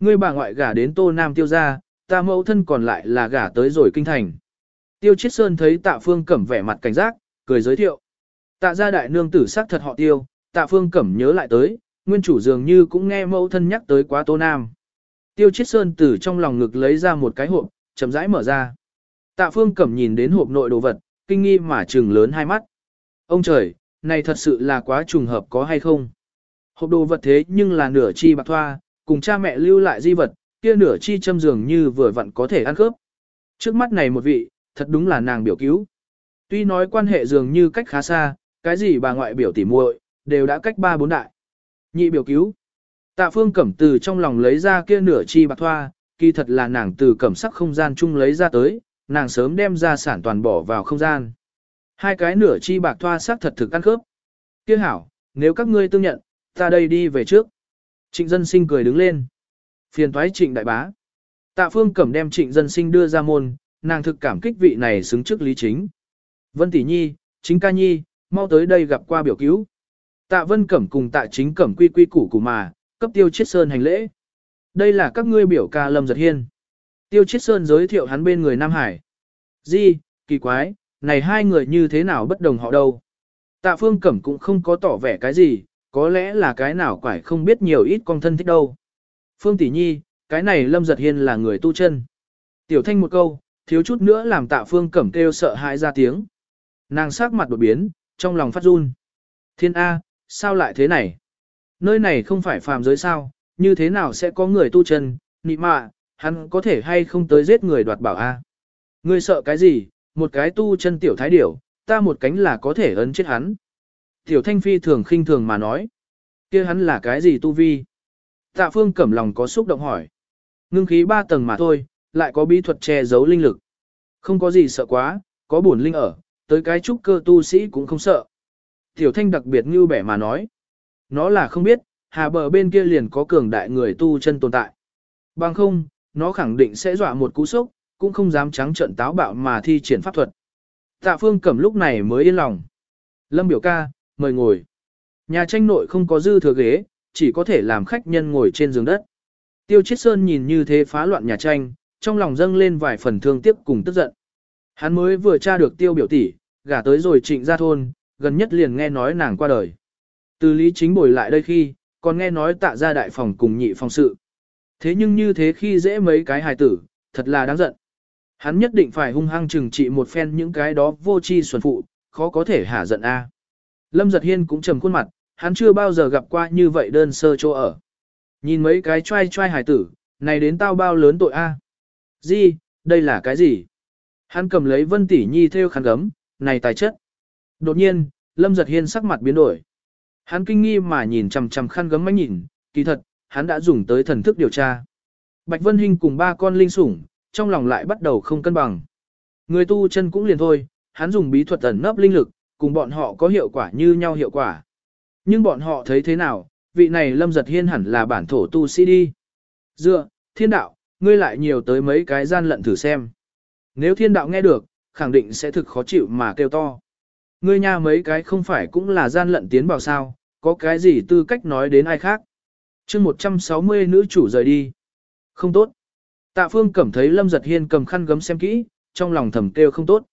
Ngươi bà ngoại gả đến Tô Nam Tiêu gia, ta mẫu thân còn lại là gả tới rồi kinh thành. Tiêu Chiết Sơn thấy Tạ Phương Cẩm vẻ mặt cảnh giác, cười giới thiệu. Tạ gia đại nương tử sắc thật họ Tiêu, Tạ Phương Cẩm nhớ lại tới, nguyên chủ dường như cũng nghe mẫu thân nhắc tới quá Tô Nam. Tiêu Chiết Sơn từ trong lòng ngực lấy ra một cái hộp, chậm rãi mở ra. Tạ Phương Cẩm nhìn đến hộp nội đồ vật, kinh nghi mà trừng lớn hai mắt. Ông trời, này thật sự là quá trùng hợp có hay không? Hộp đồ vật thế nhưng là nửa chi bạc thoa, cùng cha mẹ lưu lại di vật, kia nửa chi châm dường như vừa vặn có thể ăn khớp. Trước mắt này một vị, thật đúng là nàng biểu cứu. Tuy nói quan hệ dường như cách khá xa, cái gì bà ngoại biểu tỉ muội đều đã cách ba bốn đại. Nhị biểu cứu. Tạ phương cẩm từ trong lòng lấy ra kia nửa chi bạc thoa, kỳ thật là nàng từ cẩm sắc không gian chung lấy ra tới, nàng sớm đem ra sản toàn bỏ vào không gian. Hai cái nửa chi bạc thoa sắc thật thực ăn khớp. Kia hảo, nếu các ngươi tương nhận, ta đây đi về trước. Trịnh dân sinh cười đứng lên. Phiền thoái trịnh đại bá. Tạ phương cẩm đem trịnh dân sinh đưa ra môn, nàng thực cảm kích vị này xứng trước lý chính. Vân tỷ nhi, chính ca nhi, mau tới đây gặp qua biểu cứu. Tạ vân cẩm cùng tạ chính cẩm quy quy củ củ mà, cấp tiêu chiết sơn hành lễ. Đây là các ngươi biểu ca lâm giật hiên. Tiêu chiết sơn giới thiệu hắn bên người Nam Hải. Di, kỳ quái, này hai người như thế nào bất đồng họ đâu. Tạ phương cẩm cũng không có tỏ vẻ cái gì, có lẽ là cái nào quải không biết nhiều ít con thân thích đâu. Phương tỷ nhi, cái này lâm giật hiên là người tu chân. Tiểu thanh một câu, thiếu chút nữa làm tạ phương cẩm kêu sợ hãi ra tiếng. Nàng sắc mặt đột biến, trong lòng phát run. Thiên A, sao lại thế này? Nơi này không phải phàm giới sao, như thế nào sẽ có người tu chân, nị mạ, hắn có thể hay không tới giết người đoạt bảo A. Ngươi sợ cái gì, một cái tu chân tiểu thái điểu, ta một cánh là có thể ấn chết hắn. Tiểu thanh phi thường khinh thường mà nói. kia hắn là cái gì tu vi? Tạ phương cẩm lòng có xúc động hỏi. Ngưng khí ba tầng mà thôi, lại có bí thuật che giấu linh lực. Không có gì sợ quá, có bổn linh ở, tới cái trúc cơ tu sĩ cũng không sợ. Tiểu thanh đặc biệt như bẻ mà nói. Nó là không biết, hà bờ bên kia liền có cường đại người tu chân tồn tại. Bằng không, nó khẳng định sẽ dọa một cú sốc, cũng không dám trắng trận táo bạo mà thi triển pháp thuật. Tạ phương cẩm lúc này mới yên lòng. Lâm biểu ca, mời ngồi. Nhà tranh nội không có dư thừa ghế, chỉ có thể làm khách nhân ngồi trên giường đất. Tiêu Chiết Sơn nhìn như thế phá loạn nhà tranh, trong lòng dâng lên vài phần thương tiếc cùng tức giận. Hắn mới vừa tra được tiêu biểu tỷ, gả tới rồi trịnh ra thôn, gần nhất liền nghe nói nàng qua đời. Từ lý chính bồi lại đây khi, còn nghe nói tạ ra đại phòng cùng nhị phòng sự. Thế nhưng như thế khi dễ mấy cái hài tử, thật là đáng giận. Hắn nhất định phải hung hăng trừng trị một phen những cái đó vô tri xuẩn phụ, khó có thể hả giận a. Lâm giật hiên cũng trầm khuôn mặt, hắn chưa bao giờ gặp qua như vậy đơn sơ chỗ ở. Nhìn mấy cái trai trai hải tử, này đến tao bao lớn tội a. Gì, đây là cái gì? Hắn cầm lấy vân tỷ nhi theo khăn gấm, này tài chất. Đột nhiên, Lâm giật hiên sắc mặt biến đổi. Hắn kinh nghi mà nhìn chằm chằm khăn gấm máy nhìn, kỳ thật, hắn đã dùng tới thần thức điều tra. Bạch Vân Hinh cùng ba con linh sủng, trong lòng lại bắt đầu không cân bằng. Người tu chân cũng liền thôi, hắn dùng bí thuật ẩn nấp linh lực, cùng bọn họ có hiệu quả như nhau hiệu quả. Nhưng bọn họ thấy thế nào, vị này lâm giật hiên hẳn là bản thổ tu sĩ đi. Dựa, thiên đạo, ngươi lại nhiều tới mấy cái gian lận thử xem. Nếu thiên đạo nghe được, khẳng định sẽ thực khó chịu mà kêu to. Ngươi nha mấy cái không phải cũng là gian lận tiến vào sao, có cái gì tư cách nói đến ai khác. chương 160 nữ chủ rời đi. Không tốt. Tạ phương cảm thấy Lâm Giật Hiên cầm khăn gấm xem kỹ, trong lòng thầm kêu không tốt.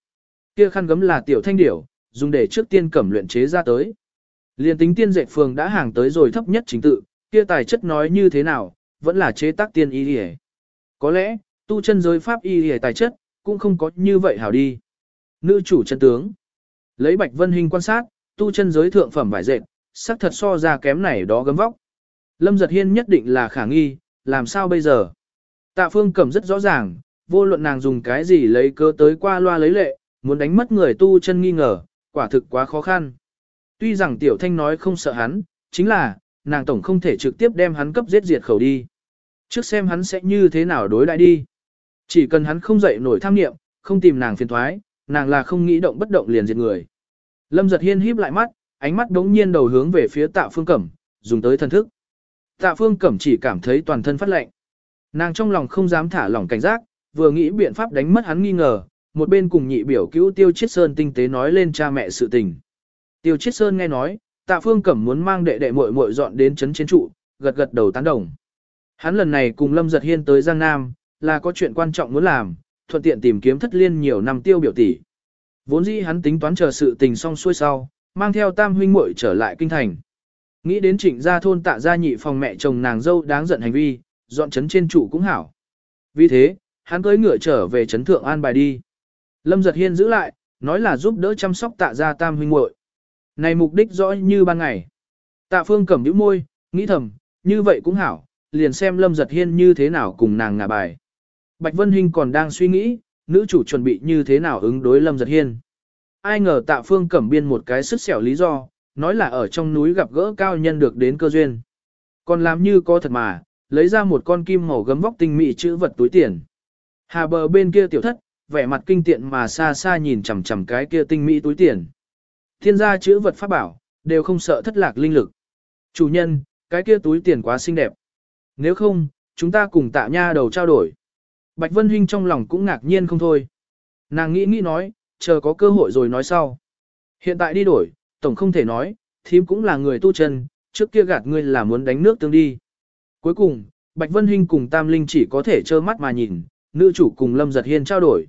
Kia khăn gấm là tiểu thanh điểu, dùng để trước tiên cẩm luyện chế ra tới. Liên tính tiên dệt phường đã hàng tới rồi thấp nhất chính tự, kia tài chất nói như thế nào, vẫn là chế tác tiên y hề. Có lẽ, tu chân giới pháp y hề tài chất, cũng không có như vậy hảo đi. Nữ chủ chân tướng. Lấy Bạch Vân Hình quan sát, tu chân giới thượng phẩm vải dệt, sắc thật so ra kém này đó gấm vóc. Lâm Giật Hiên nhất định là khả nghi, làm sao bây giờ? Tạ Phương Cẩm rất rõ ràng, vô luận nàng dùng cái gì lấy cớ tới qua loa lấy lệ, muốn đánh mất người tu chân nghi ngờ, quả thực quá khó khăn. Tuy rằng Tiểu Thanh nói không sợ hắn, chính là, nàng tổng không thể trực tiếp đem hắn cấp giết diệt khẩu đi. Trước xem hắn sẽ như thế nào đối đại đi. Chỉ cần hắn không dậy nổi tham nghiệm, không tìm nàng phiền thoái, nàng là không nghĩ động bất động liền diệt người. Lâm giật hiên híp lại mắt, ánh mắt đống nhiên đầu hướng về phía tạ phương cẩm, dùng tới thần thức. Tạ phương cẩm chỉ cảm thấy toàn thân phát lạnh. Nàng trong lòng không dám thả lỏng cảnh giác, vừa nghĩ biện pháp đánh mất hắn nghi ngờ, một bên cùng nhị biểu cứu Tiêu Chiết Sơn tinh tế nói lên cha mẹ sự tình. Tiêu Chiết Sơn nghe nói, Tạ Phương Cẩm muốn mang đệ đệ muội muội dọn đến chấn chiến trụ, gật gật đầu tán đồng. Hắn lần này cùng Lâm Giật Hiên tới Giang Nam, là có chuyện quan trọng muốn làm, thuận tiện tìm kiếm thất liên nhiều năm tiêu biểu tỷ. Vốn dĩ hắn tính toán chờ sự tình xong xuôi sau, mang theo tam huynh muội trở lại kinh thành. Nghĩ đến trịnh gia thôn tạ gia nhị phòng mẹ chồng nàng dâu đáng giận hành vi, dọn chấn trên trụ cũng hảo. Vì thế, hắn cưỡi ngựa trở về chấn thượng an bài đi. Lâm giật hiên giữ lại, nói là giúp đỡ chăm sóc tạ gia tam huynh muội. Này mục đích rõ như ban ngày. Tạ phương cầm nhíu môi, nghĩ thầm, như vậy cũng hảo, liền xem lâm giật hiên như thế nào cùng nàng ngả bài. Bạch Vân Hinh còn đang suy nghĩ, nữ chủ chuẩn bị như thế nào ứng đối lâm giật hiên. Ai ngờ tạ phương cẩm biên một cái sức xẻo lý do, nói là ở trong núi gặp gỡ cao nhân được đến cơ duyên. Còn làm như có thật mà, lấy ra một con kim màu gấm vóc tinh mỹ chữ vật túi tiền. Hà bờ bên kia tiểu thất, vẻ mặt kinh tiện mà xa xa nhìn chằm chằm cái kia tinh mỹ túi tiền. Thiên gia chữ vật pháp bảo, đều không sợ thất lạc linh lực. Chủ nhân, cái kia túi tiền quá xinh đẹp. Nếu không, chúng ta cùng tạ nha đầu trao đổi. Bạch Vân Hinh trong lòng cũng ngạc nhiên không thôi. Nàng nghĩ nghĩ nói, chờ có cơ hội rồi nói sau. Hiện tại đi đổi, tổng không thể nói, thím cũng là người tu chân, trước kia gạt ngươi là muốn đánh nước tương đi. Cuối cùng, Bạch Vân Hinh cùng Tam Linh chỉ có thể trơ mắt mà nhìn, nữ chủ cùng Lâm Giật Hiên trao đổi.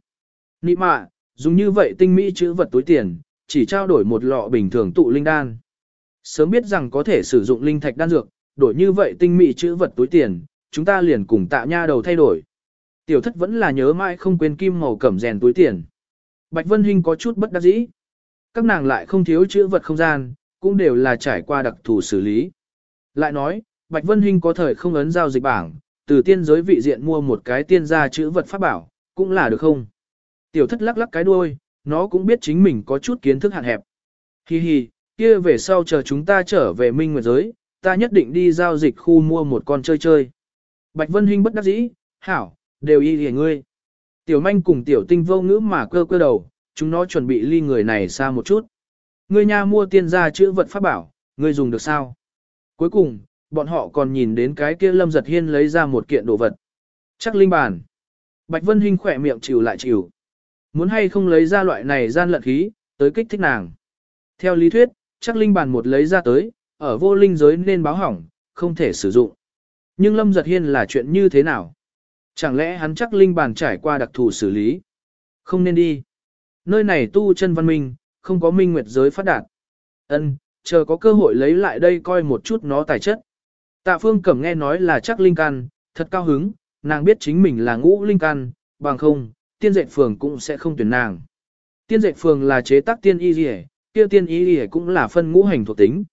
Nị mạ, dùng như vậy tinh mỹ chữ vật túi tiền, chỉ trao đổi một lọ bình thường tụ linh đan. Sớm biết rằng có thể sử dụng linh thạch đan dược, đổi như vậy tinh mỹ chữ vật túi tiền, chúng ta liền cùng tạ nha đầu thay đổi. Tiểu thất vẫn là nhớ mãi không quên kim màu cẩm rèn túi tiền. Bạch Vân Hinh có chút bất đắc dĩ. Các nàng lại không thiếu chữ vật không gian, cũng đều là trải qua đặc thù xử lý. Lại nói, Bạch Vân Hinh có thời không ấn giao dịch bảng, từ tiên giới vị diện mua một cái tiên gia chữ vật pháp bảo, cũng là được không? Tiểu thất lắc lắc cái đuôi, nó cũng biết chính mình có chút kiến thức hạn hẹp. Hi hi, kia về sau chờ chúng ta trở về minh nguyệt giới, ta nhất định đi giao dịch khu mua một con chơi chơi. Bạch Vân Hinh bất đắc dĩ, hảo, đều y hề ngươi. Tiểu manh cùng tiểu tinh vô ngữ mà cơ cơ đầu, chúng nó chuẩn bị ly người này xa một chút. Ngươi nha mua tiên gia chữ vật pháp bảo, ngươi dùng được sao? Cuối cùng, bọn họ còn nhìn đến cái kia lâm giật hiên lấy ra một kiện đồ vật. Chắc linh bàn. Bạch Vân Hinh khỏe miệng chịu lại chịu. Muốn hay không lấy ra loại này gian lận khí, tới kích thích nàng. Theo lý thuyết, chắc linh bàn một lấy ra tới, ở vô linh giới nên báo hỏng, không thể sử dụng. Nhưng lâm giật hiên là chuyện như thế nào? Chẳng lẽ hắn chắc linh bàn trải qua đặc thù xử lý? Không nên đi. Nơi này tu chân văn minh, không có minh nguyệt giới phát đạt. Ân, chờ có cơ hội lấy lại đây coi một chút nó tài chất. Tạ phương cẩm nghe nói là chắc linh căn, thật cao hứng, nàng biết chính mình là ngũ linh căn, bằng không, tiên dệt phường cũng sẽ không tuyển nàng. Tiên dệt phường là chế tác tiên y rìa, kia tiên y rìa cũng là phân ngũ hành thuộc tính.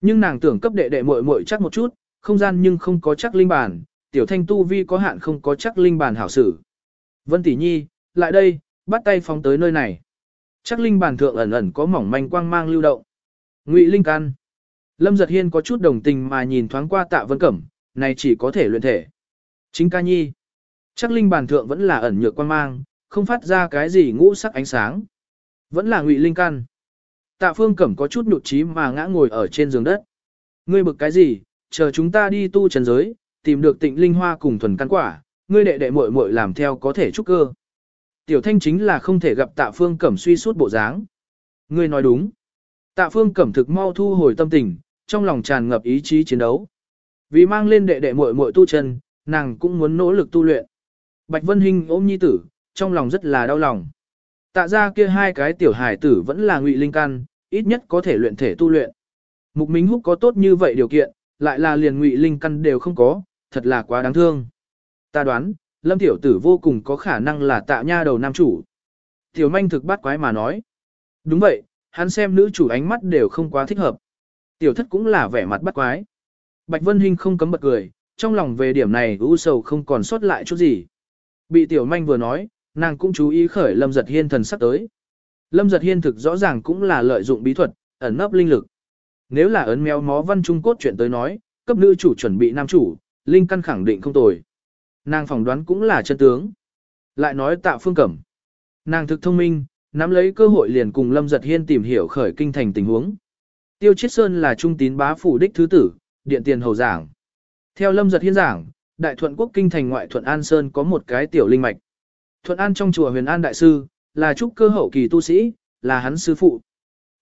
Nhưng nàng tưởng cấp đệ đệ muội muội chắc một chút, không gian nhưng không có chắc linh bản, tiểu thanh tu vi có hạn không có chắc linh bản hảo sử. Vân tỷ nhi, lại đây, bắt tay phóng tới nơi này. Chắc linh bản thượng ẩn ẩn có mỏng manh quang mang lưu động. Ngụy linh căn. Lâm giật hiên có chút đồng tình mà nhìn thoáng qua tạ vân cẩm, này chỉ có thể luyện thể. Chính ca nhi. Chắc linh Bàn thượng vẫn là ẩn nhược quan mang, không phát ra cái gì ngũ sắc ánh sáng. Vẫn là ngụy linh căn. Tạ phương cẩm có chút nhụt chí mà ngã ngồi ở trên giường đất. Ngươi bực cái gì, chờ chúng ta đi tu trần giới, tìm được tịnh linh hoa cùng thuần căn quả, ngươi đệ đệ muội muội làm theo có thể trúc cơ. Tiểu thanh chính là không thể gặp tạ phương cẩm suy suốt bộ dáng. Ngươi nói đúng. Tạ phương cẩm thực mau thu hồi tâm tình, trong lòng tràn ngập ý chí chiến đấu. Vì mang lên đệ đệ muội muội tu chân, nàng cũng muốn nỗ lực tu luyện. Bạch Vân Hinh ôm nhi tử, trong lòng rất là đau lòng. Tạ ra kia hai cái tiểu hải tử vẫn là ngụy linh căn, ít nhất có thể luyện thể tu luyện. Mục Minh Húc có tốt như vậy điều kiện, lại là liền ngụy linh căn đều không có, thật là quá đáng thương. Ta đoán, Lâm tiểu tử vô cùng có khả năng là tạ nha đầu nam chủ. Tiểu manh thực bắt quái mà nói. Đúng vậy, hắn xem nữ chủ ánh mắt đều không quá thích hợp. Tiểu thất cũng là vẻ mặt bắt quái. Bạch Vân Hinh không cấm bật cười, trong lòng về điểm này u sầu không còn sót lại chút gì. Bị tiểu manh vừa nói, nàng cũng chú ý khởi Lâm Giật Hiên thần sắc tới. Lâm Giật Hiên thực rõ ràng cũng là lợi dụng bí thuật, ẩn nấp linh lực. Nếu là ấn mèo mó văn trung cốt chuyện tới nói, cấp nữ chủ chuẩn bị nam chủ, linh căn khẳng định không tồi. Nàng phỏng đoán cũng là chân tướng. Lại nói tạ phương cẩm. Nàng thực thông minh, nắm lấy cơ hội liền cùng Lâm Giật Hiên tìm hiểu khởi kinh thành tình huống. Tiêu Chiết Sơn là trung tín bá phủ đích thứ tử, điện tiền hầu giảng. Theo Lâm Giật Hiên giảng, Đại Thuận Quốc kinh thành ngoại Thuận An Sơn có một cái tiểu linh mạch. Thuận An trong chùa Huyền An đại sư, là trúc cơ hậu kỳ tu sĩ, là hắn sư phụ.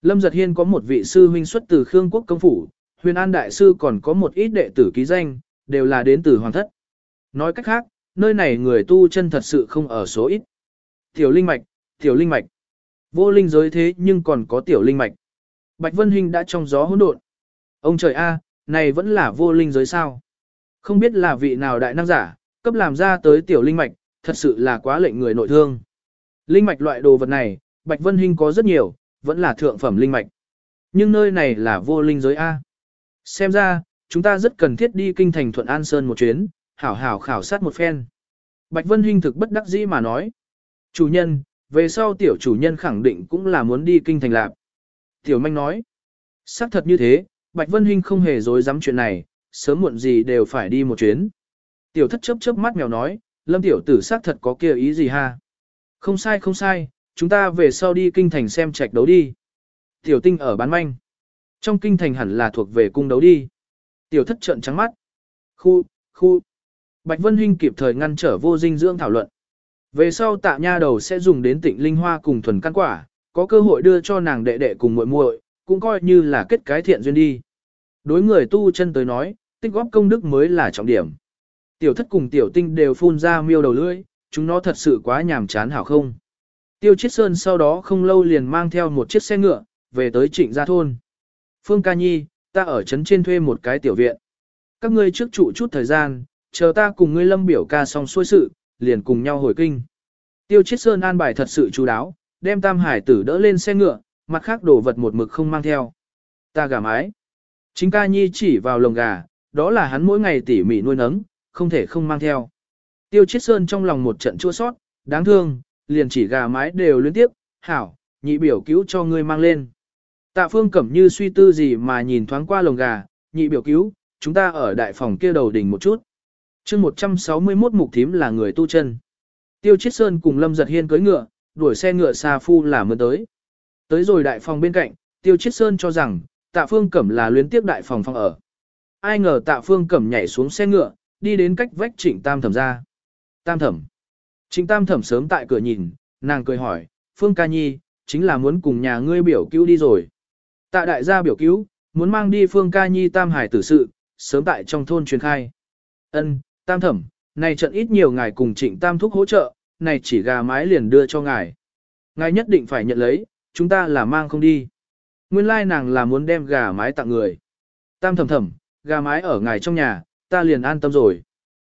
Lâm Giật Hiên có một vị sư huynh xuất từ Khương Quốc công phủ, Huyền An đại sư còn có một ít đệ tử ký danh, đều là đến từ hoàng thất. Nói cách khác, nơi này người tu chân thật sự không ở số ít. Tiểu linh mạch, tiểu linh mạch. Vô linh giới thế nhưng còn có tiểu linh mạch. Bạch Vân Hinh đã trong gió hỗn độn. Ông trời a, này vẫn là vô linh giới sao? Không biết là vị nào đại năng giả, cấp làm ra tới tiểu linh mạch, thật sự là quá lệnh người nội thương. Linh mạch loại đồ vật này, Bạch Vân Hinh có rất nhiều, vẫn là thượng phẩm linh mạch. Nhưng nơi này là vô linh giới A. Xem ra, chúng ta rất cần thiết đi kinh thành Thuận An Sơn một chuyến, hảo hảo khảo sát một phen. Bạch Vân Hinh thực bất đắc dĩ mà nói. Chủ nhân, về sau tiểu chủ nhân khẳng định cũng là muốn đi kinh thành lạc. Tiểu manh nói. xác thật như thế, Bạch Vân Hinh không hề dối dám chuyện này, sớm muộn gì đều phải đi một chuyến. Tiểu thất chớp chớp mắt mèo nói, lâm tiểu tử xác thật có kia ý gì ha. Không sai không sai, chúng ta về sau đi kinh thành xem trạch đấu đi. Tiểu tinh ở bán manh. Trong kinh thành hẳn là thuộc về cung đấu đi. Tiểu thất trợn trắng mắt. Khu, khu. Bạch Vân Hinh kịp thời ngăn trở vô dinh dưỡng thảo luận. Về sau tạ nha đầu sẽ dùng đến tịnh linh hoa cùng thuần căn quả, có cơ hội đưa cho nàng đệ đệ cùng muội muội, cũng coi như là kết cái thiện duyên đi. Đối người tu chân tới nói, tích góp công đức mới là trọng điểm. Tiểu thất cùng tiểu tinh đều phun ra miêu đầu lưỡi, chúng nó thật sự quá nhàm chán hảo không. Tiêu Chiết Sơn sau đó không lâu liền mang theo một chiếc xe ngựa, về tới trịnh gia thôn. Phương Ca Nhi, ta ở trấn trên thuê một cái tiểu viện. Các ngươi trước trụ chút thời gian, chờ ta cùng ngươi lâm biểu ca xong xuôi sự, liền cùng nhau hồi kinh. Tiêu Chiết Sơn an bài thật sự chú đáo, đem Tam Hải tử đỡ lên xe ngựa, mặt khác đồ vật một mực không mang theo. Ta gà mái. Chính ca nhi chỉ vào lồng gà, đó là hắn mỗi ngày tỉ mỉ nuôi nấng, không thể không mang theo. Tiêu Chiết Sơn trong lòng một trận chua sót, đáng thương, liền chỉ gà mái đều liên tiếp, hảo, nhị biểu cứu cho ngươi mang lên. Tạ phương cẩm như suy tư gì mà nhìn thoáng qua lồng gà, nhị biểu cứu, chúng ta ở đại phòng kia đầu đỉnh một chút. chương 161 mục thím là người tu chân. Tiêu Chiết Sơn cùng Lâm Giật Hiên cưới ngựa, đuổi xe ngựa xa phu là mưa tới. Tới rồi đại phòng bên cạnh, Tiêu Chiết Sơn cho rằng, tạ phương cẩm là luyến tiếp đại phòng phòng ở. Ai ngờ tạ phương cẩm nhảy xuống xe ngựa, đi đến cách vách trịnh tam thẩm ra. Tam thẩm. Trịnh tam thẩm sớm tại cửa nhìn, nàng cười hỏi, Phương ca nhi, chính là muốn cùng nhà ngươi biểu cứu đi rồi. Tạ đại gia biểu cứu, muốn mang đi Phương ca nhi tam hải tử sự, sớm tại trong thôn truyền khai. Ân, tam thẩm, này trận ít nhiều ngài cùng trịnh tam thúc hỗ trợ, này chỉ gà mái liền đưa cho ngài. Ngài nhất định phải nhận lấy, chúng ta là mang không đi. Nguyên lai nàng là muốn đem gà mái tặng người. Tam thầm thầm, gà mái ở ngài trong nhà, ta liền an tâm rồi.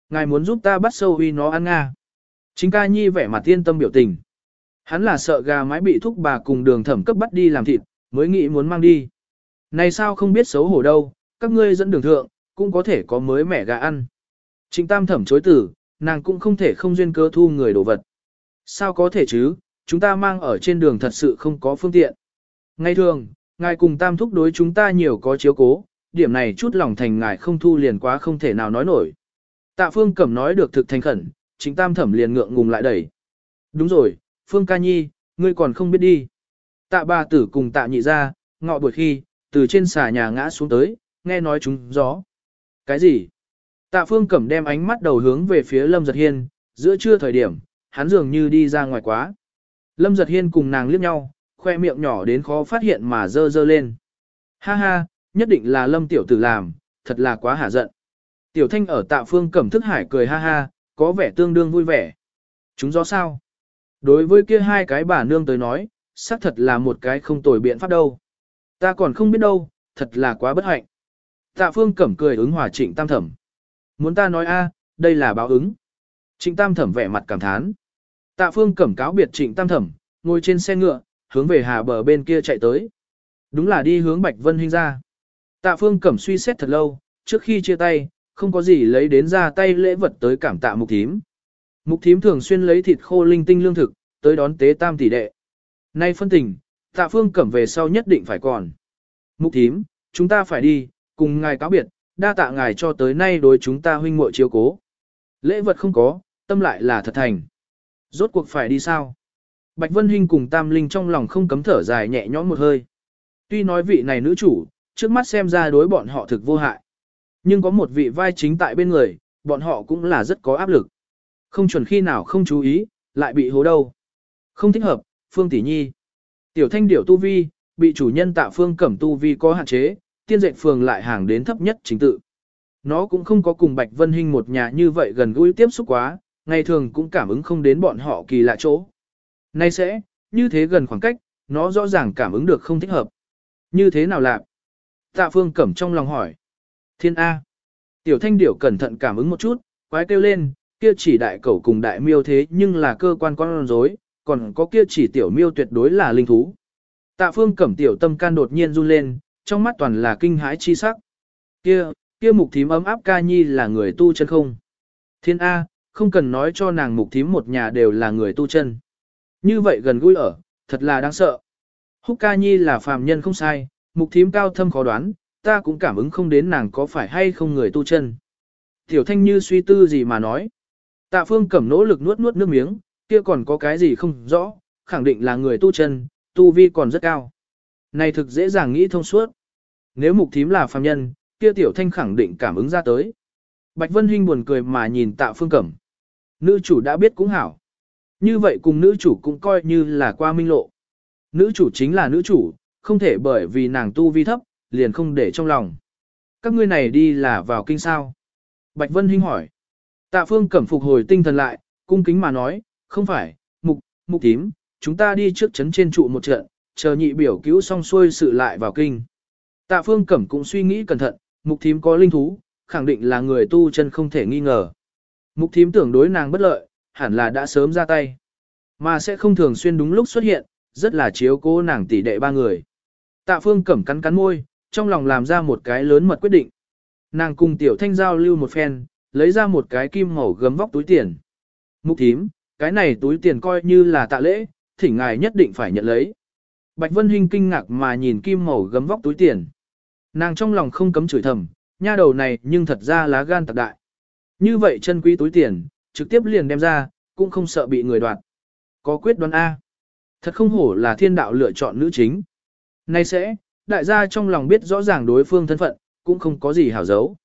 Ngài muốn giúp ta bắt sâu uy nó ăn nga. Chính ca nhi vẻ mặt tiên tâm biểu tình. Hắn là sợ gà mái bị thúc bà cùng đường thẩm cấp bắt đi làm thịt, mới nghĩ muốn mang đi. Này sao không biết xấu hổ đâu, các ngươi dẫn đường thượng, cũng có thể có mới mẻ gà ăn. Trịnh tam thẩm chối tử, nàng cũng không thể không duyên cơ thu người đồ vật. Sao có thể chứ, chúng ta mang ở trên đường thật sự không có phương tiện. Ngay thường, ngài cùng tam thúc đối chúng ta nhiều có chiếu cố, điểm này chút lòng thành ngài không thu liền quá không thể nào nói nổi. Tạ phương cẩm nói được thực thành khẩn, chính tam thẩm liền ngượng ngùng lại đẩy. Đúng rồi, phương ca nhi, ngươi còn không biết đi. Tạ ba tử cùng tạ nhị ra, ngọ buổi khi, từ trên xà nhà ngã xuống tới, nghe nói chúng gió. Cái gì? Tạ phương cẩm đem ánh mắt đầu hướng về phía Lâm Giật Hiên, giữa trưa thời điểm, hắn dường như đi ra ngoài quá. Lâm Giật Hiên cùng nàng liếc nhau, khoe miệng nhỏ đến khó phát hiện mà dơ dơ lên. Ha ha, nhất định là Lâm tiểu tử làm, thật là quá hả giận. Tiểu thanh ở tạ phương cẩm thức hải cười ha ha, có vẻ tương đương vui vẻ. Chúng do sao? Đối với kia hai cái bà nương tới nói, xác thật là một cái không tồi biện pháp đâu. Ta còn không biết đâu, thật là quá bất hạnh. Tạ phương cẩm cười ứng hòa trịnh tam thẩm. Muốn ta nói a, đây là báo ứng. Trịnh tam thẩm vẻ mặt cảm thán. Tạ phương cẩm cáo biệt trịnh tam thẩm, ngồi trên xe ngựa, hướng về hà bờ bên kia chạy tới. Đúng là đi hướng Bạch Vân Hinh ra. Tạ phương cẩm suy xét thật lâu, trước khi chia tay, không có gì lấy đến ra tay lễ vật tới cảm tạ mục thím. Mục thím thường xuyên lấy thịt khô linh tinh lương thực, tới đón tế tam tỷ đệ. Nay phân tình, tạ phương cẩm về sau nhất định phải còn. Mục thím, chúng ta phải đi, cùng ngài cáo biệt, đa tạ ngài cho tới nay đối chúng ta huynh muội chiếu cố. Lễ vật không có, tâm lại là thật thành. Rốt cuộc phải đi sao? Bạch Vân Hinh cùng Tam Linh trong lòng không cấm thở dài nhẹ nhõm một hơi. Tuy nói vị này nữ chủ, trước mắt xem ra đối bọn họ thực vô hại. Nhưng có một vị vai chính tại bên người, bọn họ cũng là rất có áp lực. Không chuẩn khi nào không chú ý, lại bị hố đâu. Không thích hợp, Phương Tỷ Nhi. Tiểu thanh điểu tu vi, bị chủ nhân tạ Phương Cẩm tu vi có hạn chế, tiên dệt phường lại hàng đến thấp nhất chính tự. Nó cũng không có cùng Bạch Vân Hinh một nhà như vậy gần gũi tiếp xúc quá, ngày thường cũng cảm ứng không đến bọn họ kỳ lạ chỗ. Nay sẽ, như thế gần khoảng cách, nó rõ ràng cảm ứng được không thích hợp. Như thế nào lạc? Tạ Phương Cẩm trong lòng hỏi. Thiên A. Tiểu thanh điểu cẩn thận cảm ứng một chút, quái kêu lên, kia chỉ đại cẩu cùng đại miêu thế nhưng là cơ quan con rối, còn có kia chỉ tiểu miêu tuyệt đối là linh thú. Tạ Phương Cẩm tiểu tâm can đột nhiên run lên, trong mắt toàn là kinh hãi chi sắc. Kia, kia mục thím ấm áp ca nhi là người tu chân không? Thiên A, không cần nói cho nàng mục thím một nhà đều là người tu chân. Như vậy gần gũi ở, thật là đáng sợ. Húc ca nhi là phàm nhân không sai, mục thím cao thâm khó đoán, ta cũng cảm ứng không đến nàng có phải hay không người tu chân. Tiểu thanh như suy tư gì mà nói. Tạ phương cẩm nỗ lực nuốt nuốt nước miếng, kia còn có cái gì không rõ, khẳng định là người tu chân, tu vi còn rất cao. Này thực dễ dàng nghĩ thông suốt. Nếu mục thím là phàm nhân, kia tiểu thanh khẳng định cảm ứng ra tới. Bạch Vân Hinh buồn cười mà nhìn tạ phương cẩm. Nữ chủ đã biết cũng hảo. Như vậy cùng nữ chủ cũng coi như là qua minh lộ. Nữ chủ chính là nữ chủ, không thể bởi vì nàng tu vi thấp, liền không để trong lòng. Các ngươi này đi là vào kinh sao? Bạch Vân Hinh hỏi. Tạ phương cẩm phục hồi tinh thần lại, cung kính mà nói, không phải, mục, mục tím, chúng ta đi trước chấn trên trụ một trận, chờ nhị biểu cứu xong xuôi sự lại vào kinh. Tạ phương cẩm cũng suy nghĩ cẩn thận, mục thím có linh thú, khẳng định là người tu chân không thể nghi ngờ. Mục thím tưởng đối nàng bất lợi, hẳn là đã sớm ra tay. Mà sẽ không thường xuyên đúng lúc xuất hiện, rất là chiếu cố nàng tỷ đệ ba người. Tạ phương cẩm cắn cắn môi, trong lòng làm ra một cái lớn mật quyết định. Nàng cùng tiểu thanh giao lưu một phen, lấy ra một cái kim màu gấm vóc túi tiền. Mục thím, cái này túi tiền coi như là tạ lễ, thỉnh ngài nhất định phải nhận lấy. Bạch Vân Hinh kinh ngạc mà nhìn kim màu gấm vóc túi tiền. Nàng trong lòng không cấm chửi thầm, nha đầu này nhưng thật ra lá gan thật đại. Như vậy chân quý túi tiền, trực tiếp liền đem ra, cũng không sợ bị người đoạt. Có quyết đoán A. Thật không hổ là thiên đạo lựa chọn nữ chính. Nay sẽ, đại gia trong lòng biết rõ ràng đối phương thân phận, cũng không có gì hảo giấu.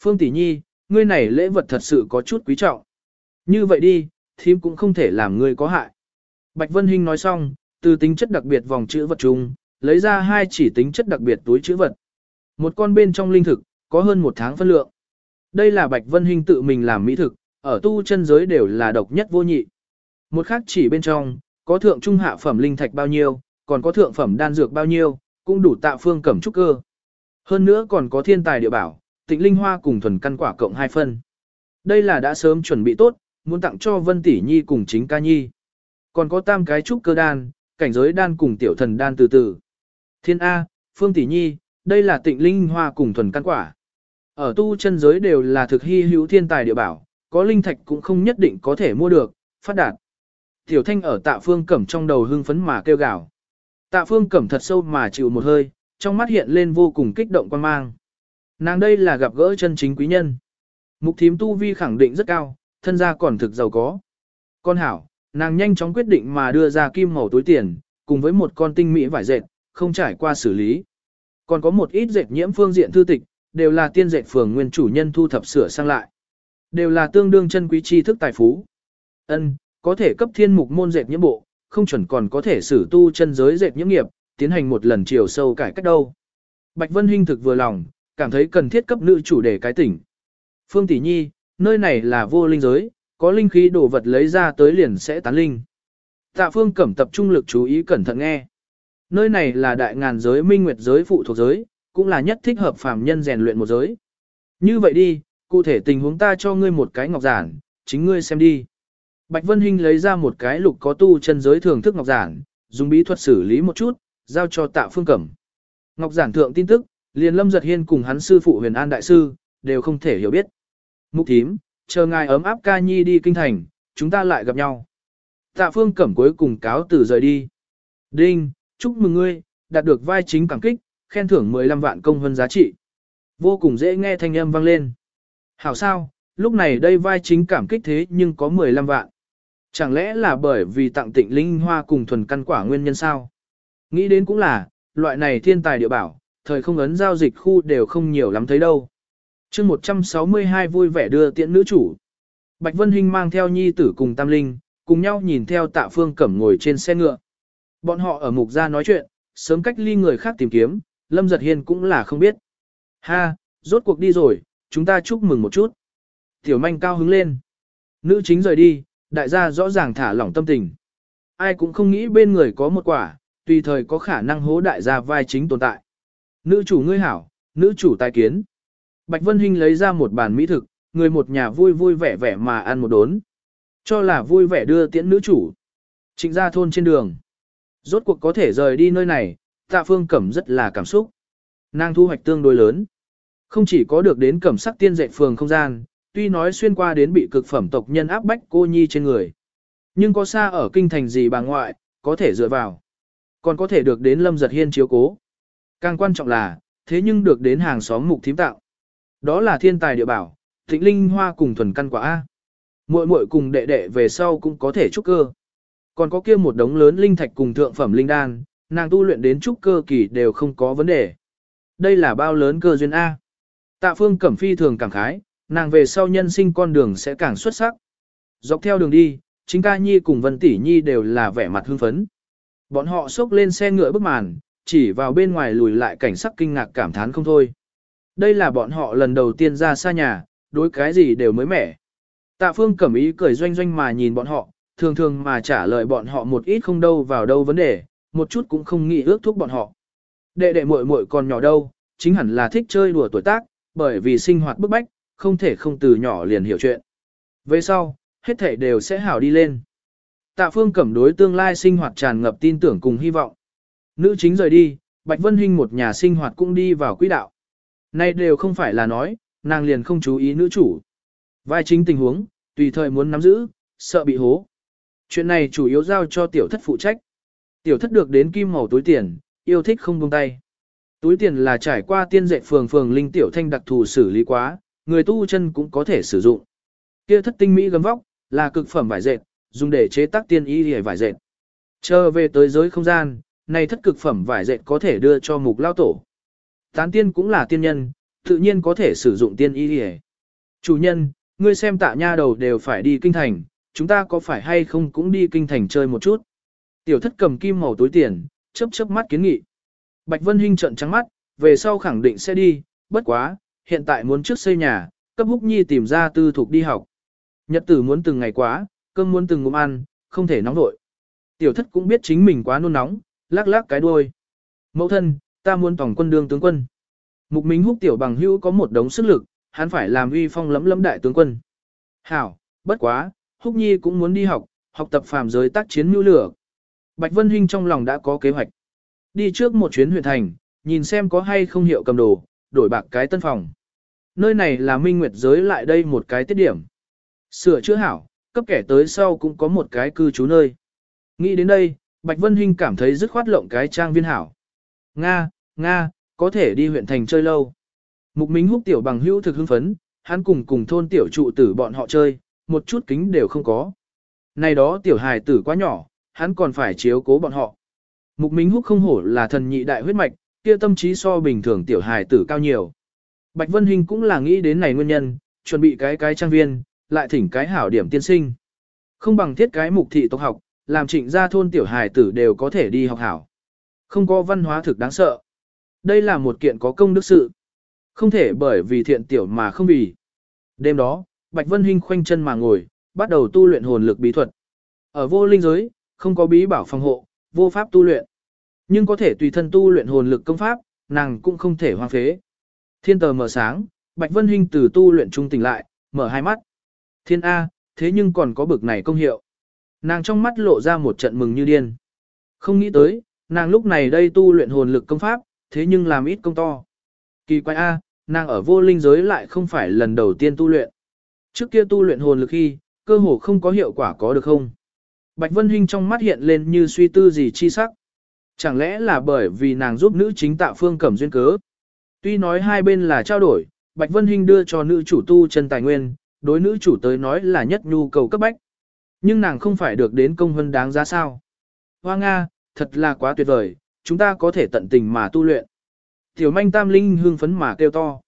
Phương Tỷ Nhi, ngươi này lễ vật thật sự có chút quý trọng. Như vậy đi, thím cũng không thể làm ngươi có hại. Bạch Vân Hinh nói xong, từ tính chất đặc biệt vòng chữ vật chung, lấy ra hai chỉ tính chất đặc biệt túi chữ vật. Một con bên trong linh thực, có hơn một tháng phân lượng. Đây là Bạch Vân Hinh tự mình làm mỹ thực, ở tu chân giới đều là độc nhất vô nhị. Một khác chỉ bên trong, có thượng trung hạ phẩm linh thạch bao nhiêu, còn có thượng phẩm đan dược bao nhiêu, cũng đủ tạo phương cẩm trúc cơ. Hơn nữa còn có thiên tài địa bảo, tịnh linh hoa cùng thuần căn quả cộng hai phân. Đây là đã sớm chuẩn bị tốt, muốn tặng cho Vân Tỷ Nhi cùng chính ca nhi. Còn có tam cái trúc cơ đan, cảnh giới đan cùng tiểu thần đan từ từ. Thiên A, Phương Tỷ Nhi, đây là tịnh linh hoa cùng thuần căn quả. Ở tu chân giới đều là thực hy hữu thiên tài địa bảo, có linh thạch cũng không nhất định có thể mua được, phát đạt. Tiểu thanh ở tạ phương cẩm trong đầu hưng phấn mà kêu gào. Tạ phương cẩm thật sâu mà chịu một hơi, trong mắt hiện lên vô cùng kích động quan mang. Nàng đây là gặp gỡ chân chính quý nhân. Mục thím tu vi khẳng định rất cao, thân gia còn thực giàu có. Con hảo, nàng nhanh chóng quyết định mà đưa ra kim màu túi tiền, cùng với một con tinh mỹ vải dệt, không trải qua xử lý. Còn có một ít dệt nhiễm phương diện thư tịch, đều là tiên dệt phường nguyên chủ nhân thu thập sửa sang lại. Đều là tương đương chân quý tri thức tài phú. Ân, có thể cấp thiên mục môn dệt nhiễm bộ, không chuẩn còn có thể xử tu chân giới dệt nhiễm nghiệp, tiến hành một lần chiều sâu cải cách đâu. Bạch Vân Hinh thực vừa lòng, cảm thấy cần thiết cấp nữ chủ đề cái tỉnh. Phương Tỷ Nhi, nơi này là vô linh giới, có linh khí đồ vật lấy ra tới liền sẽ tán linh. Tạ Phương Cẩm tập trung lực chú ý cẩn thận nghe. Nơi này là đại ngàn giới minh nguyệt giới phụ thuộc giới, cũng là nhất thích hợp phàm nhân rèn luyện một giới. Như vậy đi, cụ thể tình huống ta cho ngươi một cái ngọc giản, chính ngươi xem đi. Bạch Vân Hinh lấy ra một cái lục có tu chân giới thường thức ngọc giản, dùng bí thuật xử lý một chút, giao cho Tạ Phương Cẩm. Ngọc giản thượng tin tức, liền Lâm Giật Hiên cùng hắn sư phụ Huyền An đại sư, đều không thể hiểu biết. Mục thím, chờ ngài ấm áp ca nhi đi kinh thành, chúng ta lại gặp nhau. Tạ Phương Cẩm cuối cùng cáo từ rời đi. Đinh, chúc mừng ngươi, đạt được vai chính cảm kích, khen thưởng 15 vạn công hơn giá trị. Vô cùng dễ nghe thanh âm vang lên. Hảo sao, lúc này đây vai chính cảm kích thế nhưng có 15 vạn. Chẳng lẽ là bởi vì tặng tịnh linh hoa cùng thuần căn quả nguyên nhân sao? Nghĩ đến cũng là, loại này thiên tài địa bảo, thời không ấn giao dịch khu đều không nhiều lắm thấy đâu chương 162 vui vẻ đưa tiễn nữ chủ. Bạch Vân Hinh mang theo nhi tử cùng Tam Linh, cùng nhau nhìn theo tạ phương cẩm ngồi trên xe ngựa. Bọn họ ở mục gia nói chuyện, sớm cách ly người khác tìm kiếm, Lâm Giật Hiên cũng là không biết. Ha, rốt cuộc đi rồi, chúng ta chúc mừng một chút. Tiểu manh cao hứng lên. Nữ chính rời đi, đại gia rõ ràng thả lỏng tâm tình. Ai cũng không nghĩ bên người có một quả, tùy thời có khả năng hố đại gia vai chính tồn tại. Nữ chủ ngươi hảo, nữ chủ tài kiến. Bạch Vân Hinh lấy ra một bàn mỹ thực, người một nhà vui vui vẻ vẻ mà ăn một đốn. Cho là vui vẻ đưa tiễn nữ chủ. Trịnh ra thôn trên đường. Rốt cuộc có thể rời đi nơi này, tạ phương cẩm rất là cảm xúc. Nàng thu hoạch tương đối lớn. Không chỉ có được đến cẩm sắc tiên dạy phường không gian, tuy nói xuyên qua đến bị cực phẩm tộc nhân áp bách cô nhi trên người. Nhưng có xa ở kinh thành gì bà ngoại, có thể dựa vào. Còn có thể được đến lâm giật hiên chiếu cố. Càng quan trọng là, thế nhưng được đến hàng xóm mục thím tạo. Đó là thiên tài địa bảo, thịnh linh hoa cùng thuần căn quả A. Muội muội cùng đệ đệ về sau cũng có thể trúc cơ. Còn có kia một đống lớn linh thạch cùng thượng phẩm linh đan, nàng tu luyện đến trúc cơ kỳ đều không có vấn đề. Đây là bao lớn cơ duyên A. Tạ phương cẩm phi thường cảm khái, nàng về sau nhân sinh con đường sẽ càng xuất sắc. Dọc theo đường đi, chính ca nhi cùng vân tỷ nhi đều là vẻ mặt hưng phấn. Bọn họ xốc lên xe ngựa bức màn, chỉ vào bên ngoài lùi lại cảnh sắc kinh ngạc cảm thán không thôi. Đây là bọn họ lần đầu tiên ra xa nhà, đối cái gì đều mới mẻ. Tạ phương cẩm ý cười doanh doanh mà nhìn bọn họ, thường thường mà trả lời bọn họ một ít không đâu vào đâu vấn đề, một chút cũng không nghĩ ước thúc bọn họ. Đệ đệ muội muội còn nhỏ đâu, chính hẳn là thích chơi đùa tuổi tác, bởi vì sinh hoạt bức bách, không thể không từ nhỏ liền hiểu chuyện. Về sau, hết thể đều sẽ hảo đi lên. Tạ phương cẩm đối tương lai sinh hoạt tràn ngập tin tưởng cùng hy vọng. Nữ chính rời đi, Bạch Vân Hinh một nhà sinh hoạt cũng đi vào quỹ đạo. Nay đều không phải là nói, nàng liền không chú ý nữ chủ. Vai chính tình huống, tùy thời muốn nắm giữ, sợ bị hố. Chuyện này chủ yếu giao cho tiểu thất phụ trách. Tiểu thất được đến kim màu túi tiền, yêu thích không buông tay. Túi tiền là trải qua tiên dạy phường phường linh tiểu thanh đặc thù xử lý quá, người tu chân cũng có thể sử dụng. Kia thất tinh mỹ gấm vóc, là cực phẩm vải dệt, dùng để chế tác tiên y hề vải dệt. Chờ về tới giới không gian, này thất cực phẩm vải dệt có thể đưa cho mục lao tổ. Tán tiên cũng là tiên nhân, tự nhiên có thể sử dụng tiên y hề. Chủ nhân, ngươi xem tạ nha đầu đều phải đi kinh thành, chúng ta có phải hay không cũng đi kinh thành chơi một chút. Tiểu thất cầm kim màu túi tiền, chớp chớp mắt kiến nghị. Bạch Vân Hinh trợn trắng mắt, về sau khẳng định sẽ đi, bất quá, hiện tại muốn trước xây nhà, cấp húc nhi tìm ra tư thuộc đi học. Nhật tử muốn từng ngày quá, cơm muốn từng ngụm ăn, không thể nóng vội. Tiểu thất cũng biết chính mình quá nôn nóng, lắc lắc cái đuôi. Mẫu thân, ta muốn tổng quân đương tướng quân. Mục Minh Húc tiểu bằng hữu có một đống sức lực, hắn phải làm uy phong lấm lấm đại tướng quân. Hảo, bất quá, Húc Nhi cũng muốn đi học, học tập phàm giới tác chiến mưu lửa. Bạch Vân Hinh trong lòng đã có kế hoạch. Đi trước một chuyến huyện thành, nhìn xem có hay không hiệu cầm đồ, đổi bạc cái tân phòng. Nơi này là minh nguyệt giới lại đây một cái tiết điểm. Sửa chữa hảo, cấp kẻ tới sau cũng có một cái cư trú nơi. Nghĩ đến đây, Bạch Vân Hinh cảm thấy dứt khoát lộng cái trang viên hảo. Nga, Nga, có thể đi huyện thành chơi lâu. Mục Minh húc tiểu bằng hữu thực hưng phấn, hắn cùng cùng thôn tiểu trụ tử bọn họ chơi, một chút kính đều không có. Này đó tiểu hài tử quá nhỏ, hắn còn phải chiếu cố bọn họ. Mục Minh húc không hổ là thần nhị đại huyết mạch, kia tâm trí so bình thường tiểu hài tử cao nhiều. Bạch Vân Hinh cũng là nghĩ đến này nguyên nhân, chuẩn bị cái cái trang viên, lại thỉnh cái hảo điểm tiên sinh. Không bằng thiết cái mục thị tộc học, làm trịnh gia thôn tiểu hài tử đều có thể đi học hảo. Không có văn hóa thực đáng sợ. Đây là một kiện có công đức sự. Không thể bởi vì thiện tiểu mà không vì. Đêm đó, Bạch Vân Hinh khoanh chân mà ngồi, bắt đầu tu luyện hồn lực bí thuật. Ở vô linh giới, không có bí bảo phòng hộ, vô pháp tu luyện. Nhưng có thể tùy thân tu luyện hồn lực công pháp, nàng cũng không thể hoang phế. Thiên tờ mở sáng, Bạch Vân Hinh từ tu luyện trung tỉnh lại, mở hai mắt. Thiên A, thế nhưng còn có bực này công hiệu. Nàng trong mắt lộ ra một trận mừng như điên. Không nghĩ tới, nàng lúc này đây tu luyện hồn lực công pháp, thế nhưng làm ít công to. Kỳ quái A, nàng ở vô linh giới lại không phải lần đầu tiên tu luyện. Trước kia tu luyện hồn lực khi, cơ hồ không có hiệu quả có được không? Bạch Vân Hinh trong mắt hiện lên như suy tư gì chi sắc. Chẳng lẽ là bởi vì nàng giúp nữ chính tạo phương cẩm duyên cớ? Tuy nói hai bên là trao đổi, Bạch Vân Hinh đưa cho nữ chủ tu chân tài nguyên, đối nữ chủ tới nói là nhất nhu cầu cấp bách. Nhưng nàng không phải được đến công hơn đáng giá sao. Hoa Nga, thật là quá tuyệt vời, chúng ta có thể tận tình mà tu luyện. Tiểu manh tam linh hương phấn mà kêu to.